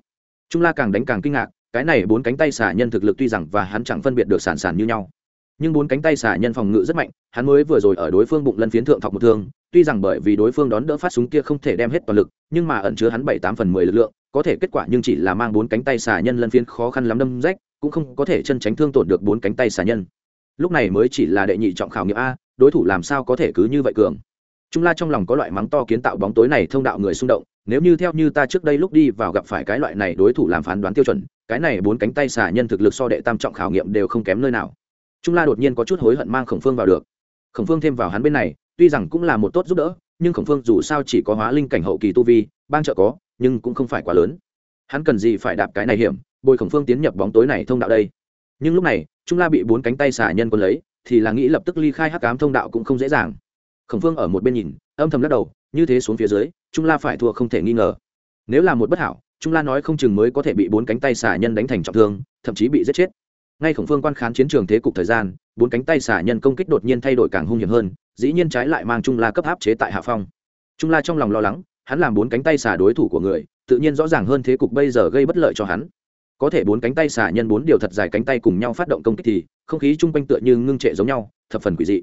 Trung la càng đánh càng kinh ngạc, cái này bốn cánh tay xả nhân thực lực tuy rằng và hắn chẳng phân biệt được sản sản như nhau, nhưng bốn cánh tay xả nhân phòng ngự rất mạnh, hắn mới vừa rồi ở đối phương bụng lân phiến thượng thọc một thương, tuy rằng bởi vì đối phương đón đỡ phát súng kia không thể đem hết toàn lực, nhưng mà ẩn chứa hắn bảy tám phần mười lực lượng, có thể kết quả nhưng chỉ là mang bốn cánh tay xả nhân lân phiến khó khăn lắm đâm rách, cũng không có thể chân tránh thương tổn được bốn cánh tay xả nhân lúc này mới chỉ là đệ nhị trọng khảo nghiệm a, đối thủ làm sao có thể cứ như vậy cường? Trung la trong lòng có loại mắng to kiến tạo bóng tối này thông đạo người xung động, nếu như theo như ta trước đây lúc đi vào gặp phải cái loại này đối thủ làm phán đoán tiêu chuẩn, cái này bốn cánh tay xả nhân thực lực so đệ tam trọng khảo nghiệm đều không kém nơi nào. Trung la đột nhiên có chút hối hận mang khổng phương vào được. Khổng phương thêm vào hắn bên này, tuy rằng cũng là một tốt giúp đỡ, nhưng khổng phương dù sao chỉ có hóa linh cảnh hậu kỳ tu vi, bang trợ có, nhưng cũng không phải quá lớn. Hắn cần gì phải đạp cái này hiểm, bồi khổng phương tiến nhập bóng tối này thông đạo đây? Nhưng lúc này trung la bị bốn cánh tay xả nhân quân lấy, thì là nghĩ lập tức ly khai hắc cám thông đạo cũng không dễ dàng. Khổng phương ở một bên nhìn, âm thầm lắc đầu, như thế xuống phía dưới, trung la phải thua không thể nghi ngờ. Nếu là một bất hảo, trung la nói không chừng mới có thể bị bốn cánh tay xả nhân đánh thành trọng thương, thậm chí bị giết chết. Ngay khổng phương quan khán chiến trường thế cục thời gian, bốn cánh tay xả nhân công kích đột nhiên thay đổi càng hung hiểm hơn, dĩ nhiên trái lại mang trung la cấp áp chế tại hạ phong. Trung la trong lòng lo lắng, hắn làm bốn cánh tay xả đối thủ của người, tự nhiên rõ ràng hơn thế cục bây giờ gây bất lợi cho hắn có thể bốn cánh tay xả nhân bốn điều thật dài cánh tay cùng nhau phát động công kích thì không khí chung quanh tựa như ngưng trệ giống nhau, thập phần quỷ dị.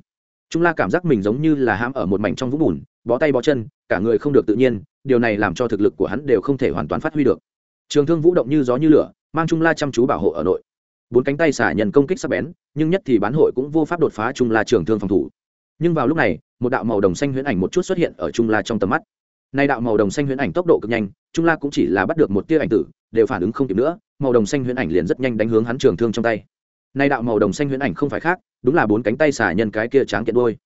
Trung la cảm giác mình giống như là hãm ở một mảnh trong vũng bùn, bó tay bó chân, cả người không được tự nhiên, điều này làm cho thực lực của hắn đều không thể hoàn toàn phát huy được. Trường thương vũ động như gió như lửa, mang trung la chăm chú bảo hộ ở nội. Bốn cánh tay xả nhân công kích sắp bén, nhưng nhất thì bán hội cũng vô pháp đột phá trung la trường thương phòng thủ. Nhưng vào lúc này, một đạo màu đồng xanh huyễn ảnh một chút xuất hiện ở trung la trong tầm mắt. Nay đạo màu đồng xanh huyễn ảnh tốc độ cực nhanh, trung la cũng chỉ là bắt được một tia ảnh tử, đều phản ứng không kịp nữa màu đồng xanh huyễn ảnh liền rất nhanh đánh hướng hắn trường thương trong tay. Nay đạo màu đồng xanh huyễn ảnh không phải khác, đúng là bốn cánh tay xả nhân cái kia tráng kiện đôi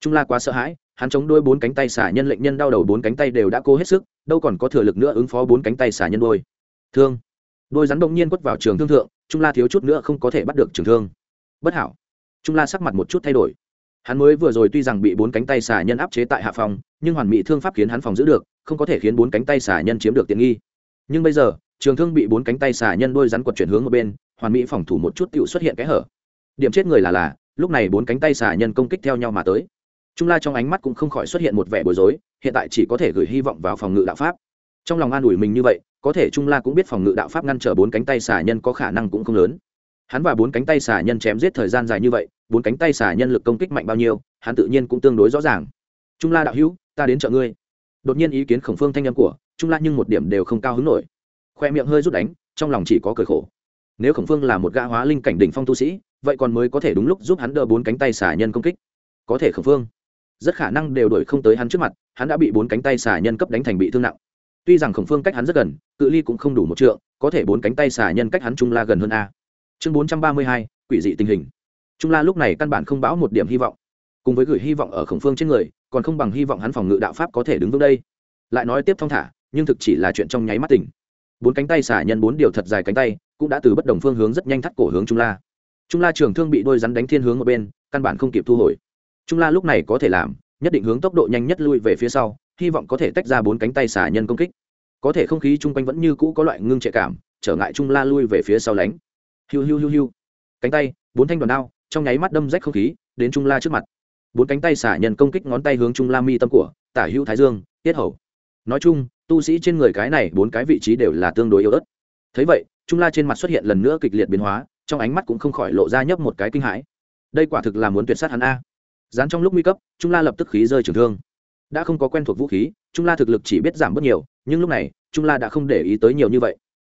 trung la quá sợ hãi, hắn chống đôi bốn cánh tay xả nhân lệnh nhân đau đầu bốn cánh tay đều đã cố hết sức, đâu còn có thừa lực nữa ứng phó bốn cánh tay xả nhân đôi thương. Đôi rắn bỗng nhiên quất vào trường thương thượng, trung la thiếu chút nữa không có thể bắt được trường thương. Bất hảo. Trung la sắc mặt một chút thay đổi. Hắn mới vừa rồi tuy rằng bị bốn cánh tay xả nhân áp chế tại hạ phòng, nhưng hoàn mỹ thương pháp khiến hắn phòng giữ được, không có thể khiến bốn cánh tay xả nhân chiếm được tiện nghi. Nhưng bây giờ trường thương bị bốn cánh tay xà nhân đôi rắn quật chuyển hướng một bên, hoàn mỹ phòng thủ một chút tựu xuất hiện cái hở. Điểm chết người là là, lúc này bốn cánh tay xà nhân công kích theo nhau mà tới. Trung la trong ánh mắt cũng không khỏi xuất hiện một vẻ bối rối, hiện tại chỉ có thể gửi hy vọng vào phòng ngự đạo pháp. Trong lòng an ủi mình như vậy, có thể trung la cũng biết phòng ngự đạo pháp ngăn trở bốn cánh tay xà nhân có khả năng cũng không lớn. Hắn và bốn cánh tay xà nhân chém giết thời gian dài như vậy, bốn cánh tay xà nhân lực công kích mạnh bao nhiêu, hắn tự nhiên cũng tương đối rõ ràng. Trung la đạo hữu, ta đến chợ ngươi. Đột nhiên ý kiến khổng phương thanh âm của trung la nhưng một điểm đều không cao hứng nổi khoe miệng hơi rút đánh, trong lòng chỉ có cười khổ. Nếu khổng phương là một gã hóa linh cảnh đỉnh phong tu sĩ, vậy còn mới có thể đúng lúc giúp hắn đỡ bốn cánh tay xả nhân công kích. Có thể khổng phương, rất khả năng đều đổi không tới hắn trước mặt, hắn đã bị bốn cánh tay xả nhân cấp đánh thành bị thương nặng. Tuy rằng khổng phương cách hắn rất gần, cự ly cũng không đủ một trượng, có thể bốn cánh tay xả nhân cách hắn trung la gần hơn a. Chương bốn trăm ba mươi hai, quỷ dị tình hình. Trung la lúc này căn bản không bão một điểm hy vọng. Cùng với gửi hy vọng ở khổng phương trên người, còn không bằng hy vọng hắn phòng ngự đạo pháp có thể đứng vững đây. Lại nói tiếp thong thả, nhưng thực chỉ là chuyện trong nháy mắt tỉnh bốn cánh tay xả nhân bốn điều thật dài cánh tay, cũng đã từ bất đồng phương hướng rất nhanh thắt cổ hướng trung la. Trung la trường thương bị đôi rắn đánh thiên hướng ở bên, căn bản không kịp thu hồi. Trung la lúc này có thể làm, nhất định hướng tốc độ nhanh nhất lui về phía sau, hy vọng có thể tách ra bốn cánh tay xả nhân công kích. Có thể không khí chung quanh vẫn như cũ có loại ngưng trệ cảm, trở ngại trung la lui về phía sau lánh. Hiu hiu hiu hiu. Cánh tay, bốn thanh đoàn đao, trong nháy mắt đâm rách không khí, đến trung la trước mặt. Bốn cánh tay xả nhân công kích ngón tay hướng trung la mi tâm của, tả hữu thái dương, tiết hầu nói chung, tu sĩ trên người cái này bốn cái vị trí đều là tương đối yếu ớt. Thấy vậy, trung la trên mặt xuất hiện lần nữa kịch liệt biến hóa, trong ánh mắt cũng không khỏi lộ ra nhấp một cái kinh hãi. Đây quả thực là muốn tuyệt sát hắn a. Dán trong lúc nguy cấp, trung la lập tức khí rơi trừng thương. Đã không có quen thuộc vũ khí, trung la thực lực chỉ biết giảm bớt nhiều, nhưng lúc này, trung la đã không để ý tới nhiều như vậy.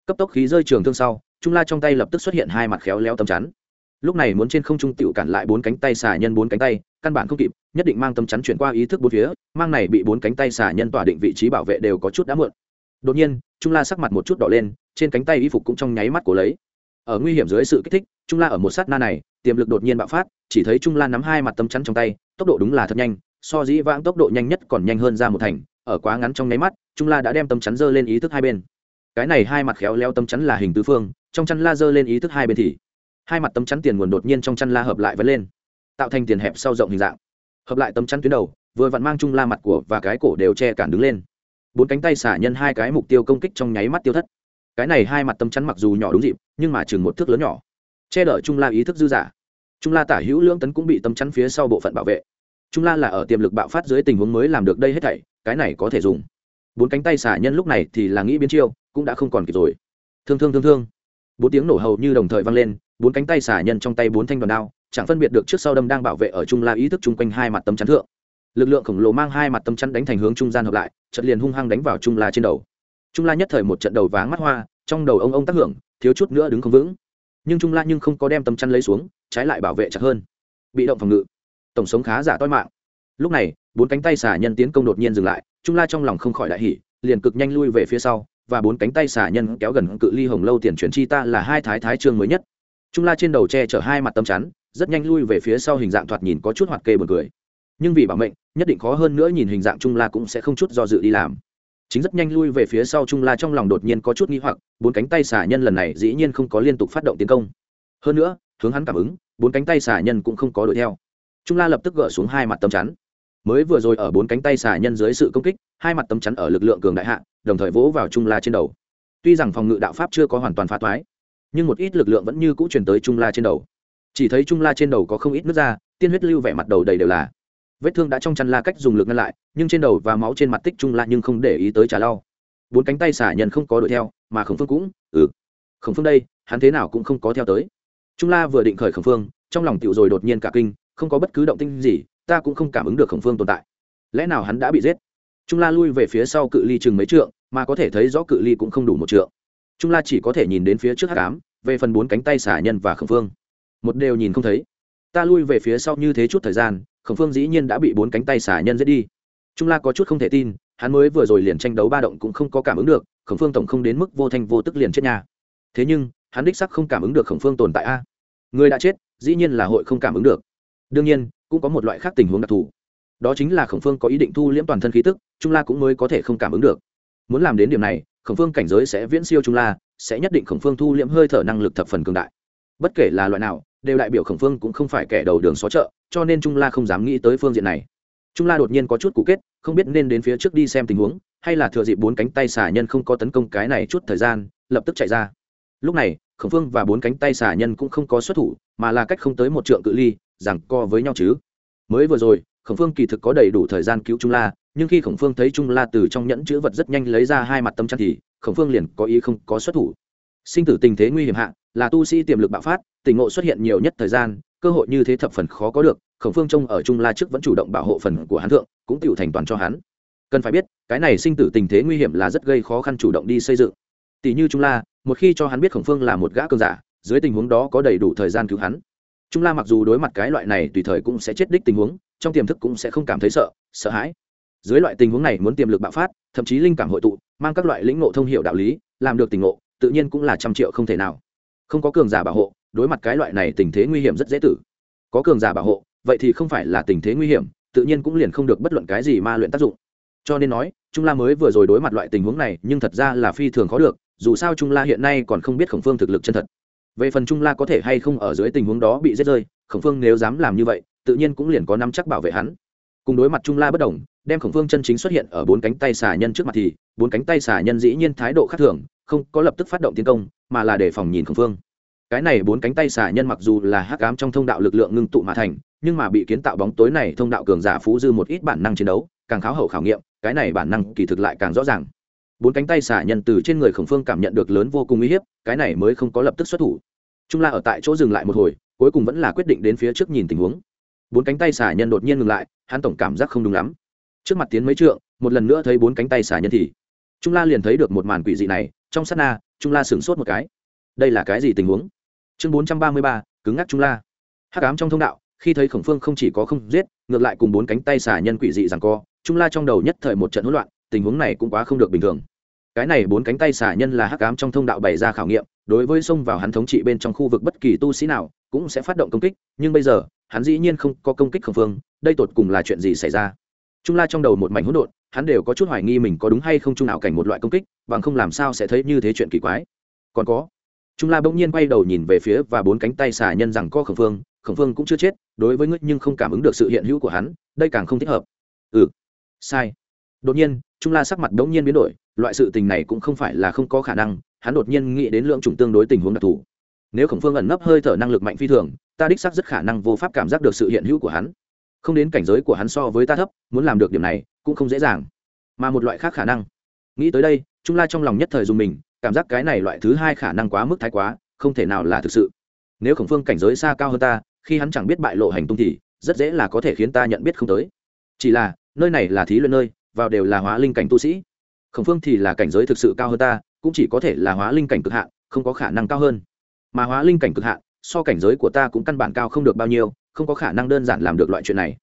Cấp tốc khí rơi trường thương sau, trung la trong tay lập tức xuất hiện hai mặt khéo léo tấm chắn lúc này muốn trên không trung tựu cản lại bốn cánh tay xà nhân bốn cánh tay, căn bản không kịp, nhất định mang tâm chắn chuyển qua ý thức bốn phía, mang này bị bốn cánh tay xà nhân tỏa định vị trí bảo vệ đều có chút đã mượn đột nhiên, trung la sắc mặt một chút đỏ lên, trên cánh tay y phục cũng trong nháy mắt của lấy. Ở nguy hiểm dưới sự kích thích, trung la ở một sát na này, tiềm lực đột nhiên bạo phát, chỉ thấy trung la nắm hai mặt tâm chắn trong tay, tốc độ đúng là thật nhanh, so dĩ vãng tốc độ nhanh nhất còn nhanh hơn ra một thành, ở quá ngắn trong nháy mắt, trung la đã đem tâm chắn dơ lên ý thức hai bên. Cái này hai mặt khéo leo tâm chắn là hình tứ phương, trong chăn la dơ lên ý thức hai bên thì hai mặt tấm chắn tiền nguồn đột nhiên trong chăn la hợp lại vẫn lên, tạo thành tiền hẹp sau rộng hình dạng. Hợp lại tấm chắn tuyến đầu, vừa vặn mang chung la mặt của và cái cổ đều che cản đứng lên. Bốn cánh tay xả nhân hai cái mục tiêu công kích trong nháy mắt tiêu thất. Cái này hai mặt tấm chắn mặc dù nhỏ đúng dịp, nhưng mà chừng một thước lớn nhỏ. Che đỡ trung la ý thức dư giả. Trung la tả hữu lưỡng tấn cũng bị tấm chắn phía sau bộ phận bảo vệ. Trung la là ở tiềm lực bạo phát dưới tình huống mới làm được đây hết thảy, cái này có thể dùng. Bốn cánh tay xả nhân lúc này thì là nghĩ biến chiêu, cũng đã không còn kịp rồi. Thương thương thương thương bốn tiếng nổ hầu như đồng thời vang lên, bốn cánh tay xả nhân trong tay bốn thanh đoàn đao, chẳng phân biệt được trước sau đâm đang bảo vệ ở trung la ý thức chung quanh hai mặt tấm chắn thượng. Lực lượng khổng lồ mang hai mặt tấm chắn đánh thành hướng trung gian hợp lại chật liền hung hăng đánh vào trung la trên đầu. Trung la nhất thời một trận đầu váng mắt hoa, trong đầu ông ông tác hưởng, thiếu chút nữa đứng không vững. Nhưng trung la nhưng không có đem tấm chắn lấy xuống, trái lại bảo vệ chặt hơn. Bị động phòng ngự. Tổng sống khá giả toi mạng. Lúc này, bốn cánh tay xả nhân tiến công đột nhiên dừng lại, trung la trong lòng không khỏi đại hỉ, liền cực nhanh lui về phía sau và bốn cánh tay xả nhân kéo gần cự ly hồng lâu tiền chuyển chi ta là hai thái thái trương mới nhất. Trung la trên đầu che chở hai mặt tâm chắn, rất nhanh lui về phía sau hình dạng thoạt nhìn có chút hoạt kê buồn cười. Nhưng vì bảo mệnh, nhất định khó hơn nữa nhìn hình dạng trung la cũng sẽ không chút do dự đi làm. Chính rất nhanh lui về phía sau trung la trong lòng đột nhiên có chút nghi hoặc, bốn cánh tay xả nhân lần này dĩ nhiên không có liên tục phát động tiến công. Hơn nữa, hướng hắn cảm ứng, bốn cánh tay xả nhân cũng không có đuổi theo. Trung la lập tức gỡ xuống hai mặt tấm chắn. Mới vừa rồi ở bốn cánh tay xả nhân dưới sự công kích, hai mặt tấm chắn ở lực lượng cường đại hạ đồng thời vỗ vào trung la trên đầu. Tuy rằng phòng ngự đạo pháp chưa có hoàn toàn phá toái, nhưng một ít lực lượng vẫn như cũ chuyển tới trung la trên đầu. Chỉ thấy trung la trên đầu có không ít nước da tiên huyết lưu vẻ mặt đầu đầy đều là. Vết thương đã trong chăn la cách dùng lực ngăn lại, nhưng trên đầu và máu trên mặt tích trung la nhưng không để ý tới trà lau. Bốn cánh tay xả nhân không có đuổi theo, mà khổng phương cũng ừ. Khổng phương đây, hắn thế nào cũng không có theo tới. Trung la vừa định khởi khổng phương, trong lòng tiểu rồi đột nhiên cả kinh, không có bất cứ động tinh gì, ta cũng không cảm ứng được khổng phương tồn tại. Lẽ nào hắn đã bị giết? Trung la lui về phía sau cự ly chừng mấy trượng, mà có thể thấy rõ cự ly cũng không đủ một trượng. Trung la chỉ có thể nhìn đến phía trước hát cám về phần bốn cánh tay xả nhân và khổng phương. Một đều nhìn không thấy. Ta lui về phía sau như thế chút thời gian, khổng phương dĩ nhiên đã bị bốn cánh tay xả nhân giết đi. Trung la có chút không thể tin, hắn mới vừa rồi liền tranh đấu ba động cũng không có cảm ứng được, khổng phương tổng không đến mức vô thanh vô tức liền chết nhà thế nhưng, hắn đích sắc không cảm ứng được khổng phương tồn tại a. Người đã chết, dĩ nhiên là hội không cảm ứng được. Đương nhiên, cũng có một loại khác tình huống đặc thù đó chính là khổng phương có ý định thu liễm toàn thân khí tức, trung la cũng mới có thể không cảm ứng được. Muốn làm đến điểm này, khổng phương cảnh giới sẽ viễn siêu trung la, sẽ nhất định khổng phương thu liễm hơi thở năng lực thập phần cường đại. Bất kể là loại nào, đều đại biểu khổng phương cũng không phải kẻ đầu đường xó chợ, cho nên trung la không dám nghĩ tới phương diện này. Trung la đột nhiên có chút cũ kết, không biết nên đến phía trước đi xem tình huống, hay là thừa dịp bốn cánh tay xả nhân không có tấn công cái này chút thời gian, lập tức chạy ra. Lúc này, khổng phương và bốn cánh tay xả nhân cũng không có xuất thủ, mà là cách không tới một trượng cự ly rằng co với nhau chứ. Mới vừa rồi khổng phương kỳ thực có đầy đủ thời gian cứu trung la, nhưng khi khổng phương thấy trung la từ trong nhẫn chữ vật rất nhanh lấy ra hai mặt tâm chắn thì khổng phương liền có ý không có xuất thủ. Sinh tử tình thế nguy hiểm hạ, là tu sĩ tiềm lực bạo phát, tình ngộ xuất hiện nhiều nhất thời gian, cơ hội như thế thập phần khó có được, khổng phương trông ở trung la trước vẫn chủ động bảo hộ phần của hắn thượng, cũng tựu thành toàn cho hắn. Cần phải biết, cái này sinh tử tình thế nguy hiểm là rất gây khó khăn chủ động đi xây dựng. Tỷ như trung la, một khi cho hắn biết khổng phương là một gã cường giả, dưới tình huống đó có đầy đủ thời gian cứu hắn. Trung la mặc dù đối mặt cái loại này tùy thời cũng sẽ chết đích tình huống trong tiềm thức cũng sẽ không cảm thấy sợ sợ hãi. Dưới loại tình huống này muốn tiềm lực bạo phát, thậm chí linh cảm hội tụ, mang các loại lĩnh ngộ thông hiệu đạo lý, làm được tình ngộ, tự nhiên cũng là trăm triệu không thể nào. Không có cường giả bảo hộ, đối mặt cái loại này tình thế nguy hiểm rất dễ tử. Có cường giả bảo hộ, vậy thì không phải là tình thế nguy hiểm, tự nhiên cũng liền không được bất luận cái gì ma luyện tác dụng. Cho nên nói, trung la mới vừa rồi đối mặt loại tình huống này, nhưng thật ra là phi thường khó được, dù sao trung la hiện nay còn không biết khổng phương thực lực chân thật. Về phần trung la có thể hay không ở dưới tình huống đó bị rết rơi, khổng phương nếu dám làm như vậy tự nhiên cũng liền có năm chắc bảo vệ hắn. Cùng đối mặt trung la bất đồng, đem khổng phương chân chính xuất hiện ở bốn cánh tay xà nhân trước mặt thì, bốn cánh tay xà nhân dĩ nhiên thái độ khác thường, không có lập tức phát động tiến công, mà là để phòng nhìn khổng phương. Cái này bốn cánh tay xà nhân mặc dù là hắc ám trong thông đạo lực lượng ngưng tụ mà thành, nhưng mà bị kiến tạo bóng tối này thông đạo cường giả phú dư một ít bản năng chiến đấu, càng kháo hậu khảo nghiệm, cái này bản năng kỳ thực lại càng rõ ràng. Bốn cánh tay xà nhân từ trên người khổng phương cảm nhận được lớn vô cùng uy hiếp, cái này mới không có lập tức xuất thủ. Trung la ở tại chỗ dừng lại một hồi, cuối cùng vẫn là quyết định đến phía trước nhìn tình huống bốn cánh tay xà nhân đột nhiên ngừng lại, hắn tổng cảm giác không đúng lắm. Trước mặt tiến mấy trượng, một lần nữa thấy bốn cánh tay xà nhân thì, trung la liền thấy được một màn quỷ dị này, trong sát na, trung la sửng sốt một cái. Đây là cái gì tình huống? Chương bốn trăm ba mươi ba, cứng ngắc trung la. Hắc ám trong thông đạo, khi thấy khổng phương không chỉ có không giết, ngược lại cùng bốn cánh tay xà nhân quỷ dị rằng co, trung la trong đầu nhất thời một trận hỗn loạn, tình huống này cũng quá không được bình thường. Cái này bốn cánh tay xà nhân là hắc ám trong thông đạo bày ra khảo nghiệm, đối với xông vào hắn thống trị bên trong khu vực bất kỳ tu sĩ nào, cũng sẽ phát động công kích, nhưng bây giờ hắn dĩ nhiên không có công kích khổng phương, đây tột cùng là chuyện gì xảy ra? Trung la trong đầu một mảnh hỗn độn, hắn đều có chút hoài nghi mình có đúng hay không trung nào cảnh một loại công kích, bằng không làm sao sẽ thấy như thế chuyện kỳ quái. Còn có, trung la bỗng nhiên quay đầu nhìn về phía và bốn cánh tay xà nhân rằng co khổng phương khổng phương cũng chưa chết, đối với ngươi nhưng không cảm ứng được sự hiện hữu của hắn, đây càng không thích hợp. Ừ sai. Đột nhiên, trung la sắc mặt bỗng nhiên biến đổi, loại sự tình này cũng không phải là không có khả năng, hắn đột nhiên nghĩ đến lượng chủng tương đối tình huống đặc thù. Nếu khổng phương ẩn nấp hơi thở năng lực mạnh phi thường ta đích xác rất khả năng vô pháp cảm giác được sự hiện hữu của hắn. Không đến cảnh giới của hắn so với ta thấp, muốn làm được điểm này cũng không dễ dàng. Mà một loại khác khả năng. Nghĩ tới đây, trung la trong lòng nhất thời dùng mình, cảm giác cái này loại thứ hai khả năng quá mức thái quá, không thể nào là thực sự. Nếu khổng phương cảnh giới xa cao hơn ta, khi hắn chẳng biết bại lộ hành tung thì, rất dễ là có thể khiến ta nhận biết không tới. Chỉ là, nơi này là thí luyện nơi, vào đều là hóa linh cảnh tu sĩ. Khổng phương thì là cảnh giới thực sự cao hơn ta, cũng chỉ có thể là hóa linh cảnh cực hạn, không có khả năng cao hơn. Mà hóa linh cảnh cực hạn so cảnh giới của ta cũng căn bản cao không được bao nhiêu, không có khả năng đơn giản làm được loại chuyện này.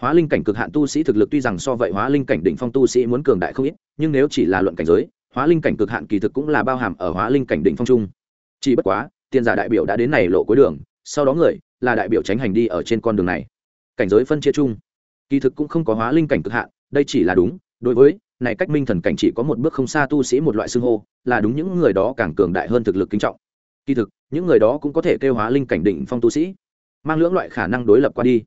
Hóa linh cảnh cực hạn tu sĩ thực lực tuy rằng so vậy hóa linh cảnh đỉnh phong tu sĩ muốn cường đại không ít, nhưng nếu chỉ là luận cảnh giới, hóa linh cảnh cực hạn kỳ thực cũng là bao hàm ở hóa linh cảnh đỉnh phong trung chỉ bất quá, tiền giả đại biểu đã đến này lộ cuối đường, sau đó người là đại biểu tránh hành đi ở trên con đường này. Cảnh giới phân chia chung, kỳ thực cũng không có hóa linh cảnh cực hạn, đây chỉ là đúng, đối với này cách minh thần cảnh chỉ có một bước không xa tu sĩ một loại xưng hô, là đúng những người đó càng cường đại hơn thực lực kính trọng kỳ thực, những người đó cũng có thể kêu hóa linh cảnh định phong tu sĩ, mang lưỡng loại khả năng đối lập qua đi.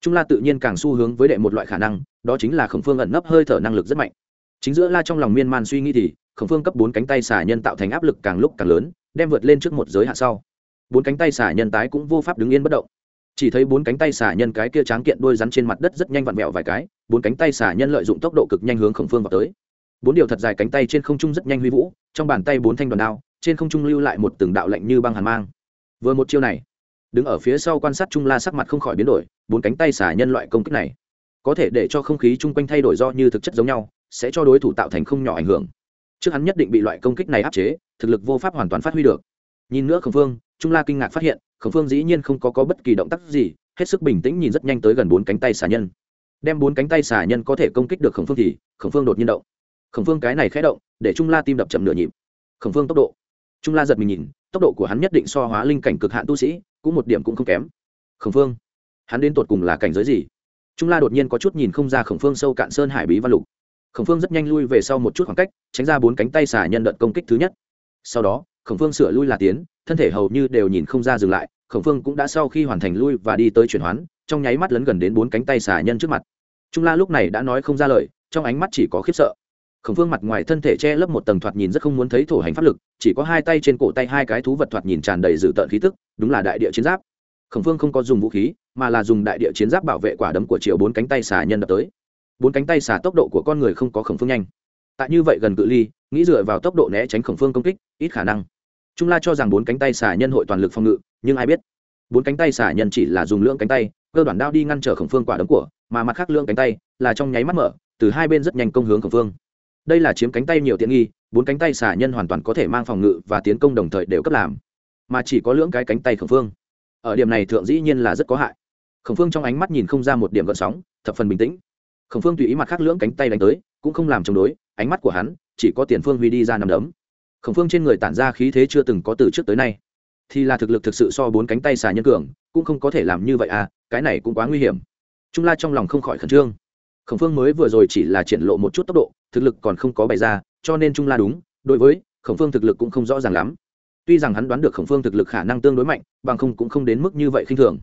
Trung la tự nhiên càng xu hướng với đệ một loại khả năng, đó chính là khổng phương ẩn nấp hơi thở năng lực rất mạnh. Chính giữa la trong lòng miên man suy nghĩ thì, khổng phương cấp bốn cánh tay xả nhân tạo thành áp lực càng lúc càng lớn, đem vượt lên trước một giới hạn sau. Bốn cánh tay xả nhân tái cũng vô pháp đứng yên bất động. Chỉ thấy bốn cánh tay xả nhân cái kia tráng kiện đôi rắn trên mặt đất rất nhanh vặn vẹo vài cái, bốn cánh tay xả nhân lợi dụng tốc độ cực nhanh hướng khổng phương vào tới. Bốn điều thật dài cánh tay trên không trung rất nhanh huy vũ, trong bàn tay bốn thanh đoàn đao trên không trung lưu lại một từng đạo lạnh như băng hàn mang. Vừa một chiêu này đứng ở phía sau quan sát trung la sắc mặt không khỏi biến đổi bốn cánh tay xả nhân loại công kích này có thể để cho không khí chung quanh thay đổi do như thực chất giống nhau sẽ cho đối thủ tạo thành không nhỏ ảnh hưởng. Trước hắn nhất định bị loại công kích này áp chế thực lực vô pháp hoàn toàn phát huy được. Nhìn nữa khổng phương trung la kinh ngạc phát hiện khổng phương dĩ nhiên không có, có bất kỳ động tác gì hết sức bình tĩnh nhìn rất nhanh tới gần bốn cánh tay xả nhân. Đem bốn cánh tay xả nhân có thể công kích được khổng phương thì khổng phương đột nhiên động. Khổng phương cái này khẽ động để trung la tim đập chậm nửa nhịp. Khổng phương tốc độ trung la giật mình nhìn, tốc độ của hắn nhất định so hóa linh cảnh cực hạn tu sĩ, cũng một điểm cũng không kém. Khổng phương, hắn đến tột cùng là cảnh giới gì? Trung la đột nhiên có chút nhìn không ra khổng phương sâu cạn sơn hải bí văn lục. Khổng phương rất nhanh lui về sau một chút khoảng cách, tránh ra bốn cánh tay xà nhân đợt công kích thứ nhất. Sau đó, khổng phương sửa lui là tiến, thân thể hầu như đều nhìn không ra dừng lại, khổng phương cũng đã sau khi hoàn thành lui và đi tới chuyển hoán, trong nháy mắt lấn gần đến bốn cánh tay xà nhân trước mặt. Trung la lúc này đã nói không ra lời, trong ánh mắt chỉ có khiếp sợ khổng phương mặt ngoài thân thể che lấp một tầng thoạt nhìn rất không muốn thấy thổ hành pháp lực, chỉ có hai tay trên cổ tay hai cái thú vật thoạt nhìn tràn đầy dữ tợn khí tức, đúng là đại địa chiến giáp. Khổng phương không có dùng vũ khí, mà là dùng đại địa chiến giáp bảo vệ quả đấm của triệu bốn cánh tay xà nhân đập tới. Bốn cánh tay xà tốc độ của con người không có khổng phương nhanh. Tại như vậy gần cự ly, nghĩ dựa vào tốc độ né tránh khổng phương công kích, ít khả năng. Trung la cho rằng bốn cánh tay xà nhân hội toàn lực phòng ngự, nhưng ai biết? Bốn cánh tay xà nhân chỉ là dùng lưỡng cánh tay, cơ đoàn đao đi ngăn trở khổng phương quả đấm của, mà mặt khác lưỡng cánh tay là trong nháy mắt mở, từ hai bên rất nhanh công hướng khổng phương đây là chiếm cánh tay nhiều tiện nghi, bốn cánh tay xà nhân hoàn toàn có thể mang phòng ngự và tiến công đồng thời đều cấp làm. Mà chỉ có lưỡng cái cánh tay khổng phương. Ở điểm này thượng dĩ nhiên là rất có hại. Khổng phương trong ánh mắt nhìn không ra một điểm gợn sóng, thập phần bình tĩnh. Khổng phương tùy ý mặt khác lưỡng cánh tay đánh tới, cũng không làm chống đối, ánh mắt của hắn chỉ có tiền phương huy đi ra nằm đấm. Khổng phương trên người tản ra khí thế chưa từng có từ trước tới nay. Thì là thực lực thực sự so bốn cánh tay xà nhân cường, cũng không có thể làm như vậy à cái này cũng quá nguy hiểm. Trung la trong lòng không khỏi khẩn trương khổng phương mới vừa rồi chỉ là triển lộ một chút tốc độ, thực lực còn không có bày ra, cho nên trung la đúng, đối với khổng phương thực lực cũng không rõ ràng lắm. Tuy rằng hắn đoán được khổng phương thực lực khả năng tương đối mạnh, bằng không cũng không đến mức như vậy khinh thường.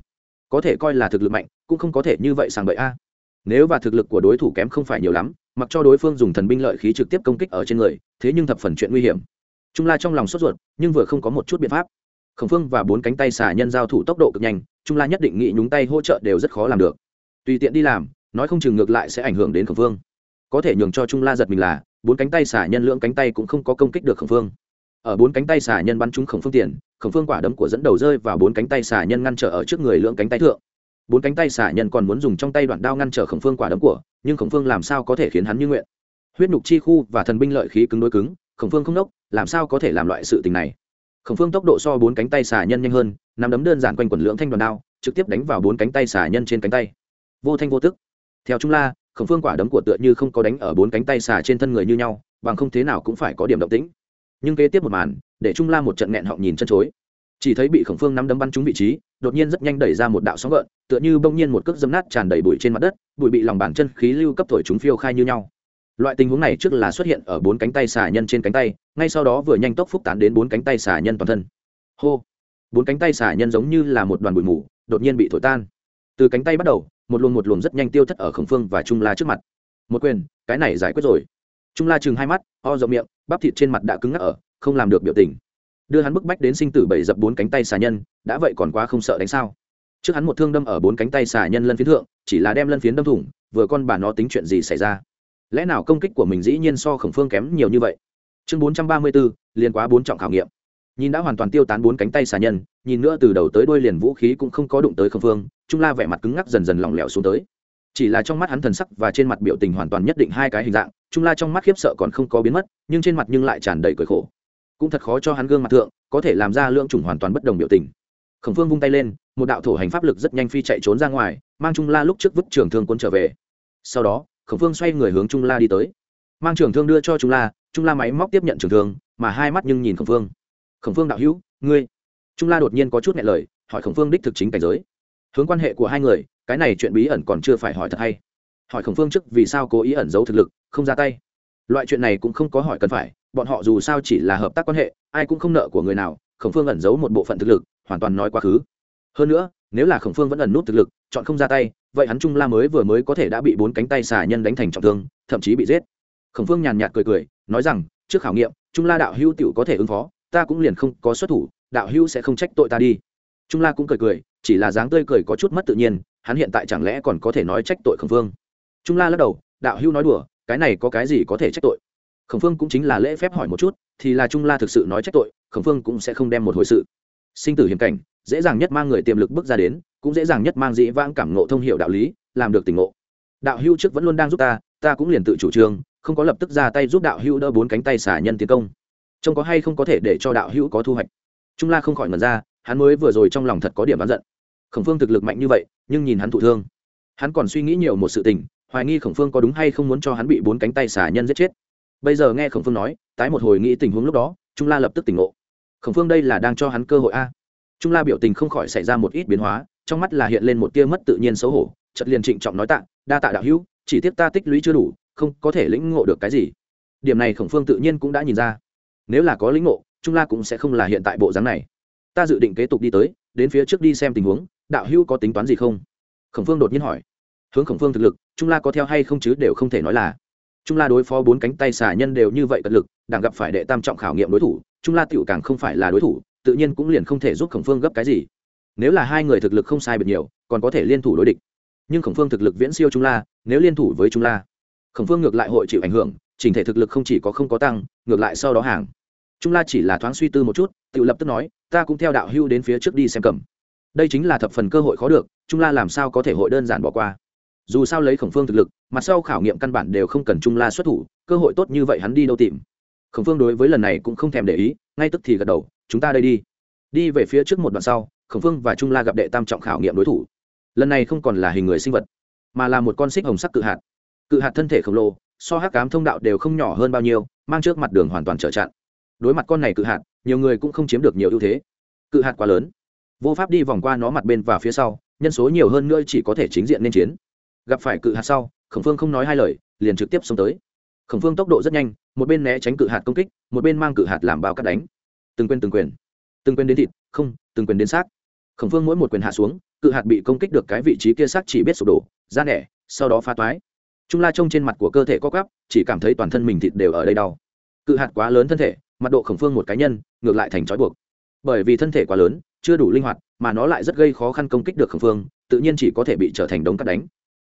Có thể coi là thực lực mạnh, cũng không có thể như vậy sàng bậy a. Nếu và thực lực của đối thủ kém không phải nhiều lắm, mặc cho đối phương dùng thần binh lợi khí trực tiếp công kích ở trên người, thế nhưng thập phần chuyện nguy hiểm. Trung la trong lòng sốt ruột, nhưng vừa không có một chút biện pháp. Khổng phương và bốn cánh tay xả nhân giao thủ tốc độ cực nhanh, trung la nhất định nghĩ nhúng tay hỗ trợ đều rất khó làm được. Tùy tiện đi làm nói không chừng ngược lại sẽ ảnh hưởng đến khổng phương có thể nhường cho trung la giật mình là, bốn cánh tay xả nhân lưỡng cánh tay cũng không có công kích được khổng phương ở bốn cánh tay xả nhân bắn trúng khổng phương tiền, khổng phương quả đấm của dẫn đầu rơi vào bốn cánh tay xả nhân ngăn trở ở trước người lưỡng cánh tay thượng. Bốn cánh tay xả nhân còn muốn dùng trong tay đoạn đao ngăn trở khổng phương quả đấm của, nhưng khổng phương làm sao có thể khiến hắn như nguyện? Huyết nhục chi khu và thần binh lợi khí cứng đối cứng, khổng phương không đốc làm sao có thể làm loại sự tình này? Khổng phương tốc độ so bốn cánh tay xả nhân nhanh hơn nằm đấm đơn giản quanh quần lưỡng thanh đoàn đao, trực tiếp đánh vào bốn cánh tay xả nhân trên cánh tay. Vô thanh vô tức theo trung la, khổng phương quả đấm của tựa như không có đánh ở bốn cánh tay xả trên thân người như nhau, bằng không thế nào cũng phải có điểm động tĩnh. Nhưng kế tiếp một màn, để trung la một trận nghẹn họng nhìn chân chối. Chỉ thấy bị khổng phương nắm đấm bắn trúng vị trí, đột nhiên rất nhanh đẩy ra một đạo sóng gợn, tựa như bỗng nhiên một cước dâm nát tràn đầy bụi trên mặt đất, bụi bị lòng bàn chân khí lưu cấp thổi chúng phiêu khai như nhau. Loại tình huống này trước là xuất hiện ở bốn cánh tay xả nhân trên cánh tay, ngay sau đó vừa nhanh tốc phúc tán đến bốn cánh tay xả nhân toàn thân. Hô! Bốn cánh tay xả nhân giống như là một đoàn bụi mù, đột nhiên bị thổi tan. Từ cánh tay bắt đầu một luồng một luồng rất nhanh tiêu thất ở khổng phương và trung la trước mặt. Một quyền, cái này giải quyết rồi. Trung la chừng hai mắt, ho rộng miệng, bắp thịt trên mặt đã cứng ngắc ở, không làm được biểu tình. Đưa hắn bức bách đến sinh tử bảy dập bốn cánh tay xà nhân, đã vậy còn quá không sợ đánh sao? Trước hắn một thương đâm ở bốn cánh tay xà nhân lân phiến thượng, chỉ là đem lân phiến đâm thủng, vừa con bà nó tính chuyện gì xảy ra? Lẽ nào công kích của mình dĩ nhiên so khổng phương kém nhiều như vậy? Chương bốn trăm ba mươi bốn liên quá bốn trọng khảo nghiệm nhìn đã hoàn toàn tiêu tán bốn cánh tay xà nhân, nhìn nữa từ đầu tới đuôi liền vũ khí cũng không có đụng tới khổng phương, trung la vẻ mặt cứng ngắc dần dần lỏng lẻo xuống tới. Chỉ là trong mắt hắn thần sắc và trên mặt biểu tình hoàn toàn nhất định hai cái hình dạng, trung la trong mắt khiếp sợ còn không có biến mất, nhưng trên mặt nhưng lại tràn đầy cười khổ. Cũng thật khó cho hắn gương mặt thượng, có thể làm ra lượng chủng hoàn toàn bất đồng biểu tình. Khổng phương vung tay lên, một đạo thổ hành pháp lực rất nhanh phi chạy trốn ra ngoài, mang trung la lúc trước vứt trường thương quân trở về. Sau đó, khổng phương xoay người hướng trung la đi tới. Mang trường thương đưa cho trung la trung la máy móc tiếp nhận trường thương, mà hai mắt nhưng nhìn khổng phương khổng phương đạo hữu, ngươi. Trung la đột nhiên có chút ngại lời, hỏi khổng phương đích thực chính cảnh giới. Hướng quan hệ của hai người, cái này chuyện bí ẩn còn chưa phải hỏi thật hay. Hỏi khổng phương trước vì sao cố ý ẩn giấu thực lực, không ra tay. Loại chuyện này cũng không có hỏi cần phải, bọn họ dù sao chỉ là hợp tác quan hệ, ai cũng không nợ của người nào, khổng phương ẩn giấu một bộ phận thực lực, hoàn toàn nói quá khứ. Hơn nữa, nếu là khổng phương vẫn ẩn nút thực lực, chọn không ra tay, vậy hắn trung la mới vừa mới có thể đã bị bốn cánh tay xà nhân đánh thành trọng thương, thậm chí bị giết. Khổng phương nhàn nhạt cười cười, nói rằng, trước khảo nghiệm, trung la đạo hữu t có thể ứng phó ta cũng liền không có xuất thủ, đạo hữu sẽ không trách tội ta đi. Trung la cũng cười cười, chỉ là dáng tươi cười có chút mất tự nhiên, hắn hiện tại chẳng lẽ còn có thể nói trách tội khổng phương trung la lắc đầu, đạo hữu nói đùa, cái này có cái gì có thể trách tội? Khổng phương cũng chính là lễ phép hỏi một chút, thì là trung la thực sự nói trách tội, khổng phương cũng sẽ không đem một hồi sự. Sinh tử hiểm cảnh, dễ dàng nhất mang người tiềm lực bước ra đến, cũng dễ dàng nhất mang dĩ vãng cảm ngộ thông hiệu đạo lý, làm được tình ngộ. Đạo hữu trước vẫn luôn đang giúp ta ta cũng liền tự chủ trương, không có lập tức ra tay giúp đạo hữu đỡ bốn cánh tay xả nhân tiến công trông có hay không có thể để cho đạo hữu có thu hoạch. Trung la không khỏi ngần ra, hắn mới vừa rồi trong lòng thật có điểm bán giận. Khổng phương thực lực mạnh như vậy, nhưng nhìn hắn thụ thương. Hắn còn suy nghĩ nhiều một sự tình, hoài nghi khổng phương có đúng hay không muốn cho hắn bị bốn cánh tay xả nhân giết chết. Bây giờ nghe khổng phương nói, tái một hồi nghĩ tình huống lúc đó, trung la lập tức tỉnh ngộ. Khổng phương đây là đang cho hắn cơ hội a. Trung la biểu tình không khỏi xảy ra một ít biến hóa, trong mắt là hiện lên một tia mất tự nhiên xấu hổ chật liền trịnh trọng nói tạ, đa tạ đạo hữu, chỉ tiếp ta tích lũy chưa đủ, không có thể lĩnh ngộ được cái gì. Điểm này khổng phương tự nhiên cũng đã nhìn ra nếu là có lĩnh ngộ, trung la cũng sẽ không là hiện tại bộ dáng này. Ta dự định kế tục đi tới, đến phía trước đi xem tình huống, đạo hữu có tính toán gì không? Khổng phương đột nhiên hỏi. Hướng khổng phương thực lực, trung la có theo hay không chứ đều không thể nói là. Trung la đối phó bốn cánh tay xà nhân đều như vậy cật lực, đảng gặp phải đệ tam trọng khảo nghiệm đối thủ, trung la tựu càng không phải là đối thủ, tự nhiên cũng liền không thể giúp khổng phương gấp cái gì. Nếu là hai người thực lực không sai biệt nhiều, còn có thể liên thủ đối địch. Nhưng khổng phương thực lực viễn siêu trung la, nếu liên thủ với trung la, khổng phương ngược lại hội chịu ảnh hưởng Chỉnh thể thực lực không chỉ có không có tăng, ngược lại sau đó hàng. Trung la chỉ là thoáng suy tư một chút, tự lập tức nói, ta cũng theo đạo hưu đến phía trước đi xem cầm. Đây chính là thập phần cơ hội khó được, trung la làm sao có thể hội đơn giản bỏ qua? Dù sao lấy khổng phương thực lực mặt sau khảo nghiệm căn bản đều không cần trung la xuất thủ, cơ hội tốt như vậy hắn đi đâu tìm? Khổng phương đối với lần này cũng không thèm để ý, ngay tức thì gật đầu, chúng ta đây đi. Đi về phía trước một đoạn sau, khổng phương và trung la gặp đệ tam trọng khảo nghiệm đối thủ. Lần này không còn là hình người sinh vật, mà là một con xích hồng sắc cự hạt. Cự hạt thân thể khổng lồ so hắc cám thông đạo đều không nhỏ hơn bao nhiêu, mang trước mặt đường hoàn toàn trở chặn. Đối mặt con này cự hạt, nhiều người cũng không chiếm được nhiều ưu thế. Cự hạt quá lớn. Vô pháp đi vòng qua nó mặt bên và phía sau, nhân số nhiều hơn nữa chỉ có thể chính diện nên chiến. Gặp phải cự hạt sau, khổng phương không nói hai lời, liền trực tiếp xông tới. Khổng phương tốc độ rất nhanh, một bên né tránh cự hạt công kích, một bên mang cự hạt làm bao cắt đánh. Từng quyền từng quyền. Từng quyền đến thịt, không, từng quyền đến xác. Khổng phương mỗi một quyền hạ xuống, cự hạt bị công kích được cái vị trí kia xác chỉ biết sụp đổ, ra nẻ, sau đó phá toái trung la trông trên mặt của cơ thể co quắp, chỉ cảm thấy toàn thân mình thịt đều ở đây đau. Cự hạt quá lớn thân thể, mặt độ khổng phương một cá nhân, ngược lại thành trói buộc. Bởi vì thân thể quá lớn, chưa đủ linh hoạt, mà nó lại rất gây khó khăn công kích được khổng phương, tự nhiên chỉ có thể bị trở thành đống cắt đánh.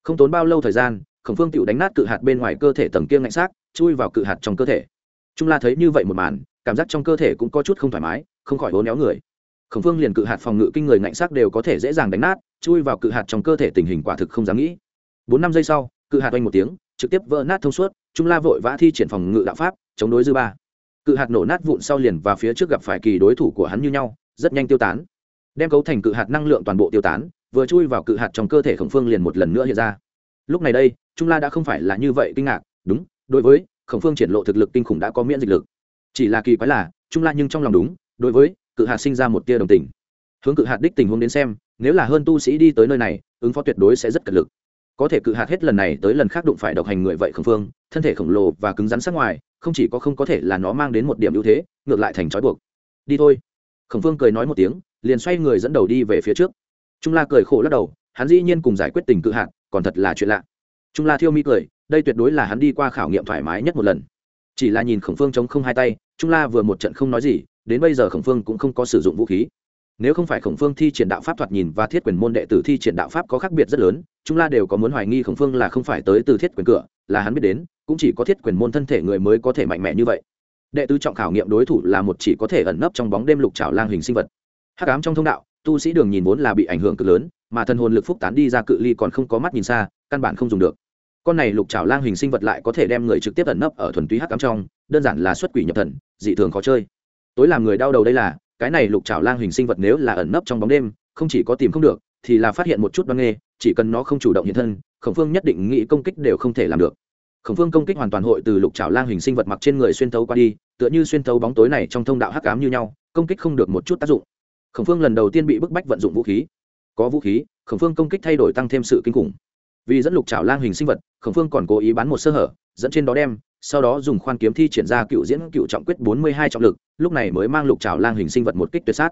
Không tốn bao lâu thời gian, khổng phương tự đánh nát cự hạt bên ngoài cơ thể tầng kia ngạnh xác, chui vào cự hạt trong cơ thể. Trung la thấy như vậy một màn, cảm giác trong cơ thể cũng có chút không thoải mái, không khỏi hố néo người. Khổng phương liền cự hạt phòng ngự kinh người ngạnh xác đều có thể dễ dàng đánh nát, chui vào cự hạt trong cơ thể tình hình quả thực không dám nghĩ. Bốn năm giây sau cự hạt oanh một tiếng, trực tiếp vỡ nát thông suốt, trung la vội vã thi triển phòng ngự đạo pháp, chống đối dư ba. Cự hạt nổ nát vụn sau liền và phía trước gặp phải kỳ đối thủ của hắn như nhau, rất nhanh tiêu tán. Đem cấu thành cự hạt năng lượng toàn bộ tiêu tán, vừa chui vào cự hạt trong cơ thể khổng phương liền một lần nữa hiện ra. Lúc này đây, trung la đã không phải là như vậy kinh ngạc, đúng, đối với, khổng phương triển lộ thực lực kinh khủng đã có miễn dịch lực. Chỉ là kỳ quái là, trung la nhưng trong lòng đúng, đối với, cự hạt sinh ra một tia đồng tình. Hướng cự hạt đích tình huống đến xem, nếu là hơn tu sĩ đi tới nơi này, ứng phó tuyệt đối sẽ rất cật lực có thể cự hạt hết lần này tới lần khác đụng phải độc hành người vậy khổng phương, thân thể khổng lồ và cứng rắn sắc ngoài, không chỉ có không có thể là nó mang đến một điểm ưu thế, ngược lại thành trói buộc. Đi thôi. Khổng phương cười nói một tiếng, liền xoay người dẫn đầu đi về phía trước. Trung la cười khổ lắc đầu, hắn dĩ nhiên cùng giải quyết tình cự hạt, còn thật là chuyện lạ. Trung la thiêu mi cười, đây tuyệt đối là hắn đi qua khảo nghiệm thoải mái nhất một lần. Chỉ là nhìn khổng phương chống không hai tay, trung la vừa một trận không nói gì, đến bây giờ khổng phương cũng không có sử dụng vũ khí. Nếu không phải khổng phương thi triển đạo pháp thoạt nhìn và thiết quyền môn đệ tử thi triển đạo pháp có khác biệt rất lớn chúng la đều có muốn hoài nghi khổng phương là không phải tới từ thiết quyền cửa, là hắn biết đến, cũng chỉ có thiết quyền môn thân thể người mới có thể mạnh mẽ như vậy. Đệ tứ trọng khảo nghiệm đối thủ là một chỉ có thể ẩn nấp trong bóng đêm lục trào lang hình sinh vật. Hắc ám trong thông đạo, tu sĩ đường nhìn vốn là bị ảnh hưởng cực lớn, mà thần hồn lực phúc tán đi ra cự ly còn không có mắt nhìn xa, căn bản không dùng được. Con này lục trào lang hình sinh vật lại có thể đem người trực tiếp ẩn nấp ở thuần túy hắc ám trong, đơn giản là xuất quỷ nhập thần, dị thường khó chơi. Tối làm người đau đầu đây là, cái này lục trào lang hình sinh vật nếu là ẩn nấp trong bóng đêm, không chỉ có tìm không được, thì là phát hiện một chút đoan nghê chỉ cần nó không chủ động hiện thân, khổng phương nhất định nghĩ công kích đều không thể làm được. Khổng phương công kích hoàn toàn hội từ lục trào lang hình sinh vật mặc trên người xuyên thấu qua đi, tựa như xuyên thấu bóng tối này trong thông đạo hắc cám như nhau, công kích không được một chút tác dụng. Khổng phương lần đầu tiên bị bức bách vận dụng vũ khí. Có vũ khí, khổng phương công kích thay đổi tăng thêm sự kinh khủng. Vì dẫn lục trào lang hình sinh vật, khổng phương còn cố ý bán một sơ hở, dẫn trên đó đem, sau đó dùng khoan kiếm thi triển ra cựu diễn cựu trọng quyết bốn mươi hai trọng lực, lúc này mới mang lục trào lang hình sinh vật một kích tuyệt sát.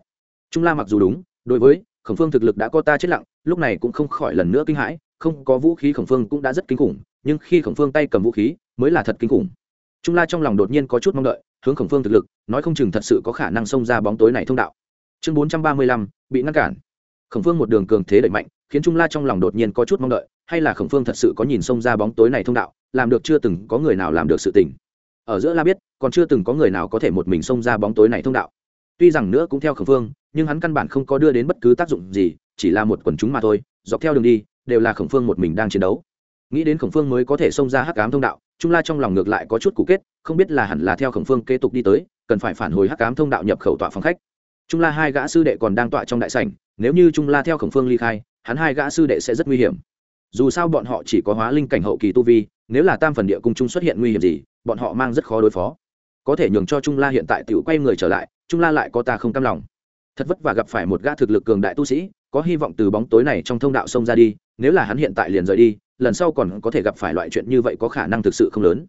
Trung la mặc dù đúng, đối với khổng phương thực lực đã có ta chết lặng, lúc này cũng không khỏi lần nữa kinh hãi, không có vũ khí khổng phương cũng đã rất kinh khủng, nhưng khi khổng phương tay cầm vũ khí, mới là thật kinh khủng. Trung la trong lòng đột nhiên có chút mong đợi, hướng khổng phương thực lực, nói không chừng thật sự có khả năng xông ra bóng tối này thông đạo. Chương bốn trăm ba mươi lăm, bị ngăn cản. Khổng phương một đường cường thế đẩy mạnh, khiến trung la trong lòng đột nhiên có chút mong đợi, hay là khổng phương thật sự có nhìn xông ra bóng tối này thông đạo, làm được chưa từng có người nào làm được sự tình. Ở giữa la biết, còn chưa từng có người nào có thể một mình xông ra bóng tối này thông đạo tuy rằng nữa cũng theo khổng phương, nhưng hắn căn bản không có đưa đến bất cứ tác dụng gì, chỉ là một quần chúng mà thôi, dọc theo đường đi, đều là khổng phương một mình đang chiến đấu. Nghĩ đến khổng phương mới có thể xông ra hắc cám thông đạo, trung la trong lòng ngược lại có chút cũ kết, không biết là hẳn là theo khổng phương kế tục đi tới, cần phải phản hồi hắc cám thông đạo nhập khẩu tọa phòng khách. Trung la hai gã sư đệ còn đang tọa trong đại sảnh, nếu như trung la theo khổng phương ly khai, hắn hai gã sư đệ sẽ rất nguy hiểm. Dù sao bọn họ chỉ có hóa linh cảnh hậu kỳ tu vi, nếu là tam phần địa cung trung xuất hiện nguy hiểm gì, bọn họ mang rất khó đối phó. Có thể nhường cho trung la hiện tại tự quay người trở lại trung la lại có ta không cam lòng. Thật vất vả gặp phải một gã thực lực cường đại tu sĩ, có hy vọng từ bóng tối này trong thông đạo sông ra đi, nếu là hắn hiện tại liền rời đi, lần sau còn có thể gặp phải loại chuyện như vậy có khả năng thực sự không lớn.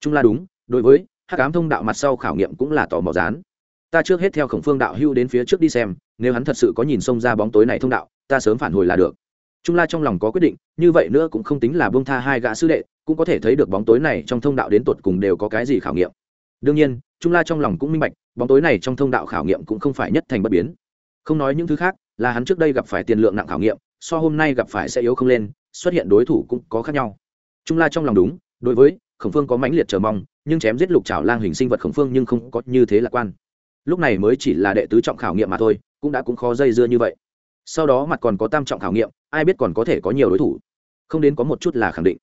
Trung la đúng, đối với hắc ám thông đạo mặt sau khảo nghiệm cũng là tò mò dán. Ta trước hết theo khổng phương đạo hưu đến phía trước đi xem, nếu hắn thật sự có nhìn xông ra bóng tối này thông đạo, ta sớm phản hồi là được. Trung la trong lòng có quyết định, như vậy nữa cũng không tính là bông tha hai gã sư đệ, cũng có thể thấy được bóng tối này trong thông đạo đến tột cùng đều có cái gì khảo nghiệm đương nhiên, trung la trong lòng cũng minh bạch, bóng tối này trong thông đạo khảo nghiệm cũng không phải nhất thành bất biến. Không nói những thứ khác, là hắn trước đây gặp phải tiền lượng nặng khảo nghiệm, so hôm nay gặp phải sẽ yếu không lên, xuất hiện đối thủ cũng có khác nhau. Trung la trong lòng đúng, đối với khổng phương có mãnh liệt chờ mong, nhưng chém giết lục trào lang hình sinh vật khổng phương nhưng không có như thế lạc quan. Lúc này mới chỉ là đệ tứ trọng khảo nghiệm mà thôi, cũng đã cũng khó dây dưa như vậy. Sau đó mặt còn có tam trọng khảo nghiệm, ai biết còn có thể có nhiều đối thủ. Không đến có một chút là khẳng định.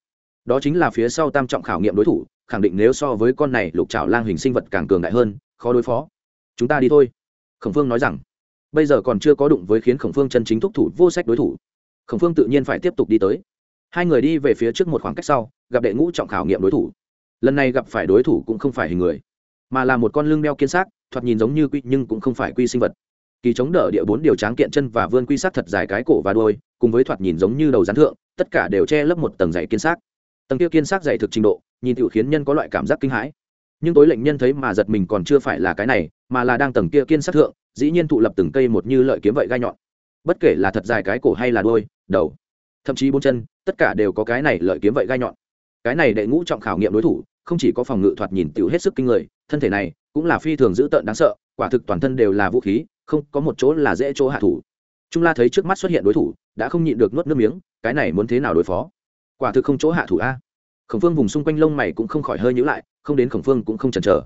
Đó chính là phía sau tam trọng khảo nghiệm đối thủ khẳng định nếu so với con này, lục trảo lang hình sinh vật càng cường đại hơn, khó đối phó. Chúng ta đi thôi. Khổng phương nói rằng. Bây giờ còn chưa có đụng với khiến khổng phương chân chính thúc thủ vô sách đối thủ. Khổng phương tự nhiên phải tiếp tục đi tới. Hai người đi về phía trước một khoảng cách sau, gặp đệ ngũ trọng khảo nghiệm đối thủ. Lần này gặp phải đối thủ cũng không phải hình người, mà là một con lưng đeo kiên xác thoạt nhìn giống như quy, nhưng cũng không phải quy sinh vật. Kỳ chống đỡ địa bốn điều tráng kiện chân và vươn quy sát thật dài cái cổ và đôi cùng với thoạt nhìn giống như đầu rắn thượng, tất cả đều che lấp một tầng dày kiên xác tầng kia kiên xác dày thực trình độ, nhìn tự khiến nhân có loại cảm giác kinh hãi. Nhưng tối lệnh nhân thấy mà giật mình còn chưa phải là cái này, mà là đang tầng kia kiên sát thượng, dĩ nhiên thụ lập từng cây một như lợi kiếm vậy gai nhọn. Bất kể là thật dài cái cổ hay là đôi đầu, thậm chí bốn chân, tất cả đều có cái này lợi kiếm vậy gai nhọn. Cái này đệ ngũ trọng khảo nghiệm đối thủ, không chỉ có phòng ngự thoạt nhìn tiểu hết sức kinh người, thân thể này cũng là phi thường dữ tợn đáng sợ, quả thực toàn thân đều là vũ khí, không có một chỗ là dễ chỗ hạ thủ. Trung la thấy trước mắt xuất hiện đối thủ, đã không nhịn được nuốt nước miếng, cái này muốn thế nào đối phó? Quả thực không chỗ hạ thủ a. Khổng phương vùng xung quanh lông mày cũng không khỏi hơi nhữ lại, không đến khổng phương cũng không chần chờ.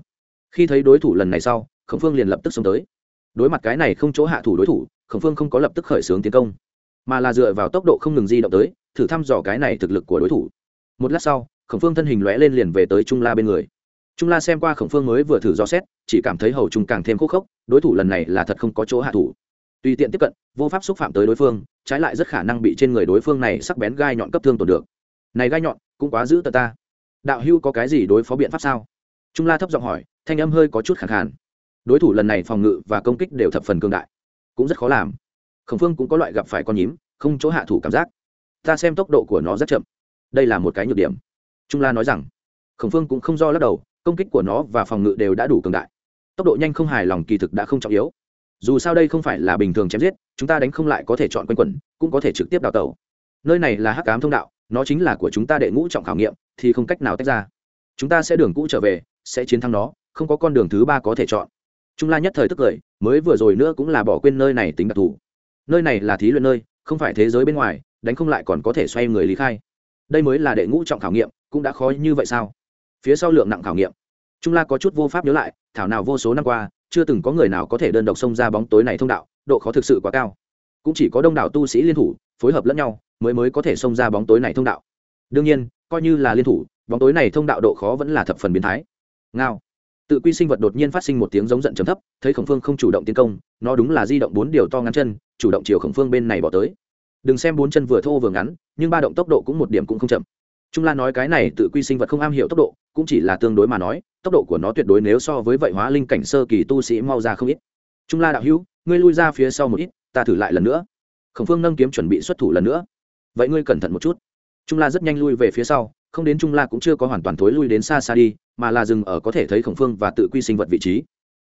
Khi thấy đối thủ lần này sau, khổng phương liền lập tức xông tới. Đối mặt cái này không chỗ hạ thủ đối thủ, khổng phương không có lập tức khởi xướng tiến công, mà là dựa vào tốc độ không ngừng di động tới, thử thăm dò cái này thực lực của đối thủ. Một lát sau, khổng phương thân hình lóe lên liền về tới trung la bên người. Trung la xem qua khổng phương mới vừa thử dò xét, chỉ cảm thấy hầu trung càng thêm khúc khốc, đối thủ lần này là thật không có chỗ hạ thủ. Tùy tiện tiếp cận, vô pháp xúc phạm tới đối phương, trái lại rất khả năng bị trên người đối phương này sắc bén gai nhọn cấp thương tổn được này gai nhọn, cũng quá giữ tờ ta. Đạo hưu có cái gì đối phó biện pháp sao? Trung la thấp giọng hỏi, thanh âm hơi có chút khẳng khàn. Đối thủ lần này phòng ngự và công kích đều thập phần cương đại. Cũng rất khó làm. Khổng phương cũng có loại gặp phải con nhím, không chỗ hạ thủ cảm giác. Ta xem tốc độ của nó rất chậm. Đây là một cái nhược điểm. Trung la nói rằng. Khổng phương cũng không do lắc đầu, công kích của nó và phòng ngự đều đã đủ cường đại. Tốc độ nhanh không hài lòng kỳ thực đã không trọng yếu. Dù sao đây không phải là bình thường chém giết, chúng ta đánh không lại có thể chọn quanh quẩn, cũng có thể trực tiếp đào tẩu. Nơi này là hắc cám thông đạo nó chính là của chúng ta đệ ngũ trọng khảo nghiệm, thì không cách nào tách ra. Chúng ta sẽ đường cũ trở về, sẽ chiến thắng nó, không có con đường thứ ba có thể chọn. Trung la nhất thời tức cười, mới vừa rồi nữa cũng là bỏ quên nơi này tính đặc thù. Nơi này là thí luyện nơi, không phải thế giới bên ngoài, đánh không lại còn có thể xoay người lý khai. Đây mới là đệ ngũ trọng khảo nghiệm, cũng đã khó như vậy sao? Phía sau lượng nặng khảo nghiệm. Trung la có chút vô pháp nhớ lại, thảo nào vô số năm qua, chưa từng có người nào có thể đơn độc xông ra bóng tối này thông đạo, độ khó thực sự quá cao. Cũng chỉ có đông đảo tu sĩ liên thủ, phối hợp lẫn nhau mới mới có thể xông ra bóng tối này thông đạo. Đương nhiên, coi như là liên thủ, bóng tối này thông đạo độ khó vẫn là thập phần biến thái. Ngao. Tự quy sinh vật đột nhiên phát sinh một tiếng giống giận chấm thấp, thấy khổng phương không chủ động tiến công, nó đúng là di động bốn điều to ngắn chân, chủ động chiều khổng phương bên này bỏ tới. Đừng xem bốn chân vừa thô vừa ngắn, nhưng ba động tốc độ cũng một điểm cũng không chậm. Trung la nói cái này tự quy sinh vật không am hiểu tốc độ, cũng chỉ là tương đối mà nói, tốc độ của nó tuyệt đối nếu so với vậy hóa linh cảnh sơ kỳ tu sĩ mau ra không ít. Trung la đạo hữu, ngươi lui ra phía sau một ít, ta thử lại lần nữa. Khổng phương nâng kiếm chuẩn bị xuất thủ lần nữa vậy ngươi cẩn thận một chút. Trung la rất nhanh lui về phía sau, không đến trung la cũng chưa có hoàn toàn thối lui đến xa xa đi, mà là dừng ở có thể thấy khổng phương và tự quy sinh vật vị trí.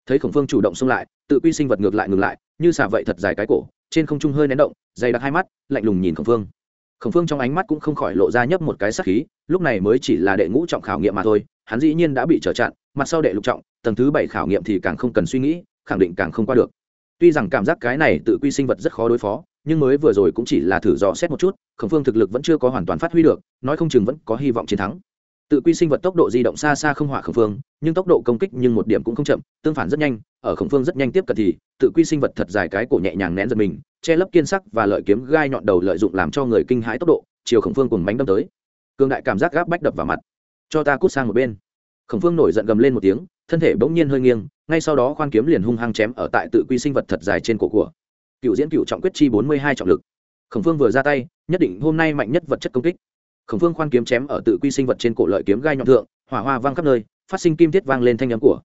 Thấy khổng phương chủ động xông lại, tự quy sinh vật ngược lại ngừng lại, như xả vậy thật dài cái cổ, trên không trung hơi nén động, dày đặc hai mắt, lạnh lùng nhìn khổng phương. Khổng phương trong ánh mắt cũng không khỏi lộ ra nhấp một cái sắc khí, lúc này mới chỉ là đệ ngũ trọng khảo nghiệm mà thôi, hắn dĩ nhiên đã bị trở chặn, mặt sau đệ lục trọng, tầng thứ bảy khảo nghiệm thì càng không cần suy nghĩ, khẳng định càng không qua được. Tuy rằng cảm giác cái này tự quy sinh vật rất khó đối phó nhưng mới vừa rồi cũng chỉ là thử dò xét một chút, khổng phương thực lực vẫn chưa có hoàn toàn phát huy được, nói không chừng vẫn có hy vọng chiến thắng. Tự quy sinh vật tốc độ di động xa xa không hỏa khổng phương, nhưng tốc độ công kích nhưng một điểm cũng không chậm, tương phản rất nhanh, ở khổng phương rất nhanh tiếp cận thì, tự quy sinh vật thật dài cái cổ nhẹ nhàng nén giật mình, che lấp kiên sắc và lợi kiếm gai nhọn đầu lợi dụng làm cho người kinh hãi tốc độ, chiều khổng phương cùng bánh đâm tới. Cương đại cảm giác gáp bách đập vào mặt. Cho ta cút sang một bên. Khổng phương nổi giận gầm lên một tiếng, thân thể bỗng nhiên hơi nghiêng, ngay sau đó khoan kiếm liền hung hăng chém ở tại tự quy sinh vật thật dài trên cổ của cựu diễn cựu trọng quyết chi bốn mươi hai trọng lực. Khổng phương vừa ra tay, nhất định hôm nay mạnh nhất vật chất công kích. Khổng phương khoan kiếm chém ở tự quy sinh vật trên cổ lợi kiếm gai nhọn thượng, hỏa hoa vang khắp nơi, phát sinh kim thiết vang lên thanh nhắm của.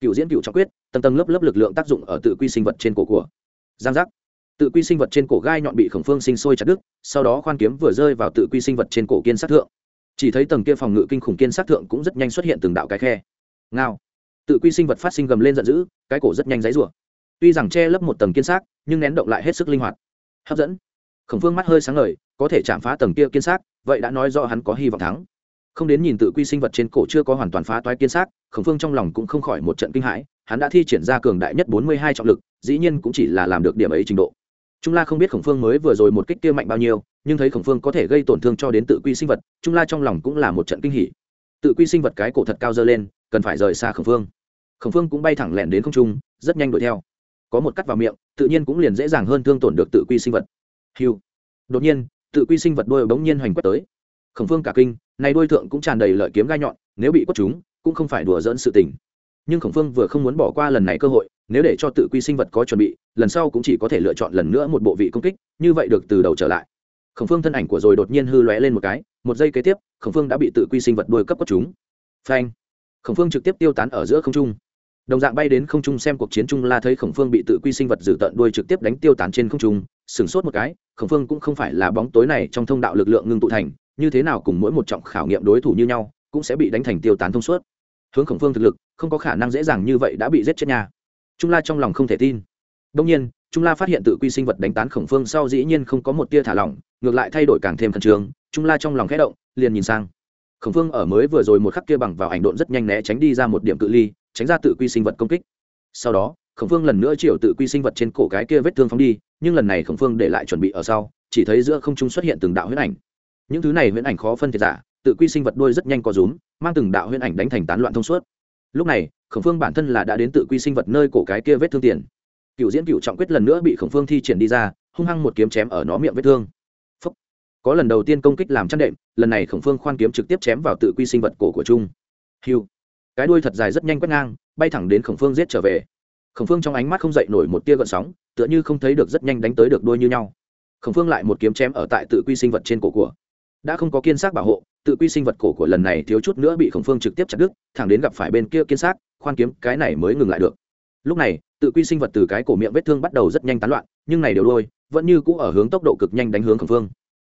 Cựu diễn cựu trọng quyết, tầng tầng lớp lớp lực lượng tác dụng ở tự quy sinh vật trên cổ của. Giang giác. Tự quy sinh vật trên cổ gai nhọn bị khổng phương sinh sôi chặt đứt, sau đó khoan kiếm vừa rơi vào tự quy sinh vật trên cổ kiên sát thượng. Chỉ thấy tầng kia phòng ngự kinh khủng kiên sát thượng cũng rất nhanh xuất hiện từng đạo cái khe. Ngao. Tự quy sinh vật phát sinh gầm lên giận dữ, cái cổ rất nhanh dãy rủa tuy rằng che lấp một tầng kiên xác, nhưng nén động lại hết sức linh hoạt. Hấp dẫn. Khổng phương mắt hơi sáng ngời, có thể chạm phá tầng kia kiên xác, vậy đã nói do hắn có hy vọng thắng. Không đến nhìn tự quy sinh vật trên cổ chưa có hoàn toàn phá toái kiên xác, khổng phương trong lòng cũng không khỏi một trận kinh hãi, hắn đã thi triển ra cường đại nhất bốn mươi hai trọng lực, dĩ nhiên cũng chỉ là làm được điểm ấy trình độ. Trung la không biết khổng phương mới vừa rồi một kích kia mạnh bao nhiêu, nhưng thấy khổng phương có thể gây tổn thương cho đến tự quy sinh vật, trung la trong lòng cũng là một trận kinh hỉ. Tự quy sinh vật cái cổ thật cao dơ lên, cần phải rời xa khổng phương. Khổng phương cũng bay thẳng lẹn đến không trung, rất nhanh đuổi theo có một cắt vào miệng, tự nhiên cũng liền dễ dàng hơn thương tổn được tự quy sinh vật. Hiu. Đột nhiên, tự quy sinh vật đôi bỗng nhiên hoành quét tới. Khổng phương cả kinh, này đôi thượng cũng tràn đầy lợi kiếm gai nhọn, nếu bị quất chúng, cũng không phải đùa dỡn sự tình. Nhưng khổng phương vừa không muốn bỏ qua lần này cơ hội, nếu để cho tự quy sinh vật có chuẩn bị, lần sau cũng chỉ có thể lựa chọn lần nữa một bộ vị công kích, như vậy được từ đầu trở lại. Khổng phương thân ảnh của rồi đột nhiên hư lóe lên một cái, một giây kế tiếp, khổng phương đã bị tự quy sinh vật đôi cấp quất chúng. Phanh. Khổng phương trực tiếp tiêu tán ở giữa không trung đồng dạng bay đến không trung xem cuộc chiến trung la thấy khổng phương bị tự quy sinh vật dử tận đuôi trực tiếp đánh tiêu tán trên không trung, sửng sốt một cái, khổng phương cũng không phải là bóng tối này trong thông đạo lực lượng ngưng tụ thành, như thế nào cùng mỗi một trọng khảo nghiệm đối thủ như nhau, cũng sẽ bị đánh thành tiêu tán thông suốt. Hướng khổng phương thực lực, không có khả năng dễ dàng như vậy đã bị giết chết nhà trung la trong lòng không thể tin. Đông nhiên trung la phát hiện tự quy sinh vật đánh tán khổng phương sau dĩ nhiên không có một tia thả lỏng, ngược lại thay đổi càng thêm khẩn trương trung la trong lòng khẽ động, liền nhìn sang. Khổng phương ở mới vừa rồi một khắc kia bằng vào ảnh độn rất nhanh né tránh đi ra một điểm cự ly tránh ra tự quy sinh vật công kích. Sau đó, khổng phương lần nữa triệu tự quy sinh vật trên cổ cái kia vết thương phóng đi, nhưng lần này khổng phương để lại chuẩn bị ở sau, chỉ thấy giữa không trung xuất hiện từng đạo huyễn ảnh. Những thứ này huyễn ảnh khó phân thiệt giả, tự quy sinh vật đôi rất nhanh có rúm, mang từng đạo huyễn ảnh đánh thành tán loạn thông suốt. Lúc này, khổng phương bản thân là đã đến tự quy sinh vật nơi cổ cái kia vết thương tiền. Cựu diễn cựu trọng quyết lần nữa bị khổng phương thi triển đi ra, hung hăng một kiếm chém ở nó miệng vết thương. Phúc. có lần đầu tiên công kích làm chăn đệm, lần này khổng phương khoan kiếm trực tiếp chém vào tự quy sinh vật cổ của trung. Hiu cái đuôi thật dài rất nhanh quét ngang, bay thẳng đến khổng phương giết trở về. Khổng phương trong ánh mắt không dậy nổi một tia gợn sóng, tựa như không thấy được rất nhanh đánh tới được đuôi như nhau. Khổng phương lại một kiếm chém ở tại tự quy sinh vật trên cổ của. Đã không có kiên xác bảo hộ, tự quy sinh vật cổ của lần này thiếu chút nữa bị khổng phương trực tiếp chặt đứt, thẳng đến gặp phải bên kia kiên xác khoan kiếm, cái này mới ngừng lại được. Lúc này, tự quy sinh vật từ cái cổ miệng vết thương bắt đầu rất nhanh tán loạn, nhưng này đều đôi, vẫn như cũ ở hướng tốc độ cực nhanh đánh hướng khổng phương.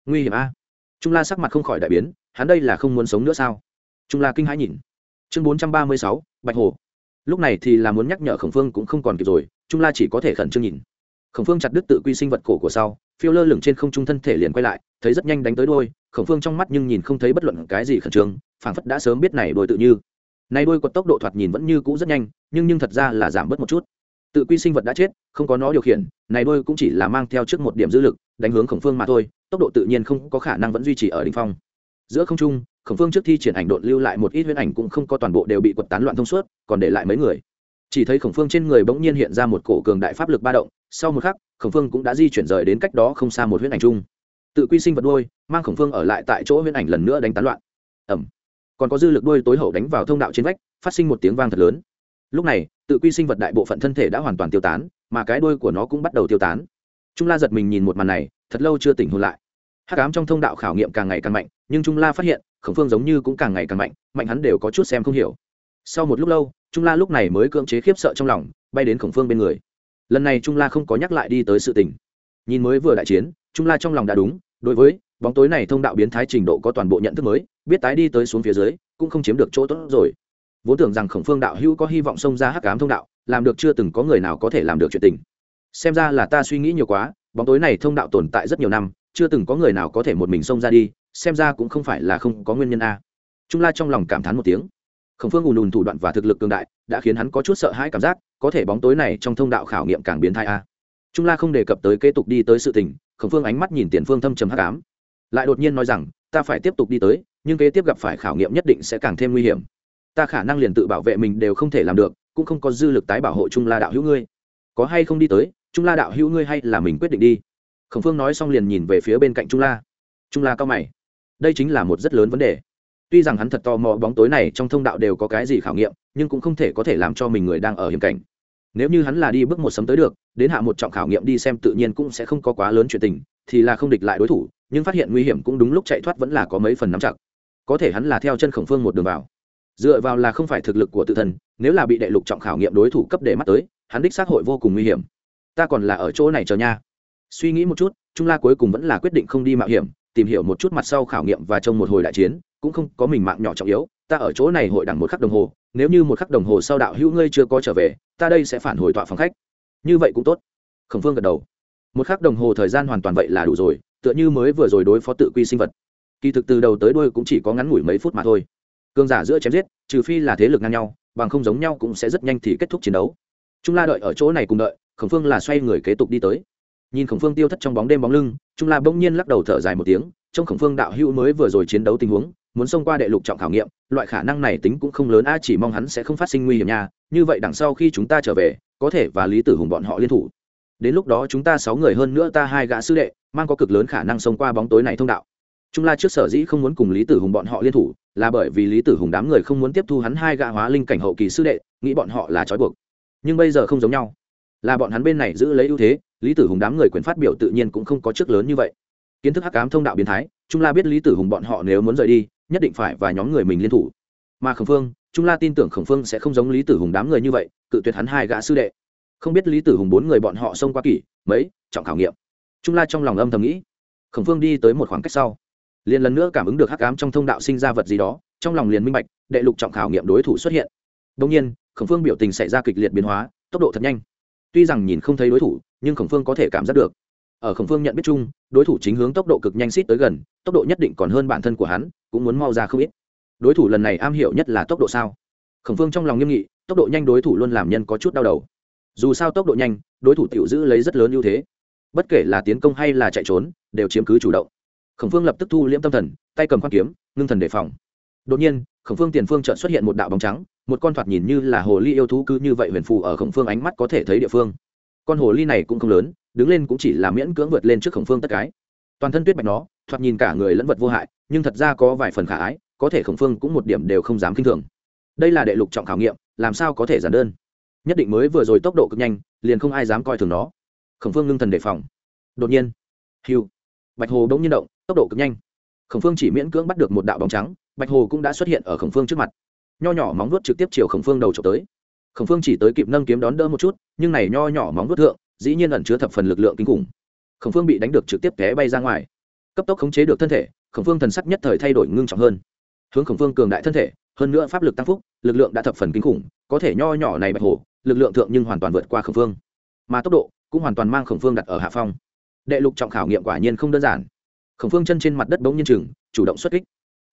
Nguy hiểm a. Trung la sắc mặt không khỏi đại biến, hắn đây là không muốn sống nữa sao? Trung la kinh hãi nhìn chương bốn trăm ba mươi sáu, bạch hồ. Lúc này thì là muốn nhắc nhở khổng phương cũng không còn kịp rồi, trung la chỉ có thể khẩn trương nhìn. Khổng phương chặt đứt tự quy sinh vật cổ của sau, phiêu lơ lửng trên không trung thân thể liền quay lại, thấy rất nhanh đánh tới đôi khổng phương trong mắt nhưng nhìn không thấy bất luận cái gì khẩn trương, phảng phất đã sớm biết này đôi tự như. Này đôi quật tốc độ thoạt nhìn vẫn như cũ rất nhanh, nhưng nhưng thật ra là giảm bớt một chút. Tự quy sinh vật đã chết, không có nó điều khiển, này đôi cũng chỉ là mang theo trước một điểm dư lực, đánh hướng khổng phương mà thôi, tốc độ tự nhiên không có khả năng vẫn duy trì ở đỉnh phong giữa không trung, khổng phương trước thi triển ảnh độn lưu lại một ít huyễn ảnh cũng không có toàn bộ đều bị quật tán loạn thông suốt, còn để lại mấy người. Chỉ thấy khổng phương trên người bỗng nhiên hiện ra một cổ cường đại pháp lực ba động, sau một khắc, khổng phương cũng đã di chuyển rời đến cách đó không xa một huyễn ảnh chung. Tự quy sinh vật đôi mang khổng phương ở lại tại chỗ huyễn ảnh lần nữa đánh tán loạn. Ẩm còn có dư lực đôi tối hậu đánh vào thông đạo trên vách, phát sinh một tiếng vang thật lớn. Lúc này, tự quy sinh vật đại bộ phận thân thể đã hoàn toàn tiêu tán, mà cái đuôi của nó cũng bắt đầu tiêu tán. Trung la giật mình nhìn một màn này, thật lâu chưa tỉnh hồn lại hát cám trong thông đạo khảo nghiệm càng ngày càng mạnh, nhưng trung la phát hiện, khổng phương giống như cũng càng ngày càng mạnh mạnh hắn đều có chút xem không hiểu. Sau một lúc lâu, trung la lúc này mới cưỡng chế khiếp sợ trong lòng, bay đến khổng phương bên người. Lần này trung la không có nhắc lại đi tới sự tình. Nhìn mới vừa đại chiến, trung la trong lòng đã đúng, đối với bóng tối này thông đạo biến thái trình độ có toàn bộ nhận thức mới, biết tái đi tới xuống phía dưới, cũng không chiếm được chỗ tốt rồi. Vốn tưởng rằng khổng phương đạo hữu có hy vọng xông ra hắc cám thông đạo, làm được chưa từng có người nào có thể làm được chuyện tình. Xem ra là ta suy nghĩ nhiều quá, bóng tối này thông đạo tồn tại rất nhiều năm chưa từng có người nào có thể một mình xông ra đi, xem ra cũng không phải là không có nguyên nhân a. Trung la trong lòng cảm thán một tiếng. Khổng phương ùn ùn thủ đoạn và thực lực cường đại đã khiến hắn có chút sợ hãi cảm giác, có thể bóng tối này trong thông đạo khảo nghiệm càng biến thai a. Trung la không đề cập tới kế tục đi tới sự tình, khổng phương ánh mắt nhìn tiền phương thâm trầm hắc ám. Lại đột nhiên nói rằng, ta phải tiếp tục đi tới, nhưng kế tiếp gặp phải khảo nghiệm nhất định sẽ càng thêm nguy hiểm. Ta khả năng liền tự bảo vệ mình đều không thể làm được, cũng không có dư lực tái bảo hộ trung la đạo hữu ngươi. Có hay không đi tới, trung la đạo hữu ngươi hay là mình quyết định đi khổng phương nói xong liền nhìn về phía bên cạnh trung la. Trung la cao mày. Đây chính là một rất lớn vấn đề. Tuy rằng hắn thật to mò bóng tối này trong thông đạo đều có cái gì khảo nghiệm, nhưng cũng không thể có thể làm cho mình người đang ở hiểm cảnh. Nếu như hắn là đi bước một sấm tới được, đến hạ một trọng khảo nghiệm đi xem tự nhiên cũng sẽ không có quá lớn chuyện tình, thì là không địch lại đối thủ, nhưng phát hiện nguy hiểm cũng đúng lúc chạy thoát vẫn là có mấy phần nắm chặt. Có thể hắn là theo chân khổng phương một đường vào. Dựa vào là không phải thực lực của tự thân, nếu là bị đệ lục trọng khảo nghiệm đối thủ cấp để mắt tới, hắn đích xác hội vô cùng nguy hiểm. Ta còn là ở chỗ này chờ nha suy nghĩ một chút, trung la cuối cùng vẫn là quyết định không đi mạo hiểm, tìm hiểu một chút mặt sau khảo nghiệm và trong một hồi đại chiến, cũng không có mình mạng nhỏ trọng yếu, ta ở chỗ này hội đẳng một khắc đồng hồ, nếu như một khắc đồng hồ sau đạo hữu ngươi chưa có trở về, ta đây sẽ phản hồi tọa phòng khách. Như vậy cũng tốt. Khổng phương gật đầu. Một khắc đồng hồ thời gian hoàn toàn vậy là đủ rồi, tựa như mới vừa rồi đối phó tự quy sinh vật. Kỳ thực từ đầu tới đuôi cũng chỉ có ngắn ngủi mấy phút mà thôi. Cương giả giữa chém giết, trừ phi là thế lực ngang nhau, bằng không giống nhau cũng sẽ rất nhanh thì kết thúc chiến đấu. Chúng la đợi ở chỗ này cùng đợi, khổng phương là xoay người kế tục đi tới nhìn khổng phương tiêu thất trong bóng đêm bóng lưng, trung la bỗng nhiên lắc đầu thở dài một tiếng trong khổng phương đạo hữu mới vừa rồi chiến đấu tình huống, muốn xông qua đệ lục trọng khảo nghiệm, loại khả năng này tính cũng không lớn, a, chỉ mong hắn sẽ không phát sinh nguy hiểm nha. Như vậy đằng sau khi chúng ta trở về, có thể và lý tử hùng bọn họ liên thủ. Đến lúc đó chúng ta sáu người hơn nữa ta hai gã sư đệ, mang có cực lớn khả năng xông qua bóng tối này thông đạo. Trung la trước sở dĩ không muốn cùng lý tử hùng bọn họ liên thủ, là bởi vì lý tử hùng đám người không muốn tiếp thu hắn hai gã hóa linh cảnh hậu kỳ sư đệ, nghĩ bọn họ là trói buộc. Nhưng bây giờ không giống nhau. Là bọn hắn bên này giữ lấy ưu thế lý tử hùng đám người quyền phát biểu tự nhiên cũng không có chức lớn như vậy. Kiến thức hắc cám thông đạo biến thái, trung la biết lý tử hùng bọn họ nếu muốn rời đi, nhất định phải và nhóm người mình liên thủ. Mà khổng phương, trung la tin tưởng khổng phương sẽ không giống lý tử hùng đám người như vậy, cự tuyệt hắn hai gã sư đệ. Không biết lý tử hùng bốn người bọn họ xông qua kỷ, mấy, trọng khảo nghiệm. Trung la trong lòng âm thầm nghĩ. Khổng phương đi tới một khoảng cách sau. Liền lần nữa cảm ứng được hắc ám trong thông đạo sinh ra vật gì đó, trong lòng liền minh bạch, đệ lục trọng khảo nghiệm đối thủ xuất hiện. Đông nhiên, khổng phương biểu tình xảy ra kịch liệt biến hóa, tốc độ thật nhanh. Tuy rằng nhìn không thấy đối thủ nhưng khổng phương có thể cảm giác được. Ở khổng phương nhận biết chung, đối thủ chính hướng tốc độ cực nhanh xít tới gần, tốc độ nhất định còn hơn bản thân của hắn, cũng muốn mau ra không ít. Đối thủ lần này am hiểu nhất là tốc độ sao? Khổng phương trong lòng nghiêm nghị, tốc độ nhanh đối thủ luôn làm nhân có chút đau đầu. Dù sao tốc độ nhanh, đối thủ tiểu giữ lấy rất lớn ưu thế. Bất kể là tiến công hay là chạy trốn, đều chiếm cứ chủ động. Khổng phương lập tức thu liễm tâm thần, tay cầm khoan kiếm, ngưng thần đề phòng. Đột nhiên, khổng phương tiền phương chợt xuất hiện một đạo bóng trắng, một con thoạt nhìn như là hồ ly yêu thú cứ như vậy huyền phù ở khổng phương ánh mắt có thể thấy địa phương con hồ ly này cũng không lớn, đứng lên cũng chỉ là miễn cưỡng vượt lên trước khổng phương tất cái. Toàn thân tuyết bạch nó, thoạt nhìn cả người lẫn vật vô hại, nhưng thật ra có vài phần khả ái, có thể khổng phương cũng một điểm đều không dám k i n h thường. Đây là đệ lục trọng khảo nghiệm, làm sao có thể giản đơn? Nhất định mới vừa rồi tốc độ cực nhanh, liền không ai dám coi thường nó. Khổng phương ngưng thần đề phòng. Đột nhiên, hiu, bạch hồ bỗng nhiên động, tốc độ cực nhanh. Khổng phương chỉ miễn cưỡng bắt được một đạo bóng trắng, bạch hồ cũng đã xuất hiện ở khổng phương trước mặt. Nho nhỏ móng vuốt trực tiếp chiều khổng phương đầu trộm tới khổng phương chỉ tới kịp nâng kiếm đón đỡ một chút, nhưng này nho nhỏ móng vuốt thượng, dĩ nhiên ẩn chứa thập phần lực lượng kinh khủng. Khổng phương bị đánh được trực tiếp té bay ra ngoài. Cấp tốc khống chế được thân thể, khổng phương thần sắc nhất thời thay đổi ngưng trọng hơn. Hướng khổng phương cường đại thân thể, hơn nữa pháp lực tăng phúc, lực lượng đã thập phần kinh khủng, có thể nho nhỏ này bạch hổ, lực lượng thượng nhưng hoàn toàn vượt qua khổng phương. Mà tốc độ cũng hoàn toàn mang khổng phương đặt ở hạ phong. Đệ lục trọng khảo nghiệm quả nhiên không đơn giản. Khổng phương chân trên mặt đất bỗng nhiên chừng, chủ động xuất kích.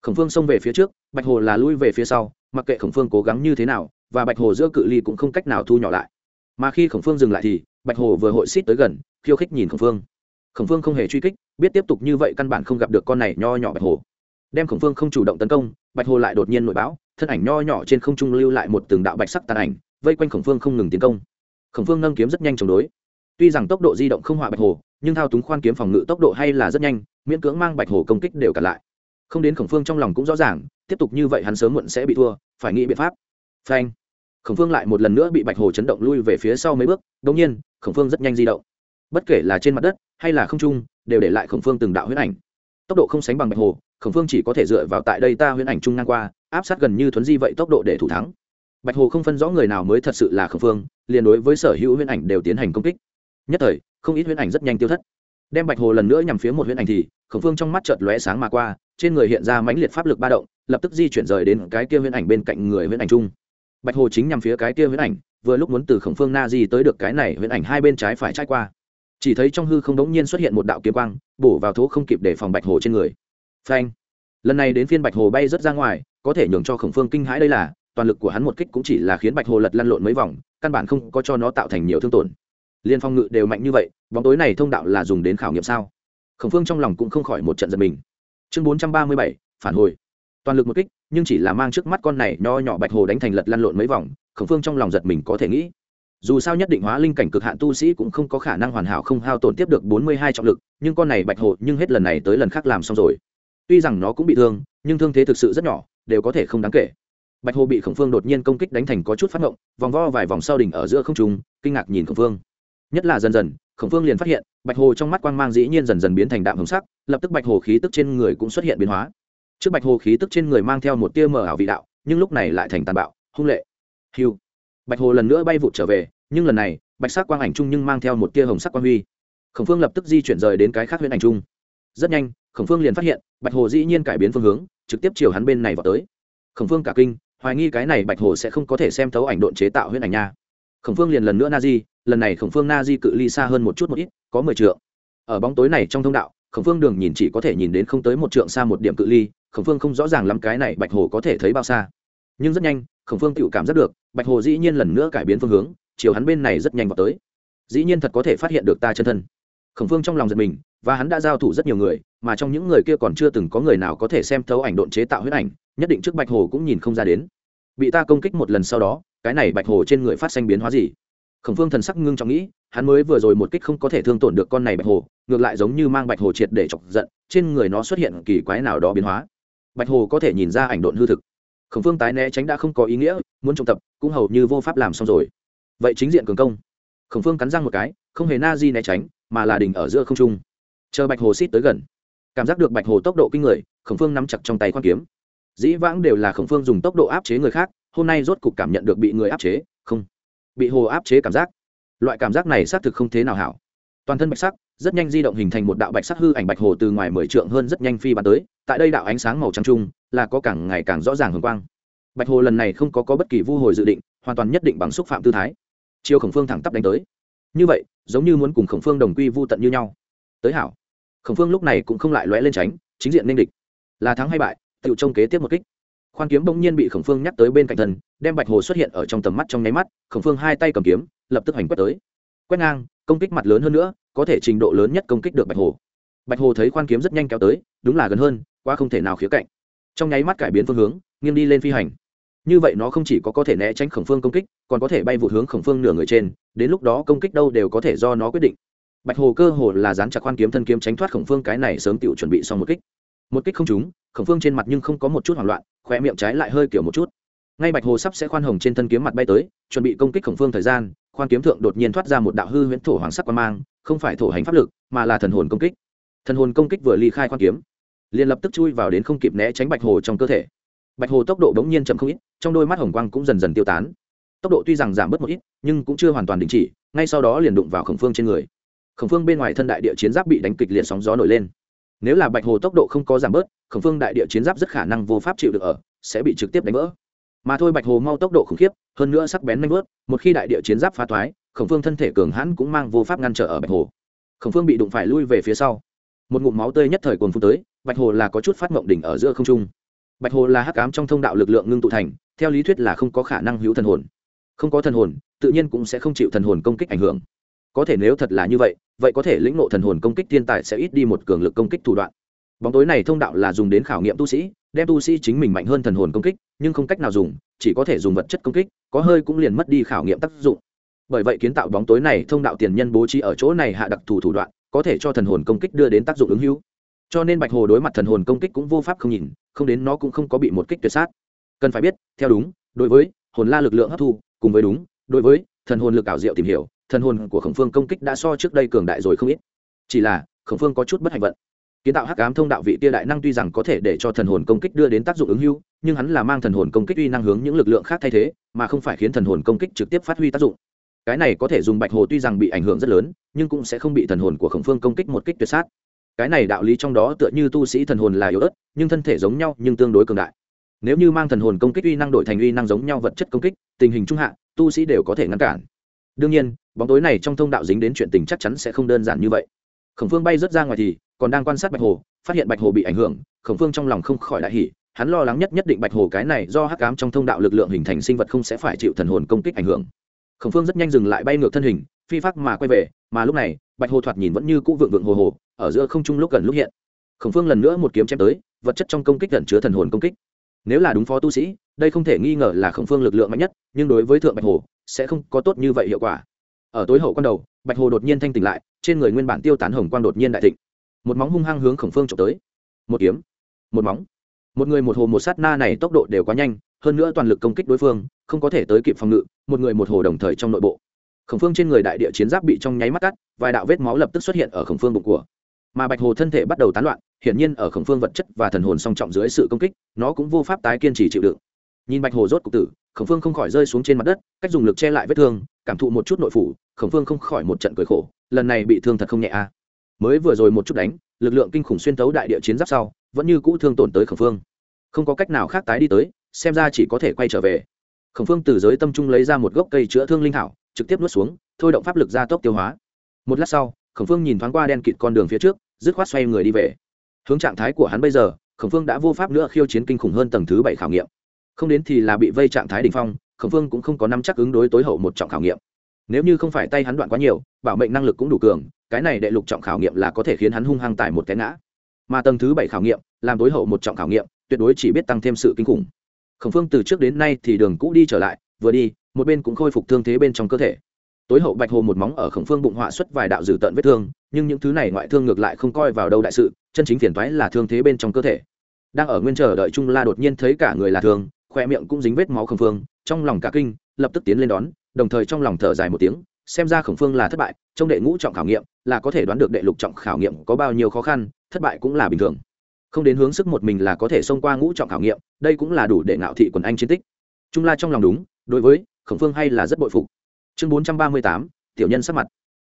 Khổng phương xông về phía trước, bạch hồ là lui về phía sau mặc kệ khổng phương cố gắng như thế nào, và bạch hồ giữa cự ly cũng không cách nào thu nhỏ lại. Mà khi khổng phương dừng lại thì, bạch hồ vừa hội xít tới gần, khiêu khích nhìn khổng phương. Khổng phương không hề truy kích, biết tiếp tục như vậy căn bản không gặp được con này nho nhỏ bạch hồ. Đem khổng phương không chủ động tấn công, bạch hồ lại đột nhiên nội báo thân ảnh nho nhỏ trên không trung lưu lại một tường đạo bạch sắc tàn ảnh, vây quanh khổng phương không ngừng tiến công. Khổng phương nâng kiếm rất nhanh chống đối. Tuy rằng tốc độ di động không họa bạch hồ, nhưng thao túng khoan kiếm phòng ngự tốc độ hay là rất nhanh, miễn cưỡng mang bạch hồ công kích đều cả lại không đến khổng phương trong lòng cũng rõ ràng, tiếp tục như vậy hắn sớm muộn sẽ bị thua, phải nghĩ biện pháp. Phanh. Khổng phương lại một lần nữa bị bạch hồ chấn động lui về phía sau mấy bước đ ỗ n g nhiên, khổng phương rất nhanh di động. Bất kể là trên mặt đất, hay là không trung, đều để lại khổng phương từng đạo huyết ảnh. Tốc độ không sánh bằng bạch hồ, khổng phương chỉ có thể dựa vào tại đây ta huyễn ảnh trung ngang qua, áp sát gần như thuấn di vậy tốc độ để thủ thắng. Bạch hồ không phân rõ người nào mới thật sự là khổng phương, liền đối với sở hữu huyễn ảnh đều tiến hành công kích. Nhất thời, không ít huyễn ảnh rất nhanh tiêu thất. Đem bạch hồ lần nữa nhằm phía một huyễn ảnh thì, khổng phương trong mắt chợt lóe sáng mà qua trên người hiện ra mãnh liệt pháp lực ba động, lập tức di chuyển rời đến cái kia huyễn ảnh bên cạnh người huyễn ảnh chung. Bạch hồ chính nhằm phía cái kia huyễn ảnh, vừa lúc muốn từ khổng phương na di tới được cái này huyễn ảnh hai bên trái phải trái qua. Chỉ thấy trong hư không đống nhiên xuất hiện một đạo kiếm quang, bổ vào thố không kịp để phòng bạch hồ trên người. Phanh! Lần này đến phiên bạch hồ bay rất ra ngoài, có thể nhường cho khổng phương kinh hãi đây là, toàn lực của hắn một kích cũng chỉ là khiến bạch hồ lật lăn lộn mấy vòng, căn bản không có cho nó tạo thành nhiều thương tổn. Liên phong ngự đều mạnh như vậy, bóng tối này thông đạo là dùng đến khảo nghiệm sao? Khổng phương trong lòng cũng không khỏi một trận giật mình chương bốn trăm ba mươi bảy, phản hồi. Toàn lực một kích, nhưng chỉ là mang trước mắt con này nho nhỏ bạch hồ đánh thành lật lăn lộn mấy vòng, khổng phương trong lòng giật mình có thể nghĩ. Dù sao nhất định hóa linh cảnh cực hạn tu sĩ cũng không có khả năng hoàn hảo không hao tổn tiếp được bốn mươi hai trọng lực, nhưng con này bạch hồ nhưng hết lần này tới lần khác làm xong rồi. Tuy rằng nó cũng bị thương, nhưng thương thế thực sự rất nhỏ, đều có thể không đáng kể. Bạch hồ bị khổng phương đột nhiên công kích đánh thành có chút phát ngộng, vòng vo vài vòng sau đỉnh ở giữa không trung, kinh ngạc nhìn khổng phương. Nhất là dần dần khổng phương liền phát hiện, bạch hồ trong mắt quang mang dĩ nhiên dần dần biến thành đạm hồng sắc, lập tức bạch hồ khí tức trên người cũng xuất hiện biến hóa. Trước bạch hồ khí tức trên người mang theo một tia mờ ảo vị đạo, nhưng lúc này lại thành tàn bạo, hung lệ. Hiu bạch hồ lần nữa bay vụt trở về, nhưng lần này, bạch sắc quang ảnh chung nhưng mang theo một tia hồng sắc quang huy. Khổng phương lập tức di chuyển rời đến cái khác huyện ảnh chung. Rất nhanh, khổng phương liền phát hiện, bạch hồ dĩ nhiên cải biến phương hướng, trực tiếp chiều hắn bên này vào tới. Khổng phương cả kinh, hoài nghi cái này bạch hồ sẽ không có thể xem thấu ảnh độn chế tạo huyện ảnh nha khổng phương liền lần nữa na di, lần này khổng phương na di cự ly xa hơn một chút một ít, có mười trượng. Ở bóng tối này trong thông đạo, khổng phương đường nhìn chỉ có thể nhìn đến không tới một trượng xa một điểm cự ly, khổng phương không rõ ràng lắm cái này bạch hồ có thể thấy bao xa. Nhưng rất nhanh, khổng phương tự cảm giác được, bạch hồ dĩ nhiên lần nữa cải biến phương hướng, chiều hắn bên này rất nhanh vào tới. Dĩ nhiên thật có thể phát hiện được ta chân thân. Khổng phương trong lòng giật mình, và hắn đã giao thủ rất nhiều người, mà trong những người kia còn chưa từng có người nào có thể xem thấu ảnh độn chế tạo huyết ảnh, nhất định trước bạch hồ cũng nhìn không ra đến bị ta công kích một lần sau đó, cái này bạch hồ trên người phát sinh biến hóa gì? Khổng phương thần sắc ngưng trọng nghĩ, hắn mới vừa rồi một kích không có thể thương tổn được con này bạch hồ, ngược lại giống như mang bạch hồ triệt để chọc giận, trên người nó xuất hiện kỳ quái nào đó biến hóa. Bạch hồ có thể nhìn ra ảnh độn hư thực. Khổng phương tái né tránh đã không có ý nghĩa, muốn trọng tập, cũng hầu như vô pháp làm xong rồi. Vậy chính diện cường công. Khổng phương cắn răng một cái, không hề na di né tránh, mà là đỉnh ở giữa không trung. Chờ bạch hồ xít tới gần. Cảm giác được bạch hồ tốc độ kinh người, khổng phương nắm chặt trong tay khoan kiếm dĩ vãng đều là khổng phương dùng tốc độ áp chế người khác hôm nay rốt cục cảm nhận được bị người áp chế không bị hồ áp chế cảm giác. Loại cảm giác này xác thực không thế nào hảo. Toàn thân bạch sắc rất nhanh di động hình thành một đạo bạch sắc hư ảnh bạch hồ từ ngoài mười trượng hơn rất nhanh phi bắn tới tại đây đạo ánh sáng màu trắng trung là có càng ngày càng rõ ràng hồng quang. Bạch hồ lần này không có, có bất kỳ vu hồi dự định hoàn toàn nhất định bằng xúc phạm tư thái. Chiêu khổng phương thẳng tắp đánh tới. Như vậy giống như muốn cùng khổng phương đồng quy vu tận như nhau. Tới hảo. Khổng phương lúc này cũng không lại lóe lên tránh chính diện nên địch. Là thắng hay bại tự trông kế tiếp một kích. Khoan kiếm bỗng nhiên bị khổng phương nhắc tới bên cạnh thân đem bạch hồ xuất hiện ở trong tầm mắt trong nháy mắt, khổng phương hai tay cầm kiếm, lập tức hành quét tới. Quét ngang, công kích mặt lớn hơn nữa, có thể trình độ lớn nhất công kích được bạch hồ. Bạch hồ thấy khoan kiếm rất nhanh kéo tới, đúng là gần hơn qua không thể nào khía cạnh. Trong nháy mắt cải biến phương hướng, nghiêng đi lên phi hành. Như vậy nó không chỉ có có thể né tránh khổng phương công kích, còn có thể bay vụ hướng khổng phương nửa người trên, đến lúc đó công kích đâu đều có thể do nó quyết định. Bạch hồ cơ hồ là dán chặt khoan kiếm thân kiếm tránh thoát khổng phương cái này sớm tự chuẩn bị xong một kích một kích không trúng, khổng phương trên mặt nhưng không có một chút hoảng loạn khoe miệng trái lại hơi kiểu một chút. Ngay bạch hồ sắp sẽ khoan hồng trên thân kiếm mặt bay tới, chuẩn bị công kích khổng phương thời gian, khoan kiếm thượng đột nhiên thoát ra một đạo hư huyễn thổ hoàng sắc quan mang, không phải thổ hành pháp lực, mà là thần hồn công kích. Thần hồn công kích vừa ly khai khoan kiếm, liền lập tức chui vào đến không kịp né tránh bạch hồ trong cơ thể. Bạch hồ tốc độ bỗng nhiên chậm không ít, trong đôi mắt hồng quang cũng dần dần tiêu tán. Tốc độ tuy rằng giảm bớt một ít, nhưng cũng chưa hoàn toàn đình chỉ, ngay sau đó liền đụng vào khổng phương trên người. Khổng phương bên ngoài thân đại địa chiến giáp bị đánh kịch liệt sóng gió nổi lên nếu là bạch hồ tốc độ không có giảm bớt, khổng phương đại địa chiến giáp rất khả năng vô pháp chịu được ở, sẽ bị trực tiếp đánh vỡ. Mà thôi bạch hồ mau tốc độ khủng khiếp, hơn nữa sắc bén nanh vớt, một khi đại địa chiến giáp phá thoái, khổng phương thân thể cường hãn cũng mang vô pháp ngăn trở ở bạch hồ. Khổng phương bị đụng phải lui về phía sau. Một ngụm máu tươi nhất thời cuồng phun tới, bạch hồ là có chút phát mộng đỉnh ở giữa không trung. Bạch hồ là hắc ám trong thông đạo lực lượng ngưng tụ thành, theo lý thuyết là không có khả năng hữu thần hồn. Không có thần hồn, tự nhiên cũng sẽ không chịu thần hồn công kích ảnh hưởng. Có thể nếu thật là như vậy vậy có thể lĩnh ngộ thần hồn công kích thiên tài sẽ ít đi một cường lực công kích thủ đoạn. Bóng tối này thông đạo là dùng đến khảo nghiệm tu sĩ, đem tu sĩ chính mình mạnh hơn thần hồn công kích, nhưng không cách nào dùng, chỉ có thể dùng vật chất công kích, có hơi cũng liền mất đi khảo nghiệm tác dụng. Bởi vậy kiến tạo bóng tối này thông đạo tiền nhân bố trí ở chỗ này hạ đặc thù thủ đoạn, có thể cho thần hồn công kích đưa đến tác dụng ứng hữu. Cho nên bạch hồ đối mặt thần hồn công kích cũng vô pháp không nhìn, không đến nó cũng không có bị một kích tuyệt sát. Cần phải biết, theo đúng, đối với hồn la lực lượng hấp thu, cùng với đúng, đối với thần hồn lực ảo diệu tìm hiểu thần hồn của khổng phương công kích đã so trước đây cường đại rồi không ít. Chỉ là khổng phương có chút bất hạnh vận. Kiến tạo hắc ám thông đạo vị tia đại năng tuy rằng có thể để cho thần hồn công kích đưa đến tác dụng ứng hưu, nhưng hắn là mang thần hồn công kích uy năng hướng những lực lượng khác thay thế mà không phải khiến thần hồn công kích trực tiếp phát huy tác dụng. Cái này có thể dùng bạch hồ tuy rằng bị ảnh hưởng rất lớn nhưng cũng sẽ không bị thần hồn của khổng phương công kích một kích tuyệt sát. Cái này đạo lý trong đó tựa như tu sĩ thần hồn là yếu ớt nhưng thân thể giống nhau nhưng tương đối cường đại. Nếu như mang thần hồn công kích uy năng đổi thành uy năng giống nhau vật chất công kích tình hình trung hạ tu sĩ đều có thể ngăn cản đương nhiên, bóng tối này trong thông đạo dính đến chuyện tình chắc chắn sẽ không đơn giản như vậy. Khổng phương bay rớt ra ngoài thì còn đang quan sát bạch hồ, phát hiện bạch hồ bị ảnh hưởng, khổng phương trong lòng không khỏi đại hỉ, hắn lo lắng nhất nhất định bạch hồ cái này do hắc cám trong thông đạo lực lượng hình thành sinh vật không sẽ phải chịu thần hồn công kích ảnh hưởng. Khổng phương rất nhanh dừng lại bay ngược thân hình, phi pháp mà quay về, mà lúc này, bạch hồ thoạt nhìn vẫn như cũ vượng vượng hồ hồ, ở giữa không trung lúc gần lúc hiện. Khổng phương lần nữa một kiếm chém tới, vật chất trong công kích gần chứa thần hồn công kích. Nếu là đúng phó tu sĩ, đây không thể nghi ngờ là khổng phương lực lượng mạnh nhất, nhưng đối với thượng bạch hồ sẽ không có tốt như vậy hiệu quả. Ở tối hậu quan đầu, bạch hồ đột nhiên thanh tỉnh lại, trên người nguyên bản tiêu tán hồng quang đột nhiên đại thịnh. Một móng hung hăng hướng khổng phương trộm tới. Một kiếm, một móng. Một người một hồ một sát na này tốc độ đều quá nhanh, hơn nữa toàn lực công kích đối phương, không có thể tới kịp phòng ngự, một người một hồ đồng thời trong nội bộ. Khổng phương trên người đại địa chiến giáp bị trong nháy mắt cắt, vài đạo vết máu lập tức xuất hiện ở khổng phương bụng của. Mà bạch hồ thân thể bắt đầu tán loạn, hiển nhiên ở khổng phương vật chất và thần hồn song trọng dưới sự công kích, nó cũng vô pháp tái kiên trì chịu đựng nhìn bạch hồ rốt cục tử, khổng phương không khỏi rơi xuống trên mặt đất, cách dùng lực che lại vết thương, cảm thụ một chút nội phủ, khổng phương không khỏi một trận cười khổ, lần này bị thương thật không nhẹ a. À. mới vừa rồi một chút đánh, lực lượng kinh khủng xuyên tấu đại địa chiến giáp sau, vẫn như cũ thương tổn tới khổng phương. Không có cách nào khác tái đi tới, xem ra chỉ có thể quay trở về. Khổng phương từ giới tâm trung lấy ra một gốc cây chữa thương linh thảo, trực tiếp nuốt xuống, thôi động pháp lực gia tốc tiêu hóa. Một lát sau, khổng phương nhìn thoáng qua đen kịt con đường phía trước, dứt khoát xoay người đi về. Hướng trạng thái của hắn bây giờ, khổng phương đã vô pháp nữa khiêu chiến kinh khủng hơn tầng thứ bảy khảo nghiệm không đến thì là bị vây trạng thái đ ỉ n h phong, khổng phương cũng không có năm chắc ứng đối tối hậu một trọng khảo nghiệm. Nếu như không phải tay hắn đoạn quá nhiều, bảo mệnh năng lực cũng đủ cường, cái này đệ lục trọng khảo nghiệm là có thể khiến hắn hung hăng tại một cái ngã. Mà tầng thứ bảy khảo nghiệm, làm tối hậu một trọng khảo nghiệm, tuyệt đối chỉ biết tăng thêm sự kinh khủng. Khổng phương từ trước đến nay thì đường cũ đi trở lại, vừa đi, một bên cũng khôi phục thương thế bên trong cơ thể. Tối hậu bạch hồ một móng ở khổng phương bụng họa xuất vài đạo dử tận vết thương, nhưng những thứ này ngoại thương ngược lại không coi vào đâu đại sự, chân chính phiền toái là thương thế bên trong cơ thể. Đang ở nguyên chờ đợi trung la đột nhiên thấy cả người là thương khoe miệng cũng dính vết máu khổng phương, trong lòng cả kinh, lập tức tiến lên đón, đồng thời trong lòng thở dài một tiếng, xem ra khổng phương là thất bại trong đệ ngũ trọng khảo nghiệm, là có thể đoán được đệ lục trọng khảo nghiệm có bao nhiêu khó khăn, thất bại cũng là bình thường. Không đến hướng sức một mình là có thể xông qua ngũ trọng khảo nghiệm, đây cũng là đủ để ngạo thị quần anh chiến tích. Trung la trong lòng đúng, đối với khổng phương hay là rất bội phục. Chương bốn trăm ba mươi tám, tiểu nhân sắc mặt.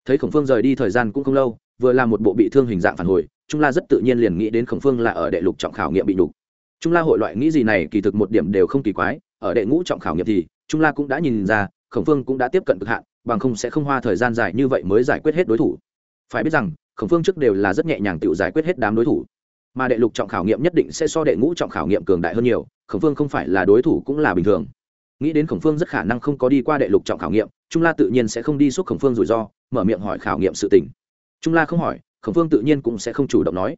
Thấy khổng phương rời đi thời gian cũng không lâu, vừa là một bộ bị thương hình dạng phản hồi, trung la rất tự nhiên liền nghĩ đến khổng phương là ở đệ lục trọng khảo nghiệm bị đục trung la hội loại nghĩ gì này kỳ thực một điểm đều không kỳ quái, ở đệ ngũ trọng khảo nghiệm thì, trung la cũng đã nhìn ra, khổng phương cũng đã tiếp cận cực hạn, bằng không sẽ không hoa thời gian dài như vậy mới giải quyết hết đối thủ. Phải biết rằng, khổng phương trước đều là rất nhẹ nhàng tự giải quyết hết đám đối thủ. Mà đệ lục trọng khảo nghiệm nhất định sẽ so đệ ngũ trọng khảo nghiệm cường đại hơn nhiều, khổng phương không phải là đối thủ cũng là bình thường. Nghĩ đến khổng phương rất khả năng không có đi qua đệ lục trọng khảo nghiệm, trung la tự nhiên sẽ không đi suốt khổng phương rủi ro, mở miệng hỏi khảo nghiệm sự tình. Trung la không hỏi, khổng phương tự nhiên cũng sẽ không chủ động nói.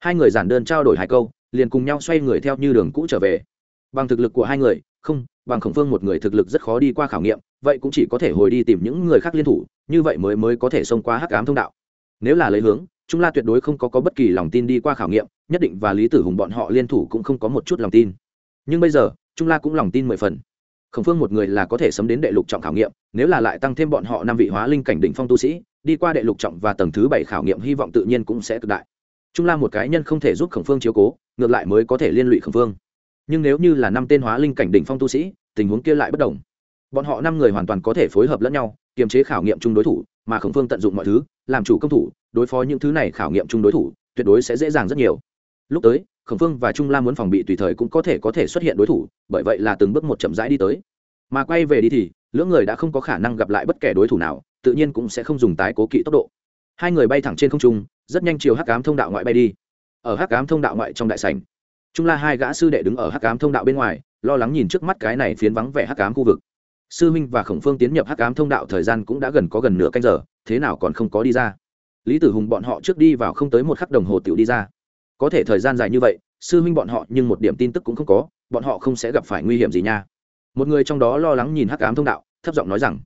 Hai người giản đơn trao đổi hai câu liền cùng nhau xoay người theo như đường cũ trở về. Bằng thực lực của hai người không bằng khổng phương một người thực lực rất khó đi qua khảo nghiệm vậy cũng chỉ có thể hồi đi tìm những người khác liên thủ như vậy mới mới có thể xông qua hắc ám thông đạo. Nếu là lấy hướng trung la tuyệt đối không có, có bất kỳ lòng tin đi qua khảo nghiệm nhất định và lý tử hùng bọn họ liên thủ cũng không có một chút lòng tin. Nhưng bây giờ trung la cũng lòng tin mười phần. Khổng phương một người là có thể sấm đến đệ lục trọng khảo nghiệm nếu là lại tăng thêm bọn họ năm vị hóa linh cảnh đỉnh phong tu sĩ đi qua đệ lục trọng và tầng thứ bảy khảo nghiệm hy vọng tự nhiên cũng sẽ cực đại trung la một cái nhân không thể giúp khổng phương chiếu cố, ngược lại mới có thể liên lụy khổng phương. Nhưng nếu như là năm tên hóa linh cảnh đỉnh phong tu sĩ, tình huống kia lại bất đồng. Bọn họ năm người hoàn toàn có thể phối hợp lẫn nhau, kiềm chế khảo nghiệm chung đối thủ, mà khổng phương tận dụng mọi thứ, làm chủ công thủ, đối phó những thứ này khảo nghiệm chung đối thủ, tuyệt đối sẽ dễ dàng rất nhiều. Lúc tới, khổng phương và trung la muốn phòng bị tùy thời cũng có thể có thể xuất hiện đối thủ, bởi vậy là từng bước một chậm rãi đi tới. Mà quay về đi thì, lưỡng người đã không có khả năng gặp lại bất kể đối thủ nào, tự nhiên cũng sẽ không dùng tái cố kỵ tốc độ. Hai người bay thẳng trên không trung rất nhanh chiều hắc cám thông đạo ngoại bay đi. Ở hắc cám thông đạo ngoại trong đại sảnh, trung la hai gã sư đệ đứng ở hắc cám thông đạo bên ngoài, lo lắng nhìn trước mắt cái này phiến vắng vẻ hắc cám khu vực. Sư minh và khổng phương tiến nhập hắc cám thông đạo thời gian cũng đã gần có gần nửa canh giờ, thế nào còn không có đi ra. Lý tử hùng bọn họ trước đi vào không tới một khắc đồng hồ tiểu đi ra. Có thể thời gian dài như vậy, sư minh bọn họ nhưng một điểm tin tức cũng không có, bọn họ không sẽ gặp phải nguy hiểm gì nha. Một người trong đó lo lắng nhìn hắc ám thông đạo, thấp giọng nói rằng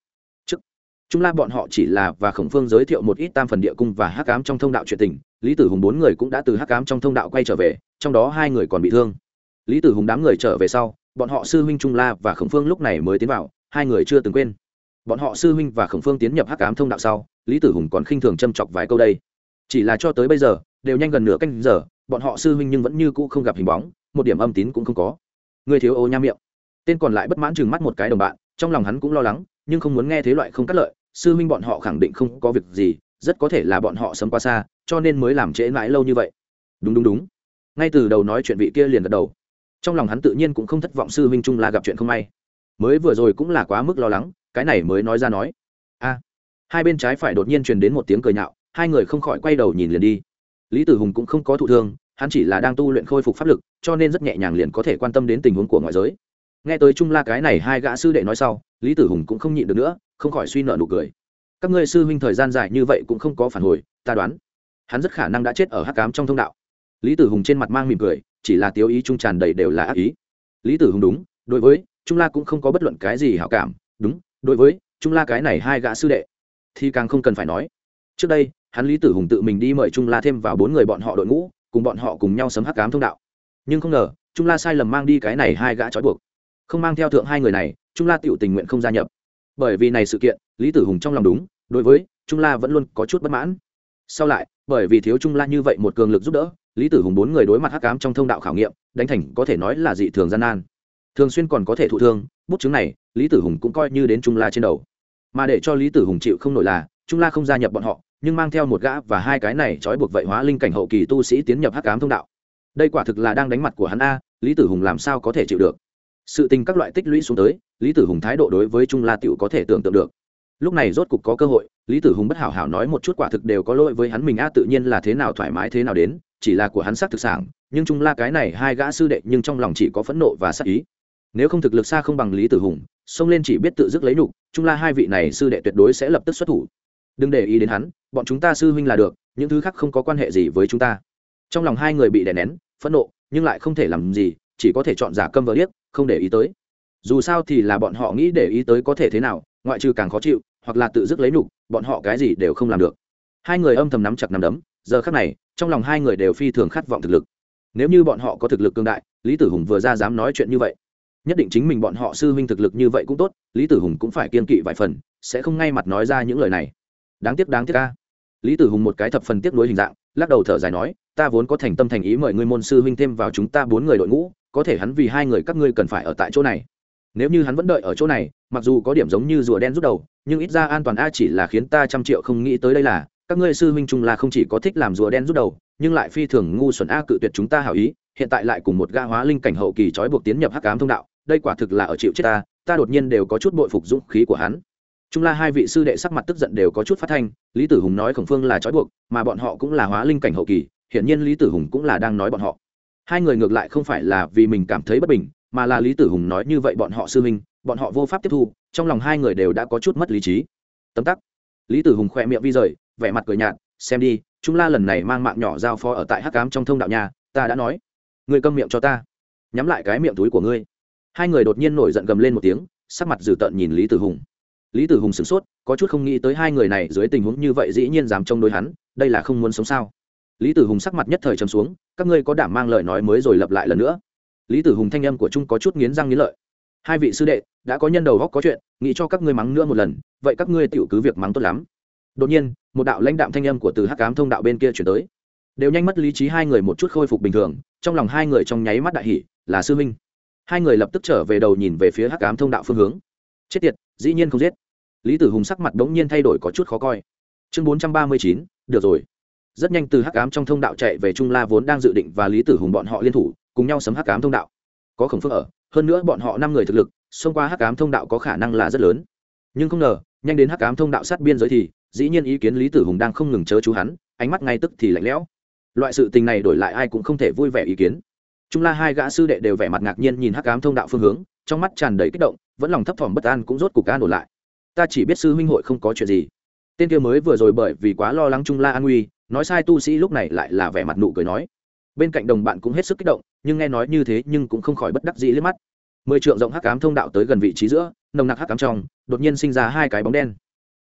Trung la bọn họ chỉ là và khổng phương giới thiệu một ít tam phần địa cung và hắc ám trong thông đạo chuyện tình. Lý tử hùng bốn người cũng đã từ hắc ám trong thông đạo quay trở về, trong đó hai người còn bị thương. Lý tử hùng đám người trở về sau, bọn họ sư huynh trung la và khổng phương lúc này mới tiến vào, hai người chưa từng quên. Bọn họ sư huynh và khổng phương tiến nhập hắc ám thông đạo sau, lý tử hùng còn khinh thường châm chọc vài câu đây. Chỉ là cho tới bây giờ, đều nhanh gần nửa canh giờ, bọn họ sư huynh nhưng vẫn như cũ không gặp hình bóng, một điểm âm tín cũng không có. Người thiếu ô nha miệng. Tên còn lại bất mãn chừng mắt một cái đồng bạn, trong lòng hắn cũng lo lắng nhưng không muốn nghe thế loại không cắt lợi, sư huynh bọn họ khẳng định không có việc gì, rất có thể là bọn họ sớm qua xa, cho nên mới làm trễ mãi lâu như vậy. Đúng đúng đúng. Ngay từ đầu nói chuyện vị kia liền gật đầu. Trong lòng hắn tự nhiên cũng không thất vọng sư huynh trung là gặp chuyện không may. Mới vừa rồi cũng là quá mức lo lắng, cái này mới nói ra nói. A. Hai bên trái phải đột nhiên truyền đến một tiếng cười nhạo, hai người không khỏi quay đầu nhìn liền đi. Lý tử hùng cũng không có thụ thương, hắn chỉ là đang tu luyện khôi phục pháp lực, cho nên rất nhẹ nhàng liền có thể quan tâm đến tình huống của ngoại giới. Nghe tới trung la cái này hai gã sư đệ nói sau lý tử hùng cũng không nhịn được nữa, không khỏi suy nợ nụ cười. Các ngươi sư huynh thời gian dài như vậy cũng không có phản hồi, ta đoán, hắn rất khả năng đã chết ở hắc cám trong thông đạo. Lý tử hùng trên mặt mang mỉm cười, chỉ là tiêu ý trung tràn đầy đều là ác ý. Lý tử hùng đúng, đối với, trung la cũng không có bất luận cái gì hảo cảm, đúng, đối với, trung la cái này hai gã sư đệ, thì càng không cần phải nói. Trước đây, hắn lý tử hùng tự mình đi mời trung la thêm vào bốn người bọn họ đội ngũ, cùng bọn họ cùng nhau sấm hắc cám thông đạo. Nhưng không ngờ, trung la sai lầm mang đi cái này hai gã trói buộc không mang theo thượng hai người này, trung la tựu tình nguyện không gia nhập. Bởi vì này sự kiện, lý tử hùng trong lòng đúng, đối với trung la vẫn luôn có chút bất mãn. Sau lại, bởi vì thiếu trung la như vậy một cường lực giúp đỡ, lý tử hùng bốn người đối mặt hắc cám trong thông đạo khảo nghiệm, đánh thành có thể nói là dị thường gian nan. Thường xuyên còn có thể thụ thương, bút chứng này, lý tử hùng cũng coi như đến trung la trên đầu. Mà để cho lý tử hùng chịu không nổi là, trung la không gia nhập bọn họ, nhưng mang theo một gã và hai cái này trói buộc vậy hóa linh cảnh hậu kỳ tu sĩ tiến nhập hắc ám thông đạo. Đây quả thực là đang đánh mặt của hắn a, lý tử hùng làm sao có thể chịu được? Sự tình các loại tích lũy xuống tới, lý tử hùng thái độ đối với trung la tựu có thể tưởng tượng được. Lúc này rốt cục có cơ hội, lý tử hùng bất hảo hảo nói một chút quả thực đều có lỗi với hắn mình a tự nhiên là thế nào thoải mái thế nào đến, chỉ là của hắn xác thực sản nhưng trung la cái này hai gã sư đệ nhưng trong lòng chỉ có phẫn nộ và sắc ý. Nếu không thực lực xa không bằng lý tử hùng, xông lên chỉ biết tự dứt lấy nhục, trung la hai vị này sư đệ tuyệt đối sẽ lập tức xuất thủ. Đừng để ý đến hắn, bọn chúng ta sư huynh là được, những thứ khác không có quan hệ gì với chúng ta. Trong lòng hai người bị đè nén, phẫn nộ, nhưng lại không thể làm gì, chỉ có thể chọn giả câm vỡ điếc không để ý tới. Dù sao thì là bọn họ nghĩ để ý tới có thể thế nào, ngoại trừ càng khó chịu, hoặc là tự dứt lấy nhục, bọn họ cái gì đều không làm được. Hai người âm thầm nắm chặt nắm đấm, giờ khác này, trong lòng hai người đều phi thường khát vọng thực lực. Nếu như bọn họ có thực lực cương đại, lý tử hùng vừa ra dám nói chuyện như vậy, nhất định chính mình bọn họ sư huynh thực lực như vậy cũng tốt, lý tử hùng cũng phải kiên kỵ vài phần, sẽ không ngay mặt nói ra những lời này. Đáng tiếc đáng tiếc ca lý tử hùng một cái thập phần tiếc nuối hình dạng, lắc đầu thở dài nói, ta vốn có thành tâm thành ý mời ngươi môn sư huynh thêm vào chúng ta bốn người đội ngũ có thể hắn vì hai người các ngươi cần phải ở tại chỗ này. Nếu như hắn vẫn đợi ở chỗ này, mặc dù có điểm giống như rùa đen rút đầu, nhưng ít ra an toàn a chỉ là khiến ta trăm triệu không nghĩ tới đây là, các ngươi sư huynh trung la không chỉ có thích làm rùa đen rút đầu, nhưng lại phi thường ngu xuẩn a cự tuyệt chúng ta hảo ý, hiện tại lại cùng một ga hóa linh cảnh hậu kỳ trói buộc tiến nhập hắc ám thông đạo, đây quả thực là ở chịu chết ta ta đột nhiên đều có chút bội phục dũng khí của hắn. Trung la hai vị sư đệ sắc mặt tức giận đều có chút phát thanh, lý tử hùng nói khổng phương là trói buộc, mà bọn họ cũng là hóa linh cảnh hậu kỳ, hiển nhiên lý tử hùng cũng là đang nói bọn họ hai người ngược lại không phải là vì mình cảm thấy bất bình, mà là lý tử hùng nói như vậy bọn họ sư minh bọn họ vô pháp tiếp thu, trong lòng hai người đều đã có chút mất lý trí. Tấm tắc. Lý tử hùng khỏe miệng vi rời, vẻ mặt cười nhạt, xem đi, chúng la lần này mang mạng nhỏ giao phó ở tại hắc cám trong thông đạo nhà, ta đã nói. Người câm miệng cho ta. Nhắm lại cái miệng túi của ngươi. Hai người đột nhiên nổi giận gầm lên một tiếng, sắc mặt dữ tợn nhìn lý tử hùng. Lý tử hùng sửng sốt, có chút không nghĩ tới hai người này dưới tình huống như vậy dĩ nhiên dám chống đối hắn, đây là không muốn sống sao? Lý tử hùng sắc mặt nhất thời trầm xuống, các ngươi có đảm mang lời nói mới rồi lập lại lần nữa. Lý tử hùng thanh âm của trung có chút nghiến răng nghiến lợi. Hai vị sư đệ, đã có nhân đầu góc có chuyện, nghĩ cho các ngươi mắng nữa một lần, vậy các ngươi tự cứ việc mắng tốt lắm. Đột nhiên, một đạo lãnh đạm thanh âm của từ hắc cám thông đạo bên kia chuyển tới. Đều nhanh mất lý trí hai người một chút khôi phục bình thường, trong lòng hai người trong nháy mắt đại hỷ là sư minh hai người lập tức trở về đầu nhìn về phía hắc cám thông đạo phương hướng. Chết tiệt, dĩ nhiên không giết. Lý tử hùng sắc mặt đống nhiên thay đổi có chút khó coi. Chương bốn trăm ba mươi chín, được rồi rất nhanh từ hắc ám trong thông đạo chạy về trung la vốn đang dự định và lý tử hùng bọn họ liên thủ, cùng nhau sấm hắc ám thông đạo. Có khổng phước ở, hơn nữa bọn họ năm người thực lực, xông qua hắc ám thông đạo có khả năng là rất lớn. Nhưng không ngờ, nhanh đến hắc ám thông đạo sát biên giới thì, dĩ nhiên ý kiến lý tử hùng đang không ngừng chớ chú hắn, ánh mắt ngay tức thì lạnh lẽo. Loại sự tình này đổi lại ai cũng không thể vui vẻ ý kiến. Trung la hai gã sư đệ đều vẻ mặt ngạc nhiên nhìn hắc ám thông đạo phương hướng, trong mắt tràn đầy kích động, vẫn lòng thấp thỏm bất an cũng rốt cục an ổn lại. Ta chỉ biết sư huynh hội không có chuyện gì. Tên kia mới vừa rồi bởi vì quá lo lắng trung la an nguy nói sai tu sĩ lúc này lại là vẻ mặt nụ cười nói. Bên cạnh đồng bạn cũng hết sức kích động, nhưng nghe nói như thế nhưng cũng không khỏi bất đắc dĩ liếc mắt. Mười trượng rộng hắc ám thông đạo tới gần vị trí giữa, nồng nặc hắc ám trong, đột nhiên sinh ra hai cái bóng đen.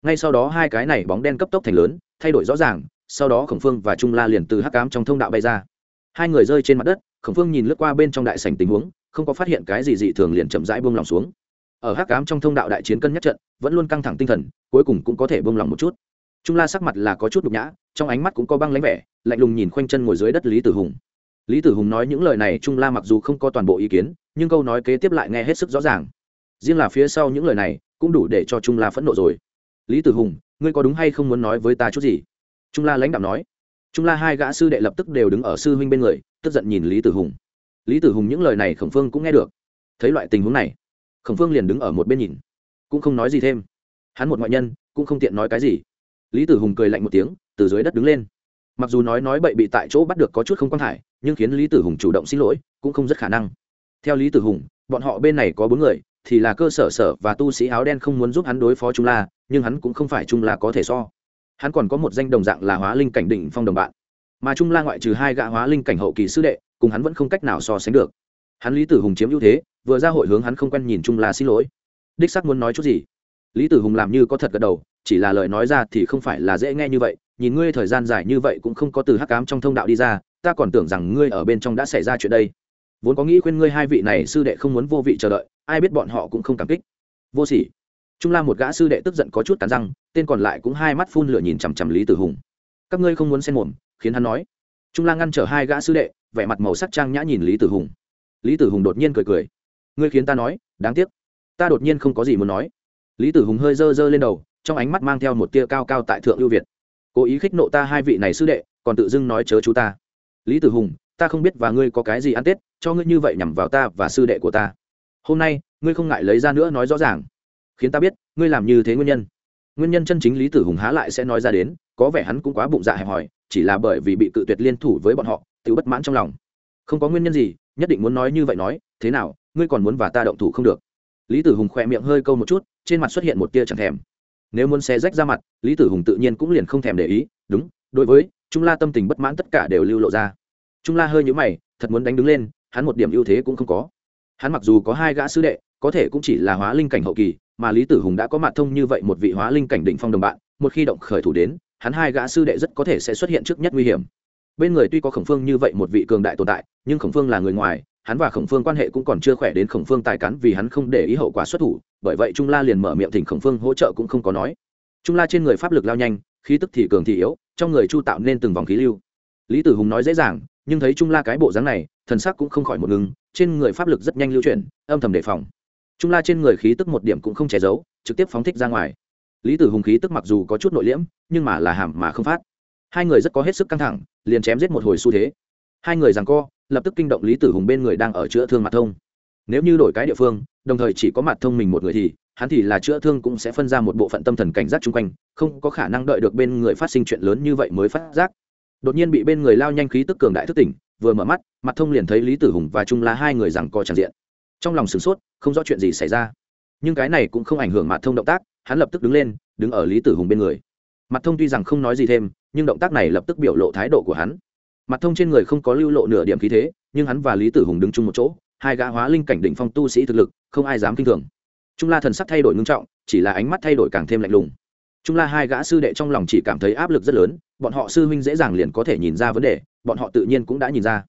Ngay sau đó hai cái này bóng đen cấp tốc thành lớn, thay đổi rõ ràng, sau đó khổng phương và trung la liền từ hắc ám trong thông đạo bay ra. Hai người rơi trên mặt đất, khổng phương nhìn lướt qua bên trong đại sảnh tình huống, không có phát hiện cái gì dị thường liền chậm rãi buông lòng xuống. Ở hắc ám trong thông đạo đại chiến cân nhắc trận, vẫn luôn căng thẳng tinh thần, cuối cùng cũng có thể buông lòng một chút. Trung la sắc mặt là có chút nhục nhã trong ánh mắt cũng có băng lãnh vẻ, lạnh lùng nhìn khoanh chân ngồi dưới đất lý tử hùng. Lý tử hùng nói những lời này trung la mặc dù không có toàn bộ ý kiến, nhưng câu nói kế tiếp lại nghe hết sức rõ ràng. Riêng là phía sau những lời này cũng đủ để cho trung la phẫn nộ rồi. Lý tử hùng, ngươi có đúng hay không muốn nói với ta chút gì? Trung la lãnh đạo nói. Trung la hai gã sư đệ lập tức đều đứng ở sư huynh bên người, tức giận nhìn lý tử hùng. Lý tử hùng những lời này khổng phương cũng nghe được. Thấy loại tình huống này, khổng phương liền đứng ở một bên nhìn, cũng không nói gì thêm. Hắn một ngoại nhân, cũng không tiện nói cái gì lý tử hùng cười lạnh một tiếng, từ dưới đất đứng lên. Mặc dù nói nói bậy bị tại chỗ bắt được có chút không quan thải, nhưng khiến lý tử hùng chủ động xin lỗi, cũng không rất khả năng. Theo lý tử hùng, bọn họ bên này có bốn người, thì là cơ sở sở và tu sĩ áo đen không muốn giúp hắn đối phó trung la, nhưng hắn cũng không phải trung la có thể so. Hắn còn có một danh đồng dạng là hóa linh cảnh định phong đồng bạn. Mà trung la ngoại trừ hai gã hóa linh cảnh hậu kỳ sư đệ, cùng hắn vẫn không cách nào so sánh được. Hắn lý tử hùng chiếm ưu thế, vừa ra hội hướng hắn không quen nhìn trung la xin lỗi. Đích sắc muốn nói chút gì? Lý tử hùng làm như có thật gật đầu chỉ là lời nói ra thì không phải là dễ nghe như vậy, nhìn ngươi thời gian dài như vậy cũng không có từ hắc cám trong thông đạo đi ra, ta còn tưởng rằng ngươi ở bên trong đã xảy ra chuyện đây. Vốn có nghĩ khuyên ngươi hai vị này sư đệ không muốn vô vị chờ đợi, ai biết bọn họ cũng không cảm kích. Vô sỉ. Trung la một gã sư đệ tức giận có chút cắn răng, tên còn lại cũng hai mắt phun lửa nhìn chằm chằm lý tử hùng. Các ngươi không muốn xen mồm, khiến hắn nói. Trung la ngăn trở hai gã sư đệ, vẻ mặt màu sắc trang nhã nhìn lý tử hùng. Lý tử hùng đột nhiên cười cười. Ngươi khiến ta nói, đáng tiếc. Ta đột nhiên không có gì muốn nói. Lý tử hùng hơi dơ dơ lên đầu trong ánh mắt mang theo một tia cao cao tại thượng ưu việt. Cố ý khích nộ ta hai vị này sư đệ, còn tự dưng nói chớ chú ta. Lý tử hùng, ta không biết và ngươi có cái gì ăn tết, cho ngươi như vậy nhằm vào ta và sư đệ của ta. Hôm nay, ngươi không ngại lấy ra nữa nói rõ ràng. Khiến ta biết, ngươi làm như thế nguyên nhân. Nguyên nhân chân chính lý tử hùng há lại sẽ nói ra đến, có vẻ hắn cũng quá bụng dạ hẹp hòi, chỉ là bởi vì bị cự tuyệt liên thủ với bọn họ, tự bất mãn trong lòng. Không có nguyên nhân gì, nhất định muốn nói như vậy nói, thế nào, ngươi còn muốn và ta động thủ không được. Lý tử hùng khỏe miệng hơi câu một chút, trên mặt xuất hiện một tia chẳng thèm nếu muốn xé rách ra mặt, lý tử hùng tự nhiên cũng liền không thèm để ý, đúng, đối với, trung la tâm tình bất mãn tất cả đều lưu lộ ra. Trung la hơi nhũ mày, thật muốn đánh đứng lên, hắn một điểm ưu thế cũng không có. Hắn mặc dù có hai gã sứ đệ, có thể cũng chỉ là hóa linh cảnh hậu kỳ, mà lý tử hùng đã có mặt thông như vậy một vị hóa linh cảnh định phong đồng bạn, một khi động khởi thủ đến, hắn hai gã sư đệ rất có thể sẽ xuất hiện trước nhất nguy hiểm. Bên người tuy có khổng phương như vậy một vị cường đại tồn tại, nhưng khổng phương là người ngoài hắn và khổng phương quan hệ cũng còn chưa khỏe đến khổng phương tài cán vì hắn không để ý hậu quả xuất thủ, bởi vậy trung la liền mở miệng thỉnh khổng phương hỗ trợ cũng không có nói. Trung la trên người pháp lực lao nhanh, khí tức thì cường thì yếu, trong người chu tạo nên từng vòng khí lưu. Lý tử hùng nói dễ dàng, nhưng thấy trung la cái bộ dáng này, thần sắc cũng không khỏi một ngừng trên người pháp lực rất nhanh lưu chuyển, âm thầm đề phòng. Trung la trên người khí tức một điểm cũng không che giấu, trực tiếp phóng thích ra ngoài. Lý tử hùng khí tức mặc dù có chút nội liễm, nhưng mà là hàm mà không phát. Hai người rất có hết sức căng thẳng, liền chém giết một hồi xu thế. Hai người rằng co lập tức kinh động lý tử hùng bên người đang ở chữa thương mặt thông. Nếu như đổi cái địa phương, đồng thời chỉ có mặt thông mình một người thì, hắn thì là chữa thương cũng sẽ phân ra một bộ phận tâm thần cảnh giác chung quanh, không có khả năng đợi được bên người phát sinh chuyện lớn như vậy mới phát giác. Đột nhiên bị bên người lao nhanh khí tức cường đại thức tỉnh, vừa mở mắt, mặt thông liền thấy lý tử hùng và trung la hai người rằng co tràn diện. Trong lòng sửng sốt, không rõ chuyện gì xảy ra. Nhưng cái này cũng không ảnh hưởng mặt thông động tác, hắn lập tức đứng lên, đứng ở lý tử hùng bên người. Mặt thông tuy rằng không nói gì thêm, nhưng động tác này lập tức biểu lộ thái độ của hắn mặt thông trên người không có lưu lộ nửa điểm khí thế, nhưng hắn và lý tử hùng đứng chung một chỗ, hai gã hóa linh cảnh đỉnh phong tu sĩ thực lực, không ai dám kinh thường. Trung la thần sắc thay đổi ngưng trọng, chỉ là ánh mắt thay đổi càng thêm lạnh lùng. Trung la hai gã sư đệ trong lòng chỉ cảm thấy áp lực rất lớn, bọn họ sư huynh dễ dàng liền có thể nhìn ra vấn đề, bọn họ tự nhiên cũng đã nhìn ra.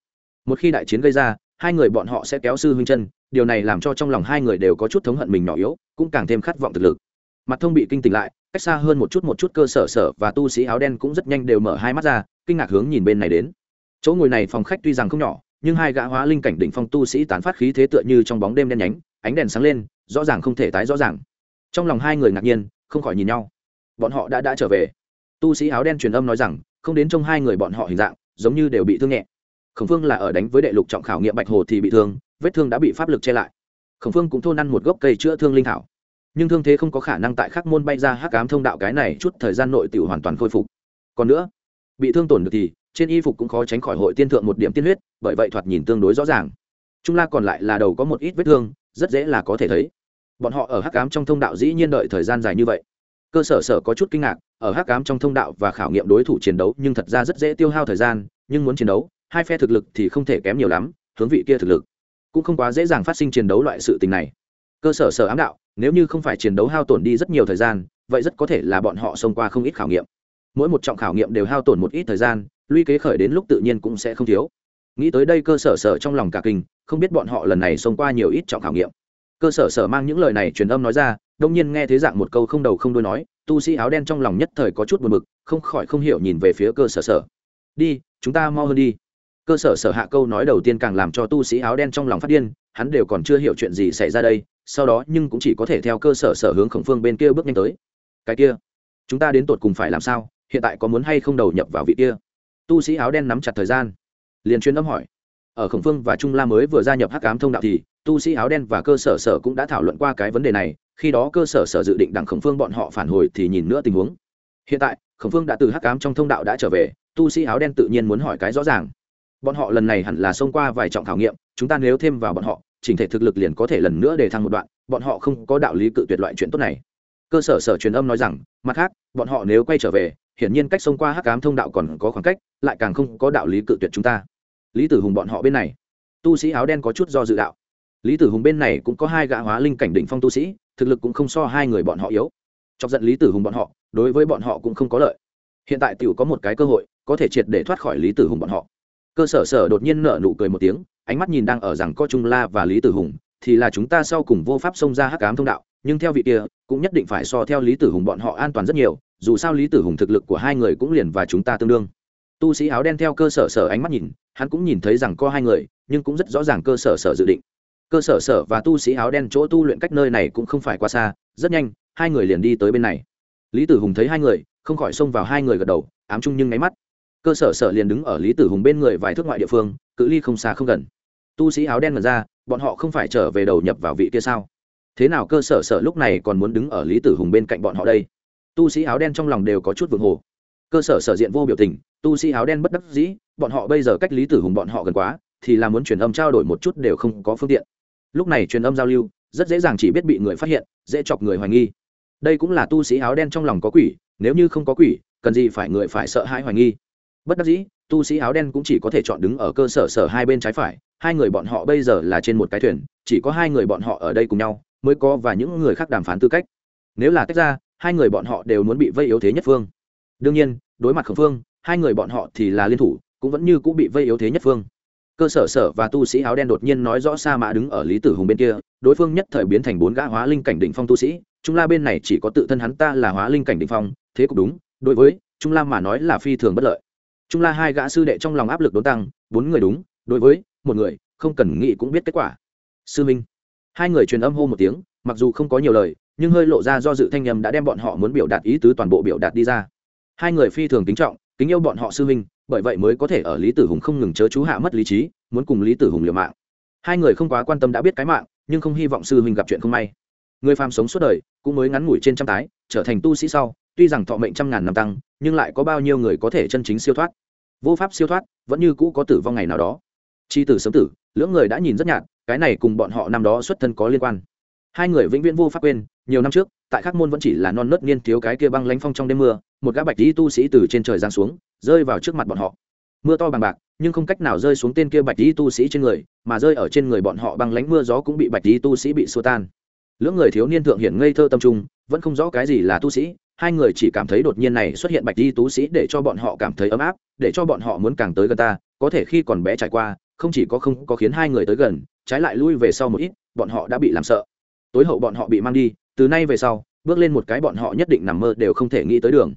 Một khi đại chiến gây ra, hai người bọn họ sẽ kéo sư huynh chân, điều này làm cho trong lòng hai người đều có chút thống hận mình nhỏ yếu, cũng càng thêm khát vọng thực lực. Mặt thông bị kinh tỉnh lại, cách xa hơn một chút một chút cơ sở sở và tu sĩ áo đen cũng rất nhanh đều mở hai mắt ra, kinh ngạc hướng nhìn bên này đến chỗ ngồi này phòng khách tuy rằng không nhỏ, nhưng hai gã hóa linh cảnh đỉnh phong tu sĩ tán phát khí thế tựa như trong bóng đêm đen nhánh, ánh đèn sáng lên, rõ ràng không thể tái rõ ràng. Trong lòng hai người ngạc nhiên, không khỏi nhìn nhau. Bọn họ đã đã trở về. Tu sĩ áo đen truyền âm nói rằng, không đến trong hai người bọn họ hình dạng, giống như đều bị thương nhẹ. Khổng phương là ở đánh với đệ lục trọng khảo nghiệm bạch hồ thì bị thương, vết thương đã bị pháp lực che lại. Khổng phương cũng thôn ăn một gốc cây chữa thương linh thảo. Nhưng thương thế không có khả năng tại khắc môn bay ra hắc ám thông đạo cái này chút thời gian nội tiểu hoàn toàn khôi phục. Còn nữa, bị thương tổn được thì trên y phục cũng khó tránh khỏi hội tiên thượng một điểm tiên huyết, bởi vậy thoạt nhìn tương đối rõ ràng. Trung la còn lại là đầu có một ít vết thương, rất dễ là có thể thấy. Bọn họ ở hắc cám trong thông đạo dĩ nhiên đợi thời gian dài như vậy. Cơ sở sở có chút kinh ngạc, ở hắc cám trong thông đạo và khảo nghiệm đối thủ chiến đấu nhưng thật ra rất dễ tiêu hao thời gian, nhưng muốn chiến đấu, hai phe thực lực thì không thể kém nhiều lắm, hướng vị kia thực lực cũng không quá dễ dàng phát sinh chiến đấu loại sự tình này. Cơ sở sở ám đạo, nếu như không phải chiến đấu hao tổn đi rất nhiều thời gian, vậy rất có thể là bọn họ xông qua không ít khảo nghiệm. Mỗi một trọng khảo nghiệm đều hao tổn một ít thời gian lũy kế khởi đến lúc tự nhiên cũng sẽ không thiếu. Nghĩ tới đây cơ sở sở trong lòng cả kinh, không biết bọn họ lần này xông qua nhiều ít trọng khảo nghiệm. Cơ sở sở mang những lời này truyền âm nói ra, đông nhiên nghe thế dạng một câu không đầu không đuôi nói, tu sĩ áo đen trong lòng nhất thời có chút buồn bực, không khỏi không hiểu nhìn về phía cơ sở sở. Đi, chúng ta mau hơn đi. Cơ sở sở hạ câu nói đầu tiên càng làm cho tu sĩ áo đen trong lòng phát điên, hắn đều còn chưa hiểu chuyện gì xảy ra đây, sau đó nhưng cũng chỉ có thể theo cơ sở sở hướng khổng phương bên kia bước nhanh tới. Cái kia, chúng ta đến tột cùng phải làm sao? Hiện tại có muốn hay không đầu nhập vào vị kia? Tu sĩ áo đen nắm chặt thời gian, liền chuyên âm hỏi. Ở khổng phương và trung la mới vừa gia nhập hắc ám thông đạo thì, tu sĩ áo đen và cơ sở sở cũng đã thảo luận qua cái vấn đề này. Khi đó cơ sở sở dự định đặng khổng phương bọn họ phản hồi thì nhìn nữa tình huống. Hiện tại, khổng phương đã từ hắc ám trong thông đạo đã trở về, tu sĩ áo đen tự nhiên muốn hỏi cái rõ ràng. Bọn họ lần này hẳn là xông qua vài trọng khảo nghiệm, chúng ta nếu thêm vào bọn họ, chỉnh thể thực lực liền có thể lần nữa để thăng một đoạn, bọn họ không có đạo lý cự tuyệt loại chuyện tốt này. Cơ sở sở truyền âm nói rằng, mặt khác, bọn họ nếu quay trở về hiển nhiên cách xông qua hắc ám thông đạo còn có khoảng cách, lại càng không có đạo lý cự tuyệt chúng ta. Lý tử hùng bọn họ bên này, tu sĩ áo đen có chút do dự đạo. Lý tử hùng bên này cũng có hai gã hóa linh cảnh đỉnh phong tu sĩ, thực lực cũng không so hai người bọn họ yếu. Chọc giận lý tử hùng bọn họ, đối với bọn họ cũng không có lợi. Hiện tại tiểu có một cái cơ hội, có thể triệt để thoát khỏi lý tử hùng bọn họ. Cơ sở sở đột nhiên nở nụ cười một tiếng, ánh mắt nhìn đang ở rằng có trung la và lý tử hùng, thì là chúng ta sau cùng vô pháp xông ra hắc ám thông đạo nhưng theo vị kia, cũng nhất định phải so theo lý tử hùng bọn họ an toàn rất nhiều, dù sao lý tử hùng thực lực của hai người cũng liền và chúng ta tương đương. Tu sĩ áo đen theo cơ sở sở ánh mắt nhìn, hắn cũng nhìn thấy rằng có hai người, nhưng cũng rất rõ ràng cơ sở sở dự định. Cơ sở sở và tu sĩ áo đen chỗ tu luyện cách nơi này cũng không phải quá xa, rất nhanh, hai người liền đi tới bên này. Lý tử hùng thấy hai người, không khỏi xông vào hai người gật đầu, ám chung nhưng ngáy mắt. Cơ sở sở liền đứng ở lý tử hùng bên người vài thước ngoại địa phương, cự ly không xa không gần. Tu sĩ áo đen mật ra, bọn họ không phải trở về đầu nhập vào vị kia sao? Thế nào cơ sở sở lúc này còn muốn đứng ở lý tử hùng bên cạnh bọn họ đây? Tu sĩ áo đen trong lòng đều có chút vượng hồ. Cơ sở sở diện vô biểu tình, tu sĩ áo đen bất đắc dĩ, bọn họ bây giờ cách lý tử hùng bọn họ gần quá, thì là muốn truyền âm trao đổi một chút đều không có phương tiện. Lúc này truyền âm giao lưu, rất dễ dàng chỉ biết bị người phát hiện, dễ chọc người hoài nghi. Đây cũng là tu sĩ áo đen trong lòng có quỷ, nếu như không có quỷ, cần gì phải người phải sợ hãi hoài nghi. Bất đắc dĩ, tu sĩ áo đen cũng chỉ có thể chọn đứng ở cơ sở sở hai bên trái phải, hai người bọn họ bây giờ là trên một cái thuyền, chỉ có hai người bọn họ ở đây cùng nhau mới có và những người khác đàm phán tư cách. Nếu là tách ra, hai người bọn họ đều muốn bị vây yếu thế nhất phương. Đương nhiên, đối mặt khẩn phương, hai người bọn họ thì là liên thủ, cũng vẫn như cũng bị vây yếu thế nhất phương. Cơ sở sở và tu sĩ áo đen đột nhiên nói rõ sa mã đứng ở lý tử hùng bên kia, đối phương nhất thời biến thành bốn gã hóa linh cảnh đỉnh phong tu sĩ. Trung la bên này chỉ có tự thân hắn ta là hóa linh cảnh đỉnh phong, thế cũng đúng, đối với trung la mà nói là phi thường bất lợi. Trung la hai gã sư đệ trong lòng áp lực đốn tăng, bốn người đúng, đối với một người, không cần nghĩ cũng biết kết quả. Sư minh hai người truyền âm hô một tiếng, mặc dù không có nhiều lời, nhưng hơi lộ ra do dự thanh nhầm đã đem bọn họ muốn biểu đạt ý tứ toàn bộ biểu đạt đi ra. Hai người phi thường kính trọng, kính yêu bọn họ sư huynh, bởi vậy mới có thể ở lý tử hùng không ngừng chớ chú hạ mất lý trí, muốn cùng lý tử hùng liều mạng. Hai người không quá quan tâm đã biết cái mạng, nhưng không hy vọng sư huynh gặp chuyện không may. Người phàm sống suốt đời, cũng mới ngắn ngủi trên trăm tái, trở thành tu sĩ sau, tuy rằng thọ mệnh trăm ngàn năm tăng, nhưng lại có bao nhiêu người có thể chân chính siêu thoát. Vô pháp siêu thoát, vẫn như cũ có tử vong ngày nào đó. Chi tử sớm tử, lưỡng người đã nhìn rất nhạt cái này cùng bọn họ năm đó xuất thân có liên quan. Hai người vĩnh viễn vô pháp quên, nhiều năm trước, tại khắc môn vẫn chỉ là non nớt niên thiếu cái kia băng lánh phong trong đêm mưa, một gã bạch lý tu sĩ từ trên trời giáng xuống, rơi vào trước mặt bọn họ. Mưa to bằng bạc, nhưng không cách nào rơi xuống tên kia bạch lý tu sĩ trên người, mà rơi ở trên người bọn họ băng lánh mưa gió cũng bị bạch lý tu sĩ bị xua tan. Lưỡng người thiếu niên thượng hiển ngây thơ tâm trung, vẫn không rõ cái gì là tu sĩ, hai người chỉ cảm thấy đột nhiên này xuất hiện bạch lý tu sĩ để cho bọn họ cảm thấy ấm áp, để cho bọn họ muốn càng tới gần ta, có thể khi còn bé trải qua, không chỉ có không có khiến hai người tới gần trái lại lui về sau một ít, bọn họ đã bị làm sợ. Tối hậu bọn họ bị mang đi, từ nay về sau, bước lên một cái bọn họ nhất định nằm mơ đều không thể nghĩ tới đường.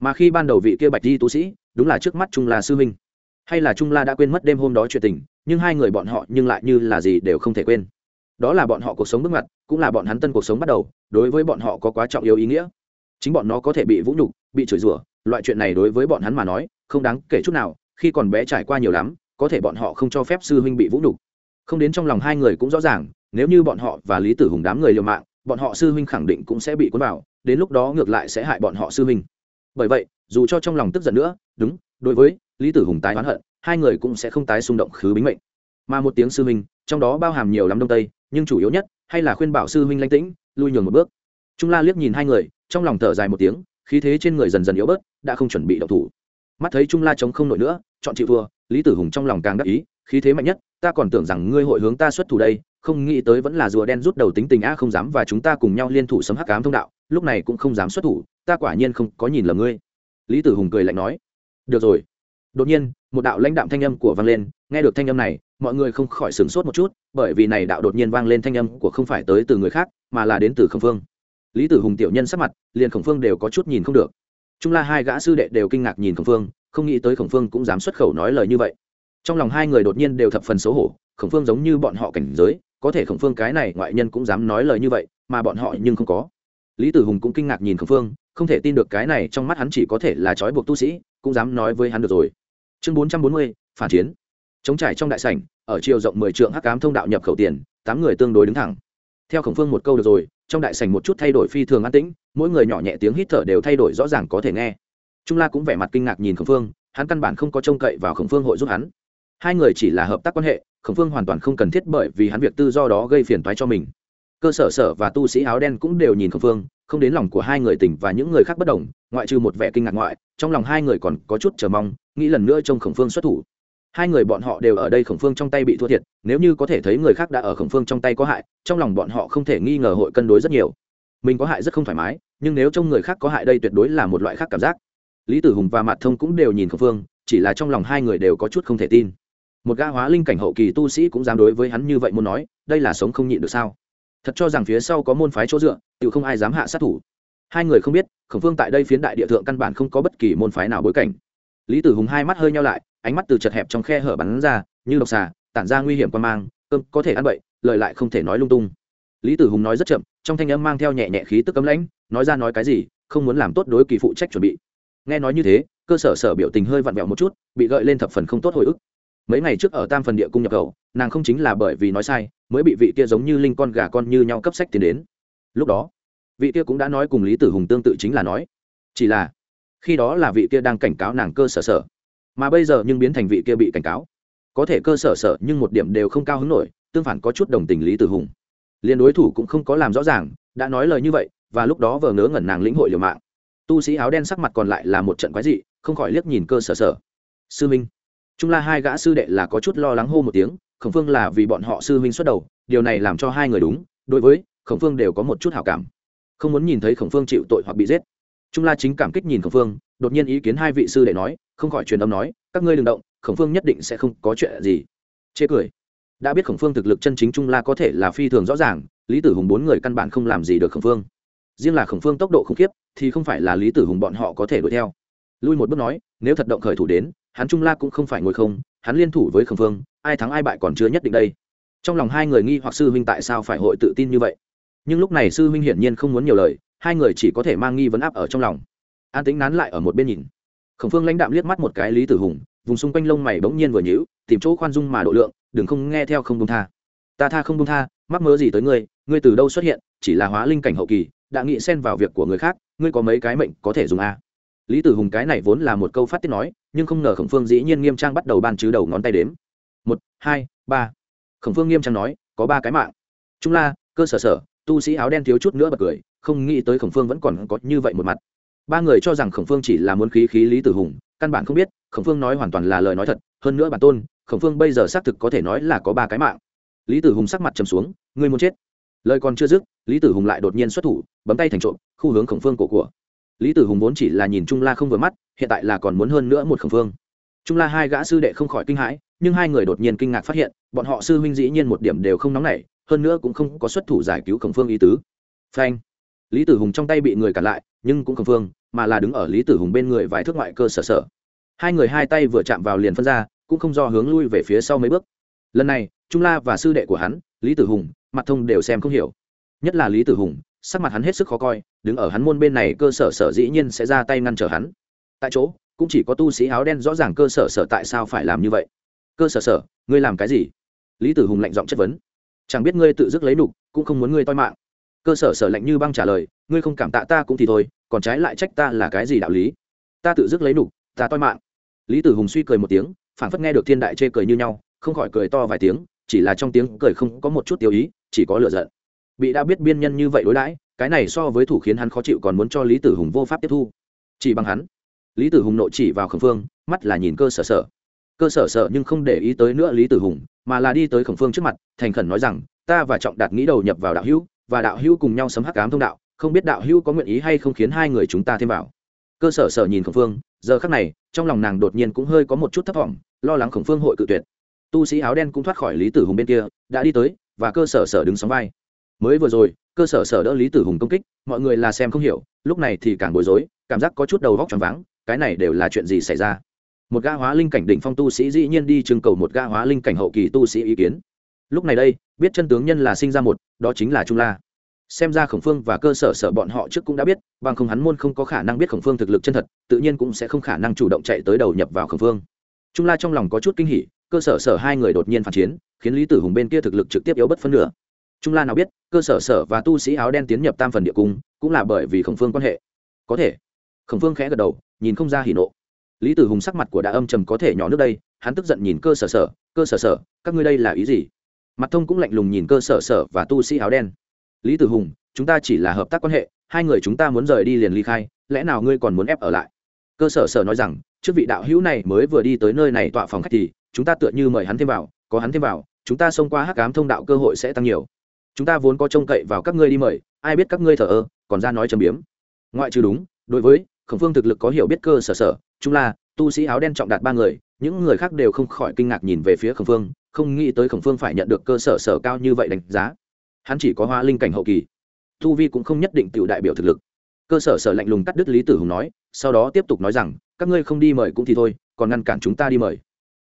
Mà khi ban đầu vị kia bạch di tu sĩ, đúng là trước mắt trung la sư huynh. Hay là trung la đã quên mất đêm hôm đó chuyện tình, nhưng hai người bọn họ nhưng lại như là gì đều không thể quên. Đó là bọn họ cuộc sống bước ngoặt, cũng là bọn hắn tân cuộc sống bắt đầu, đối với bọn họ có quá trọng yếu ý nghĩa. Chính bọn nó có thể bị vũ nhục, bị chửi rủa, loại chuyện này đối với bọn hắn mà nói, không đáng kể chút nào, khi còn bé trải qua nhiều lắm, có thể bọn họ không cho phép sư huynh bị vũ nhục không đến trong lòng hai người cũng rõ ràng, nếu như bọn họ và lý tử hùng đám người liều mạng, bọn họ sư huynh khẳng định cũng sẽ bị cuốn vào, đến lúc đó ngược lại sẽ hại bọn họ sư huynh. Bởi vậy, dù cho trong lòng tức giận nữa, đúng, đối với lý tử hùng tái oán hận, hai người cũng sẽ không tái xung động khứ bính mệnh. Mà một tiếng sư huynh, trong đó bao hàm nhiều lắm đông tây, nhưng chủ yếu nhất hay là khuyên bảo sư huynh lanh tĩnh, lui nhường một bước. Trung la liếc nhìn hai người, trong lòng thở dài một tiếng, khí thế trên người dần dần yếu bớt, đã không chuẩn bị đậu thủ. Mắt thấy trung la chống không nổi nữa, chọn chịu thua, lý tử hùng trong lòng càng đắc ý khí thế mạnh nhất, ta còn tưởng rằng ngươi hội hướng ta xuất thủ đây, không nghĩ tới vẫn là rùa đen rút đầu tính tình a, không dám và chúng ta cùng nhau liên thủ sấm hắc cám thông đạo, lúc này cũng không dám xuất thủ, ta quả nhiên không có nhìn lầm ngươi. Lý tử hùng cười lạnh nói. Được rồi. Đột nhiên, một đạo lãnh đạm thanh âm của vang lên, nghe được thanh âm này, mọi người không khỏi sửng sốt một chút, bởi vì này đạo đột nhiên vang lên thanh âm của không phải tới từ người khác, mà là đến từ khổng phương. Lý tử hùng tiểu nhân sắc mặt, liền khổng phương đều có chút nhìn không được. Chúng la hai gã sư đệ đều kinh ngạc nhìn khổng phương, không nghĩ tới khổng phương cũng dám xuất khẩu nói lời như vậy trong lòng hai người đột nhiên đều thập phần xấu hổ, khổng phương giống như bọn họ cảnh giới, có thể khổng phương cái này ngoại nhân cũng dám nói lời như vậy, mà bọn họ nhưng không có. Lý tử hùng cũng kinh ngạc nhìn khổng phương, không thể tin được cái này trong mắt hắn chỉ có thể là trói buộc tu sĩ, cũng dám nói với hắn được rồi. Chương bốn trăm bốn mươi, phản chiến. Chống trải trong đại sảnh, ở chiều rộng mười trượng hắc cám thông đạo nhập khẩu tiền, tám người tương đối đứng thẳng. Theo khổng phương một câu được rồi, trong đại sảnh một chút thay đổi phi thường an tĩnh, mỗi người nhỏ nhẹ tiếng hít thở đều thay đổi rõ ràng có thể nghe. Trung la cũng vẻ mặt kinh ngạc nhìn khổng phương, hắn căn bản không có trông cậy vào khổng phương hội giúp hắn hai người chỉ là hợp tác quan hệ, khổng phương hoàn toàn không cần thiết bởi vì hắn việc tư do đó gây phiền toái cho mình. Cơ sở sở và tu sĩ áo đen cũng đều nhìn khổng phương, không đến lòng của hai người tỉnh và những người khác bất đồng, ngoại trừ một vẻ kinh ngạc ngoại, trong lòng hai người còn có chút chờ mong, nghĩ lần nữa trông khổng phương xuất thủ. Hai người bọn họ đều ở đây khổng phương trong tay bị thua thiệt, nếu như có thể thấy người khác đã ở khổng phương trong tay có hại, trong lòng bọn họ không thể nghi ngờ hội cân đối rất nhiều. Mình có hại rất không thoải mái, nhưng nếu trông người khác có hại đây tuyệt đối là một loại khác cảm giác. Lý tử hùng và mạt thông cũng đều nhìn khổng phương, chỉ là trong lòng hai người đều có chút không thể tin một gã hóa linh cảnh hậu kỳ tu sĩ cũng dám đối với hắn như vậy muốn nói, đây là sống không nhịn được sao? Thật cho rằng phía sau có môn phái chỗ dựa tự không ai dám hạ sát thủ. Hai người không biết, khổng phương tại đây phiến đại địa thượng căn bản không có bất kỳ môn phái nào bối cảnh. Lý tử hùng hai mắt hơi nhau lại, ánh mắt từ chật hẹp trong khe hở bắn ra, như độc xà, tản ra nguy hiểm quan mang, cơm có thể ăn bậy, lời lại không thể nói lung tung. Lý tử hùng nói rất chậm, trong thanh âm mang theo nhẹ nhẹ khí tức cấm lãnh, nói ra nói cái gì, không muốn làm tốt đối kỳ phụ trách chuẩn bị. Nghe nói như thế, cơ sở sở biểu tình hơi vặn vẹo một chút, bị gợi lên thập phần không tốt hồi ức mấy ngày trước ở tam phần địa cung nhập khẩu, nàng không chính là bởi vì nói sai, mới bị vị kia giống như linh con gà con như nhau cấp sách tiến đến. Lúc đó, vị kia cũng đã nói cùng lý tử hùng tương tự chính là nói. Chỉ là, khi đó là vị kia đang cảnh cáo nàng cơ sở sở. Mà bây giờ nhưng biến thành vị kia bị cảnh cáo. Có thể cơ sở sở nhưng một điểm đều không cao hứng nổi, tương phản có chút đồng tình lý tử hùng. Liền đối thủ cũng không có làm rõ ràng, đã nói lời như vậy, và lúc đó vờ ngớ ngẩn nàng lĩnh hội liều mạng. Tu sĩ áo đen sắc mặt còn lại là một trận quái dị, không khỏi liếc nhìn cơ sở sở. Sư minh trung la hai gã sư đệ là có chút lo lắng hô một tiếng, khổng phương là vì bọn họ sư minh xuất đầu, điều này làm cho hai người đúng, đối với khổng phương đều có một chút hảo cảm. Không muốn nhìn thấy khổng phương chịu tội hoặc bị giết. Trung la chính cảm kích nhìn khổng phương, đột nhiên ý kiến hai vị sư đệ nói, không khỏi truyền âm nói, các ngươi đừng động, khổng phương nhất định sẽ không có chuyện gì. Chê cười. Đã biết khổng phương thực lực chân chính trung la có thể là phi thường rõ ràng, lý tử hùng bốn người căn bản không làm gì được khổng phương. Riêng là khổng phương tốc độ khủng khiếp, thì không phải là lý tử hùng bọn họ có thể đuổi theo. Lui một bước nói, nếu thật động khởi thủ đến hắn trung la cũng không phải ngồi không, hắn liên thủ với khổng phương ai thắng ai bại còn chưa nhất định đây. Trong lòng hai người nghi hoặc sư huynh tại sao phải hội tự tin như vậy? Nhưng lúc này sư huynh hiển nhiên không muốn nhiều lời, hai người chỉ có thể mang nghi vấn áp ở trong lòng. An tính nán lại ở một bên nhìn. Khổng phương lãnh đạm liếc mắt một cái lý tử hùng, vùng xung quanh lông mày bỗng nhiên vừa nhữ tìm chỗ khoan dung mà độ lượng, đừng không nghe theo không công tha. Ta tha không công tha, mắc mớ gì tới ngươi ngươi từ đâu xuất hiện, chỉ là hóa linh cảnh hậu kỳ, đã nghĩ xen vào việc của người khác, ngươi có mấy cái mệnh có thể dùng a? à? Lý tử hùng cái này vốn là một câu phát tiết nói, nhưng không ngờ khổng phương dĩ nhiên nghiêm trang bắt đầu ban chứ đầu ngón tay đếm. Một, hai, ba. Khổng phương nghiêm trang nói, có ba cái mạng. Trung la, cơ sở sở, tu sĩ áo đen thiếu chút nữa bật cười, không nghĩ tới khổng phương vẫn còn có như vậy một mặt. Ba người cho rằng khổng phương chỉ là muốn khí khí lý tử hùng, căn bản không biết, khổng phương nói hoàn toàn là lời nói thật, hơn nữa bản tôn, khổng phương bây giờ xác thực có thể nói là có ba cái mạng. Lý tử hùng sắc mặt trầm xuống, ngươi muốn chết. Lời còn chưa dứt, lý tử hùng lại đột nhiên xuất thủ, bấm tay thành trộm, khu hướng khổng phương cổ của lý tử hùng vốn chỉ là nhìn trung la không vừa mắt, hiện tại là còn muốn hơn nữa một khẩn phương trung la hai gã sư đệ không khỏi kinh hãi, nhưng hai người đột nhiên kinh ngạc phát hiện, bọn họ sư huynh dĩ nhiên một điểm đều không nóng nảy, hơn nữa cũng không có xuất thủ giải cứu khổng phương ý tứ. Phanh! Lý tử hùng trong tay bị người cản lại, nhưng cũng khổng phương mà là đứng ở lý tử hùng bên người vài thước ngoại cơ sở sở. Hai người hai tay vừa chạm vào liền phân ra, cũng không do hướng lui về phía sau mấy bước. Lần này, trung la và sư đệ của hắn, lý tử hùng, mặt thông đều xem không hiểu. Nhất là lý tử hùng sắc mặt hắn hết sức khó coi, đứng ở hắn môn bên này cơ sở sở dĩ nhiên sẽ ra tay ngăn trở hắn. Tại chỗ, cũng chỉ có tu sĩ áo đen rõ ràng cơ sở sở tại sao phải làm như vậy. Cơ sở sở, ngươi làm cái gì? Lý tử hùng lạnh giọng chất vấn. Chẳng biết ngươi tự dứt lấy nục, cũng không muốn ngươi toi mạng. Cơ sở sở lạnh như băng trả lời, ngươi không cảm tạ ta cũng thì thôi, còn trái lại trách ta là cái gì đạo lý? Ta tự dứt lấy nục, ta toi mạng. Lý tử hùng suy cười một tiếng, phảng phất nghe được thiên đại chê cười như nhau, không khỏi cười to vài tiếng, chỉ là trong tiếng cười không có một chút tiêu ý, chỉ có lửa giận bị đã biết biên nhân như vậy đối đãi, cái này so với thủ khiến hắn khó chịu còn muốn cho lý tử hùng vô pháp tiếp thu. Chỉ bằng hắn, lý tử hùng nội chỉ vào khổng phương, mắt là nhìn cơ sở sở. Cơ sở sở nhưng không để ý tới nữa lý tử hùng, mà là đi tới khổng phương trước mặt, thành khẩn nói rằng, ta và trọng đạt nghĩ đầu nhập vào đạo hữu, và đạo hữu cùng nhau sấm hắc cám thông đạo, không biết đạo hữu có nguyện ý hay không khiến hai người chúng ta thêm vào. Cơ sở sở nhìn khổng phương, giờ khắc này, trong lòng nàng đột nhiên cũng hơi có một chút thất vọng, lo lắng khổng phương hội cự tuyệt. Tu sĩ áo đen cũng thoát khỏi lý tử hùng bên kia, đã đi tới, và cơ sở sở đứng sóng vai mới vừa rồi, cơ sở sở đỡ lý tử hùng công kích, mọi người là xem không hiểu, lúc này thì càng bối rối, cảm giác có chút đầu vóc t r váng, cái này đều là chuyện gì xảy ra? Một ga hóa linh cảnh đỉnh phong tu sĩ dĩ nhiên đi trưng cầu một ga hóa linh cảnh hậu kỳ tu sĩ ý kiến. Lúc này đây, biết chân tướng nhân là sinh ra một, đó chính là trung la. Xem ra khổng phương và cơ sở sở bọn họ trước cũng đã biết, bằng không hắn môn không có khả năng biết khổng phương thực lực chân thật, tự nhiên cũng sẽ không khả năng chủ động chạy tới đầu nhập vào khổng phương. Trung la trong lòng có chút kinh hỉ, cơ sở sở hai người đột nhiên phản chiến, khiến lý tử hùng bên kia thực lực trực tiếp yếu bất phân nửa trung la nào biết, cơ sở sở và tu sĩ áo đen tiến nhập tam phần địa cung, cũng là bởi vì khổng phương quan hệ. Có thể. Khổng phương khẽ gật đầu, nhìn không ra hỉ nộ. Lý tử hùng sắc mặt của đã âm trầm có thể nhỏ nước đây, hắn tức giận nhìn cơ sở sở, cơ sở sở, các ngươi đây là ý gì? Mặt thông cũng lạnh lùng nhìn cơ sở sở và tu sĩ áo đen. Lý tử hùng, chúng ta chỉ là hợp tác quan hệ, hai người chúng ta muốn rời đi liền ly khai, lẽ nào ngươi còn muốn ép ở lại? Cơ sở sở nói rằng, trước vị đạo hữu này mới vừa đi tới nơi này tọa phòng khách thì, chúng ta tựa như mời hắn thêm vào, có hắn thêm vào, chúng ta xông qua hắc ám thông đạo cơ hội sẽ tăng nhiều chúng ta vốn có trông cậy vào các ngươi đi mời, ai biết các ngươi thờ ơ, còn ra nói châm biếm. Ngoại trừ đúng, đối với, khổng phương thực lực có hiểu biết cơ sở sở chúng là, tu sĩ áo đen trọng đạt ba người, những người khác đều không khỏi kinh ngạc nhìn về phía khổng phương, không nghĩ tới khổng phương phải nhận được cơ sở sở cao như vậy đánh giá. Hắn chỉ có hóa linh cảnh hậu kỳ. Tu vi cũng không nhất định tự đại biểu thực lực. Cơ sở sở lạnh lùng cắt đứt lý tử hùng nói, sau đó tiếp tục nói rằng, các ngươi không đi mời cũng thì thôi, còn ngăn cản chúng ta đi mời.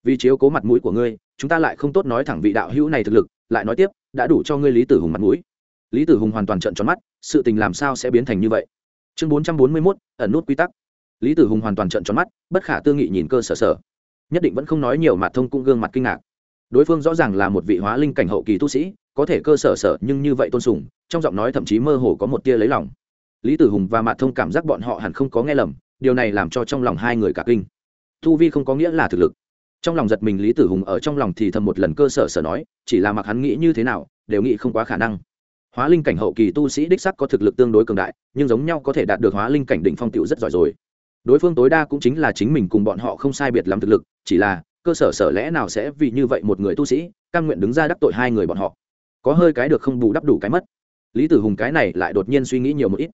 Vì chiếu cố mặt mũi của ngươi, chúng ta lại không tốt nói thẳng vị đạo hữu này thực lực, lại nói tiếp đã đủ cho ngươi lý tử hùng mặt mũi. Lý tử hùng hoàn toàn trận tròn mắt, sự tình làm sao sẽ biến thành như vậy? Chương bốn trăm bốn mươi mốt, ẩn nút quy tắc. Lý tử hùng hoàn toàn trận tròn mắt, bất khả tư nghị nhìn cơ sở sở. Nhất định vẫn không nói nhiều mà thông cũng gương mặt kinh ngạc. Đối phương rõ ràng là một vị hóa linh cảnh hậu kỳ tu sĩ, có thể cơ sở sở nhưng như vậy tôn sùng, trong giọng nói thậm chí mơ hồ có một tia lấy lòng. Lý tử hùng và mạt thông cảm giác bọn họ hẳn không có nghe lầm, điều này làm cho trong lòng hai người cả kinh. Tu vi không có nghĩa là thực lực trong lòng giật mình lý tử hùng ở trong lòng thì thầm một lần cơ sở sở nói, chỉ là mặc hắn nghĩ như thế nào, đều nghĩ không quá khả năng. Hóa linh cảnh hậu kỳ tu sĩ đích sắc có thực lực tương đối cường đại, nhưng giống nhau có thể đạt được hóa linh cảnh đỉnh phong tiểu rất giỏi rồi. Đối phương tối đa cũng chính là chính mình cùng bọn họ không sai biệt làm thực lực, chỉ là, cơ sở sở lẽ nào sẽ vì như vậy một người tu sĩ căn nguyện đứng ra đắc tội hai người bọn họ. Có hơi cái được không bù đắp đủ cái mất. Lý tử hùng cái này lại đột nhiên suy nghĩ nhiều một ít.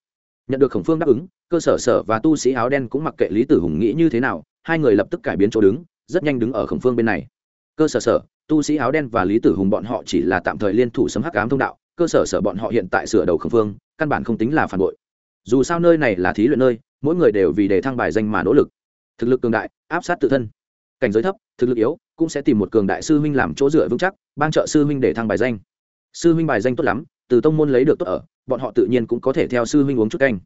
Nhận được khổng phương đáp ứng, cơ sở sở và tu sĩ áo đen cũng mặc kệ lý tử hùng nghĩ như thế nào, hai người lập tức cải biến chỗ đứng rất nhanh đứng ở khổng phương bên này. Cơ sở sở, tu sĩ áo đen và lý tử hùng bọn họ chỉ là tạm thời liên thủ sấm hắc ám thông đạo, cơ sở sở bọn họ hiện tại sửa đầu khổng phương, căn bản không tính là phản bội. Dù sao nơi này là thí luyện nơi, mỗi người đều vì để thăng bài danh mà nỗ lực. Thực lực cường đại, áp sát tự thân. Cảnh giới thấp, thực lực yếu, cũng sẽ tìm một cường đại sư huynh làm chỗ dựa vững chắc, ban trợ sư huynh để thăng bài danh. Sư huynh bài danh tốt lắm, từ tông môn lấy được tốt ở, bọn họ tự nhiên cũng có thể theo sư huynh uống chút canh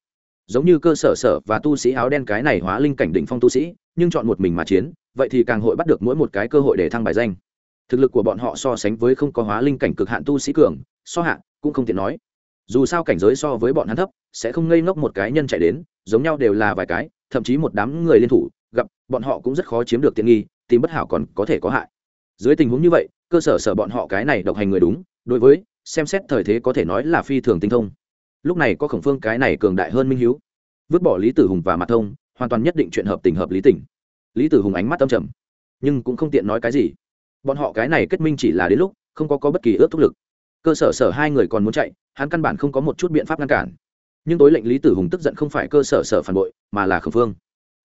giống như cơ sở sở và tu sĩ áo đen cái này hóa linh cảnh đỉnh phong tu sĩ, nhưng chọn một mình mà chiến, vậy thì càng hội bắt được mỗi một cái cơ hội để thăng bài danh. Thực lực của bọn họ so sánh với không có hóa linh cảnh cực hạn tu sĩ cường, so hạ, cũng không tiện nói. Dù sao cảnh giới so với bọn hắn thấp, sẽ không ngây ngốc một cái nhân chạy đến, giống nhau đều là vài cái, thậm chí một đám người liên thủ, gặp, bọn họ cũng rất khó chiếm được tiện nghi, tìm bất hảo còn có thể có hại. Dưới tình huống như vậy, cơ sở sở bọn họ cái này độc hành người đúng, đối với, xem xét thời thế có thể nói là phi thường tinh thông lúc này có khổng phương cái này cường đại hơn minh hiếu. Vứt bỏ lý tử hùng và mặt thông hoàn toàn nhất định chuyện hợp tình hợp lý tình. Lý tử hùng ánh mắt âm trầm nhưng cũng không tiện nói cái gì. Bọn họ cái này kết minh chỉ là đến lúc không có, có bất kỳ ước thúc lực. Cơ sở sở hai người còn muốn chạy hắn căn bản không có một chút biện pháp ngăn cản. Nhưng tối lệnh lý tử hùng tức giận không phải cơ sở sở phản bội mà là khẩn phương.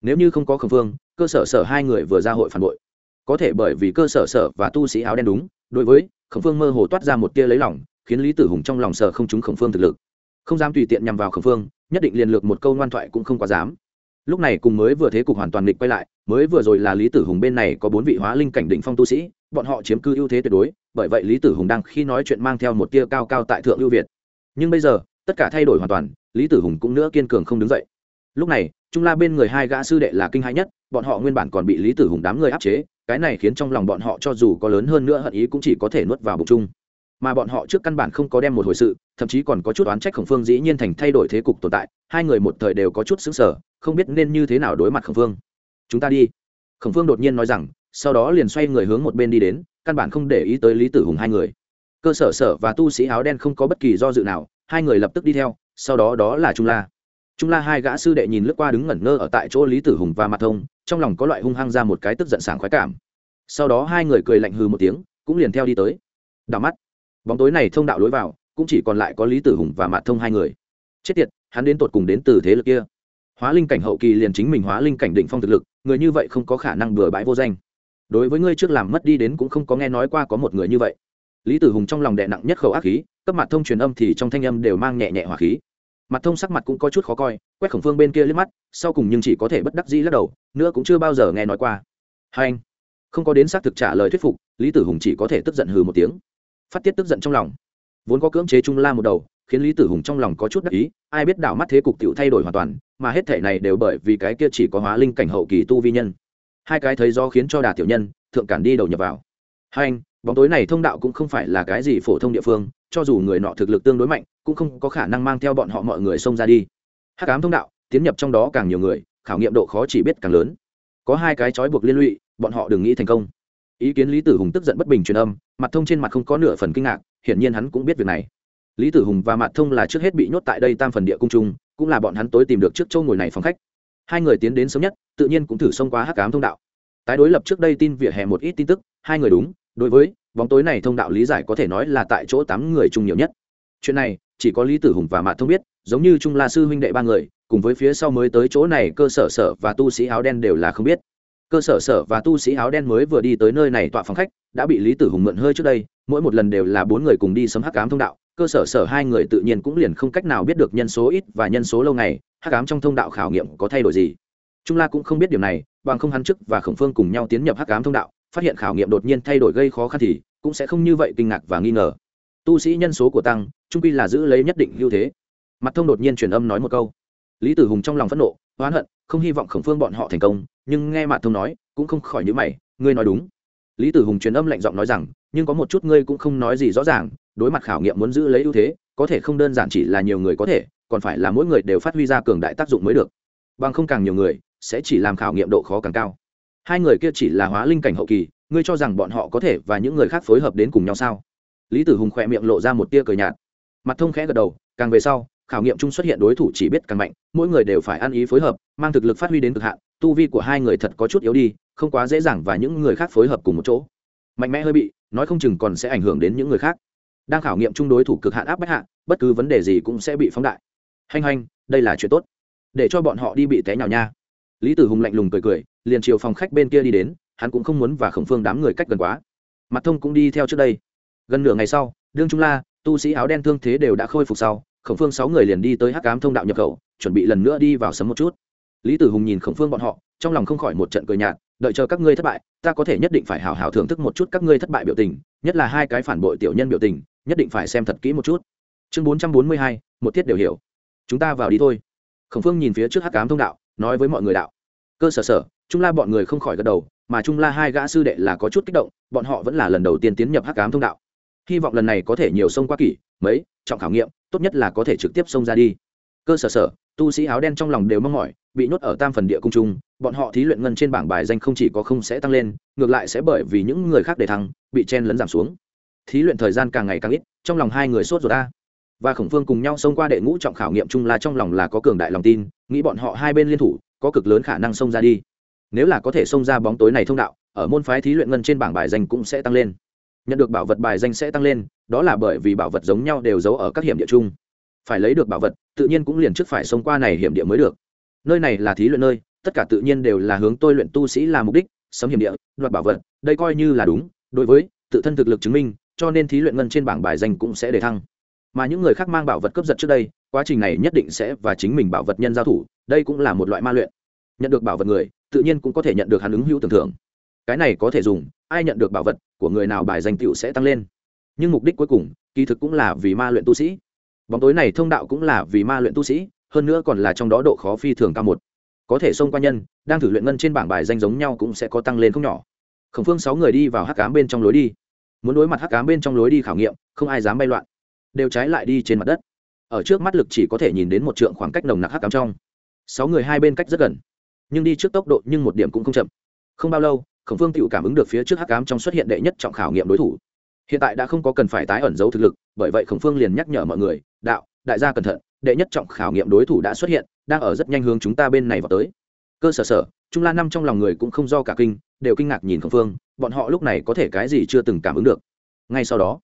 Nếu như không có khẩn phương cơ sở sở hai người vừa ra hội phản bội. Có thể bởi vì cơ sở sở và tu sĩ áo đen đúng đối với khẩn phương mơ hồ toát ra một tia lấy lỏng khiến lý tử hùng trong lòng sở không trúng khẩn phương thực lực không dám tùy tiện nhằm vào khẩn phương, nhất định liền lược một câu ngoan thoại cũng không quá dám. Lúc này cùng mới vừa thế cục hoàn toàn địch quay lại, mới vừa rồi là lý tử hùng bên này có bốn vị hóa linh cảnh định phong tu sĩ, bọn họ chiếm cư ưu thế tuyệt đối, bởi vậy lý tử hùng đang khi nói chuyện mang theo một tia cao cao tại thượng ưu việt. Nhưng bây giờ, tất cả thay đổi hoàn toàn, lý tử hùng cũng nữa kiên cường không đứng dậy. Lúc này, trung la bên người hai gã sư đệ là kinh hãi nhất, bọn họ nguyên bản còn bị lý tử hùng đám người áp chế, cái này khiến trong lòng bọn họ cho dù có lớn hơn nữa hận ý cũng chỉ có thể nuốt vào bụng chung mà bọn họ trước căn bản không có đem một hồi sự, thậm chí còn có chút oán trách khổng phương dĩ nhiên thành thay đổi thế cục tồn tại, hai người một thời đều có chút xứng sở không biết nên như thế nào đối mặt khổng phương. Chúng ta đi. Khổng phương đột nhiên nói rằng, sau đó liền xoay người hướng một bên đi đến, căn bản không để ý tới lý tử hùng hai người. Cơ sở sở và tu sĩ áo đen không có bất kỳ do dự nào, hai người lập tức đi theo, sau đó đó là trung la. Trung la hai gã sư đệ nhìn lướt qua đứng ngẩn ngơ ở tại chỗ lý tử hùng và mặt thông, trong lòng có loại hung hăng ra một cái tức giận sảng khoái cảm. Sau đó hai người cười lạnh hư một tiếng, cũng liền theo đi tới. Đào mắt bóng tối này thông đạo lối vào, cũng chỉ còn lại có lý tử hùng và mạt thông hai người. Chết tiệt, hắn đến tột cùng đến từ thế lực kia. Hóa linh cảnh hậu kỳ liền chính mình hóa linh cảnh định phong thực lực, người như vậy không có khả năng bừa bãi vô danh. Đối với ngươi trước làm mất đi đến cũng không có nghe nói qua có một người như vậy. Lý tử hùng trong lòng đệ nặng nhất khẩu ác khí, cấp mặt thông truyền âm thì trong thanh âm đều mang nhẹ nhẹ hỏa khí. Mặt thông sắc mặt cũng có chút khó coi, quét khổng phương bên kia liếc mắt, sau cùng nhưng chỉ có thể bất đắc dĩ lắc đầu, nữa cũng chưa bao giờ nghe nói qua. Hai anh, không có đến xác thực trả lời thuyết phục, lý tử hùng chỉ có thể tức giận hừ một tiếng phát tiết tức giận trong lòng. Vốn có cưỡng chế trung la một đầu, khiến lý tử hùng trong lòng có chút đắc ý, ai biết đảo mắt thế cục tiểu thay đổi hoàn toàn, mà hết thể này đều bởi vì cái kia chỉ có hóa linh cảnh hậu kỳ tu vi nhân. Hai cái thấy do khiến cho đà tiểu nhân, thượng cản đi đầu nhập vào. Hai anh, bóng tối này thông đạo cũng không phải là cái gì phổ thông địa phương, cho dù người nọ thực lực tương đối mạnh, cũng không có khả năng mang theo bọn họ mọi người xông ra đi. Hắc ám thông đạo, tiến nhập trong đó càng nhiều người, khảo nghiệm độ khó chỉ biết càng lớn. Có hai cái trói buộc liên lụy, bọn họ đừng nghĩ thành công ý kiến lý tử hùng tức giận bất bình truyền âm, mặt thông trên mặt không có nửa phần kinh ngạc, hiển nhiên hắn cũng biết việc này. Lý tử hùng và mặt thông là trước hết bị nhốt tại đây tam phần địa cung trung, cũng là bọn hắn tối tìm được trước châu ngồi này phòng khách. Hai người tiến đến sớm nhất, tự nhiên cũng thử xông qua hắc ám thông đạo. Tái đối lập trước đây tin vỉa hè một ít tin tức, hai người đúng, đối với bóng tối này thông đạo lý giải có thể nói là tại chỗ tám người chung nhiều nhất. Chuyện này, chỉ có lý tử hùng và mạ thông biết, giống như trung la sư huynh đệ ba người, cùng với phía sau mới tới chỗ này cơ sở sở và tu sĩ áo đen đều là không biết cơ sở sở và tu sĩ áo đen mới vừa đi tới nơi này tọa phòng khách, đã bị lý tử hùng mượn hơi trước đây, mỗi một lần đều là bốn người cùng đi sấm hắc cám thông đạo, cơ sở sở hai người tự nhiên cũng liền không cách nào biết được nhân số ít và nhân số lâu ngày, hắc cám trong thông đạo khảo nghiệm có thay đổi gì. Trung la cũng không biết điều này, bằng không hắn chức và khổng phương cùng nhau tiến nhập hắc cám thông đạo, phát hiện khảo nghiệm đột nhiên thay đổi gây khó khăn thì cũng sẽ không như vậy kinh ngạc và nghi ngờ. Tu sĩ nhân số của tăng, trung quy là giữ lấy nhất định ưu thế. Mặt thông đột nhiên truyền âm nói một câu. Lý tử hùng trong lòng phẫn nộ oán hận, không hy vọng khổng phương bọn họ thành công, nhưng nghe mặt thông nói, cũng không khỏi nhữ mày, ngươi nói đúng. Lý tử hùng truyền âm lạnh giọng nói rằng, nhưng có một chút ngươi cũng không nói gì rõ ràng, đối mặt khảo nghiệm muốn giữ lấy ưu thế, có thể không đơn giản chỉ là nhiều người có thể, còn phải là mỗi người đều phát huy ra cường đại tác dụng mới được. Bằng không càng nhiều người, sẽ chỉ làm khảo nghiệm độ khó càng cao. Hai người kia chỉ là hóa linh cảnh hậu kỳ, ngươi cho rằng bọn họ có thể và những người khác phối hợp đến cùng nhau sao? Lý tử hùng khỏe miệng lộ ra một tia cười nhạt. Mặt thông khẽ gật đầu, càng về sau khảo nghiệm chung xuất hiện đối thủ chỉ biết càng mạnh, mỗi người đều phải ăn ý phối hợp, mang thực lực phát huy đến cực hạn, tu vi của hai người thật có chút yếu đi, không quá dễ dàng và những người khác phối hợp cùng một chỗ. Mạnh mẽ hơi bị, nói không chừng còn sẽ ảnh hưởng đến những người khác. Đang khảo nghiệm chung đối thủ cực hạn áp bách hạ, bất cứ vấn đề gì cũng sẽ bị phóng đại. Hành hành đây là chuyện tốt. Để cho bọn họ đi bị té nhào nha. Lý tử hùng lạnh lùng cười cười, liền chiều phòng khách bên kia đi đến, hắn cũng không muốn và khổng phương đám người cách gần quá. Mặt thông cũng đi theo trước đây. Gần nửa ngày sau, đương trung la, tu sĩ áo đen thương thế đều đã khôi phục sau khổng phương sáu người liền đi tới hắc cám thông đạo nhập khẩu, chuẩn bị lần nữa đi vào sấm một chút. Lý tử hùng nhìn khổng phương bọn họ, trong lòng không khỏi một trận cười nhạt, đợi chờ các ngươi thất bại, ta có thể nhất định phải hào hào thưởng thức một chút các ngươi thất bại biểu tình, nhất là hai cái phản bội tiểu nhân biểu tình, nhất định phải xem thật kỹ một chút. Chương bốn trăm bốn mươi hai, một tiết đều hiểu. Chúng ta vào đi thôi. Khổng phương nhìn phía trước hắc cám thông đạo, nói với mọi người đạo. Cơ sở sở, trung la bọn người không khỏi gật đầu, mà trung la hai gã sư đệ là có chút kích động, bọn họ vẫn là lần đầu tiên tiến nhập hắc cám thông đạo. Hy vọng lần này có thể nhiều sông qua kỷ, mấy, trọng khảo nghiệm tốt nhất là có thể trực tiếp xông ra đi. Cơ sở sở, tu sĩ áo đen trong lòng đều mong mỏi, bị nhốt ở tam phần địa cung trung, bọn họ thí luyện ngân trên bảng bài danh không chỉ có không sẽ tăng lên, ngược lại sẽ bởi vì những người khác để thăng, bị chen lấn giảm xuống. Thí luyện thời gian càng ngày càng ít, trong lòng hai người sốt rồi ta và khổng phương cùng nhau xông qua đệ ngũ trọng khảo nghiệm chung là trong lòng là có cường đại lòng tin, nghĩ bọn họ hai bên liên thủ, có cực lớn khả năng xông ra đi. Nếu là có thể xông ra bóng tối này thông đạo, ở môn phái thí luyện ngân trên bảng bài danh cũng sẽ tăng lên nhận được bảo vật bài danh sẽ tăng lên, đó là bởi vì bảo vật giống nhau đều giấu ở các hiểm địa chung. Phải lấy được bảo vật, tự nhiên cũng liền trước phải xông qua này hiểm địa mới được. Nơi này là thí luyện nơi, tất cả tự nhiên đều là hướng tôi luyện tu sĩ là mục đích, sấm hiểm địa, đoạt bảo vật, đây coi như là đúng. Đối với tự thân thực lực chứng minh, cho nên thí luyện ngân trên bảng bài danh cũng sẽ để thăng. Mà những người khác mang bảo vật cướp giật trước đây, quá trình này nhất định sẽ và chính mình bảo vật nhân giao thủ, đây cũng là một loại ma luyện. Nhận được bảo vật người, tự nhiên cũng có thể nhận được hàn ứng hữu tưởng thưởng. Cái này có thể dùng ai nhận được bảo vật của người nào bài danh tựu sẽ tăng lên. Nhưng mục đích cuối cùng, kỳ thực cũng là vì ma luyện tu sĩ. Bóng tối này thông đạo cũng là vì ma luyện tu sĩ, hơn nữa còn là trong đó độ khó phi thường cao một. Có thể xông qua nhân, đang thử luyện ngân trên bảng bài danh giống nhau cũng sẽ có tăng lên không nhỏ. Khổng phương sáu người đi vào hắc cám bên trong lối đi. Muốn đối mặt hắc cám bên trong lối đi khảo nghiệm, không ai dám bay loạn. Đều trái lại đi trên mặt đất. Ở trước mắt lực chỉ có thể nhìn đến một trượng khoảng cách nồng nặc hắc cám trong. Sáu người hai bên cách rất gần. Nhưng đi trước tốc độ nhưng một điểm cũng không chậm. Không bao lâu khổng phương tự cảm ứng được phía trước hắc cám trong xuất hiện đệ nhất trọng khảo nghiệm đối thủ. Hiện tại đã không có cần phải tái ẩn giấu thực lực, bởi vậy khổng phương liền nhắc nhở mọi người, đạo, đại gia cẩn thận, đệ nhất trọng khảo nghiệm đối thủ đã xuất hiện, đang ở rất nhanh hướng chúng ta bên này vào tới. Cơ sở sở, trung la năm trong lòng người cũng không do cả kinh, đều kinh ngạc nhìn khổng phương, bọn họ lúc này có thể cái gì chưa từng cảm ứng được. Ngay sau đó,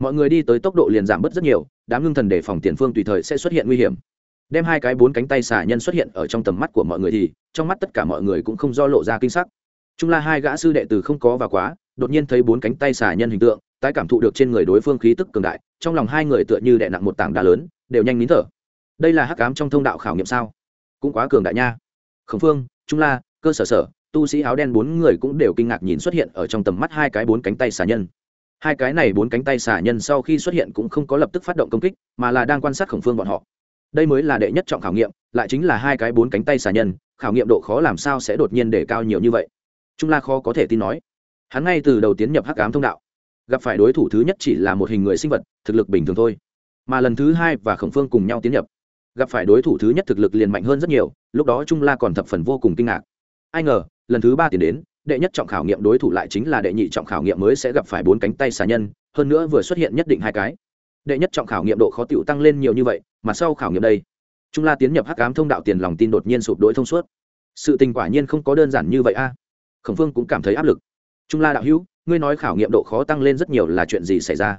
mọi người đi tới tốc độ liền giảm bớt rất nhiều, đám ngưng thần đề phòng tiền phương tùy thời sẽ xuất hiện nguy hiểm. Đem hai cái bốn cánh tay xả nhân xuất hiện ở trong tầm mắt của mọi người thì, trong mắt tất cả mọi người cũng không do lộ ra kinh sắc trung la hai gã sư đệ từ không có và quá, đột nhiên thấy bốn cánh tay xà nhân hình tượng, tái cảm thụ được trên người đối phương khí tức cường đại, trong lòng hai người tựa như đè nặng một tảng đá lớn, đều nhanh nín thở. Đây là hắc ám trong thông đạo khảo nghiệm sao? Cũng quá cường đại nha. Khổng phương, trung la, cơ sở sở, tu sĩ áo đen bốn người cũng đều kinh ngạc nhìn xuất hiện ở trong tầm mắt hai cái bốn cánh tay xà nhân. Hai cái này bốn cánh tay xà nhân sau khi xuất hiện cũng không có lập tức phát động công kích, mà là đang quan sát khổng phương bọn họ. Đây mới là đệ nhất trọng khảo nghiệm, lại chính là hai cái bốn cánh tay xà nhân, khảo nghiệm độ khó làm sao sẽ đột nhiên để cao nhiều như vậy? Trung la khó có thể tin nói. Hắn ngay từ đầu tiến nhập hắc ám thông đạo, gặp phải đối thủ thứ nhất chỉ là một hình người sinh vật, thực lực bình thường thôi. Mà lần thứ hai và khổng phương cùng nhau tiến nhập, gặp phải đối thủ thứ nhất thực lực liền mạnh hơn rất nhiều, lúc đó trung la còn thập phần vô cùng kinh ngạc. Ai ngờ, lần thứ ba tiến đến, đệ nhất trọng khảo nghiệm đối thủ lại chính là đệ nhị trọng khảo nghiệm mới sẽ gặp phải bốn cánh tay xà nhân, hơn nữa vừa xuất hiện nhất định hai cái. Đệ nhất trọng khảo nghiệm độ khó tựu tăng lên nhiều như vậy, mà sau khảo nghiệm đây, trung la tiến nhập hắc ám thông đạo tiền lòng tin đột nhiên sụp đổ thông suốt. Sự tình quả nhiên không có đơn giản như vậy a khổng phương cũng cảm thấy áp lực. Trung la đạo hữu, ngươi nói khảo nghiệm độ khó tăng lên rất nhiều là chuyện gì xảy ra?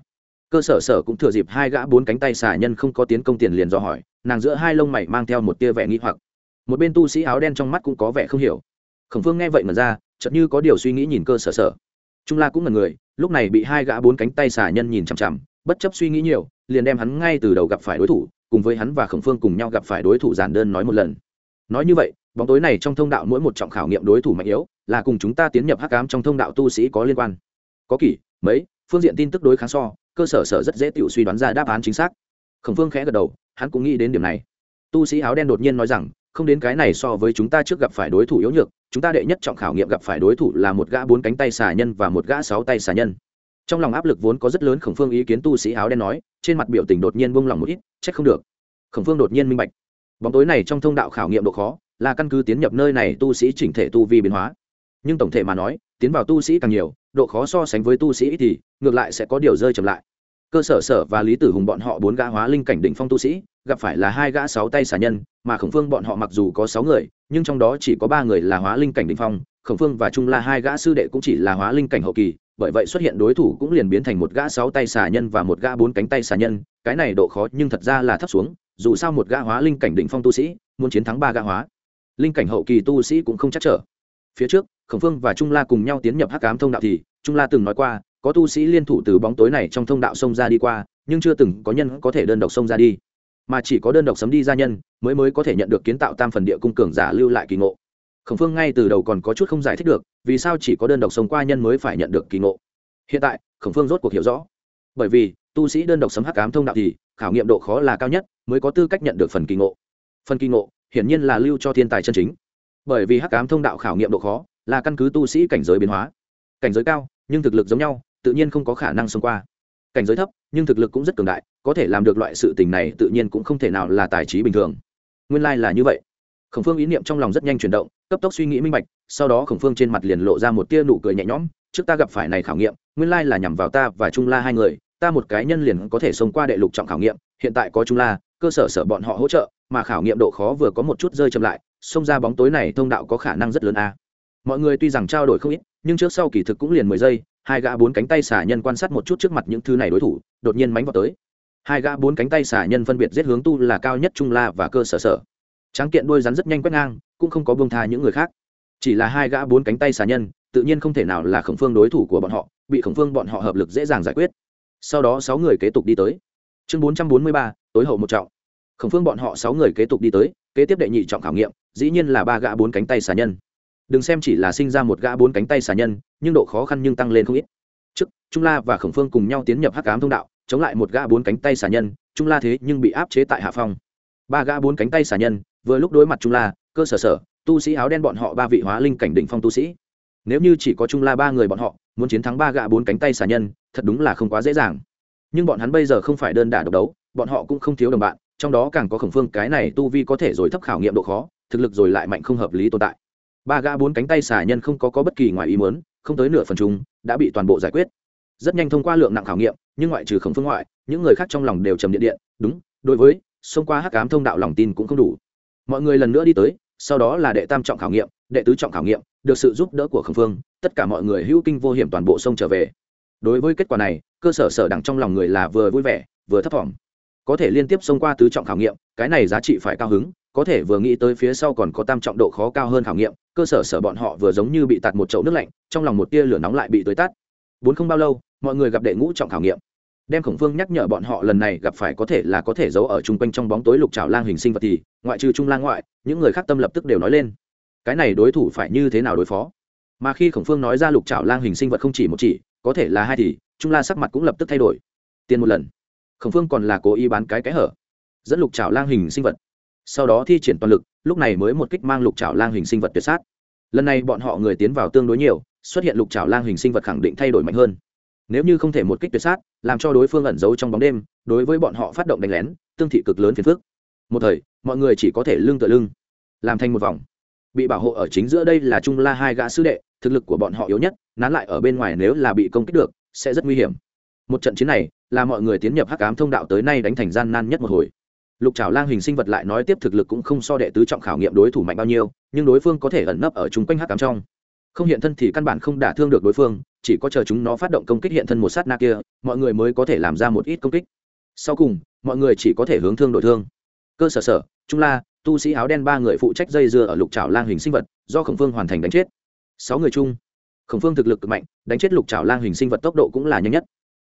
Cơ sở sở cũng thừa dịp hai gã bốn cánh tay xà nhân không có tiến công tiền liền dò hỏi, nàng giữa hai lông mày mang theo một tia vẻ nghi hoặc. Một bên tu sĩ áo đen trong mắt cũng có vẻ không hiểu. Khổng phương nghe vậy mà ra, chợt như có điều suy nghĩ nhìn cơ sở sở. Trung la cũng là người, lúc này bị hai gã bốn cánh tay xà nhân nhìn chằm chằm, bất chấp suy nghĩ nhiều, liền đem hắn ngay từ đầu gặp phải đối thủ, cùng với hắn và khổng phương cùng nhau gặp phải đối thủ giản đơn nói một lần. Nói như vậy bóng tối này trong thông đạo mỗi một trọng khảo nghiệm đối thủ mạnh yếu, là cùng chúng ta tiến nhập hắc ám trong thông đạo tu sĩ có liên quan. Có kỷ, mấy, phương diện tin tức đối kháng so, cơ sở sở rất dễ tự suy đoán ra đáp án chính xác. Khổng phương khẽ gật đầu, hắn cũng nghĩ đến điểm này. Tu sĩ áo đen đột nhiên nói rằng, không đến cái này so với chúng ta trước gặp phải đối thủ yếu nhược, chúng ta đệ nhất trọng khảo nghiệm gặp phải đối thủ là một gã bốn cánh tay xà nhân và một gã sáu tay xà nhân. Trong lòng áp lực vốn có rất lớn, khổng phương ý kiến tu sĩ áo đen nói, trên mặt biểu tình đột nhiên buông lòng một ít trách không được. Khổng phương đột nhiên minh bạch. Bóng tối này trong thông đạo khảo nghiệm độ khó là căn cứ tiến nhập nơi này tu sĩ chỉnh thể tu vi biến hóa. Nhưng tổng thể mà nói, tiến vào tu sĩ càng nhiều, độ khó so sánh với tu sĩ thì, ngược lại sẽ có điều rơi chậm lại. Cơ sở sở và lý tử hùng bọn họ bốn gã hóa linh cảnh đỉnh phong tu sĩ, gặp phải là hai gã sáu tay xà nhân, mà khổng phương bọn họ mặc dù có sáu người, nhưng trong đó chỉ có ba người là hóa linh cảnh đỉnh phong, khổng phương và trung la hai gã sư đệ cũng chỉ là hóa linh cảnh hậu kỳ, bởi vậy xuất hiện đối thủ cũng liền biến thành một gã sáu tay xà nhân và một gã bốn cánh tay xà nhân, cái này độ khó nhưng thật ra là thấp xuống, dù sao một gã hóa linh cảnh đỉnh phong tu sĩ, muốn chiến thắng ba gã hóa linh cảnh hậu kỳ tu sĩ cũng không chắc trở. Phía trước, khổng phương và trung la cùng nhau tiến nhập hắc ám thông đạo thì, trung la từng nói qua, có tu sĩ liên thủ từ bóng tối này trong thông đạo sông ra đi qua, nhưng chưa từng có nhân có thể đơn độc sông ra đi. Mà chỉ có đơn độc sấm đi ra nhân, mới mới có thể nhận được kiến tạo tam phần địa cung cường giả lưu lại kỳ ngộ. Khổng phương ngay từ đầu còn có chút không giải thích được, vì sao chỉ có đơn độc sông qua nhân mới phải nhận được kỳ ngộ. Hiện tại, khổng phương rốt cuộc hiểu rõ. Bởi vì, tu sĩ đơn độc sấm hắc cám thông đạo thì, khảo nghiệm độ khó là cao nhất, mới có tư cách nhận được phần kỳ ngộ. Phần kỳ ngộ hiển nhiên là lưu cho thiên tài chân chính. Bởi vì hắc ám thông đạo khảo nghiệm độ khó, là căn cứ tu sĩ cảnh giới biến hóa. Cảnh giới cao, nhưng thực lực giống nhau, tự nhiên không có khả năng xông qua. Cảnh giới thấp, nhưng thực lực cũng rất cường đại, có thể làm được loại sự tình này tự nhiên cũng không thể nào là tài trí bình thường. Nguyên lai、like、là như vậy. Khổng phương ý niệm trong lòng rất nhanh chuyển động, cấp tốc suy nghĩ minh bạch, sau đó khổng phương trên mặt liền lộ ra một tia nụ cười nhẹ nhõm, trước ta gặp phải này khảo nghiệm, nguyên lai là nhằm vào ta và trung la hai người, ta một cái nhân liền có thể xông qua đệ lục trọng khảo nghiệm, hiện tại có trung la cơ sở sở bọn họ hỗ trợ, mà khảo nghiệm độ khó vừa có một chút rơi chậm lại, xông ra bóng tối này thông đạo có khả năng rất lớn a. Mọi người tuy rằng trao đổi không ít, nhưng trước sau kỳ thực cũng liền mười giây, hai gã bốn cánh tay xả nhân quan sát một chút trước mặt những thứ này đối thủ, đột nhiên mánh vào tới. Hai gã bốn cánh tay xả nhân phân biệt giết hướng tu là cao nhất trung la và cơ sở sở. Tráng kiện đôi rắn rất nhanh quét ngang, cũng không có bông tha những người khác. Chỉ là hai gã bốn cánh tay xả nhân, tự nhiên không thể nào là khổng phương đối thủ của bọn họ, bị khổng phương bọn họ hợp lực dễ dàng giải quyết. Sau đó sáu người kế tục đi tới. Chương bốn trăm bốn mươi ba, tối hậu một trọng khổng phương bọn họ sáu người kế tục đi tới, kế tiếp đệ nhị trọng khảo nghiệm, dĩ nhiên là ba gã bốn cánh tay xà nhân. Đừng xem chỉ là sinh ra một gã bốn cánh tay xà nhân, nhưng độ khó khăn nhưng tăng lên không ít. Trước, trung la và khổng phương cùng nhau tiến nhập hắc cám thông đạo, chống lại một gã bốn cánh tay xà nhân, trung la thế nhưng bị áp chế tại hạ phong. Ba gã bốn cánh tay xà nhân, vừa lúc đối mặt trung la, cơ sở sở, tu sĩ áo đen bọn họ ba vị hóa linh cảnh đỉnh phong tu sĩ. Nếu như chỉ có trung la ba người bọn họ, muốn chiến thắng ba gã bốn cánh tay xà nhân, thật đúng là không quá dễ dàng. Nhưng bọn hắn bây giờ không phải đơn đả độc đấu, bọn họ cũng không thiếu đồng bạn trong đó càng có khổng phương cái này tu vi có thể rồi thấp khảo nghiệm độ khó thực lực rồi lại mạnh không hợp lý tồn tại. Ba gã bốn cánh tay xà nhân không có, có bất kỳ ngoài ý muốn không tới nửa phần chúng đã bị toàn bộ giải quyết. Rất nhanh thông qua lượng nặng khảo nghiệm nhưng ngoại trừ khổng phương ngoại những người khác trong lòng đều trầm điện điện đúng đối với xông qua hắc ám thông đạo lòng tin cũng không đủ. Mọi người lần nữa đi tới sau đó là đệ tam trọng khảo nghiệm đệ tứ trọng khảo nghiệm được sự giúp đỡ của khổng phương tất cả mọi người hữu kinh vô hiểm toàn bộ sông trở về. Đối với kết quả này cơ sở sở đẳng trong lòng người là vừa vui vẻ vừa thấp thỏm có thể liên tiếp xông qua tứ trọng khảo nghiệm, cái này giá trị phải cao hứng, có thể vừa nghĩ tới phía sau còn có tam trọng độ khó cao hơn khảo nghiệm, cơ sở sở bọn họ vừa giống như bị tạt một chậu nước lạnh, trong lòng một tia lửa nóng lại bị tới tắt. Bốn không bao lâu, mọi người gặp đệ ngũ trọng khảo nghiệm. Đem khổng phương nhắc nhở bọn họ lần này gặp phải có thể là có thể giấu ở chung quanh trong bóng tối lục trào lang hình sinh vật thì, ngoại trừ trung lang ngoại, những người khác tâm lập tức đều nói lên. Cái này đối thủ phải như thế nào đối phó? Mà khi khổng phương nói ra lục trào lang hình sinh vật không chỉ một chỉ, có thể là hai thì, trung la sắc mặt cũng lập tức thay đổi. Tiền một lần khổng phương còn là cố ý bán cái cái hở. Dẫn lục trào lang hình sinh vật. Sau đó thi triển toàn lực, lúc này mới một kích mang lục trào lang hình sinh vật tuyệt sát. Lần này bọn họ người tiến vào tương đối nhiều, xuất hiện lục trào lang hình sinh vật khẳng định thay đổi mạnh hơn. Nếu như không thể một kích tuyệt sát, làm cho đối phương ẩn giấu trong bóng đêm, đối với bọn họ phát động đánh lén, tương thị cực lớn phiền phức. Một thời, mọi người chỉ có thể lưng tựa lưng, làm thành một vòng. Bị bảo hộ ở chính giữa đây là trung la hai gã sư đệ, thực lực của bọn họ yếu nhất, nán lại ở bên ngoài nếu là bị công kích được, sẽ rất nguy hiểm một trận chiến này là mọi người tiến nhập hắc ám thông đạo tới nay đánh thành gian nan nhất một hồi. Lục trào lang hình sinh vật lại nói tiếp thực lực cũng không so đệ tứ trọng khảo nghiệm đối thủ mạnh bao nhiêu, nhưng đối phương có thể ẩn nấp ở chung quanh hắc ám trong. Không hiện thân thì căn bản không đả thương được đối phương, chỉ có chờ chúng nó phát động công kích hiện thân một sát na kia, mọi người mới có thể làm ra một ít công kích. Sau cùng, mọi người chỉ có thể hướng thương đội thương. Cơ sở sở, trung la, tu sĩ áo đen ba người phụ trách dây dưa ở lục trào lang hình sinh vật, do khổng phương hoàn thành đánh chết. Sáu người chung. Khổng phương thực lực cực mạnh, đánh chết lục trào lang hình sinh vật tốc độ cũng là nhanh nhất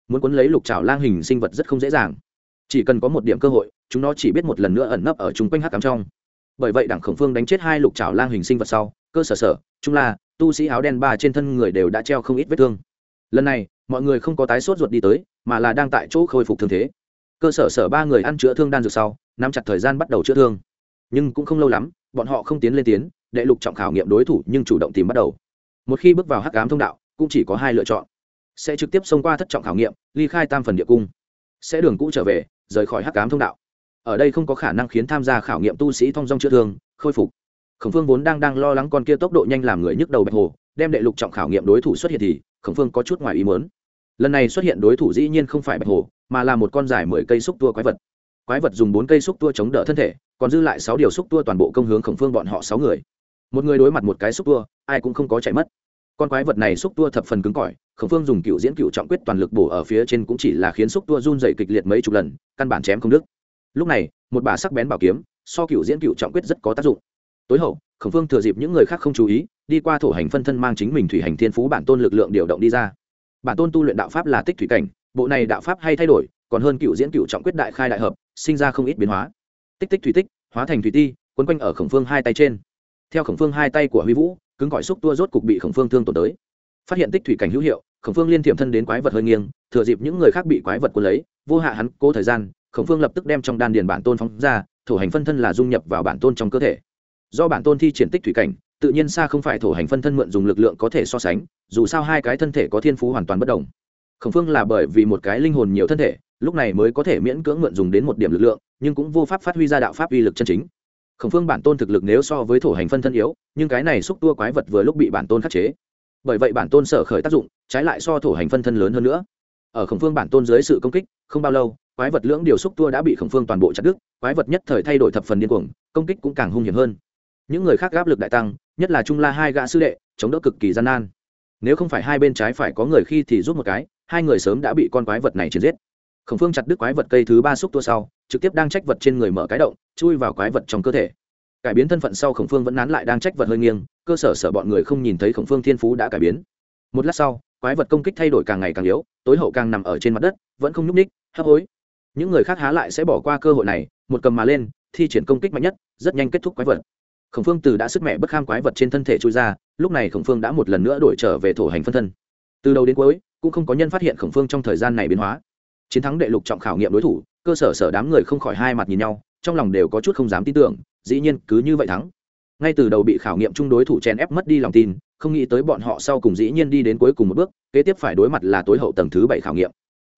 muốn quấn lấy lục trào lang hình sinh vật rất không dễ dàng. Chỉ cần có một điểm cơ hội, chúng nó chỉ biết một lần nữa ẩn nấp ở chung quanh hắc cắm trong. Bởi vậy đảng khổng phương đánh chết hai lục trào lang hình sinh vật sau, cơ sở sở, trung la, tu sĩ áo đen ba trên thân người đều đã treo không ít vết thương. Lần này, mọi người không có tái sốt ruột đi tới, mà là đang tại chỗ khôi phục thương thế. Cơ sở sở ba người ăn chữa thương đan dược sau, nắm chặt thời gian bắt đầu chữa thương. Nhưng cũng không lâu lắm, bọn họ không tiến lên tiến, đệ lục trọng khảo nghiệm đối thủ nhưng chủ động tìm bắt đầu. Một khi bước vào hắc ám thông đạo, cũng chỉ có hai lựa chọn sẽ trực tiếp xông qua thất trọng khảo nghiệm, ly khai tam phần địa cung. Sẽ đường cũ trở về, rời khỏi hắc cám thông đạo. Ở đây không có khả năng khiến tham gia khảo nghiệm tu sĩ thong dong chữa thương, khôi phục. Khổng phương vốn đang đang lo lắng con kia tốc độ nhanh làm người nhức đầu bạch hồ, đem đệ lục trọng khảo nghiệm đối thủ xuất hiện thì, khổng phương có chút ngoài ý muốn. Lần này xuất hiện đối thủ dĩ nhiên không phải bạch hồ, mà là một con dài mười cây xúc tua quái vật. Quái vật dùng bốn cây xúc tua chống đỡ thân thể, còn dư lại sáu điều xúc tua toàn bộ công hướng khổng phương bọn họ sáu người. Một người đối mặt một cái xúc tua, ai cũng không có chạy mất con quái vật này xúc tua thập phần cứng cỏi, khổng phương dùng cựu diễn cựu trọng quyết toàn lực bổ ở phía trên cũng chỉ là khiến xúc tua run dày kịch liệt mấy chục lần, căn bản chém không đứt. Lúc này, một bà sắc bén bảo kiếm, so cựu diễn cựu trọng quyết rất có tác dụng. Tối hậu, khổng phương thừa dịp những người khác không chú ý, đi qua thổ hành phân thân mang chính mình thủy hành thiên phú bản tôn lực lượng điều động đi ra. Bản tôn tu luyện đạo pháp là tích thủy cảnh, bộ này đạo pháp hay thay đổi, còn hơn cựu diễn cựu trọng quyết đại khai đại hợp, sinh ra không ít biến hóa. Tích tích thủy tích, hóa thành thủy ti, quấn quanh ở khổng phương hai tay trên. Theo khổng phương hai tay của huy vũ cứng cỏi xúc tua rốt cục bị khổng phương thương tổn tới. Phát hiện tích thủy cảnh hữu hiệu, khổng phương liên tiệm thân đến quái vật hơi nghiêng, thừa dịp những người khác bị quái vật cuốn lấy, vô hạ hắn cố thời gian, khổng phương lập tức đem trong đan điền bản tôn phóng ra, thổ hành phân thân là dung nhập vào bản tôn trong cơ thể. Do bản tôn thi triển tích thủy cảnh, tự nhiên xa không phải thổ hành phân thân mượn dùng lực lượng có thể so sánh, dù sao hai cái thân thể có thiên phú hoàn toàn bất đồng. Khổng phương là bởi vì một cái linh hồn nhiều thân thể, lúc này mới có thể miễn cưỡng mượn dùng đến một điểm lực lượng, nhưng cũng vô pháp phát huy ra đạo pháp uy lực chân chính khổng phương bản tôn thực lực nếu so với thổ hành phân thân yếu, nhưng cái này xúc tua quái vật vừa lúc bị bản tôn khắc chế. Bởi vậy bản tôn sở khởi tác dụng, trái lại so thổ hành phân thân lớn hơn nữa. Ở khổng phương bản tôn dưới sự công kích, không bao lâu, quái vật lưỡng điều xúc tua đã bị khổng phương toàn bộ chặt đứt, quái vật nhất thời thay đổi thập phần điên cuồng, công kích cũng càng hung hiểm hơn. Những người khác áp lực đại tăng, nhất là trung la hai gã sư đệ, chống đỡ cực kỳ gian nan. Nếu không phải hai bên trái phải có người khi thì giúp một cái, hai người sớm đã bị con quái vật này chiến giết. Khổng phương chặt đứt quái vật cây thứ ba xúc tua sau trực tiếp đang trách vật trên người mở cái động, chui vào quái vật trong cơ thể. Cải biến thân phận sau khổng phương vẫn nán lại đang trách vật hơi nghiêng, cơ sở sở bọn người không nhìn thấy khổng phương thiên phú đã cải biến. Một lát sau, quái vật công kích thay đổi càng ngày càng yếu, tối hậu càng nằm ở trên mặt đất, vẫn không nhúc ních hấp hối. Những người khác há lại sẽ bỏ qua cơ hội này, một cầm mà lên, thi triển công kích mạnh nhất, rất nhanh kết thúc quái vật. Khổng phương từ đã sức mẹ bất kham quái vật trên thân thể trôi ra, lúc này khổng phương đã một lần nữa đổi trở về thổ hành phân thân. Từ đầu đến cuối, cũng không có nhân phát hiện khổng phương trong thời gian này biến hóa. Chiến thắng đệ lục trọng khảo nghiệm đối thủ cơ sở sở đám người không khỏi hai mặt nhìn nhau, trong lòng đều có chút không dám tin tưởng, dĩ nhiên cứ như vậy thắng. Ngay từ đầu bị khảo nghiệm chung đối thủ chèn ép mất đi lòng tin, không nghĩ tới bọn họ sau cùng dĩ nhiên đi đến cuối cùng một bước, kế tiếp phải đối mặt là tối hậu tầng thứ bảy khảo nghiệm.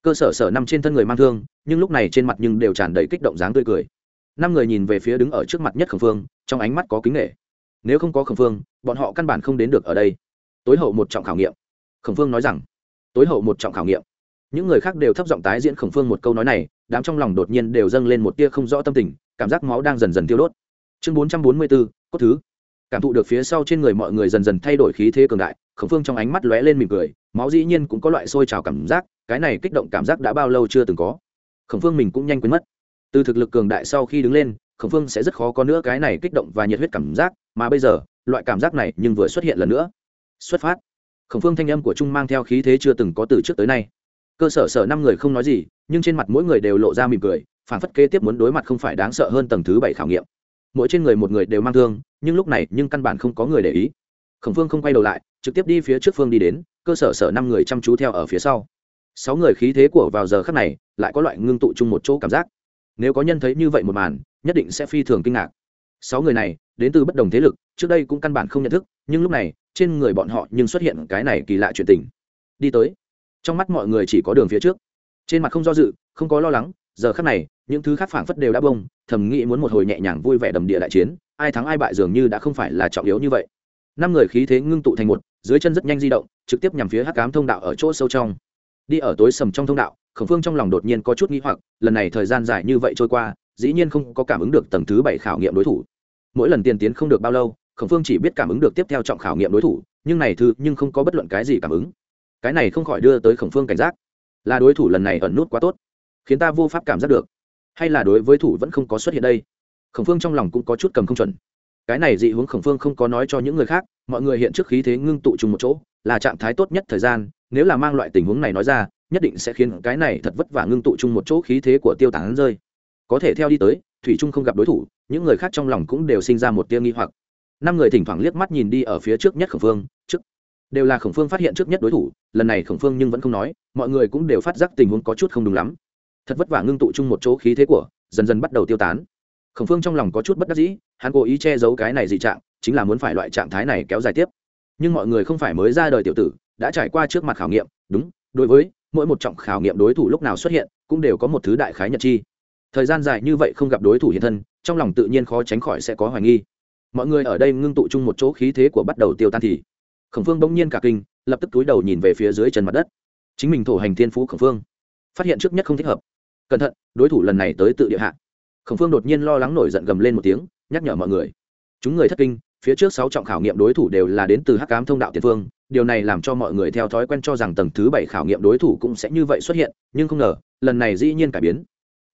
Cơ sở sở nằm trên thân người mang thương, nhưng lúc này trên mặt nhưng đều tràn đầy kích động dáng tươi cười. Năm người nhìn về phía đứng ở trước mặt nhất khẩn phương, trong ánh mắt có kính nghệ nếu không có khẩn phương, bọn họ căn bản không đến được ở đây. Tối hậu một trọng khảo nghiệm. Khẩn phương nói rằng, tối hậu một trọng khảo nghiệm. Những người khác đều thấp giọng tái diễn khẩn phương một câu nói này đám trong lòng đột nhiên đều dâng lên một tia không rõ tâm tình, cảm giác máu đang dần dần tiêu đốt. Chương bốn trăm bốn mươi bốn cốt thứ. Cảm thụ được phía sau trên người mọi người dần dần thay đổi khí thế cường đại, khổng phương trong ánh mắt lóe lên mỉm cười, máu dĩ nhiên cũng có loại sôi trào cảm giác, cái này kích động cảm giác đã bao lâu chưa từng có. Khổng phương mình cũng nhanh quên mất. Từ thực lực cường đại sau khi đứng lên, khổng phương sẽ rất khó có nữa cái này kích động và nhiệt huyết cảm giác, mà bây giờ, loại cảm giác này nhưng vừa xuất hiện lần nữa. Xuất phát. Khổng phương thanh âm của trung mang theo khí thế chưa từng có từ trước tới nay. Cơ sở sở năm người không nói gì nhưng trên mặt mỗi người đều lộ ra mỉm cười phản phất kế tiếp muốn đối mặt không phải đáng sợ hơn tầng thứ bảy khảo nghiệm. Mỗi trên người một người đều mang thương, nhưng lúc này nhưng căn bản không có người để ý. Khổng phương không quay đầu lại, trực tiếp đi phía trước phương đi đến, cơ sở sở năm người chăm chú theo ở phía sau. Sáu người khí thế của vào giờ khắc này lại có loại ngưng tụ chung một chỗ cảm giác. Nếu có nhân thấy như vậy một màn, nhất định sẽ phi thường kinh ngạc. Sáu người này, đến từ bất đồng thế lực, trước đây cũng căn bản không nhận thức, nhưng lúc này, trên người bọn họ nhưng xuất hiện cái này kỳ lạ chuyện tình. Đi tới. Trong mắt mọi người chỉ có đường phía trước trên mặt không do dự, không có lo lắng, giờ khắc này, những thứ khác phảng phất đều đã bông thầm nghĩ muốn một hồi nhẹ nhàng vui vẻ đầm địa đại chiến, ai thắng ai bại dường như đã không phải là trọng yếu như vậy. Năm người khí thế ngưng tụ thành một, dưới chân rất nhanh di động, trực tiếp nhằm phía hắc cám thông đạo ở chỗ sâu trong. Đi ở tối sầm trong thông đạo, khổng phương trong lòng đột nhiên có chút nghĩ hoặc, lần này thời gian dài như vậy trôi qua, dĩ nhiên không có cảm ứng được tầng thứ bảy khảo nghiệm đối thủ. Mỗi lần tiền tiến không được bao lâu, khổng phương chỉ biết cảm ứng được tiếp theo trọng khảo nghiệm đối thủ, nhưng này thư nhưng không có bất luận cái gì cảm ứng. Cái này không khỏi đưa tới khổng phương cảnh giác là đối thủ lần này ẩn nút quá tốt, khiến ta vô pháp cảm giác được. Hay là đối với thủ vẫn không có xuất hiện đây? Khổng phương trong lòng cũng có chút cầm không chuẩn. Cái này dị hướng khổng phương không có nói cho những người khác, mọi người hiện trước khí thế ngưng tụ chung một chỗ, là trạng thái tốt nhất thời gian, nếu là mang loại tình huống này nói ra, nhất định sẽ khiến cái này thật vất vả ngưng tụ chung một chỗ khí thế của tiêu tán rơi. Có thể theo đi tới, thủy trung không gặp đối thủ, những người khác trong lòng cũng đều sinh ra một tia nghi hoặc. Năm người thỉnh thoảng liếc mắt nhìn đi ở phía trước nhất khổng phương, trước đều là khổng phương phát hiện trước nhất đối thủ, lần này khổng phương nhưng vẫn không nói, mọi người cũng đều phát giác tình huống có chút không đúng lắm. Thật vất vả ngưng tụ chung một chỗ khí thế của, dần dần bắt đầu tiêu tán. Khổng phương trong lòng có chút bất đắc dĩ, hắn cố ý che giấu cái này dị trạng, chính là muốn phải loại trạng thái này kéo dài tiếp. Nhưng mọi người không phải mới ra đời tiểu tử, đã trải qua trước mặt khảo nghiệm, đúng, đối với mỗi một trọng khảo nghiệm đối thủ lúc nào xuất hiện, cũng đều có một thứ đại khái nhật chi. Thời gian dài như vậy không gặp đối thủ hiện thân, trong lòng tự nhiên khó tránh khỏi sẽ có hoài nghi. Mọi người ở đây ngưng tụ chung một chỗ khí thế của bắt đầu tiêu tan thì khổng phương bỗng nhiên cả kinh, lập tức túi đầu nhìn về phía dưới chân mặt đất. Chính mình thổ hành thiên phú khổng phương, phát hiện trước nhất không thích hợp. Cẩn thận, đối thủ lần này tới tự địa hạ. Khổng phương đột nhiên lo lắng nổi giận gầm lên một tiếng, nhắc nhở mọi người. Chúng người thất kinh, phía trước sáu trọng khảo nghiệm đối thủ đều là đến từ hắc cám thông đạo tiền phương, điều này làm cho mọi người theo thói quen cho rằng tầng thứ bảy khảo nghiệm đối thủ cũng sẽ như vậy xuất hiện, nhưng không ngờ, lần này dĩ nhiên cải biến.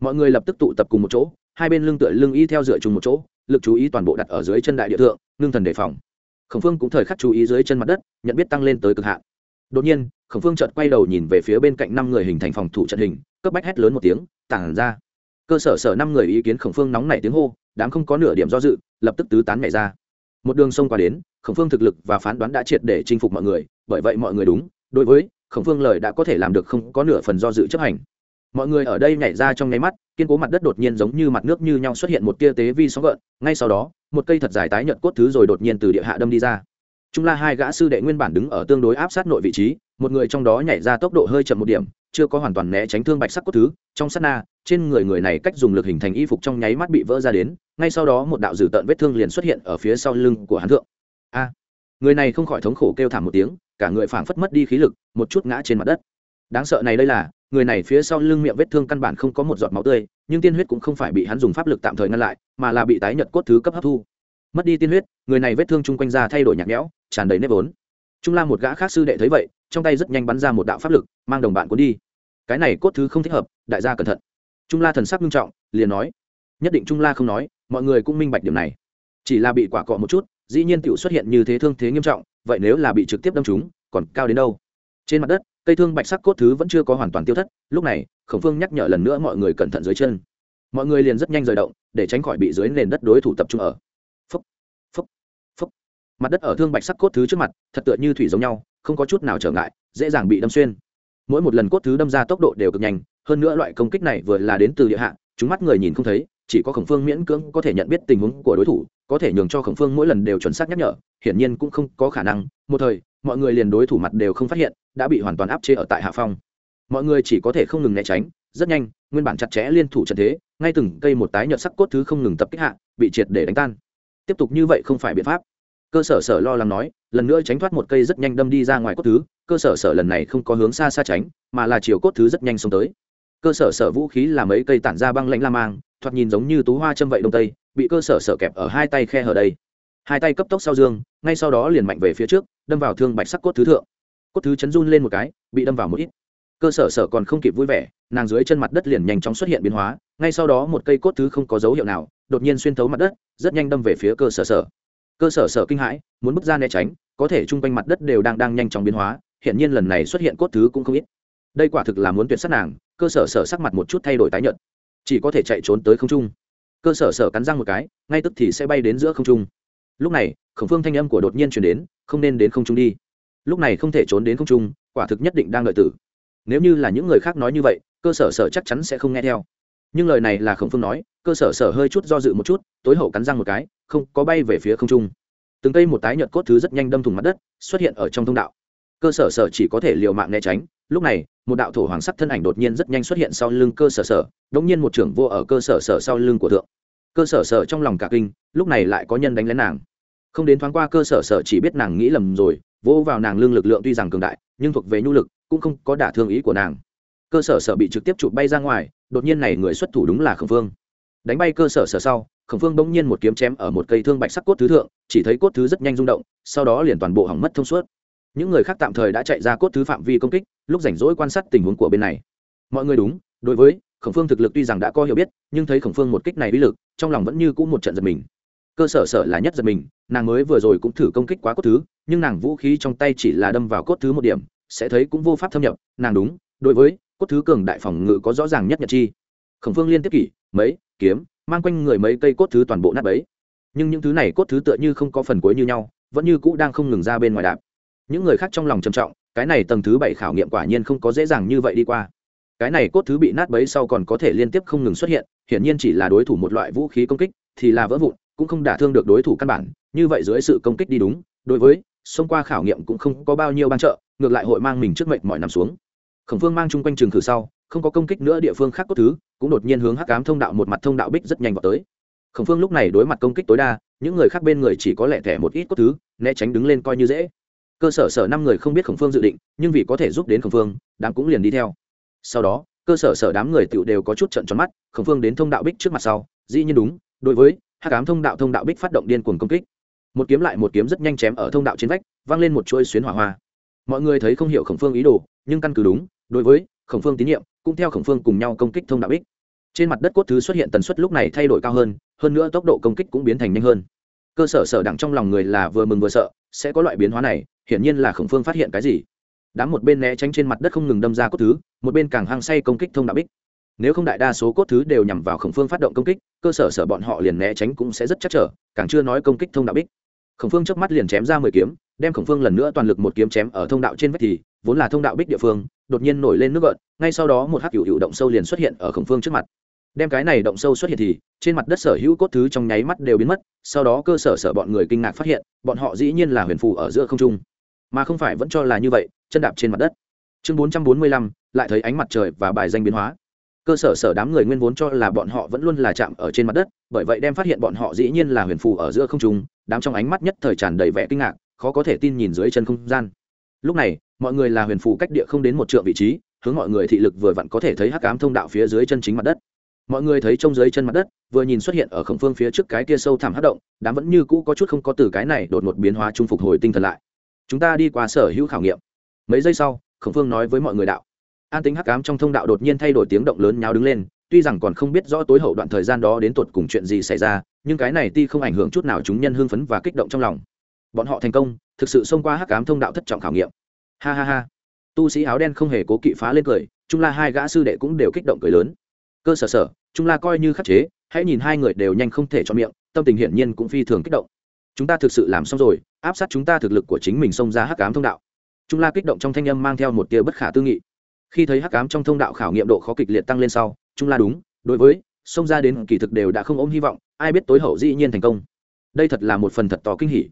Mọi người lập tức tụ tập cùng một chỗ, hai bên lưng tựa lưng y theo dựa chung một chỗ, lực chú ý toàn bộ đặt ở dưới chân đại địa thượng, ngưng thần đề phòng khổng phương cũng thời khắc chú ý dưới chân mặt đất, nhận biết tăng lên tới cực hạn. Đột nhiên, khổng phương chợt quay đầu nhìn về phía bên cạnh năm người hình thành phòng thủ trận hình, cấp bách hét lớn một tiếng, tản ra. Cơ sở sở năm người ý kiến khổng phương nóng nảy tiếng hô, đám không có nửa điểm do dự, lập tức tứ tán nhảy ra. Một đường sông qua đến, khổng phương thực lực và phán đoán đã triệt để chinh phục mọi người, bởi vậy mọi người đúng, đối với khổng phương lời đã có thể làm được không có nửa phần do dự chấp hành mọi người ở đây nhảy ra trong nháy mắt, kiên cố mặt đất đột nhiên giống như mặt nước như nhau xuất hiện một tia tế vi sóng gợn, ngay sau đó, một cây thật dài tái nhợt cốt thứ rồi đột nhiên từ địa hạ đâm đi ra. Trung la hai gã sư đệ nguyên bản đứng ở tương đối áp sát nội vị trí, một người trong đó nhảy ra tốc độ hơi chậm một điểm, chưa có hoàn toàn né tránh thương bạch sắc cốt thứ, trong sát na, trên người người này cách dùng lực hình thành y phục trong nháy mắt bị vỡ ra đến, ngay sau đó một đạo dử tợn vết thương liền xuất hiện ở phía sau lưng của hắn thượng. A! Người này không khỏi thống khổ kêu thảm một tiếng, cả người phảng phất mất đi khí lực, một chút ngã trên mặt đất. Đáng sợ này đây là người này phía sau lưng miệng vết thương căn bản không có một giọt máu tươi, nhưng tiên huyết cũng không phải bị hắn dùng pháp lực tạm thời ngăn lại, mà là bị tái nhật cốt thứ cấp hấp thu. Mất đi tiên huyết, người này vết thương chung quanh da thay đổi nhạt nhẽo, tràn đầy nếp vốn. Trung la một gã khác sư đệ thấy vậy, trong tay rất nhanh bắn ra một đạo pháp lực, mang đồng bạn cuốn đi. Cái này cốt thứ không thích hợp, đại gia cẩn thận. Trung la thần sắc nghiêm trọng, liền nói, nhất định trung la không nói, mọi người cũng minh bạch điểm này. Chỉ là bị quả cọ một chút, dĩ nhiên tựu xuất hiện như thế thương thế nghiêm trọng, vậy nếu là bị trực tiếp đâm trúng, còn cao đến đâu? Trên mặt đất cây thương bạch sắc cốt thứ vẫn chưa có hoàn toàn tiêu thất lúc này khổng phương nhắc nhở lần nữa mọi người cẩn thận dưới chân. Mọi người liền rất nhanh rời động để tránh khỏi bị dưới nền đất đối thủ tập trung ở. Phúc, phúc, phúc. mặt đất ở thương bạch sắc cốt thứ trước mặt thật tựa như thủy giống nhau không có chút nào trở ngại dễ dàng bị đâm xuyên. Mỗi một lần cốt thứ đâm ra tốc độ đều cực nhanh hơn nữa loại công kích này vừa là đến từ địa hạ chúng mắt người nhìn không thấy chỉ có khổng phương miễn cưỡng có thể nhận biết tình huống của đối thủ có thể nhường cho khổng phương mỗi lần đều chuẩn xác nhắc nhở hiển nhiên cũng không có khả năng. Một thời mọi người liền đối thủ mặt đều không phát hiện đã bị hoàn toàn áp chế ở tại hạ phong. Mọi người chỉ có thể không ngừng né tránh, rất nhanh, nguyên bản chặt chẽ liên thủ trận thế, ngay từng cây một tái nhợt sắc cốt thứ không ngừng tập kích hạ, bị triệt để đánh tan. Tiếp tục như vậy không phải biện pháp. Cơ sở sở lo lắng nói, lần nữa tránh thoát một cây rất nhanh đâm đi ra ngoài cốt thứ, cơ sở sở lần này không có hướng xa xa tránh, mà là chiều cốt thứ rất nhanh xông tới. Cơ sở sở vũ khí là mấy cây tản ra băng lãnh la mang, thoạt nhìn giống như tú hoa châm vậy đông tây, bị cơ sở sở kẹp ở hai tay khe hở đây. Hai tay cấp tốc sau dương, ngay sau đó liền mạnh về phía trước, đâm vào thương bạch sắc cốt thứ thượng cốt thứ chấn run lên một cái, bị đâm vào một ít. Cơ sở sở còn không kịp vui vẻ, nàng dưới chân mặt đất liền nhanh chóng xuất hiện biến hóa, ngay sau đó một cây cốt thứ không có dấu hiệu nào, đột nhiên xuyên thấu mặt đất, rất nhanh đâm về phía cơ sở sở. Cơ sở sở kinh hãi, muốn bước ra né tránh, có thể chung quanh mặt đất đều đang đang nhanh chóng biến hóa hiện nhiên lần này xuất hiện cốt thứ cũng không ít. Đây quả thực là muốn tuyệt sát nàng, cơ sở sở sắc mặt một chút thay đổi tái nhợt. Chỉ có thể chạy trốn tới không trung. Cơ sở sở cắn răng một cái, ngay tức thì sẽ bay đến giữa không trung. Lúc này, khổng phương thanh âm của đột nhiên chuyển đến, không nên đến không trung đi lúc này không thể trốn đến không trung, quả thực nhất định đang đợi tử. Nếu như là những người khác nói như vậy, cơ sở sở chắc chắn sẽ không nghe theo. Nhưng lời này là khổng phương nói, cơ sở sở hơi chút do dự một chút, tối hậu cắn răng một cái, không, có bay về phía không trung. Từng cây một tái nhợt cốt thứ rất nhanh đâm thủng mặt đất, xuất hiện ở trong thông đạo. Cơ sở sở chỉ có thể liều mạng né tránh, lúc này, một đạo thổ hoàng sắc thân ảnh đột nhiên rất nhanh xuất hiện sau lưng cơ sở sở, đống nhiên một trưởng vô ở cơ sở sở sau lưng của thượng. Cơ sở sở trong lòng cả kinh, lúc này lại có nhân đánh lén nàng. Không đến thoáng qua cơ sở sở chỉ biết nàng nghĩ lầm rồi vỗ vào nàng lưng lực lượng tuy rằng cường đại, nhưng thuộc về nhu lực, cũng không có đả thương ý của nàng. Cơ sở sở bị trực tiếp chụp bay ra ngoài, đột nhiên này người xuất thủ đúng là khổng phương. Đánh bay cơ sở sở sau, khổng phương bỗng nhiên một kiếm chém ở một cây thương bạch sắc cốt thứ thượng, chỉ thấy cốt thứ rất nhanh rung động, sau đó liền toàn bộ hỏng mất thông suốt. Những người khác tạm thời đã chạy ra cốt thứ phạm vi công kích, lúc rảnh rỗi quan sát tình huống của bên này. Mọi người đúng, đối với khổng phương thực lực tuy rằng đã có hiểu biết, nhưng thấy khổng phương một kích này uy lực, trong lòng vẫn như c ũ một trận giật mình cơ sở sở là nhất giật mình, nàng mới vừa rồi cũng thử công kích quá cốt thứ, nhưng nàng vũ khí trong tay chỉ là đâm vào cốt thứ một điểm, sẽ thấy cũng vô pháp thâm nhập, nàng đúng, đối với cốt thứ cường đại phòng ngự có rõ ràng nhất nhật chi. Khổng phương liên tiếp kỷ, mấy, kiếm, mang quanh người mấy cây cốt thứ toàn bộ nát ấy nhưng những thứ này cốt thứ tựa như không có phần cuối như nhau, vẫn như cũ đang không ngừng ra bên ngoài đạp. Những người khác trong lòng trầm trọng, cái này tầng thứ bảy khảo nghiệm quả nhiên không có dễ dàng như vậy đi qua. Cái này cốt thứ bị nát bấy sau còn có thể liên tiếp không ngừng xuất hiện, hiển nhiên chỉ là đối thủ một loại vũ khí công kích, thì là vỡ vụn cũng không đả thương được đối thủ căn bản, như vậy dưới sự công kích đi đúng, đối với, xông qua khảo nghiệm cũng không có bao nhiêu ban trợ, ngược lại hội mang mình trước mệnh mọi nằm xuống. Khổng phương mang chung quanh trường khử sau, không có công kích nữa địa phương khác cốt thứ, cũng đột nhiên hướng hắc cám thông đạo một mặt thông đạo bích rất nhanh vào tới. Khổng phương lúc này đối mặt công kích tối đa, những người khác bên người chỉ có lẻ thẻ một ít cốt thứ, né tránh đứng lên coi như dễ. Cơ sở sở năm người không biết khổng phương dự định, nhưng vì có thể giúp đến khổng phương, đám cũng liền đi theo. Sau đó, cơ sở sở đám người tựu đều có chút trận tròn mắt, khổng phương đến thông đạo bích trước mặt sau, dĩ nhiên đúng, đối với hắc cám thông đạo thông đạo bích phát động điên cuồng công kích. Một kiếm lại một kiếm rất nhanh chém ở thông đạo trên vách, vang lên một chuỗi xuyến hỏa hoa. Mọi người thấy không hiểu khổng phương ý đồ, nhưng căn cứ đúng, đối với khổng phương tín nhiệm, cũng theo khổng phương cùng nhau công kích thông đạo bích. Trên mặt đất cốt thứ xuất hiện tần suất lúc này thay đổi cao hơn hơn nữa tốc độ công kích cũng biến thành nhanh hơn. Cơ sở sở đẳng trong lòng người là vừa mừng vừa sợ, sẽ có loại biến hóa này, hiển nhiên là khổng phương phát hiện cái gì. Đám một bên né tránh trên mặt đất không ngừng đâm ra cốt thứ, một bên càng hăng say công kích thông đạo bích nếu không đại đa số cốt thứ đều nhằm vào khổng phương phát động công kích, cơ sở sở bọn họ liền né tránh cũng sẽ rất chắc trở, càng chưa nói công kích thông đạo bích. Khổng phương chớp mắt liền chém ra mười kiếm, đem khổng phương lần nữa toàn lực một kiếm chém ở thông đạo trên vách thì, vốn là thông đạo bích địa phương, đột nhiên nổi lên nước gợn, ngay sau đó một hắc hữu hữu động sâu liền xuất hiện ở khổng phương trước mặt. Đem cái này động sâu xuất hiện thì, trên mặt đất sở hữu cốt thứ trong nháy mắt đều biến mất, sau đó cơ sở sở bọn người kinh ngạc phát hiện, bọn họ dĩ nhiên là huyền phù ở giữa không trung. Mà không phải vẫn cho là như vậy, chân đạp trên mặt đất. Chương bốn trăm bốn mươi lăm, lại thấy ánh mặt trời và bài danh biến hóa cơ sở sở đám người nguyên vốn cho là bọn họ vẫn luôn là chạm ở trên mặt đất, bởi vậy đem phát hiện bọn họ dĩ nhiên là huyền phù ở giữa không trung, đám trong ánh mắt nhất thời tràn đầy vẻ kinh ngạc, khó có thể tin nhìn dưới chân không gian. Lúc này, mọi người là huyền phù cách địa không đến một trượng vị trí, hướng mọi người thị lực vừa vặn có thể thấy hắc ám thông đạo phía dưới chân chính mặt đất. Mọi người thấy trông dưới chân mặt đất, vừa nhìn xuất hiện ở khổng phương phía trước cái kia sâu thẳm hắc động, đám vẫn như cũ có chút không có từ cái này đột ngột biến hóa trung phục hồi tinh thần lại. Chúng ta đi qua sở hữu khảo nghiệm. Mấy giây sau, khổng phương nói với mọi người đạo an tính hắc ám trong thông đạo đột nhiên thay đổi tiếng động lớn nháo đứng lên, tuy rằng còn không biết rõ tối hậu đoạn thời gian đó đến tột cùng chuyện gì xảy ra, nhưng cái này ti không ảnh hưởng chút nào chúng nhân hưng phấn và kích động trong lòng. Bọn họ thành công, thực sự xông qua hắc ám thông đạo thất trọng khảo nghiệm. Ha ha ha. Tu sĩ áo đen không hề cố kỵ phá lên cười, trung la hai gã sư đệ cũng đều kích động cười lớn. Cơ sở sở, trung la coi như khắc chế, hãy nhìn hai người đều nhanh không thể cho miệng, tâm tình hiển nhiên cũng phi thường kích động. Chúng ta thực sự làm xong rồi, áp sát chúng ta thực lực của chính mình xông ra hắc ám thông đạo. Trung la kích động trong thanh âm mang theo một tia bất khả tư nghị khi thấy hắc ám trong thông đạo khảo nghiệm độ khó kịch liệt tăng lên sau, trung la đúng, đối với, xông ra đến kỳ thực đều đã không ôm hy vọng, ai biết tối hậu dĩ nhiên thành công. Đây thật là một phần thật to kinh hỉ.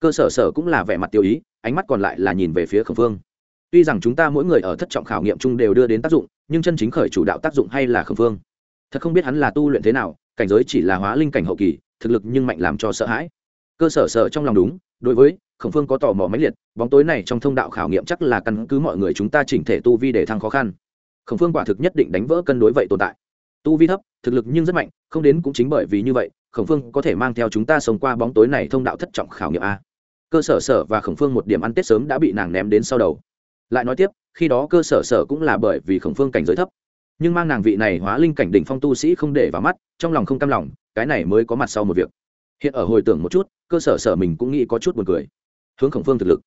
Cơ sở sở cũng là vẻ mặt tiêu ý, ánh mắt còn lại là nhìn về phía khẩn phương tuy rằng chúng ta mỗi người ở thất trọng khảo nghiệm chung đều đưa đến tác dụng, nhưng chân chính khởi chủ đạo tác dụng hay là khẩn phương thật không biết hắn là tu luyện thế nào, cảnh giới chỉ là hóa linh cảnh hậu kỳ, thực lực nhưng mạnh làm cho sợ hãi. Cơ sở sở trong lòng đúng đối với, khổng phương có tò mò mãnh liệt, bóng tối này trong thông đạo khảo nghiệm chắc là căn cứ mọi người chúng ta chỉnh thể tu vi để thăng khó khăn. Khổng phương quả thực nhất định đánh vỡ cân đối vậy tồn tại. Tu vi thấp, thực lực nhưng rất mạnh, không đến cũng chính bởi vì như vậy, khổng phương có thể mang theo chúng ta sống qua bóng tối này thông đạo thất trọng khảo nghiệm a. Cơ sở sở và khổng phương một điểm ăn tết sớm đã bị nàng ném đến sau đầu. Lại nói tiếp, khi đó cơ sở sở cũng là bởi vì khổng phương cảnh giới thấp. Nhưng mang nàng vị này hóa linh cảnh đỉnh phong tu sĩ không để vào mắt, trong lòng không cam lòng, cái này mới có mặt sau một việc hiện ở hồi tưởng một chút, cơ sở sở mình cũng nghĩ có chút buồn cười. Hướng khổng phương thực lực.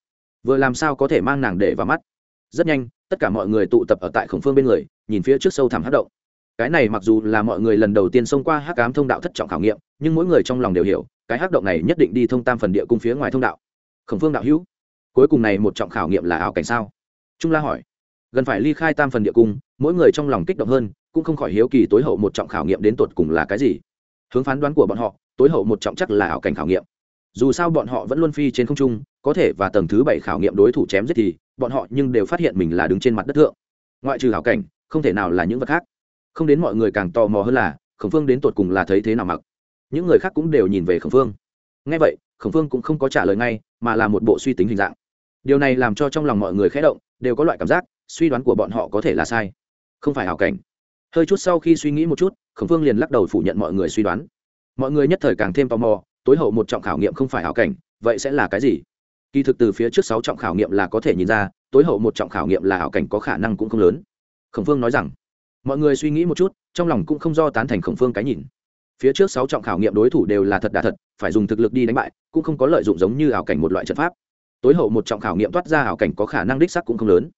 Vừa làm sao có thể mang nàng để vào mắt? Rất nhanh, tất cả mọi người tụ tập ở tại khổng phương bên người, nhìn phía trước sâu thẳm hát động. Cái này mặc dù là mọi người lần đầu tiên xông qua hát cám thông đạo thất trọng khảo nghiệm, nhưng mỗi người trong lòng đều hiểu, cái hát động này nhất định đi thông tam phần địa cung phía ngoài thông đạo. Khổng phương đạo hữu, cuối cùng này một trọng khảo nghiệm là ảo cảnh sao? Trung la hỏi. Gần phải ly khai tam phần địa cung, mỗi người trong lòng kích động hơn, cũng không khỏi hiếu kỳ tối hậu một trọng khảo nghiệm đến tột cùng là cái gì. Hướng phán đoán của bọn họ tối hậu một trọng chắc là ảo cảnh khảo nghiệm. Dù sao bọn họ vẫn luôn phi trên không trung, có thể và tầng thứ bảy khảo nghiệm đối thủ chém giết thì, bọn họ nhưng đều phát hiện mình là đứng trên mặt đất thượng. Ngoại trừ ảo cảnh, không thể nào là những vật khác. Không đến mọi người càng tò mò hơn là, khổng phương đến tột cùng là thấy thế nào mặc. Những người khác cũng đều nhìn về khổng phương. Ngay vậy, khổng phương cũng không có trả lời ngay, mà là một bộ suy tính hình dạng. Điều này làm cho trong lòng mọi người khẽ động, đều có loại cảm giác, suy đoán của bọn họ có thể là sai. Không phải ảo cảnh. Hơi chút sau khi suy nghĩ một chút, khổng phương liền lắc đầu phủ nhận mọi người suy đoán mọi người nhất thời càng thêm tò mò, tối hậu một trọng khảo nghiệm không phải hảo cảnh, vậy sẽ là cái gì? Kỳ thực từ phía trước sáu trọng khảo nghiệm là có thể nhìn ra, tối hậu một trọng khảo nghiệm là hảo cảnh có khả năng cũng không lớn. Khổng phương nói rằng, mọi người suy nghĩ một chút, trong lòng cũng không do tán thành khổng phương cái nhìn. Phía trước sáu trọng khảo nghiệm đối thủ đều là thật đà thật, phải dùng thực lực đi đánh bại, cũng không có lợi dụng giống như ảo cảnh một loại trận pháp. Tối hậu một trọng khảo nghiệm toát ra ảo cảnh có khả năng đích sắc cũng không lớn.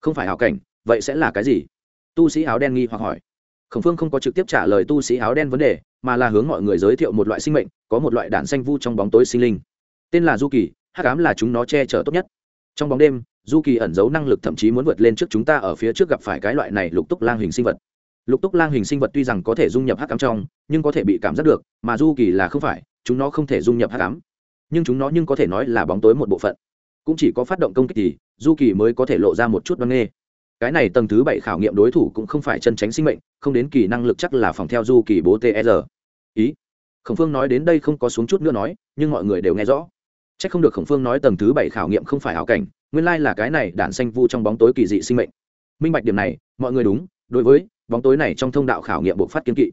Không phải ảo cảnh, vậy sẽ là cái gì? Tu sĩ áo đen nghi hoặc hỏi khổng phương không có trực tiếp trả lời tu sĩ áo đen vấn đề, mà là hướng mọi người giới thiệu một loại sinh mệnh, có một loại đạn xanh vu trong bóng tối sinh linh. Tên là du kỳ, hắc ám là chúng nó che chở tốt nhất. Trong bóng đêm, du kỳ ẩn giấu năng lực thậm chí muốn vượt lên trước chúng ta ở phía trước gặp phải cái loại này lục túc lang hình sinh vật. Lục túc lang hình sinh vật tuy rằng có thể dung nhập hắc ám trong, nhưng có thể bị cảm giác được, mà du kỳ là không phải, chúng nó không thể dung nhập hắc ám. Nhưng chúng nó nhưng có thể nói là bóng tối một bộ phận. Cũng chỉ có phát động công kích thì, du kỳ mới có thể lộ ra một chút văn nghê cái này tầng thứ bảy khảo nghiệm đối thủ cũng không phải chân tránh sinh mệnh, không đến kỳ năng lực chắc là phòng theo du kỳ bố tr ý. Khổng phương nói đến đây không có xuống chút nữa nói, nhưng mọi người đều nghe rõ. C h ắ c không được khổng phương nói tầng thứ bảy khảo nghiệm không phải hảo cảnh, nguyên lai là cái này đạn xanh vu trong bóng tối kỳ dị sinh mệnh. Minh bạch điểm này, mọi người đúng, đối với bóng tối này trong thông đạo khảo nghiệm bộ phát kiên kỵ.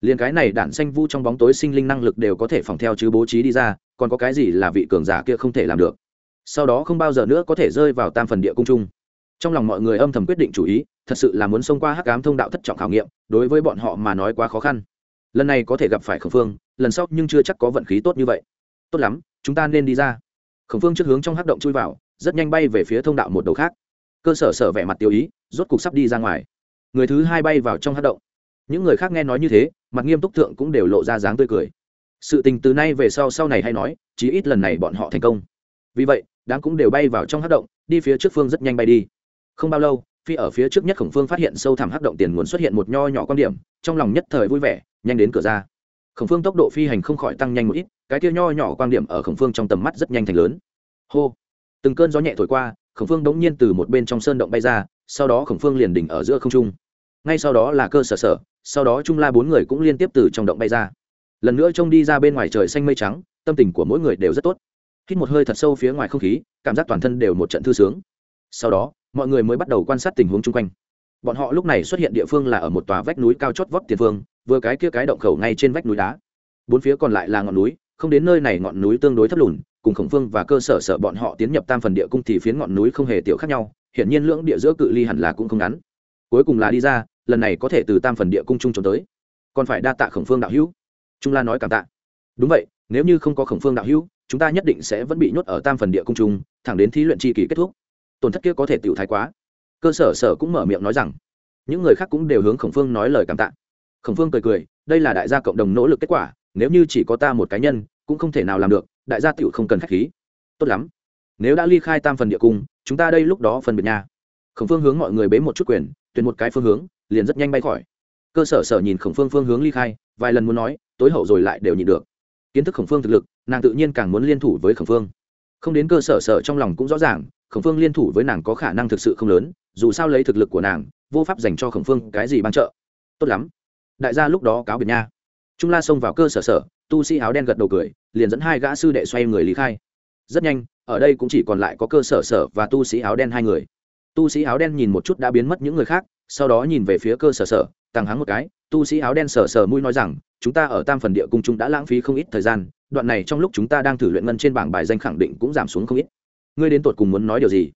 Liền cái này đạn xanh vu trong bóng tối sinh linh năng lực đều có thể phòng theo chứ bố trí đi ra, còn có cái gì là vị cường giả kia không thể làm được? Sau đó không bao giờ nữa có thể rơi vào tam phần địa cung trung trong lòng mọi người âm thầm quyết định chủ ý, thật sự là muốn xông qua hắc ám thông đạo thất trọng khảo nghiệm, đối với bọn họ mà nói quá khó khăn. Lần này có thể gặp phải khẩn phương, lần sau nhưng chưa chắc có vận khí tốt như vậy. Tốt lắm, chúng ta nên đi ra. Khẩn phương trước hướng trong hắc động chui vào, rất nhanh bay về phía thông đạo một đầu khác. Cơ sở sở vẻ mặt tiêu ý, rốt cục sắp đi ra ngoài. Người thứ hai bay vào trong hắc động. Những người khác nghe nói như thế, mặt nghiêm túc thượng cũng đều lộ ra dáng tươi cười. Sự tình từ nay về sau sau này hay nói, chí ít lần này bọn họ thành công. Vì vậy, đám cũng đều bay vào trong hắc động, đi phía trước phương rất nhanh bay đi không bao lâu, phi ở phía trước nhất khổng phương phát hiện sâu thẳm hắc động tiền nguồn xuất hiện một nho nhỏ quan điểm, trong lòng nhất thời vui vẻ, nhanh đến cửa ra. Khổng phương tốc độ phi hành không khỏi tăng nhanh một ít, cái kia nho nhỏ quan điểm ở khổng phương trong tầm mắt rất nhanh thành lớn. Hô! Từng cơn gió nhẹ thổi qua, khổng phương đống nhiên từ một bên trong sơn động bay ra, sau đó khổng phương liền đỉnh ở giữa không trung. Ngay sau đó là cơ sở sở, sau đó trung la bốn người cũng liên tiếp từ trong động bay ra. Lần nữa trông đi ra bên ngoài trời xanh mây trắng, tâm tình của mỗi người đều rất tốt. Hít một hơi thật sâu phía ngoài không khí, cảm giác toàn thân đều một trận thư sướng. Sau đó mọi người mới bắt đầu quan sát tình huống chung quanh. Bọn họ lúc này xuất hiện địa phương là ở một tòa vách núi cao chót vót tiền phương, vừa cái kia cái động khẩu ngay trên vách núi đá. Bốn phía còn lại là ngọn núi, không đến nơi này ngọn núi tương đối thấp lùn, cùng khổng phương và cơ sở sở bọn họ tiến nhập tam phần địa cung thì phiến ngọn núi không hề tiểu khác nhau, hiển nhiên lưỡng địa giữa cự ly hẳn là cũng không ngắn. Cuối cùng là đi ra, lần này có thể từ tam phần địa cung trung trốn tới. Còn phải đa tạ khổng phương đạo hữu. Trung la nói cảm tạ. Đúng vậy, nếu như không có khổng phương đạo hữu, chúng ta nhất định sẽ vẫn bị nhốt ở tam phần địa cung trung, thẳng đến thí luyện chi kỳ kết thúc tổn thất kia có thể tiểu thái quá. Cơ sở sở cũng mở miệng nói rằng, những người khác cũng đều hướng khổng phương nói lời cảm tạ. Khổng phương cười cười, đây là đại gia cộng đồng nỗ lực kết quả, nếu như chỉ có ta một cá nhân, cũng không thể nào làm được, đại gia tiểu không cần khách khí. Tốt lắm. Nếu đã ly khai tam phần địa cung, chúng ta đây lúc đó phân biệt nha. Khổng phương hướng mọi người bế một chút quyền, tuyển một cái phương hướng, liền rất nhanh bay khỏi. Cơ sở sở nhìn khổng phương phương hướng ly khai, vài lần muốn nói, tối hậu rồi lại đều nhịn được. Kiến thức khổng phương thực lực, nàng tự nhiên càng muốn liên thủ với khổng phương. Không đến cơ sở sở trong lòng cũng rõ ràng khổng phương liên thủ với nàng có khả năng thực sự không lớn, dù sao lấy thực lực của nàng, vô pháp dành cho khổng phương cái gì ban trợ. Tốt lắm. Đại gia lúc đó cáo biệt nha. Trung la xông vào cơ sở sở, tu sĩ áo đen gật đầu cười, liền dẫn hai gã sư đệ xoay người lý khai. Rất nhanh, ở đây cũng chỉ còn lại có cơ sở sở và tu sĩ áo đen hai người. Tu sĩ áo đen nhìn một chút đã biến mất những người khác, sau đó nhìn về phía cơ sở sở tăng hắng một cái. Tu sĩ áo đen sở sở mũi nói rằng, chúng ta ở tam phần địa cung chúng đã lãng phí không ít thời gian, đoạn này trong lúc chúng ta đang thử luyện ngân trên bảng bài danh khẳng định cũng giảm xuống không ít ngươi đến tột cùng muốn nói điều gì?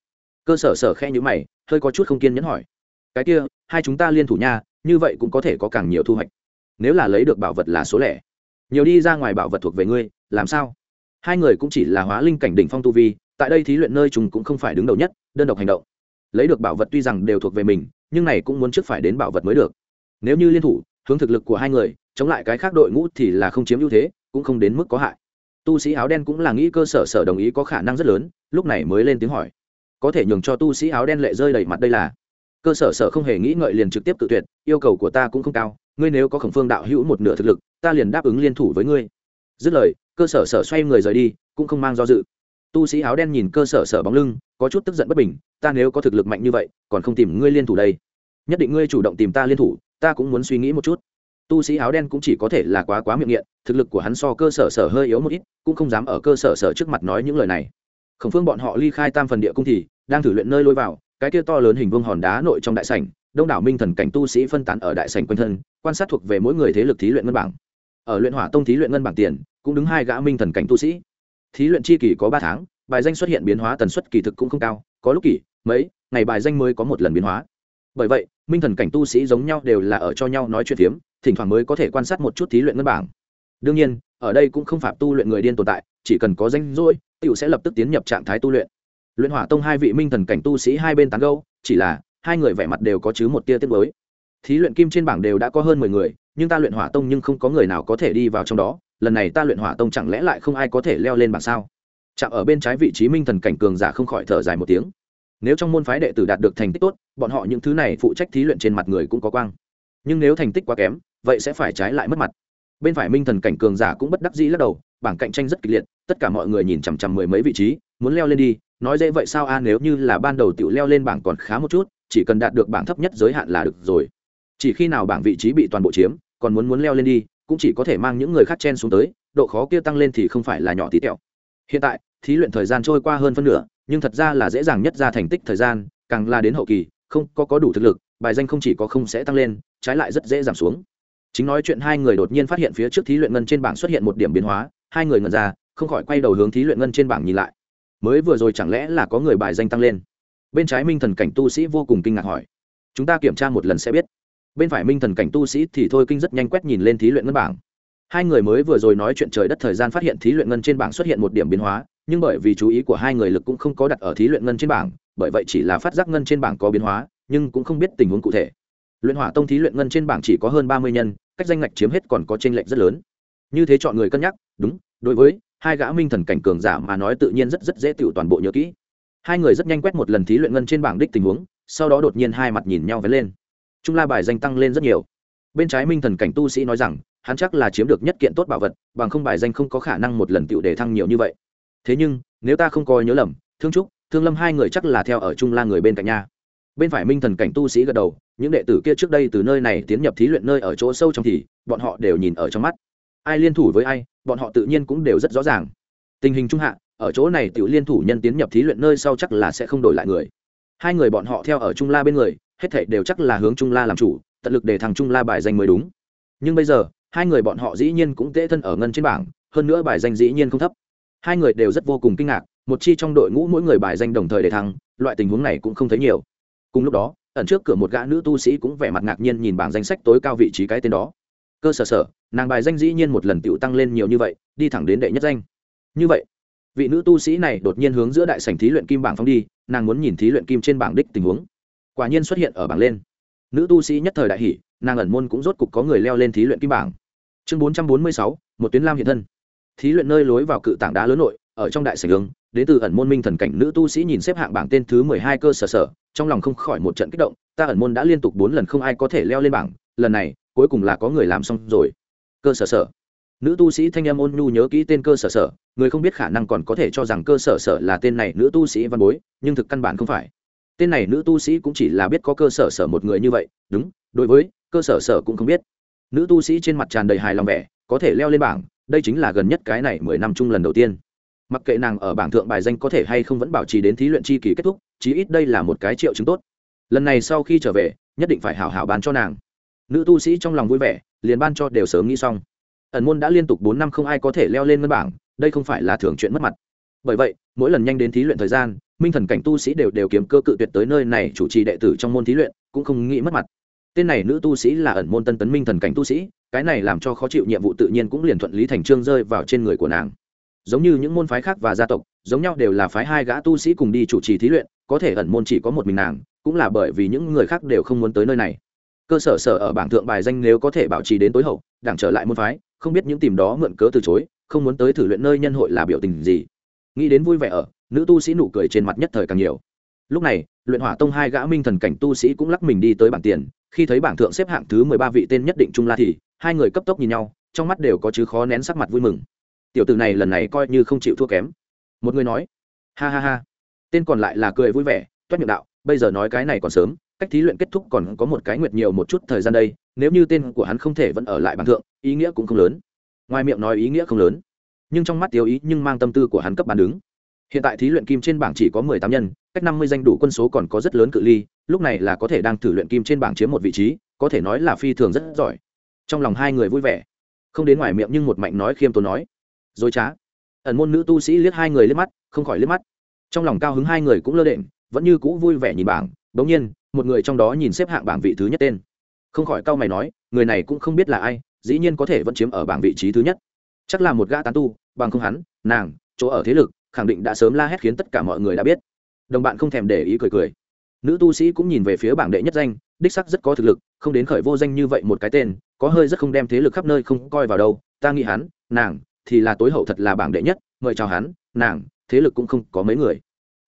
Cơ sở sở khe nhữ mày, hơi có chút không kiên nhẫn hỏi. Cái kia, hai chúng ta liên thủ nha, như vậy cũng có thể có càng nhiều thu hoạch. Nếu là lấy được bảo vật là số lẻ. Nhiều đi ra ngoài bảo vật thuộc về ngươi, làm sao? Hai người cũng chỉ là hóa linh cảnh đỉnh phong tu vi, tại đây thí luyện nơi chúng cũng không phải đứng đầu nhất, đơn độc hành động. Lấy được bảo vật tuy rằng đều thuộc về mình, nhưng này cũng muốn trước phải đến bảo vật mới được. Nếu như liên thủ, hướng thực lực của hai người, chống lại cái khác đội ngũ thì là không chiếm ưu thế, cũng không đến mức có hại tu sĩ áo đen cũng là nghĩ cơ sở sở đồng ý có khả năng rất lớn, lúc này mới lên tiếng hỏi. Có thể nhường cho tu sĩ áo đen lệ rơi đầy mặt đây là. Cơ sở sở không hề nghĩ ngợi liền trực tiếp tự tuyệt, yêu cầu của ta cũng không cao, ngươi nếu có khổng phương đạo hữu một nửa thực lực, ta liền đáp ứng liên thủ với ngươi. Dứt lời, cơ sở sở xoay người rời đi, cũng không mang do dự. Tu sĩ áo đen nhìn cơ sở sở bóng lưng, có chút tức giận bất bình, ta nếu có thực lực mạnh như vậy, còn không tìm ngươi liên thủ đây. Nhất định ngươi chủ động tìm ta liên thủ, ta cũng muốn suy nghĩ một chút tu sĩ áo đen cũng chỉ có thể là quá quá miệng nghiện, thực lực của hắn so cơ sở sở hơi yếu một ít, cũng không dám ở cơ sở sở trước mặt nói những lời này. Khổng phương bọn họ ly khai tam phần địa cung thì, đang thử luyện nơi lôi vào, cái kia to lớn hình vương hòn đá nội trong đại sảnh, đông đảo minh thần cảnh tu sĩ phân tán ở đại sảnh quanh thân, quan sát thuộc về mỗi người thế lực thí luyện ngân bảng. Ở luyện hỏa tông thí luyện ngân bảng tiền, cũng đứng hai gã minh thần cảnh tu sĩ. Thí luyện chi kỳ có ba tháng, bài danh xuất hiện biến hóa tần suất kỳ thực cũng không cao, có lúc kỳ, mấy, ngày bài danh mới có một lần biến hóa bởi vậy, minh thần cảnh tu sĩ giống nhau đều là ở cho nhau nói chuyện phiếm, thỉnh thoảng mới có thể quan sát một chút thí luyện ngân bảng. Đương nhiên, ở đây cũng không phạm tu luyện người điên tồn tại, chỉ cần có danh rỗi tựu sẽ lập tức tiến nhập trạng thái tu luyện. Luyện hỏa tông hai vị minh thần cảnh tu sĩ hai bên tán gâu chỉ là hai người vẻ mặt đều có chứ một tia tiết mới thí luyện kim trên bảng đều đã có hơn mười người, nhưng ta luyện hỏa tông nhưng không có người nào có thể đi vào trong đó, lần này ta luyện hỏa tông chẳng lẽ lại không ai có thể leo lên bảng sao? Chạm ở bên trái vị trí minh thần cảnh cường giả không khỏi thở dài một tiếng nếu trong môn phái đệ tử đạt được thành tích tốt, bọn họ những thứ này phụ trách thí luyện trên mặt người cũng có quang. Nhưng nếu thành tích quá kém, vậy sẽ phải trái lại mất mặt. Bên phải minh thần cảnh cường giả cũng bất đắc dĩ lắc đầu, bảng cạnh tranh rất kịch liệt, tất cả mọi người nhìn chằm chằm mười mấy vị trí, muốn leo lên đi, nói dễ vậy sao a, nếu như là ban đầu tự leo lên bảng còn khá một chút, chỉ cần đạt được bảng thấp nhất giới hạn là được rồi. Chỉ khi nào bảng vị trí bị toàn bộ chiếm, còn muốn muốn leo lên đi, cũng chỉ có thể mang những người khác chen xuống tới, độ khó kia tăng lên thì không phải là nhỏ tí tẹo. Hiện tại, thí luyện thời gian trôi qua hơn phân nửa nhưng thật ra là dễ dàng nhất ra thành tích thời gian, càng là đến hậu kỳ, không có có đủ thực lực, bài danh không chỉ có không sẽ tăng lên, trái lại rất dễ giảm xuống. Chính nói chuyện hai người đột nhiên phát hiện phía trước thí luyện ngân trên bảng xuất hiện một điểm biến hóa, hai người ngần ra, không khỏi quay đầu hướng thí luyện ngân trên bảng nhìn lại. Mới vừa rồi chẳng lẽ là có người bài danh tăng lên? Bên trái minh thần cảnh tu sĩ vô cùng kinh ngạc hỏi. Chúng ta kiểm tra một lần sẽ biết. Bên phải minh thần cảnh tu sĩ thì thôi kinh rất nhanh quét nhìn lên thí luyện ngân bảng hai người mới vừa rồi nói chuyện trời đất thời gian phát hiện thí luyện ngân trên bảng xuất hiện một điểm biến hóa, nhưng bởi vì chú ý của hai người lực cũng không có đặt ở thí luyện ngân trên bảng, bởi vậy chỉ là phát giác ngân trên bảng có biến hóa, nhưng cũng không biết tình huống cụ thể. Luyện hỏa tông thí luyện ngân trên bảng chỉ có hơn ba mươi nhân, cách danh ngạch chiếm hết còn có tranh lệch rất lớn. Như thế chọn người cân nhắc, đúng, đối với hai gã minh thần cảnh cường giả mà nói tự nhiên rất rất dễ tựu toàn bộ nhớ kỹ. Hai người rất nhanh quét một lần thí luyện ngân trên bảng đích tình huống, sau đó đột nhiên hai mặt nhìn nhau với lên. Trung la bài danh tăng lên rất nhiều bên trái minh thần cảnh tu sĩ nói rằng, hắn chắc là chiếm được nhất kiện tốt bảo vật, bằng không bài danh không có khả năng một lần tựu đề thăng nhiều như vậy. Thế nhưng, nếu ta không coi nhớ lầm, thương trúc, thương lâm hai người chắc là theo ở trung la người bên cạnh nha. Bên phải minh thần cảnh tu sĩ gật đầu, những đệ tử kia trước đây từ nơi này tiến nhập thí luyện nơi ở chỗ sâu trong thì, bọn họ đều nhìn ở trong mắt. Ai liên thủ với ai, bọn họ tự nhiên cũng đều rất rõ ràng. Tình hình trung hạ, ở chỗ này tiểu liên thủ nhân tiến nhập thí luyện nơi sau chắc là sẽ không đổi lại người. Hai người bọn họ theo ở trung la bên người, hết thảy đều chắc là hướng trung la làm chủ tận lực để thằng trung la bài danh mới đúng. Nhưng bây giờ, hai người bọn họ dĩ nhiên cũng tễ thân ở ngân trên bảng, hơn nữa bài danh dĩ nhiên không thấp. Hai người đều rất vô cùng kinh ngạc, một chi trong đội ngũ mỗi người bài danh đồng thời để thăng, loại tình huống này cũng không thấy nhiều. Cùng lúc đó, ẩn trước cửa một gã nữ tu sĩ cũng vẻ mặt ngạc nhiên nhìn bảng danh sách tối cao vị trí cái tên đó. Cơ sở sở, nàng bài danh dĩ nhiên một lần tựu tăng lên nhiều như vậy, đi thẳng đến đệ nhất danh. Như vậy, vị nữ tu sĩ này đột nhiên hướng giữa đại sảnh thí luyện kim bảng phong đi, nàng muốn nhìn thí luyện kim trên bảng đích tình huống. Quả nhiên xuất hiện ở bảng lên nữ tu sĩ nhất thời đại hỷ, nàng ẩn môn cũng rốt cục có người leo lên thí luyện kim bảng. Chương bốn trăm bốn mươi sáu, một tuyến lam hiện thân. Thí luyện nơi lối vào cự tảng đá lớn nội, ở trong đại sảnh hướng đến từ ẩn môn minh thần cảnh nữ tu sĩ nhìn xếp hạng bảng tên thứ mười hai cơ sở sở, trong lòng không khỏi một trận kích động, ta ẩn môn đã liên tục bốn lần không ai có thể leo lên bảng, lần này, cuối cùng là có người làm xong rồi. Cơ sở sở. Nữ tu sĩ thanh em ôn nhu nhớ kỹ tên cơ sở sở, người không biết khả năng còn có thể cho rằng cơ sở sở là tên này nữ tu sĩ văn bối, nhưng thực căn bản không phải tên này nữ tu sĩ cũng chỉ là biết có cơ sở sở một người như vậy, đúng, đối với, cơ sở sở cũng không biết. Nữ tu sĩ trên mặt tràn đầy hài lòng vẻ, có thể leo lên bảng, đây chính là gần nhất cái này mười năm chung lần đầu tiên. Mặc kệ nàng ở bảng thượng bài danh có thể hay không vẫn bảo trì đến thí luyện chi kỳ kết thúc, chí ít đây là một cái triệu chứng tốt. Lần này sau khi trở về, nhất định phải hảo hảo bán cho nàng. Nữ tu sĩ trong lòng vui vẻ, liền ban cho đều sớm nghĩ xong. Ẩn môn đã liên tục bốn năm không ai có thể leo lên ngân bảng, đây không phải là thường chuyện mất mặt bởi vậy, mỗi lần nhanh đến thí luyện thời gian, minh thần cảnh tu sĩ đều đều kiếm cơ cự tuyệt tới nơi này chủ trì đệ tử trong môn thí luyện, cũng không nghĩ mất mặt. Tên này nữ tu sĩ là ẩn môn tân tấn minh thần cảnh tu sĩ, cái này làm cho khó chịu nhiệm vụ tự nhiên cũng liền thuận lý thành trương rơi vào trên người của nàng. Giống như những môn phái khác và gia tộc, giống nhau đều là phái hai gã tu sĩ cùng đi chủ trì thí luyện, có thể ẩn môn chỉ có một mình nàng, cũng là bởi vì những người khác đều không muốn tới nơi này. Cơ sở sở ở bảng thượng bài danh nếu có thể bảo trì đến tối hậu, đảng trở lại môn phái, không biết những tìm đó mượn cớ từ chối, không muốn tới thử luyện nơi nhân hội là biểu tình gì nghĩ đến vui vẻ ở, nữ tu sĩ nụ cười trên mặt nhất thời càng nhiều. Lúc này, luyện hỏa tông hai gã minh thần cảnh tu sĩ cũng lắc mình đi tới bảng tiền. Khi thấy bảng thượng xếp hạng thứ mười ba vị tên nhất định trung la thì, hai người cấp tốc nhìn nhau, trong mắt đều có chứ khó nén sắc mặt vui mừng. Tiểu tử này lần này coi như không chịu thua kém. Một người nói, ha ha ha. Tên còn lại là cười vui vẻ toét miệng đạo, bây giờ nói cái này còn sớm, cách thí luyện kết thúc còn có một cái nguyệt nhiều một chút thời gian đây, nếu như tên của hắn không thể vẫn ở lại bảng thượng, ý nghĩa cũng không lớn. Ngoài miệng nói ý nghĩa không lớn nhưng trong mắt tiêu ý nhưng mang tâm tư của hắn cấp bàn đứng. Hiện tại thí luyện kim trên bảng chỉ có mười tám nhân, cách năm mươi danh đủ quân số còn có rất lớn cự ly, lúc này là có thể đang thử luyện kim trên bảng chiếm một vị trí, có thể nói là phi thường rất giỏi. Trong lòng hai người vui vẻ. Không đến ngoài miệng nhưng một mạnh nói khiêm tốn nói. Dối trá. Ẩn môn nữ tu sĩ liếc hai người liếc mắt, không khỏi liếc mắt. Trong lòng cao hứng hai người cũng lơ đễnh, vẫn như cũ vui vẻ nhìn bảng, bỗng nhiên, một người trong đó nhìn xếp hạng bảng vị thứ nhất tên. Không khỏi cao mày nói, người này cũng không biết là ai, dĩ nhiên có thể vẫn chiếm ở bảng vị trí thứ nhất. Chắc là một gã tán tu bằng không hắn, nàng, chỗ ở thế lực, khẳng định đã sớm la hét khiến tất cả mọi người đã biết. Đồng bạn không thèm để ý cười cười. Nữ tu sĩ cũng nhìn về phía bảng đệ nhất danh, đích sắc rất có thực lực, không đến khởi vô danh như vậy một cái tên, có hơi rất không đem thế lực khắp nơi không coi vào đâu. Ta nghĩ hắn, nàng, thì là tối hậu thật là bảng đệ nhất, mời chào hắn, nàng, thế lực cũng không có mấy người.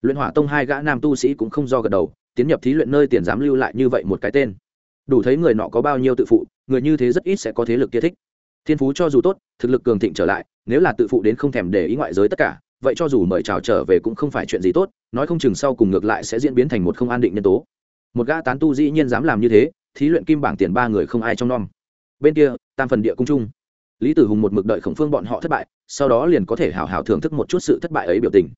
Luyện hỏa tông hai gã nam tu sĩ cũng không do gật đầu, tiến nhập thí luyện nơi tiền dám lưu lại như vậy một cái tên. Đủ thấy người nọ có bao nhiêu tự phụ, người như thế rất ít sẽ có thế lực kia thích. Thiên phú cho dù tốt, thực lực cường thịnh trở lại nếu là tự phụ đến không thèm để ý ngoại giới tất cả, vậy cho dù mời chào trở về cũng không phải chuyện gì tốt, nói không chừng sau cùng ngược lại sẽ diễn biến thành một không an định nhân tố. Một gã tán tu dĩ nhiên dám làm như thế, thí luyện kim bảng tiền ba người không ai trong nom bên kia, tam phần địa cung trung. Lý tử hùng một mực đợi khổng phương bọn họ thất bại, sau đó liền có thể hào hào thưởng thức một chút sự thất bại ấy biểu tình.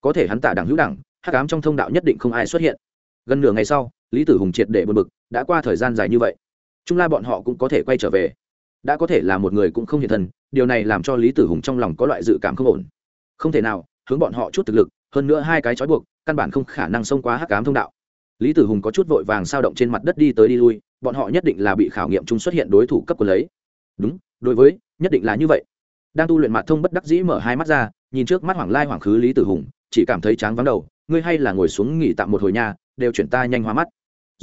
Có thể hắn tả đẳng hữu đẳng hát cám trong thông đạo nhất định không ai xuất hiện. Gần nửa ngày sau, lý tử hùng triệt để bật bực, đã qua thời gian dài như vậy, trung la bọn họ cũng có thể quay trở về đã có thể là một người cũng không hiện thân, điều này làm cho lý tử hùng trong lòng có loại dự cảm không ổn. Không thể nào, hướng bọn họ chút thực lực, hơn nữa hai cái trói buộc, căn bản không khả năng xông qua hắc cám thông đạo. Lý tử hùng có chút vội vàng sao động trên mặt đất đi tới đi lui, bọn họ nhất định là bị khảo nghiệm chung xuất hiện đối thủ cấp của lấy. Đúng, đối với, nhất định là như vậy. Đang tu luyện mặt thông bất đắc dĩ mở hai mắt ra, nhìn trước mắt hoàng lai hoàng khứ lý tử hùng, chỉ cảm thấy tráng vắng đầu, ngươi hay là ngồi xuống nghỉ tạm một hồi nha, đều chuyển ta nhanh hóa mắt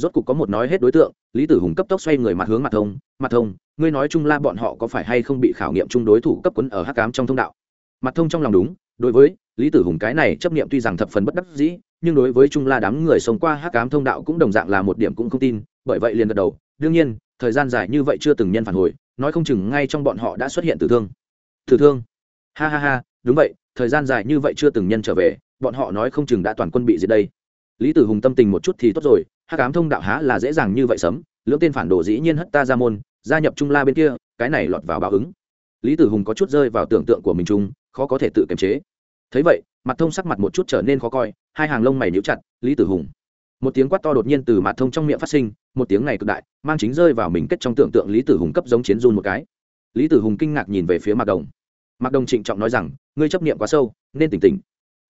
rốt cục có một nói hết đối tượng, lý tử hùng cấp tốc xoay người mặt hướng mặt thông mặt thông, ngươi nói chung la bọn họ có phải hay không bị khảo nghiệm chung đối thủ cấp quấn ở hắc cám trong thông đạo? Mặt thông trong lòng đúng, đối với lý tử hùng cái này chấp nghiệm tuy rằng thập phần bất đắc dĩ, nhưng đối với trung la đám người sống qua hắc cám thông đạo cũng đồng dạng là một điểm cũng không tin, bởi vậy liền gật đầu. Đương nhiên, thời gian dài như vậy chưa từng nhân phản hồi, nói không chừng ngay trong bọn họ đã xuất hiện tử thương. Tử thương? Ha ha ha, đúng vậy, thời gian dài như vậy chưa từng nhân trở về, bọn họ nói không chừng đã toàn quân bị diệt đây. Lý tử hùng tâm tình một chút thì tốt rồi hắc cám thông đạo há là dễ dàng như vậy sớm lưỡng tên phản đồ dĩ nhiên hất ta ra môn, gia nhập trung la bên kia, cái này lọt vào báo ứng. Lý tử hùng có chút rơi vào tưởng tượng của mình chung, khó có thể tự kiềm chế. Thấy vậy, mặt thông sắc mặt một chút trở nên khó coi, hai hàng lông mày níu chặt, lý tử hùng. Một tiếng quát to đột nhiên từ mặt thông trong miệng phát sinh, một tiếng này cực đại, mang chính rơi vào mình kết trong tưởng tượng lý tử hùng cấp giống chiến run một cái. Lý tử hùng kinh ngạc nhìn về phía mạc đồng. Mạc đồng trịnh trọng nói rằng, ngươi chấp niệm quá sâu, nên tỉnh tỉnh.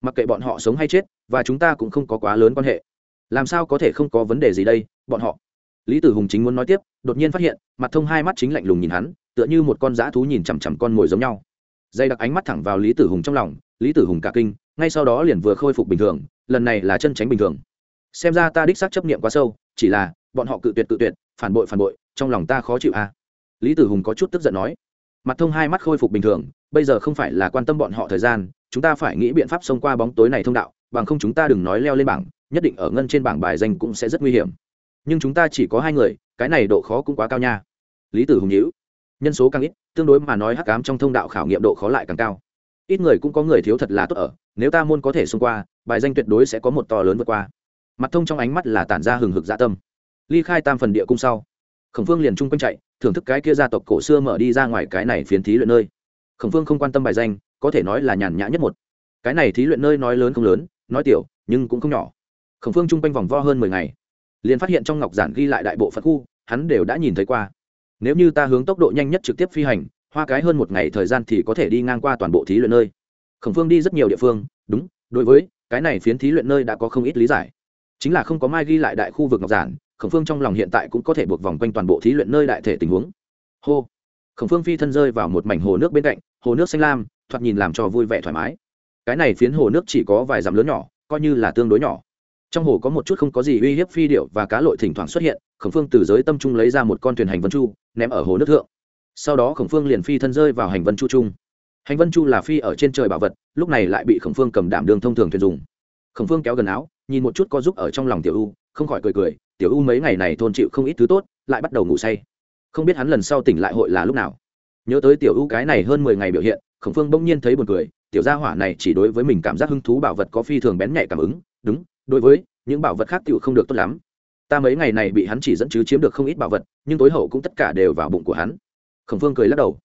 Mặc kệ bọn họ sống hay chết, và chúng ta cũng không có quá lớn quan hệ làm sao có thể không có vấn đề gì đây, bọn họ. Lý tử hùng chính muốn nói tiếp, đột nhiên phát hiện, mặt thông hai mắt chính lạnh lùng nhìn hắn, tựa như một con dã thú nhìn chằm chằm con mồi giống nhau. Dây đặc ánh mắt thẳng vào lý tử hùng trong lòng, lý tử hùng cả kinh, ngay sau đó liền vừa khôi phục bình thường, lần này là chân tránh bình thường. Xem ra ta đích xác chấp niệm quá sâu, chỉ là, bọn họ cự tuyệt cự tuyệt, phản bội phản bội, trong lòng ta khó chịu à. lý tử hùng có chút tức giận nói. Mặt thông hai mắt khôi phục bình thường, bây giờ không phải là quan tâm bọn họ thời gian, chúng ta phải nghĩ biện pháp xông qua bóng tối này thông đạo bằng không chúng ta đừng nói leo lên bảng, nhất định ở ngân trên bảng bài danh cũng sẽ rất nguy hiểm. Nhưng chúng ta chỉ có hai người, cái này độ khó cũng quá cao nha. Lý tử hùng nhữ nhân số càng ít, tương đối mà nói hắc cám trong thông đạo khảo nghiệm độ khó lại càng cao. Ít người cũng có người thiếu thật là tốt ở, nếu ta môn có thể xông qua, bài danh tuyệt đối sẽ có một to lớn vượt qua. Mặt thông trong ánh mắt là tản ra hừng hực dạ tâm. Ly khai tam phần địa cung sau, khổng phương liền chung quanh chạy, thưởng thức cái kia gia tộc cổ xưa mở đi ra ngoài cái này phiến thí luyện nơi. Khổng phương không quan tâm bài danh, có thể nói là nhàn nhã nhất một. Cái này thí luyện nơi nói lớn không lớn nói tiểu, nhưng cũng không nhỏ. Khổng phương chung quanh vòng vo hơn mười ngày, liền phát hiện trong ngọc giản ghi lại đại bộ phận khu, hắn đều đã nhìn thấy qua. Nếu như ta hướng tốc độ nhanh nhất trực tiếp phi hành, hoa cái hơn một ngày thời gian thì có thể đi ngang qua toàn bộ thí luyện nơi. Khổng phương đi rất nhiều địa phương, đúng, đối với cái này phiến thí luyện nơi đã có không ít lý giải. Chính là không có mai ghi lại đại khu vực ngọc giản, khổng phương trong lòng hiện tại cũng có thể buộc vòng quanh toàn bộ thí luyện nơi đại thể tình huống. Hô! Khổng phương phi thân rơi vào một mảnh hồ nước bên cạnh, hồ nước xanh lam, thoạt nhìn làm cho vui vẻ thoải mái cái này phiến hồ nước chỉ có vài dặm lớn nhỏ, coi như là tương đối nhỏ. Trong hồ có một chút không có gì uy hiếp phi điệu và cá lội thỉnh thoảng xuất hiện, khổng phương từ giới tâm trung lấy ra một con thuyền hành vân chu, ném ở hồ nước thượng. Sau đó khổng phương liền phi thân rơi vào hành vân chu trung hành vân chu là phi ở trên trời bảo vật, lúc này lại bị khổng phương cầm đảm đường thông thường thuyền dùng. Khổng phương kéo gần áo, nhìn một chút có giúp ở trong lòng tiểu u, không khỏi cười cười, tiểu u mấy ngày này thôn chịu không ít thứ tốt, lại bắt đầu ngủ say. Không biết hắn lần sau tỉnh lại hội là lúc nào. Nhớ tới tiểu u cái này hơn mười ngày biểu hiện, khổng phương bỗng nhiên thấy buồn cười tiểu gia hỏa này chỉ đối với mình cảm giác hứng thú bảo vật có phi thường bén nhạy cảm ứng, đúng, đối với những bảo vật khác tựu không được tốt lắm. Ta mấy ngày này bị hắn chỉ dẫn chứ chiếm được không ít bảo vật, nhưng tối hậu cũng tất cả đều vào bụng của hắn. Khổng phương cười lắc đầu.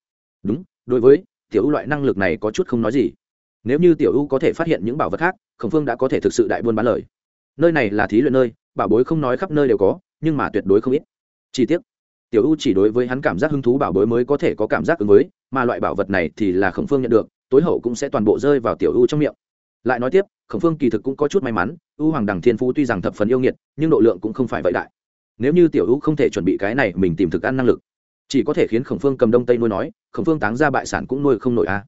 Đúng, đối với tiểu ưu loại năng lực này có chút không nói gì. Nếu như tiểu ưu có thể phát hiện những bảo vật khác, khổng phương đã có thể thực sự đại buôn bán lời. Nơi này là thí luyện nơi, bảo bối không nói khắp nơi đều có, nhưng mà tuyệt đối không ít. Chi tiết tiểu ưu chỉ đối với hắn cảm giác hứng thú bảo bối mới có thể có cảm giác ứng với, mà loại bảo vật này thì là khổng phương nhận được tối hậu cũng sẽ toàn bộ rơi vào tiểu ưu trong miệng. Lại nói tiếp, khổng phương kỳ thực cũng có chút may mắn, ưu hoàng đằng thiên phú tuy rằng thập phần yêu nghiệt, nhưng độ lượng cũng không phải vậy đại. Nếu như tiểu ưu không thể chuẩn bị cái này, mình tìm thực ăn năng lực. Chỉ có thể khiến khổng phương cầm đông tây nuôi nói, khổng phương táng ra bại sản cũng nuôi không nổi a.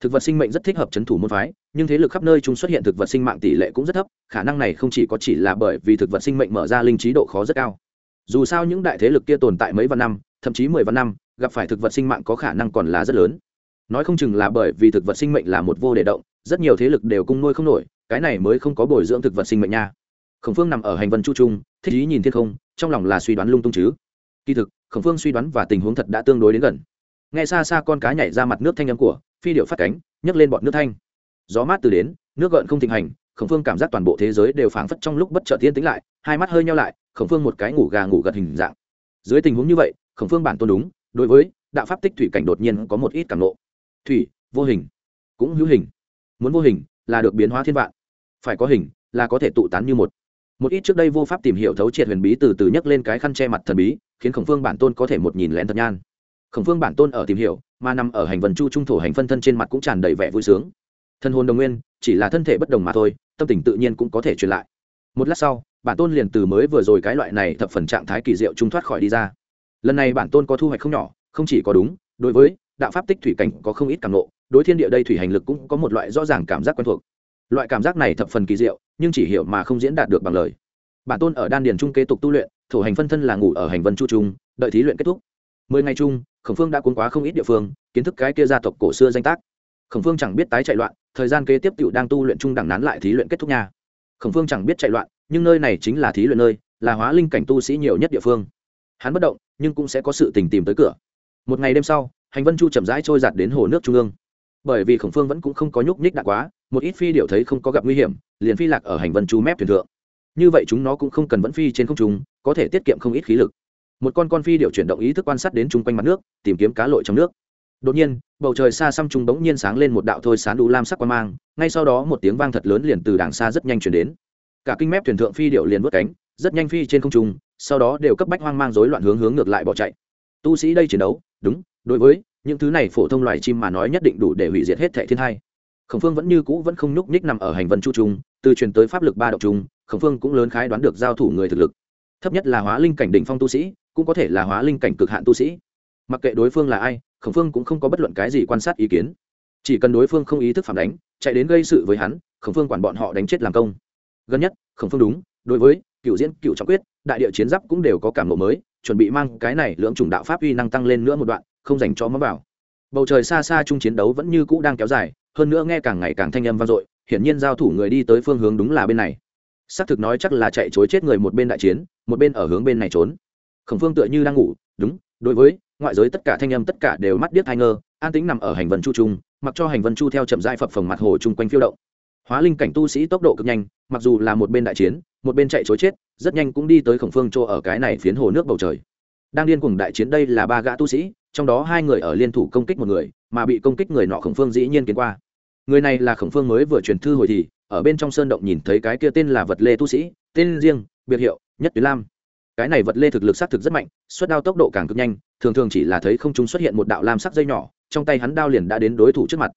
Thực vật sinh mệnh rất thích hợp chấn thủ môn phái, nhưng thế lực khắp nơi chúng xuất hiện thực vật sinh mạng tỷ lệ cũng rất thấp, khả năng này không chỉ có chỉ là bởi vì thực vật sinh mệnh mở ra linh trí độ khó rất cao. Dù sao những đại thế lực kia tồn tại mấy vạn năm, thậm chí mười vạn năm, gặp phải thực vật sinh mạng có khả năng còn là rất lớn nói không chừng là bởi vì thực vật sinh mệnh là một vô đề động, rất nhiều thế lực đều cung nuôi không nổi, cái này mới không có bồi dưỡng thực vật sinh mệnh nha. Khổng phương nằm ở hành vân chu trung, thích ý nhìn thiên không, trong lòng là suy đoán lung tung chứ. Kỳ thực, khổng phương suy đoán và tình huống thật đã tương đối đến gần. Nghe xa xa con cá nhảy ra mặt nước thanh âm của phi điệu phát cánh, nhấc lên bọn nước thanh. Gió mát từ đến, nước gợn không thịnh hành, khổng phương cảm giác toàn bộ thế giới đều phảng phất trong lúc bất chợt tiên tính lại, hai mắt hơi nhau lại, khổng phương một cái ngủ gà ngủ gật hình dạng. Dưới tình huống như vậy, khổng phương bản tôn đúng, đối với đạo pháp tích thủy cảnh đột nhiên có một ít cảm nộ thủy, vô hình. Cũng hữu hình. Muốn vô hình là được biến hóa thiên vạn. Phải có hình là có thể tụ tán như một. Một ít trước đây vô pháp tìm hiểu thấu triệt huyền bí từ từ nhấc lên cái khăn che mặt thần bí, khiến khổng phương bản tôn có thể một nhìn lén thật nhan. Khổng phương bản tôn ở tìm hiểu, mà nằm ở hành vần chu trung thổ hành phân thân trên mặt cũng tràn đầy vẻ vui sướng. Thân hồn đồng nguyên, chỉ là thân thể bất đồng mà thôi, tâm tình tự nhiên cũng có thể truyền lại. Một lát sau, bản tôn liền từ mới vừa rồi cái loại này thập phần trạng thái kỳ diệu trung thoát khỏi đi ra. Lần này bản tôn có thu hoạch không nhỏ, không chỉ có đúng, đối với đạo pháp tích thủy cảnh có không ít cảm nộ, đối thiên địa đây thủy hành lực cũng có một loại rõ ràng cảm giác quen thuộc. Loại cảm giác này thập phần kỳ diệu, nhưng chỉ hiểu mà không diễn đạt được bằng lời. Bản tôn ở đan điền trung kế tục tu luyện thủ hành phân thân là ngủ ở hành vân chu trung, đợi thí luyện kết thúc. Mười ngày chung, khổng phương đã cuốn quá không ít địa phương, kiến thức cái kia gia tộc cổ xưa danh tác. Khổng phương chẳng biết tái chạy loạn, thời gian kế tiếp tựu đang tu luyện trung đẳng nán lại thí luyện kết thúc nha. Khổng phương chẳng biết chạy loạn, nhưng nơi này chính là thí luyện nơi, là hóa linh cảnh tu sĩ nhiều nhất địa phương. Hắn bất động, nhưng cũng sẽ có sự tình tìm tới cửa. Một ngày đêm sau hành vân chu chậm rãi trôi giạt đến hồ nước trung ương. Bởi vì khổng phương vẫn cũng không có nhúc nhích đạn quá, một ít phi điệu thấy không có gặp nguy hiểm, liền phi lạc ở hành vân chu mép thuyền thượng. Như vậy chúng nó cũng không cần vẫn phi trên không trung, có thể tiết kiệm không ít khí lực. Một con con phi điệu chuyển động ý thức quan sát đến chung quanh mặt nước, tìm kiếm cá lội trong nước. Đột nhiên, bầu trời xa xăm trung bỗng nhiên sáng lên một đạo thôi sán đủ lam sắc quan mang, ngay sau đó một tiếng vang thật lớn liền từ đàng xa rất nhanh chuyển đến. Cả kinh mép thuyền thượng phi điệu liền vớt cánh, rất nhanh phi trên không trung, sau đó đều cấp bách hoang mang rối loạn hướng hướng ngược lại bỏ chạy. Tu sĩ đây chiến đấu, đúng đối với những thứ này phổ thông loài chim mà nói nhất định đủ để hủy diệt hết thệ thiên hai. Khổng phương vẫn như cũ vẫn không nhúc nhích nằm ở hành vân chu trung, từ truyền tới pháp lực ba động trung, khổng phương cũng lớn khái đoán được giao thủ người thực lực. Thấp nhất là hóa linh cảnh đỉnh phong tu sĩ, cũng có thể là hóa linh cảnh cực hạn tu sĩ. Mặc kệ đối phương là ai, khổng phương cũng không có bất luận cái gì quan sát ý kiến. Chỉ cần đối phương không ý thức phản đánh, chạy đến gây sự với hắn, khổng phương quản bọn họ đánh chết làm công. Gần nhất, khổng phương đúng, đối với cựu diễn, cựu trọng quyết, đại địa chiến giáp cũng đều có cảm lộ mới, chuẩn bị mang cái này lượng chủng đạo pháp uy năng tăng lên nữa một đoạn không dành cho mắm vào. Bầu trời xa xa chung chiến đấu vẫn như cũ đang kéo dài, hơn nữa nghe càng ngày càng thanh âm vang dội, hiển nhiên giao thủ người đi tới phương hướng đúng là bên này. Xác thực nói chắc là chạy chối chết người một bên đại chiến, một bên ở hướng bên này trốn. Khổng phương tựa như đang ngủ, đúng, đối với, ngoại giới tất cả thanh âm tất cả đều mắt điếc hai ngơ, an tính nằm ở hành vân chu trung, mặc cho hành vân chu theo chậm dại phập phồng mặt hồ chung quanh phiêu động. Hóa linh cảnh tu sĩ tốc độ cực nhanh, mặc dù là một bên đại chiến, một bên chạy chối chết, rất nhanh cũng đi tới khổng phương chỗ ở cái này phiến hồ nước bầu trời đang điên cuồng đại chiến đây là ba gã tu sĩ, trong đó hai người ở liên thủ công kích một người, mà bị công kích người nọ khổng phương dĩ nhiên kiến qua. Người này là khổng phương mới vừa truyền thư hồi thì, ở bên trong sơn động nhìn thấy cái kia tên là vật lê tu sĩ, tên riêng, biệt hiệu, nhất tuyến lam. Cái này vật lê thực lực xác thực rất mạnh, xuất đao tốc độ càng cực nhanh, thường thường chỉ là thấy không trung xuất hiện một đạo lam sắc dây nhỏ, trong tay hắn đao liền đã đến đối thủ trước mặt.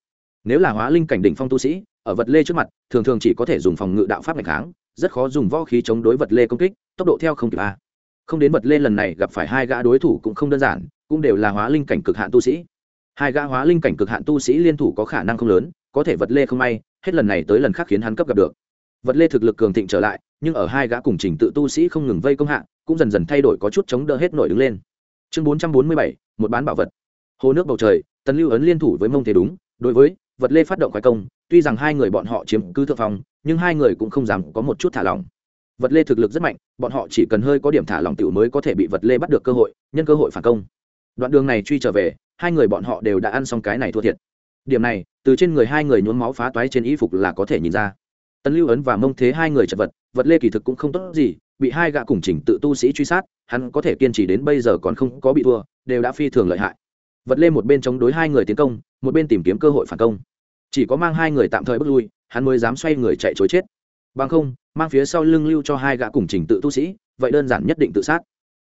Nếu là hóa linh cảnh đỉnh phong tu sĩ, ở vật lê trước mặt, thường thường chỉ có thể dùng phòng ngự đạo pháp ngày kháng, rất khó dùng võ khí chống đối vật lê công kích, tốc độ theo không kịp a không đến vật lê lần này gặp phải hai gã đối thủ cũng không đơn giản, cũng đều là hóa linh cảnh cực hạn tu sĩ. Hai gã hóa linh cảnh cực hạn tu sĩ liên thủ có khả năng không lớn, có thể vật lê không may, hết lần này tới lần khác khiến hắn cấp gặp được. Vật lê thực lực cường thịnh trở lại, nhưng ở hai gã cùng trình tự tu sĩ không ngừng vây công hạ, cũng dần dần thay đổi có chút chống đỡ hết nổi đứng lên. Chương bốn trăm bốn mươi bảy, một bán bảo vật. Hồ nước bầu trời, tần lưu ấn liên thủ với mông thế đúng, đối với vật lê phát động khoái công, tuy rằng hai người bọn họ chiếm cứ thượng phong, nhưng hai người cũng không dám có một chút thả lỏng vật lê thực lực rất mạnh, bọn họ chỉ cần hơi có điểm thả lỏng tiểu mới có thể bị vật lê bắt được cơ hội, nhân cơ hội phản công. Đoạn đường này truy trở về, hai người bọn họ đều đã ăn xong cái này thua thiệt. Điểm này, từ trên người hai người nhuốm máu phá toái trên y phục là có thể nhìn ra. Tần lưu ấn và mông thế hai người chật vật vật lê kỳ thực cũng không tốt gì, bị hai gã cùng chỉnh tự tu sĩ truy sát, hắn có thể kiên trì đến bây giờ còn không có bị thua, đều đã phi thường lợi hại. Vật lê một bên chống đối hai người tiến công, một bên tìm kiếm cơ hội phản công. Chỉ có mang hai người tạm thời bước lui, hắn mới dám xoay người chạy chối chết bằng không, mang phía sau lưng lưu cho hai gã cùng trình tự tu sĩ, vậy đơn giản nhất định tự sát.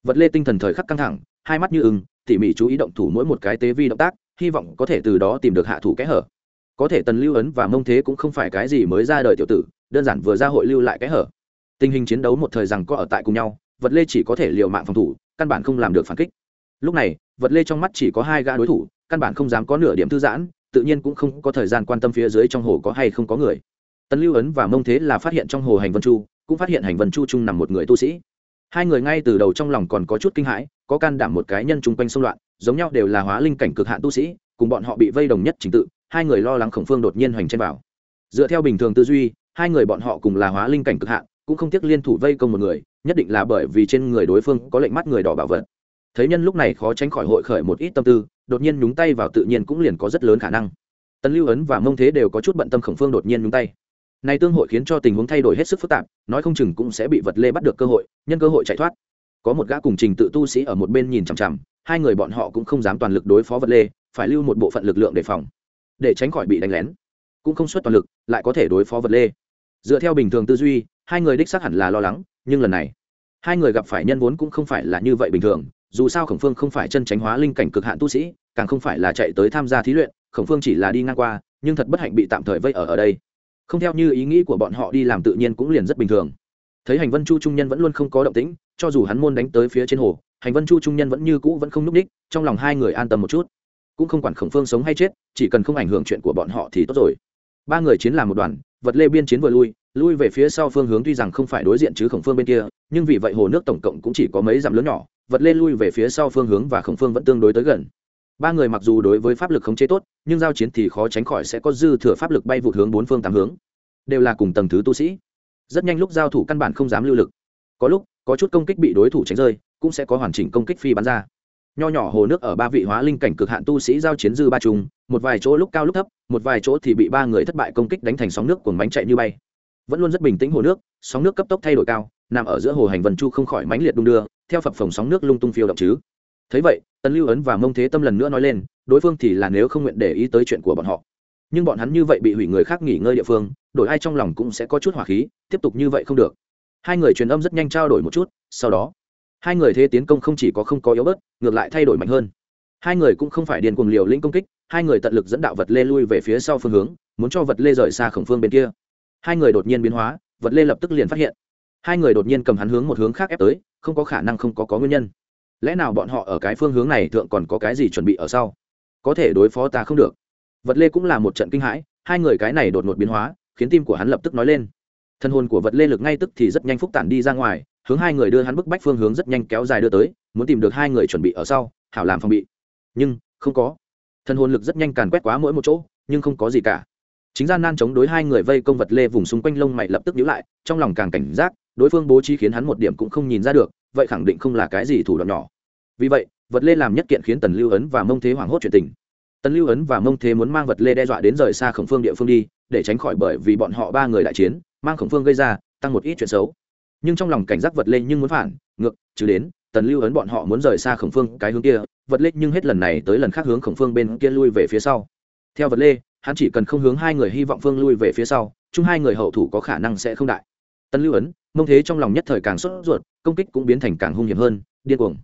Vật lê tinh thần thời khắc căng thẳng, hai mắt như ưng, tỉ mỉ chú ý động thủ mỗi một cái tế vi động tác, hy vọng có thể từ đó tìm được hạ thủ kẽ hở. Có thể tần lưu ấn và mông thế cũng không phải cái gì mới ra đời tiểu tử, đơn giản vừa ra hội lưu lại kẽ hở. Tình hình chiến đấu một thời rằng có ở tại cùng nhau, vật lê chỉ có thể liều mạng phòng thủ, căn bản không làm được phản kích. Lúc này, vật lê trong mắt chỉ có hai gã đối thủ, căn bản không dám có nửa điểm thư giãn, tự nhiên cũng không có thời gian quan tâm phía dưới trong hồ có hay không có người tần lưu ấn và mông thế là phát hiện trong hồ hành vân chu, cũng phát hiện hành vân chu chung nằm một người tu sĩ. Hai người ngay từ đầu trong lòng còn có chút kinh hãi, có can đảm một cái nhân chung quanh xung loạn, giống nhau đều là hóa linh cảnh cực hạn tu sĩ, cùng bọn họ bị vây đồng nhất trình tự, hai người lo lắng khổng phương đột nhiên hoành trên vào. Dựa theo bình thường tư duy, hai người bọn họ cùng là hóa linh cảnh cực hạn, cũng không tiếc liên thủ vây công một người, nhất định là bởi vì trên người đối phương có lệnh mắt người đỏ bảo vật. Thấy nhân lúc này khó tránh khỏi hội khởi một ít tâm tư, đột nhiên nhúng tay vào tự nhiên cũng liền có rất lớn khả năng. Tần lưu ấn và mông thế đều có chút bận tâm khổng phương đột nhiên nhúng tay này tương hội khiến cho tình huống thay đổi hết sức phức tạp, nói không chừng cũng sẽ bị vật lê bắt được cơ hội, nhân cơ hội chạy thoát. Có một gã cùng trình tự tu sĩ ở một bên nhìn chằm chằm, hai người bọn họ cũng không dám toàn lực đối phó vật lê, phải lưu một bộ phận lực lượng đề phòng, để tránh khỏi bị đánh lén. Cũng không xuất toàn lực, lại có thể đối phó vật lê. Dựa theo bình thường tư duy, hai người đích xác hẳn là lo lắng, nhưng lần này, hai người gặp phải nhân vốn cũng không phải là như vậy bình thường, dù sao khổng phương không phải chân tránh hóa linh cảnh cực hạn tu sĩ, càng không phải là chạy tới tham gia thí luyện, khổng phương chỉ là đi ngang qua, nhưng thật bất hạnh bị tạm thời vây ở ở đây không theo như ý nghĩ của bọn họ đi làm tự nhiên cũng liền rất bình thường. Thấy hành vân chu trung nhân vẫn luôn không có động tĩnh, cho dù hắn môn đánh tới phía trên hồ, hành vân chu trung nhân vẫn như cũ vẫn không n ú c ních trong lòng hai người an tâm một chút. Cũng không quản khổng phương sống hay chết, chỉ cần không ảnh hưởng chuyện của bọn họ thì tốt rồi. Ba người chiến làm một đoàn, vật lê biên chiến vừa lui lui về phía sau phương hướng tuy rằng không phải đối diện chứ khổng phương bên kia, nhưng vì vậy hồ nước tổng cộng cũng chỉ có mấy dặm lớn nhỏ, vật lê lui về phía sau phương hướng và khổng phương vẫn tương đối tới gần ba người mặc dù đối với pháp lực khống chế tốt, nhưng giao chiến thì khó tránh khỏi sẽ có dư thừa pháp lực bay vụt hướng bốn phương tám hướng. Đều là cùng tầng thứ tu sĩ. Rất nhanh lúc giao thủ căn bản không dám lưu lực. Có lúc, có chút công kích bị đối thủ tránh rơi, cũng sẽ có hoàn chỉnh công kích phi bắn ra. Nho nhỏ hồ nước ở ba vị hóa linh cảnh cực hạn tu sĩ giao chiến dư ba trùng, một vài chỗ lúc cao lúc thấp, một vài chỗ thì bị ba người thất bại công kích đánh thành sóng nước cuồng bánh chạy như bay. Vẫn luôn rất bình tĩnh hồ nước, sóng nước cấp tốc thay đổi cao, nằm ở giữa hồ hành vân chu không khỏi mãnh liệt đung đưa, theo phập phồng sóng nước lung tung phiêu động chứ thấy vậy, tần lưu ấn và mông thế tâm lần nữa nói lên, đối phương thì là nếu không nguyện để ý tới chuyện của bọn họ. Nhưng bọn hắn như vậy bị hủy người khác nghỉ ngơi địa phương, đổi ai trong lòng cũng sẽ có chút hỏa khí, tiếp tục như vậy không được. Hai người truyền âm rất nhanh trao đổi một chút, sau đó, hai người thế tiến công không chỉ có không có yếu bớt, ngược lại thay đổi mạnh hơn. Hai người cũng không phải điền cuồng liều lĩnh công kích, hai người tận lực dẫn đạo vật lê lui về phía sau phương hướng, muốn cho vật lê rời xa khổng phương bên kia. Hai người đột nhiên biến hóa, vật lê lập tức liền phát hiện. Hai người đột nhiên cầm hắn hướng một hướng khác ép tới, không có khả năng không có có nguyên nhân lẽ nào bọn họ ở cái phương hướng này thượng còn có cái gì chuẩn bị ở sau? Có thể đối phó ta không được. Vật lê cũng là một trận kinh hãi, hai người cái này đột ngột biến hóa, khiến tim của hắn lập tức nói lên. Thân hồn của vật lê lực ngay tức thì rất nhanh phúc tản đi ra ngoài, hướng hai người đưa hắn bức bách phương hướng rất nhanh kéo dài đưa tới, muốn tìm được hai người chuẩn bị ở sau, hảo làm phòng bị. Nhưng, không có. Thân hồn lực rất nhanh càn quét quá mỗi một chỗ, nhưng không có gì cả. Chính gian nan chống đối hai người vây công vật lê vùng xung quanh lông mày lập tức nhíu lại, trong lòng càng cảnh giác, đối phương bố trí khiến hắn một điểm cũng không nhìn ra được vậy khẳng định không là cái gì thủ đoạn nhỏ. Vì vậy, vật lê làm nhất kiện khiến tần lưu ấn và mông thế hoảng hốt chuyện tình. Tần lưu ấn và mông thế muốn mang vật lê đe dọa đến rời xa khổng phương địa phương đi, để tránh khỏi bởi vì bọn họ ba người đại chiến, mang khổng phương gây ra, tăng một ít chuyện xấu. Nhưng trong lòng cảnh giác vật lê nhưng muốn phản, ngược chứ đến, tần lưu ấn bọn họ muốn rời xa khổng phương cái hướng kia, vật lê nhưng hết lần này tới lần khác hướng khổng phương bên kia lui về phía sau. Theo vật lê, hắn chỉ cần không hướng hai người hy vọng phương lui về phía sau, chung hai người hậu thủ có khả năng sẽ không đại. Tần lưu ấn mông thế trong lòng nhất thời càng sốt ruột, công kích cũng biến thành càng hung hiểm hơn, điên cuồng.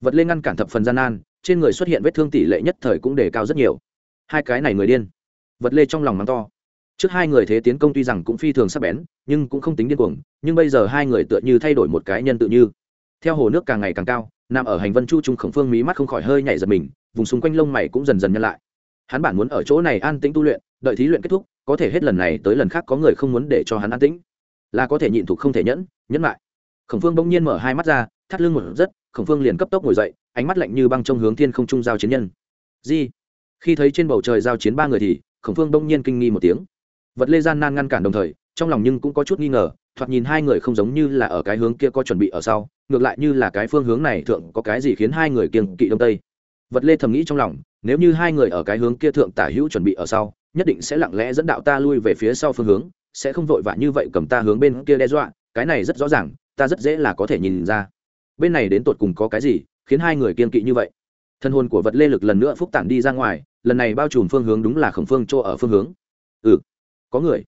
Vật lên ngăn cản thập phần gian nan, trên người xuất hiện vết thương tỷ lệ nhất thời cũng đề cao rất nhiều. Hai cái này người điên. Vật lê trong lòng mắng to. Trước hai người thế tiến công tuy rằng cũng phi thường sắc bén, nhưng cũng không tính điên cuồng, nhưng bây giờ hai người tựa như thay đổi một cái nhân tự như. Theo hồ nước càng ngày càng cao, nằm ở hành vân chu trung khổng phương mí mắt không khỏi hơi nhảy giật mình, vùng xung quanh lông mày cũng dần dần nhân lại. Hắn bản muốn ở chỗ này an tĩnh tu luyện, đợi thí luyện kết thúc, có thể hết lần này tới lần khác có người không muốn để cho hắn an tĩnh là có thể nhịn thục không thể nhẫn nhẫn lại khổng phương bỗng nhiên mở hai mắt ra, thắt lưng một rất, khổng phương liền cấp tốc ngồi dậy, ánh mắt lạnh như băng trong hướng thiên không trung giao chiến nhân. Di, khi thấy trên bầu trời giao chiến ba người thì, khổng phương bỗng nhiên kinh nghi một tiếng. Vật lê gian nan ngăn cản đồng thời, trong lòng nhưng cũng có chút nghi ngờ, thoạt nhìn hai người không giống như là ở cái hướng kia có chuẩn bị ở sau, ngược lại như là cái phương hướng này thượng có cái gì khiến hai người kiêng kỵ đông tây. Vật lê thầm nghĩ trong lòng, nếu như hai người ở cái hướng kia thượng tả hữu chuẩn bị ở sau, nhất định sẽ lặng lẽ dẫn đạo ta lui về phía sau phương hướng sẽ không vội vã như vậy cầm ta hướng bên kia đe dọa, cái này rất rõ ràng, ta rất dễ là có thể nhìn ra. Bên này đến tột cùng có cái gì, khiến hai người kiên kỵ như vậy? Thân hồn của vật lê lực lần nữa phúc tản đi ra ngoài, lần này bao trùm phương hướng đúng là khổng phương chỗ ở phương hướng. Ừ có người.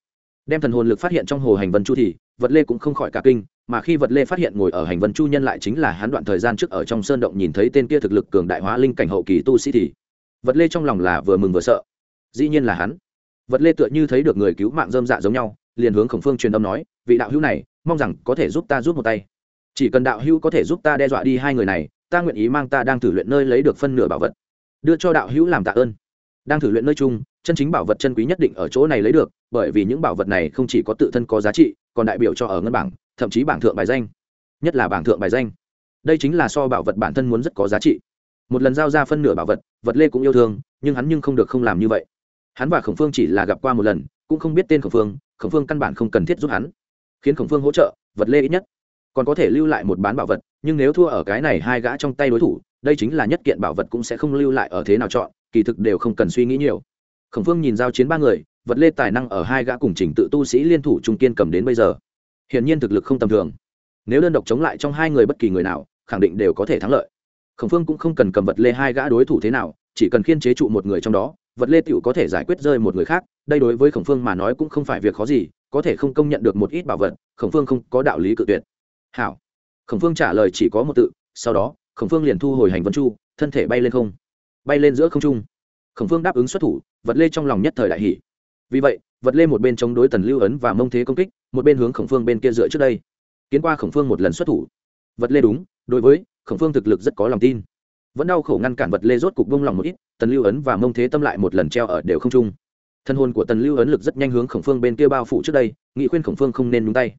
Đem thần hồn lực phát hiện trong hồ hành vân chu thì, vật lê cũng không khỏi cả kinh, mà khi vật lê phát hiện ngồi ở hành vân chu nhân lại chính là hắn đoạn thời gian trước ở trong sơn động nhìn thấy tên kia thực lực cường đại hóa linh cảnh hậu kỳ tu sĩ thì, vật lê trong lòng là vừa mừng vừa sợ. Dĩ nhiên là hắn vật lê tựa như thấy được người cứu mạng dơm dạ giống nhau, liền hướng khổng phương truyền âm nói, vị đạo hữu này, mong rằng có thể giúp ta giúp một tay. Chỉ cần đạo hữu có thể giúp ta đe dọa đi hai người này, ta nguyện ý mang ta đang thử luyện nơi lấy được phân nửa bảo vật. Đưa cho đạo hữu làm tạ ơn. Đang thử luyện nơi chung, chân chính bảo vật chân quý nhất định ở chỗ này lấy được, bởi vì những bảo vật này không chỉ có tự thân có giá trị, còn đại biểu cho ở ngân bảng, thậm chí bảng thượng bài danh. Nhất là bảng thượng bài danh. Đây chính là so bảo vật bản thân muốn rất có giá trị. Một lần giao ra phân nửa bảo vật vật lê cũng yêu thương, nhưng hắn nhưng không được không làm như vậy hắn và khổng phương chỉ là gặp qua một lần, cũng không biết tên khổng phương khổng phương căn bản không cần thiết giúp hắn, khiến khổng phương hỗ trợ, vật lê ít nhất. Còn có thể lưu lại một bán bảo vật, nhưng nếu thua ở cái này hai gã trong tay đối thủ, đây chính là nhất kiện bảo vật cũng sẽ không lưu lại ở thế nào chọn, kỳ thực đều không cần suy nghĩ nhiều. Khổng phương nhìn giao chiến ba người, vật lê tài năng ở hai gã cùng trình tự tu sĩ liên thủ trung kiên cầm đến bây giờ. Hiển nhiên thực lực không tầm thường. Nếu đơn độc chống lại trong hai người bất kỳ người nào, khẳng định đều có thể thắng lợi. Khổng phương cũng không cần cầm vật lê hai gã đối thủ thế nào, chỉ cần khiên chế trụ một người trong đó vật lê tiểu có thể giải quyết rơi một người khác, đây đối với khổng phương mà nói cũng không phải việc khó gì, có thể không công nhận được một ít bảo vật, khổng phương không có đạo lý cự tuyệt. Hảo. Khổng phương trả lời chỉ có một tự, sau đó, khổng phương liền thu hồi hành vân chu, thân thể bay lên không. Bay lên giữa không trung. Khổng phương đáp ứng xuất thủ, vật lê trong lòng nhất thời đại hỷ vì vậy, vật lê một bên chống đối tần lưu ấn và mông thế công kích, một bên hướng khổng phương bên kia dựa trước đây. Kiến qua khổng phương một lần xuất thủ. Vật lê đúng, đối với khổng phương thực lực rất có lòng tin vẫn đau khổ ngăn cản vật lê rốt cục bông lòng một ít, tần lưu ấn và mông thế tâm lại một lần treo ở đều không trung thân hồn của tần lưu ấn lực rất nhanh hướng khổng phương bên kia bao phủ trước đây, nghị khuyên khổng phương không nên nhúng tay.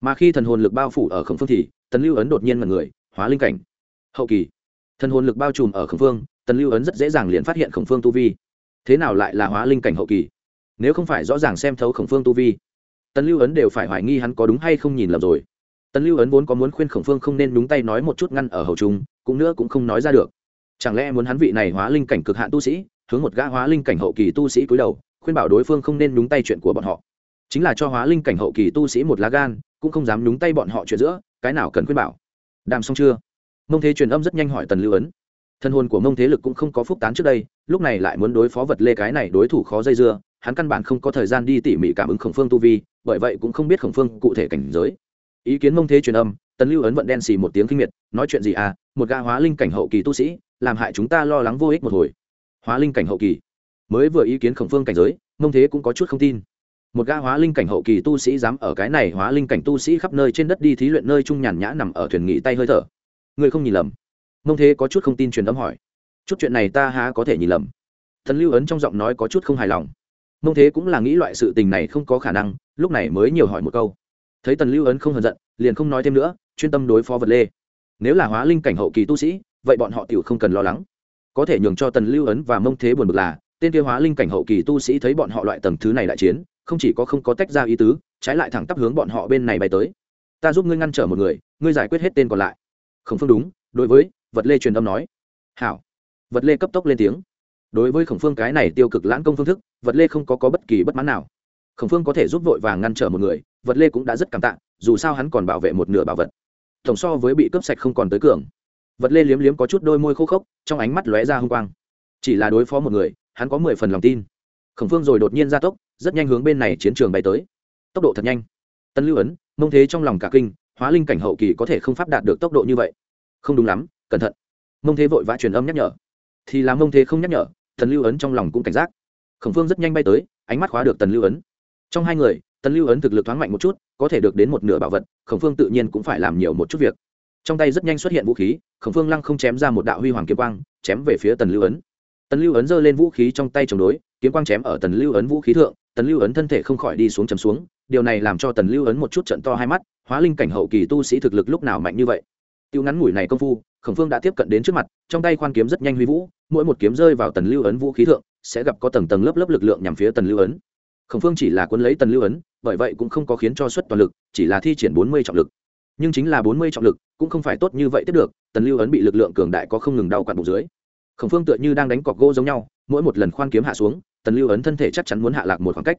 Mà khi thần hồn lực bao phủ ở khổng phương thì, tần lưu ấn đột nhiên mật người, hóa linh cảnh. Hậu kỳ, thần hồn lực bao trùm ở khổng phương, tần lưu ấn rất dễ dàng liền phát hiện khổng phương tu vi. Thế nào lại là hóa linh cảnh hậu kỳ? Nếu không phải rõ ràng xem thấu khổng phương tu vi, tần lưu ấn đều phải hoài nghi hắn có đúng hay không nhìn lầm rồi. Tần lưu ấn vốn có muốn khuyên khổng phương không nên đúng tay nói một chút ngăn ở hậu trung, cũng nữa cũng không nói ra được chẳng lẽ muốn hắn vị này hóa linh cảnh cực hạn tu sĩ, hướng một gã hóa linh cảnh hậu kỳ tu sĩ cúi đầu, khuyên bảo đối phương không nên đúng tay chuyện của bọn họ. Chính là cho hóa linh cảnh hậu kỳ tu sĩ một lá gan, cũng không dám đúng tay bọn họ chuyện giữa, cái nào cần khuyên bảo? Đàm xong chưa? Mông thế truyền âm rất nhanh hỏi tần lưu ấn. Thân hồn của mông thế lực cũng không có phúc tán trước đây, lúc này lại muốn đối phó vật lê cái này đối thủ khó dây dưa, hắn căn bản không có thời gian đi tỉ mỉ cảm ứng khổng phương tu vi, bởi vậy cũng không biết khổng phương cụ thể cảnh giới. Ý kiến mông thế truyền âm, tần lưu ấn vận đen xì một tiếng kinh miệt, nói chuyện gì à một gã hóa linh cảnh hậu kỳ tu sĩ, làm hại chúng ta lo lắng vô ích một hồi. Hóa linh cảnh hậu kỳ. Mới vừa ý kiến khổng phương cảnh giới, mông thế cũng có chút không tin. Một gã hóa linh cảnh hậu kỳ tu sĩ dám ở cái này hóa linh cảnh tu sĩ khắp nơi trên đất đi thí luyện nơi trung nhàn nhã nằm ở thuyền nghỉ tay hơi thở. Người không nhìn lầm. Mông thế có chút không tin truyền âm hỏi. Chút chuyện này ta há có thể nhìn lầm. Thần lưu ấn trong giọng nói có chút không hài lòng. Mông thế cũng là nghĩ loại sự tình này không có khả năng, lúc này mới nhiều hỏi một câu. Thấy tần lưu ấn không hờn giận, liền không nói thêm nữa, chuyên tâm đối phó vật lê nếu là hóa linh cảnh hậu kỳ tu sĩ vậy bọn họ tiểu không cần lo lắng. Có thể nhường cho tần lưu ấn và mông thế buồn bực là tên kia hóa linh cảnh hậu kỳ tu sĩ thấy bọn họ loại tầng thứ này đại chiến không chỉ có không có tách ra ý tứ trái lại thẳng tắp hướng bọn họ bên này bay tới. Ta giúp ngươi ngăn trở một người ngươi giải quyết hết tên còn lại. Khổng phương đúng đối với vật lê truyền âm nói. Hảo. Vật lê cấp tốc lên tiếng. Đối với khổng phương cái này tiêu cực lãng công phương thức vật lê không có, có bất kỳ bất mãn nào. Khổng phương có thể giúp vội vàng ngăn trở một người vật lê cũng đã rất cảm tạ dù sao hắn còn bảo vệ một nửa bảo vật tổng so với bị cướp sạch không còn tới cường. Vật lê liếm liếm có chút đôi môi khô khốc, trong ánh mắt lóe ra h n g quang. Chỉ là đối phó một người, hắn có mười phần lòng tin. Khổng phương rồi đột nhiên ra tốc, rất nhanh hướng bên này chiến trường bay tới. Tốc độ thật nhanh. Tân lưu ấn, mông thế trong lòng cả kinh, hóa linh cảnh hậu kỳ có thể không pháp đạt được tốc độ như vậy. Không đúng lắm, cẩn thận. Mông thế vội vã truyền âm nhắc nhở. Thì làm mông thế không nhắc nhở Tần lưu ấn trong lòng cũng cảnh giác. Khổng phương rất nhanh bay tới, ánh mắt khóa được tần lưu ấn. Trong hai người tần lưu ấn thực lực thoáng mạnh một chút, có thể được đến một nửa bảo vật, khổng phương tự nhiên cũng phải làm nhiều một chút việc. Trong tay rất nhanh xuất hiện vũ khí, khổng phương lăng không chém ra một đạo huy hoàng kiếm quang, chém về phía tần lưu ấn. Tần lưu ấn giơ lên vũ khí trong tay chống đối, kiếm quang chém ở tần lưu ấn vũ khí thượng, tần lưu ấn thân thể không khỏi đi xuống chấm xuống, điều này làm cho tần lưu ấn một chút trận to hai mắt, hóa linh cảnh hậu kỳ tu sĩ thực lực lúc nào mạnh như vậy. Tiêu ngắn ngủi này công phu, khổng phương đã tiếp cận đến trước mặt, trong tay khoan kiếm rất nhanh huy vũ, mỗi một kiếm rơi vào tần lưu ấn vũ khí thượng, sẽ gặp có tầng tầng lớp lớp lực lượng nhằm phía tần lưu ấn khổng phương chỉ là quân lấy tần lưu ấn bởi vậy cũng không có khiến cho xuất toàn lực chỉ là thi triển bốn mươi trọng lực. Nhưng chính là bốn mươi trọng lực cũng không phải tốt như vậy tiếp được tần lưu ấn bị lực lượng cường đại có không ngừng đau quặn bụng dưới. Khổng phương tựa như đang đánh cọc gỗ giống nhau mỗi một lần khoan kiếm hạ xuống tần lưu ấn thân thể chắc chắn muốn hạ lạc một khoảng cách.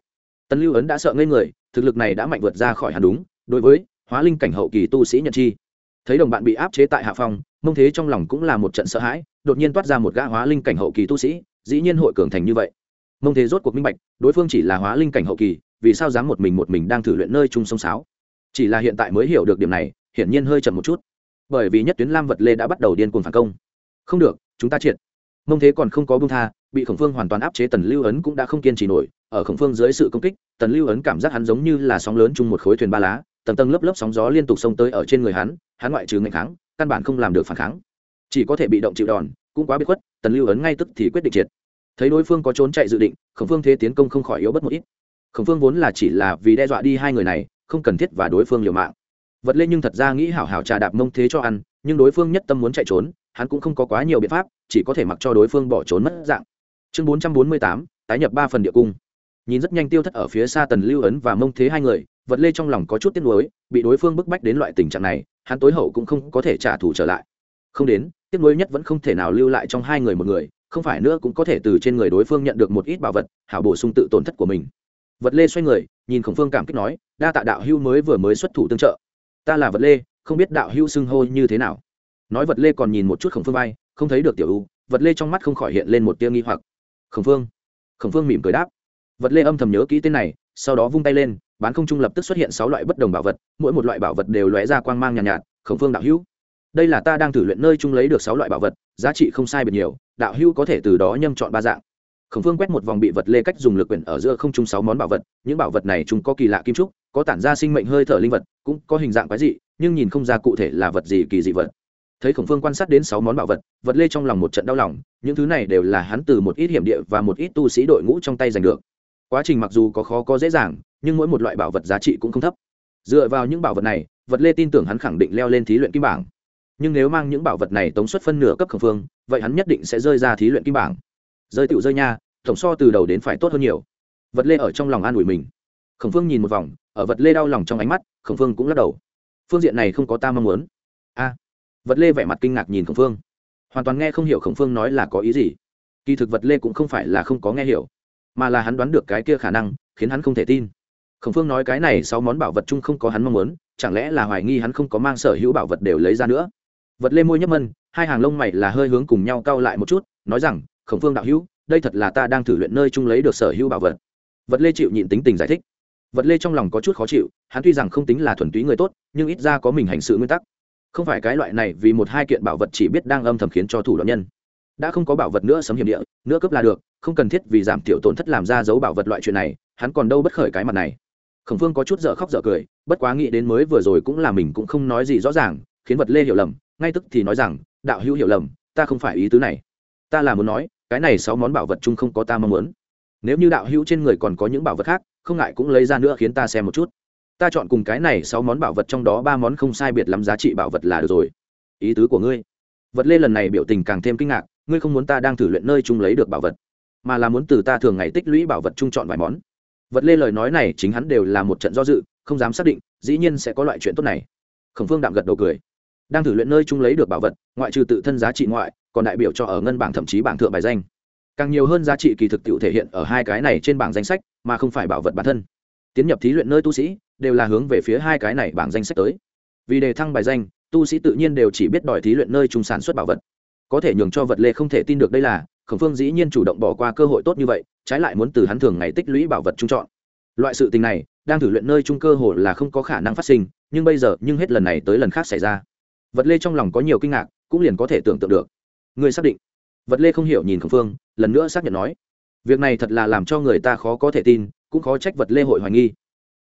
Tần lưu ấn đã sợ ngây người thực lực này đã mạnh vượt ra khỏi hẳn đúng đối với hóa linh cảnh hậu kỳ tu sĩ nhật chi. Thấy đồng bạn bị áp chế tại hạ phòng, mông thế trong lòng cũng là một trận sợ hãi đột nhiên toát ra một gã hóa linh cảnh hậu kỳ tu sĩ dĩ nhiên hội cường thành như vậy mông thế rốt cuộc minh bạch, đối phương chỉ là hóa linh cảnh hậu kỳ, vì sao dám một mình một mình đang thử luyện nơi chung sông sáo? Chỉ là hiện tại mới hiểu được điểm này, hiển nhiên hơi chậm một chút. Bởi vì nhất tuyến lam vật lê đã bắt đầu điên cuồng phản công. Không được, chúng ta triệt. Mông thế còn không có bung tha, bị khổng phương hoàn toàn áp chế tần lưu ấn cũng đã không kiên trì nổi, ở khổng phương dưới sự công kích, tần lưu ấn cảm giác hắn giống như là sóng lớn chung một khối thuyền ba lá, tầng tầng lớp lớp sóng gió liên tục xông tới ở trên người hắn hắn ngoại trừ ngày kháng, căn bản không làm được phản kháng. Chỉ có thể bị động chịu đòn, cũng quá bị khuất, tần lưu ấn ngay tức thì quyết định triệt thấy đối phương có trốn chạy dự định, khổng phương thế tiến công không khỏi yếu bất một ít. Khổng phương vốn là chỉ là vì đe dọa đi hai người này, không cần thiết và đối phương liều mạng. Vật lên nhưng thật ra nghĩ hảo hảo trà đạp mông thế cho ăn, nhưng đối phương nhất tâm muốn chạy trốn, hắn cũng không có quá nhiều biện pháp, chỉ có thể mặc cho đối phương bỏ trốn mất dạng. Chương bốn trăm bốn mươi tám, tái nhập ba phần địa cung. Nhìn rất nhanh tiêu thất ở phía xa tần lưu ấn và mông thế hai người, vật lê trong lòng có chút tiếc nuối, bị đối phương bức bách đến loại tình trạng này, hắn tối hậu cũng không có thể trả thù trở lại. Không đến, tiếc nuối nhất vẫn không thể nào lưu lại trong hai người một người không phải nữa cũng có thể từ trên người đối phương nhận được một ít bảo vật hảo bổ sung tự tổn thất của mình. Vật lê xoay người nhìn khổng phương cảm kích nói đa tạ đạo hưu mới vừa mới xuất thủ tương trợ. Ta là vật lê không biết đạo hưu xưng hô như thế nào. Nói vật lê còn nhìn một chút khổng phương vai không thấy được tiểu u vật lê trong mắt không khỏi hiện lên một tia nghi hoặc. Khổng phương? Khổng phương mỉm cười đáp. Vật lê âm thầm nhớ kỹ tên này sau đó vung tay lên bán không trung lập tức xuất hiện sáu loại bất đồng bảo vật mỗi một loại bảo vật đều lóe ra quang mang nhàn nhạt, nhạt khổng phương đạo hữu đây là ta đang thử luyện nơi chung lấy được sáu loại bảo vật, giá trị không sai biệt nhiều, đạo Hưu có thể từ đó nhâm chọn ba dạng. Khổng phương quét một vòng bị vật lê cách dùng lực quyển ở giữa không trung sáu món bảo vật, những bảo vật này chúng có kỳ lạ kim trúc, có tản ra sinh mệnh hơi thở linh vật, cũng có hình dạng quái dị, nhưng nhìn không ra cụ thể là vật gì kỳ dị vật. Thấy khổng phương quan sát đến sáu món bảo vật vật lê trong lòng một trận đau lòng, những thứ này đều là hắn từ một ít hiểm địa và một ít tu sĩ đội ngũ trong tay giành được. Quá trình mặc dù có khó có dễ dàng, nhưng mỗi một loại bảo vật giá trị cũng không thấp. Dựa vào những bảo vật này, vật lê tin tưởng hắn khẳng định leo lên thí luyện kim bảng nhưng nếu mang những bảo vật này tống xuất phân nửa cấp khẩn phương, vậy hắn nhất định sẽ rơi ra thí luyện kim bảng. Rơi tựu rơi nha, tổng so từ đầu đến phải tốt hơn nhiều. Vật lê ở trong lòng an ủi mình. Khẩn phương nhìn một vòng, ở vật lê đau lòng trong ánh mắt khẩn phương cũng lắc đầu. Phương diện này không có ta mong muốn. A. Vật lê vẻ mặt kinh ngạc nhìn khẩn phương. Hoàn toàn nghe không hiểu khẩn phương nói là có ý gì. Kỳ thực vật lê cũng không phải là không có nghe hiểu, mà là hắn đoán được cái kia khả năng, khiến hắn không thể tin. Khổng phương nói cái này sáu món bảo vật chung không có hắn mong muốn, chẳng lẽ là hoài nghi hắn không có mang sở hữu bảo vật đều lấy ra nữa? Vật lê môi nhấp mân, hai hàng lông mày là hơi hướng cùng nhau cau lại một chút, nói rằng, khổng phương đạo hữu, đây thật là ta đang thử luyện nơi chung lấy được sở hữu bảo vật. Vật lê chịu nhịn tính tình giải thích. Vật lê trong lòng có chút khó chịu, hắn tuy rằng không tính là thuần túy người tốt, nhưng ít ra có mình hành sự nguyên tắc. Không phải cái loại này vì một hai kiện bảo vật chỉ biết đang âm thầm khiến cho thủ đoạn nhân. Đã không có bảo vật nữa sấm hiểm địa nữa cướp là được, không cần thiết vì giảm thiểu tổn thất làm ra dấu bảo vật loại chuyện này, hắn còn đâu bất khởi cái mặt này. Khổng phương có chút dở khóc dở cười, bất quá nghĩ đến mới vừa rồi cũng là mình cũng không nói gì rõ ràng, khiến vật lê hiểu lầm ngay tức thì nói rằng, đạo hữu hiểu lầm, ta không phải ý tứ này. Ta là muốn nói, cái này sáu món bảo vật chung không có ta mong muốn. Nếu như đạo hữu trên người còn có những bảo vật khác, không ngại cũng lấy ra nữa khiến ta xem một chút. Ta chọn cùng cái này sáu món bảo vật trong đó ba món không sai biệt lắm giá trị bảo vật là được rồi. Ý tứ của ngươi? Vật lê lần này biểu tình càng thêm kinh ngạc, ngươi không muốn ta đang thử luyện nơi chung lấy được bảo vật, mà là muốn từ ta thường ngày tích lũy bảo vật chung chọn vài món. Vật lê lời nói này chính hắn đều là một trận do dự, không dám xác định, dĩ nhiên sẽ có loại chuyện tốt này. Khổng phương đạm gật đầu cười đang thử luyện nơi chung lấy được bảo vật, ngoại trừ tự thân giá trị ngoại, còn đại biểu cho ở ngân bảng thậm chí bảng thượng bài danh. Càng nhiều hơn giá trị kỳ thực tự thể hiện ở hai cái này trên bảng danh sách, mà không phải bảo vật bản thân. Tiến nhập thí luyện nơi tu sĩ, đều là hướng về phía hai cái này bảng danh sách tới. Vì đề thăng bài danh, tu sĩ tự nhiên đều chỉ biết đòi thí luyện nơi chung sản xuất bảo vật. Có thể nhường cho vật lê không thể tin được đây là, khổng phương dĩ nhiên chủ động bỏ qua cơ hội tốt như vậy, trái lại muốn từ hắn thường ngày tích lũy bảo vật trung chọn. Loại sự tình này, đang thử luyện nơi trung cơ hồ là không có khả năng phát sinh, nhưng bây giờ, nhưng hết lần này tới lần khác xảy ra vật lê trong lòng có nhiều kinh ngạc, cũng liền có thể tưởng tượng được. Người xác định. Vật lê không hiểu nhìn khổng phương, lần nữa xác nhận nói. Việc này thật là làm cho người ta khó có thể tin, cũng khó trách vật lê hội hoài nghi.